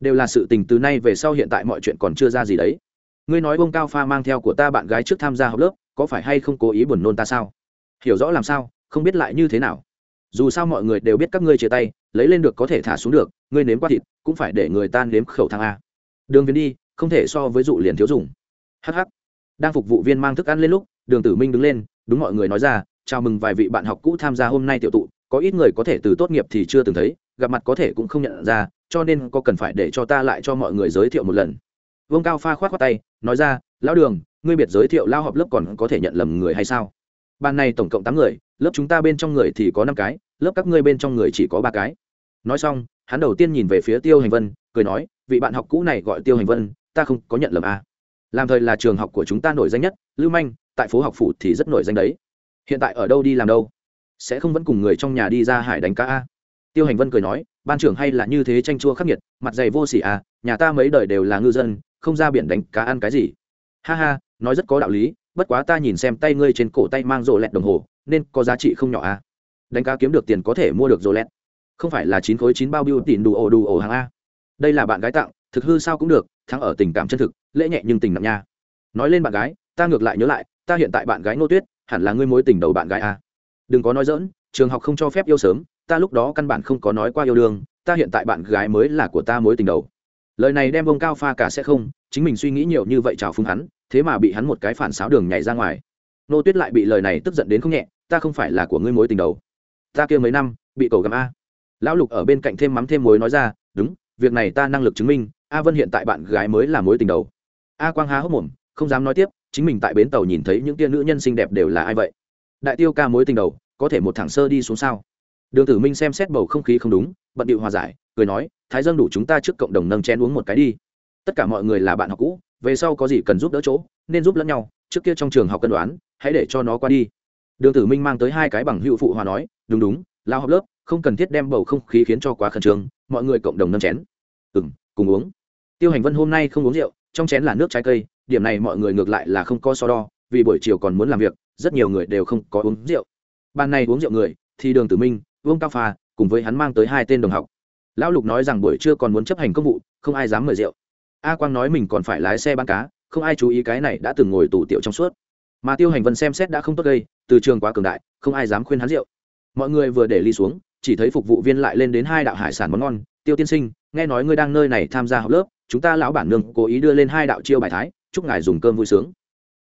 Đều là sự tình từ nay về sau hiện tại mọi chuyện còn chưa ra gì đấy. Ngươi nói bông cao pha mang theo của ta bạn gái trước tham gia học lớp, có phải hay không cố ý buồn nôn ta sao? Hiểu rõ làm sao, không biết lại như thế nào. Dù sao mọi người đều biết các ngươi chia tay lấy lên được có thể thả xuống được, ngươi nếm qua thịt, cũng phải để người ta nếm khẩu thang a. Đường viên đi, không thể so với dụ liền thiếu dùng. Hh đang phục vụ viên mang thức ăn lên lúc, đường tử minh đứng lên, đúng mọi người nói ra, chào mừng vài vị bạn học cũ tham gia hôm nay tiểu tụ, có ít người có thể từ tốt nghiệp thì chưa từng thấy, gặp mặt có thể cũng không nhận ra, cho nên có cần phải để cho ta lại cho mọi người giới thiệu một lần. Vương cao pha khoát khoát tay, nói ra, lão đường, ngươi biệt giới thiệu lao học lớp còn có thể nhận lầm người hay sao? Ban này tổng cộng tám người lớp chúng ta bên trong người thì có năm cái, lớp các ngươi bên trong người chỉ có ba cái. Nói xong, hắn đầu tiên nhìn về phía tiêu hành vân, cười nói, vị bạn học cũ này gọi tiêu hành vân, ta không có nhận lầm a làm thời là trường học của chúng ta nổi danh nhất, lưu manh, tại phố học phủ thì rất nổi danh đấy. Hiện tại ở đâu đi làm đâu? Sẽ không vẫn cùng người trong nhà đi ra hải đánh cá a tiêu hành vân cười nói, ban trưởng hay là như thế tranh chua khắc nghiệt, mặt dày vô sỉ à nhà ta mấy đời đều là ngư dân, không ra biển đánh cá ăn cái gì. Ha ha, nói rất có đạo lý, bất quá ta nhìn xem tay ngươi trên cổ tay mang rộ lẹt đồng hồ nên có giá trị không nhỏ à? Đánh cá kiếm được tiền có thể mua được rồ lẹt không phải là chín khối chín bao biêu tiền đủ ổ đủ ổ hàng a. Đây là bạn gái tặng, thực hư sao cũng được, thắng ở tình cảm chân thực, lễ nhẹ nhưng tình nặng nha. Nói lên bạn gái, ta ngược lại nhớ lại, ta hiện tại bạn gái ngô tuyết, hẳn là ngươi mối tình đầu bạn gái a. Đừng có nói dỡn trường học không cho phép yêu sớm, ta lúc đó căn bản không có nói qua yêu đương, ta hiện tại bạn gái mới là của ta mối tình đầu. Lời này đem bông cao pha cả sẽ không, chính mình suy nghĩ nhiều như vậy chào phúng hắn, thế mà bị hắn một cái phản xáo đường nhảy ra ngoài nô tuyết lại bị lời này tức giận đến không nhẹ, ta không phải là của ngươi mối tình đầu. Ta kia mấy năm, bị cầu gặm a. Lão lục ở bên cạnh thêm mắm thêm muối nói ra, đúng, việc này ta năng lực chứng minh, a vân hiện tại bạn gái mới là mối tình đầu. A quang há hốc mồm, không dám nói tiếp, chính mình tại bến tàu nhìn thấy những tia nữ nhân xinh đẹp đều là ai vậy? Đại tiêu ca mối tình đầu, có thể một thẳng sơ đi xuống sao? Đường tử minh xem xét bầu không khí không đúng, bận điệu hòa giải, cười nói, thái dân đủ chúng ta trước cộng đồng nâng chén uống một cái đi. Tất cả mọi người là bạn học cũ, về sau có gì cần giúp đỡ chỗ, nên giúp lẫn nhau, trước kia trong trường học cân đoán hãy để cho nó qua đi. Đường tử minh mang tới hai cái bằng hữu phụ hòa nói, đúng đúng, lao học lớp, không cần thiết đem bầu không khí khiến cho quá khẩn trương, mọi người cộng đồng nâng chén. Ừ m cùng uống. Tiêu hành vân hôm nay không uống rượu, trong chén là nước trái cây, điểm này mọi người ngược lại là không có so đo, vì buổi chiều còn muốn làm việc, rất nhiều người đều không có uống rượu. Ban này uống rượu người, thì đường tử minh, vương cao pha, cùng với hắn mang tới hai tên đồng học. Lão lục nói rằng buổi trưa còn muốn chấp hành công vụ, không ai dám mời rượu. A quang nói mình còn phải lái xe bán cá, không ai chú ý cái này đã từng ngồi tủ tiểu trong suốt mà tiêu hành vân xem xét đã không tốt gây, từ trường quá cường đại, không ai dám khuyên hắn rượu. Mọi người vừa để ly xuống, chỉ thấy phục vụ viên lại lên đến hai đạo hải sản món ngon, tiêu tiên sinh, nghe nói ngươi đang nơi này tham gia học lớp, chúng ta lão bản nương cố ý đưa lên hai đạo chiêu bài thái, chúc ngài dùng cơm vui sướng.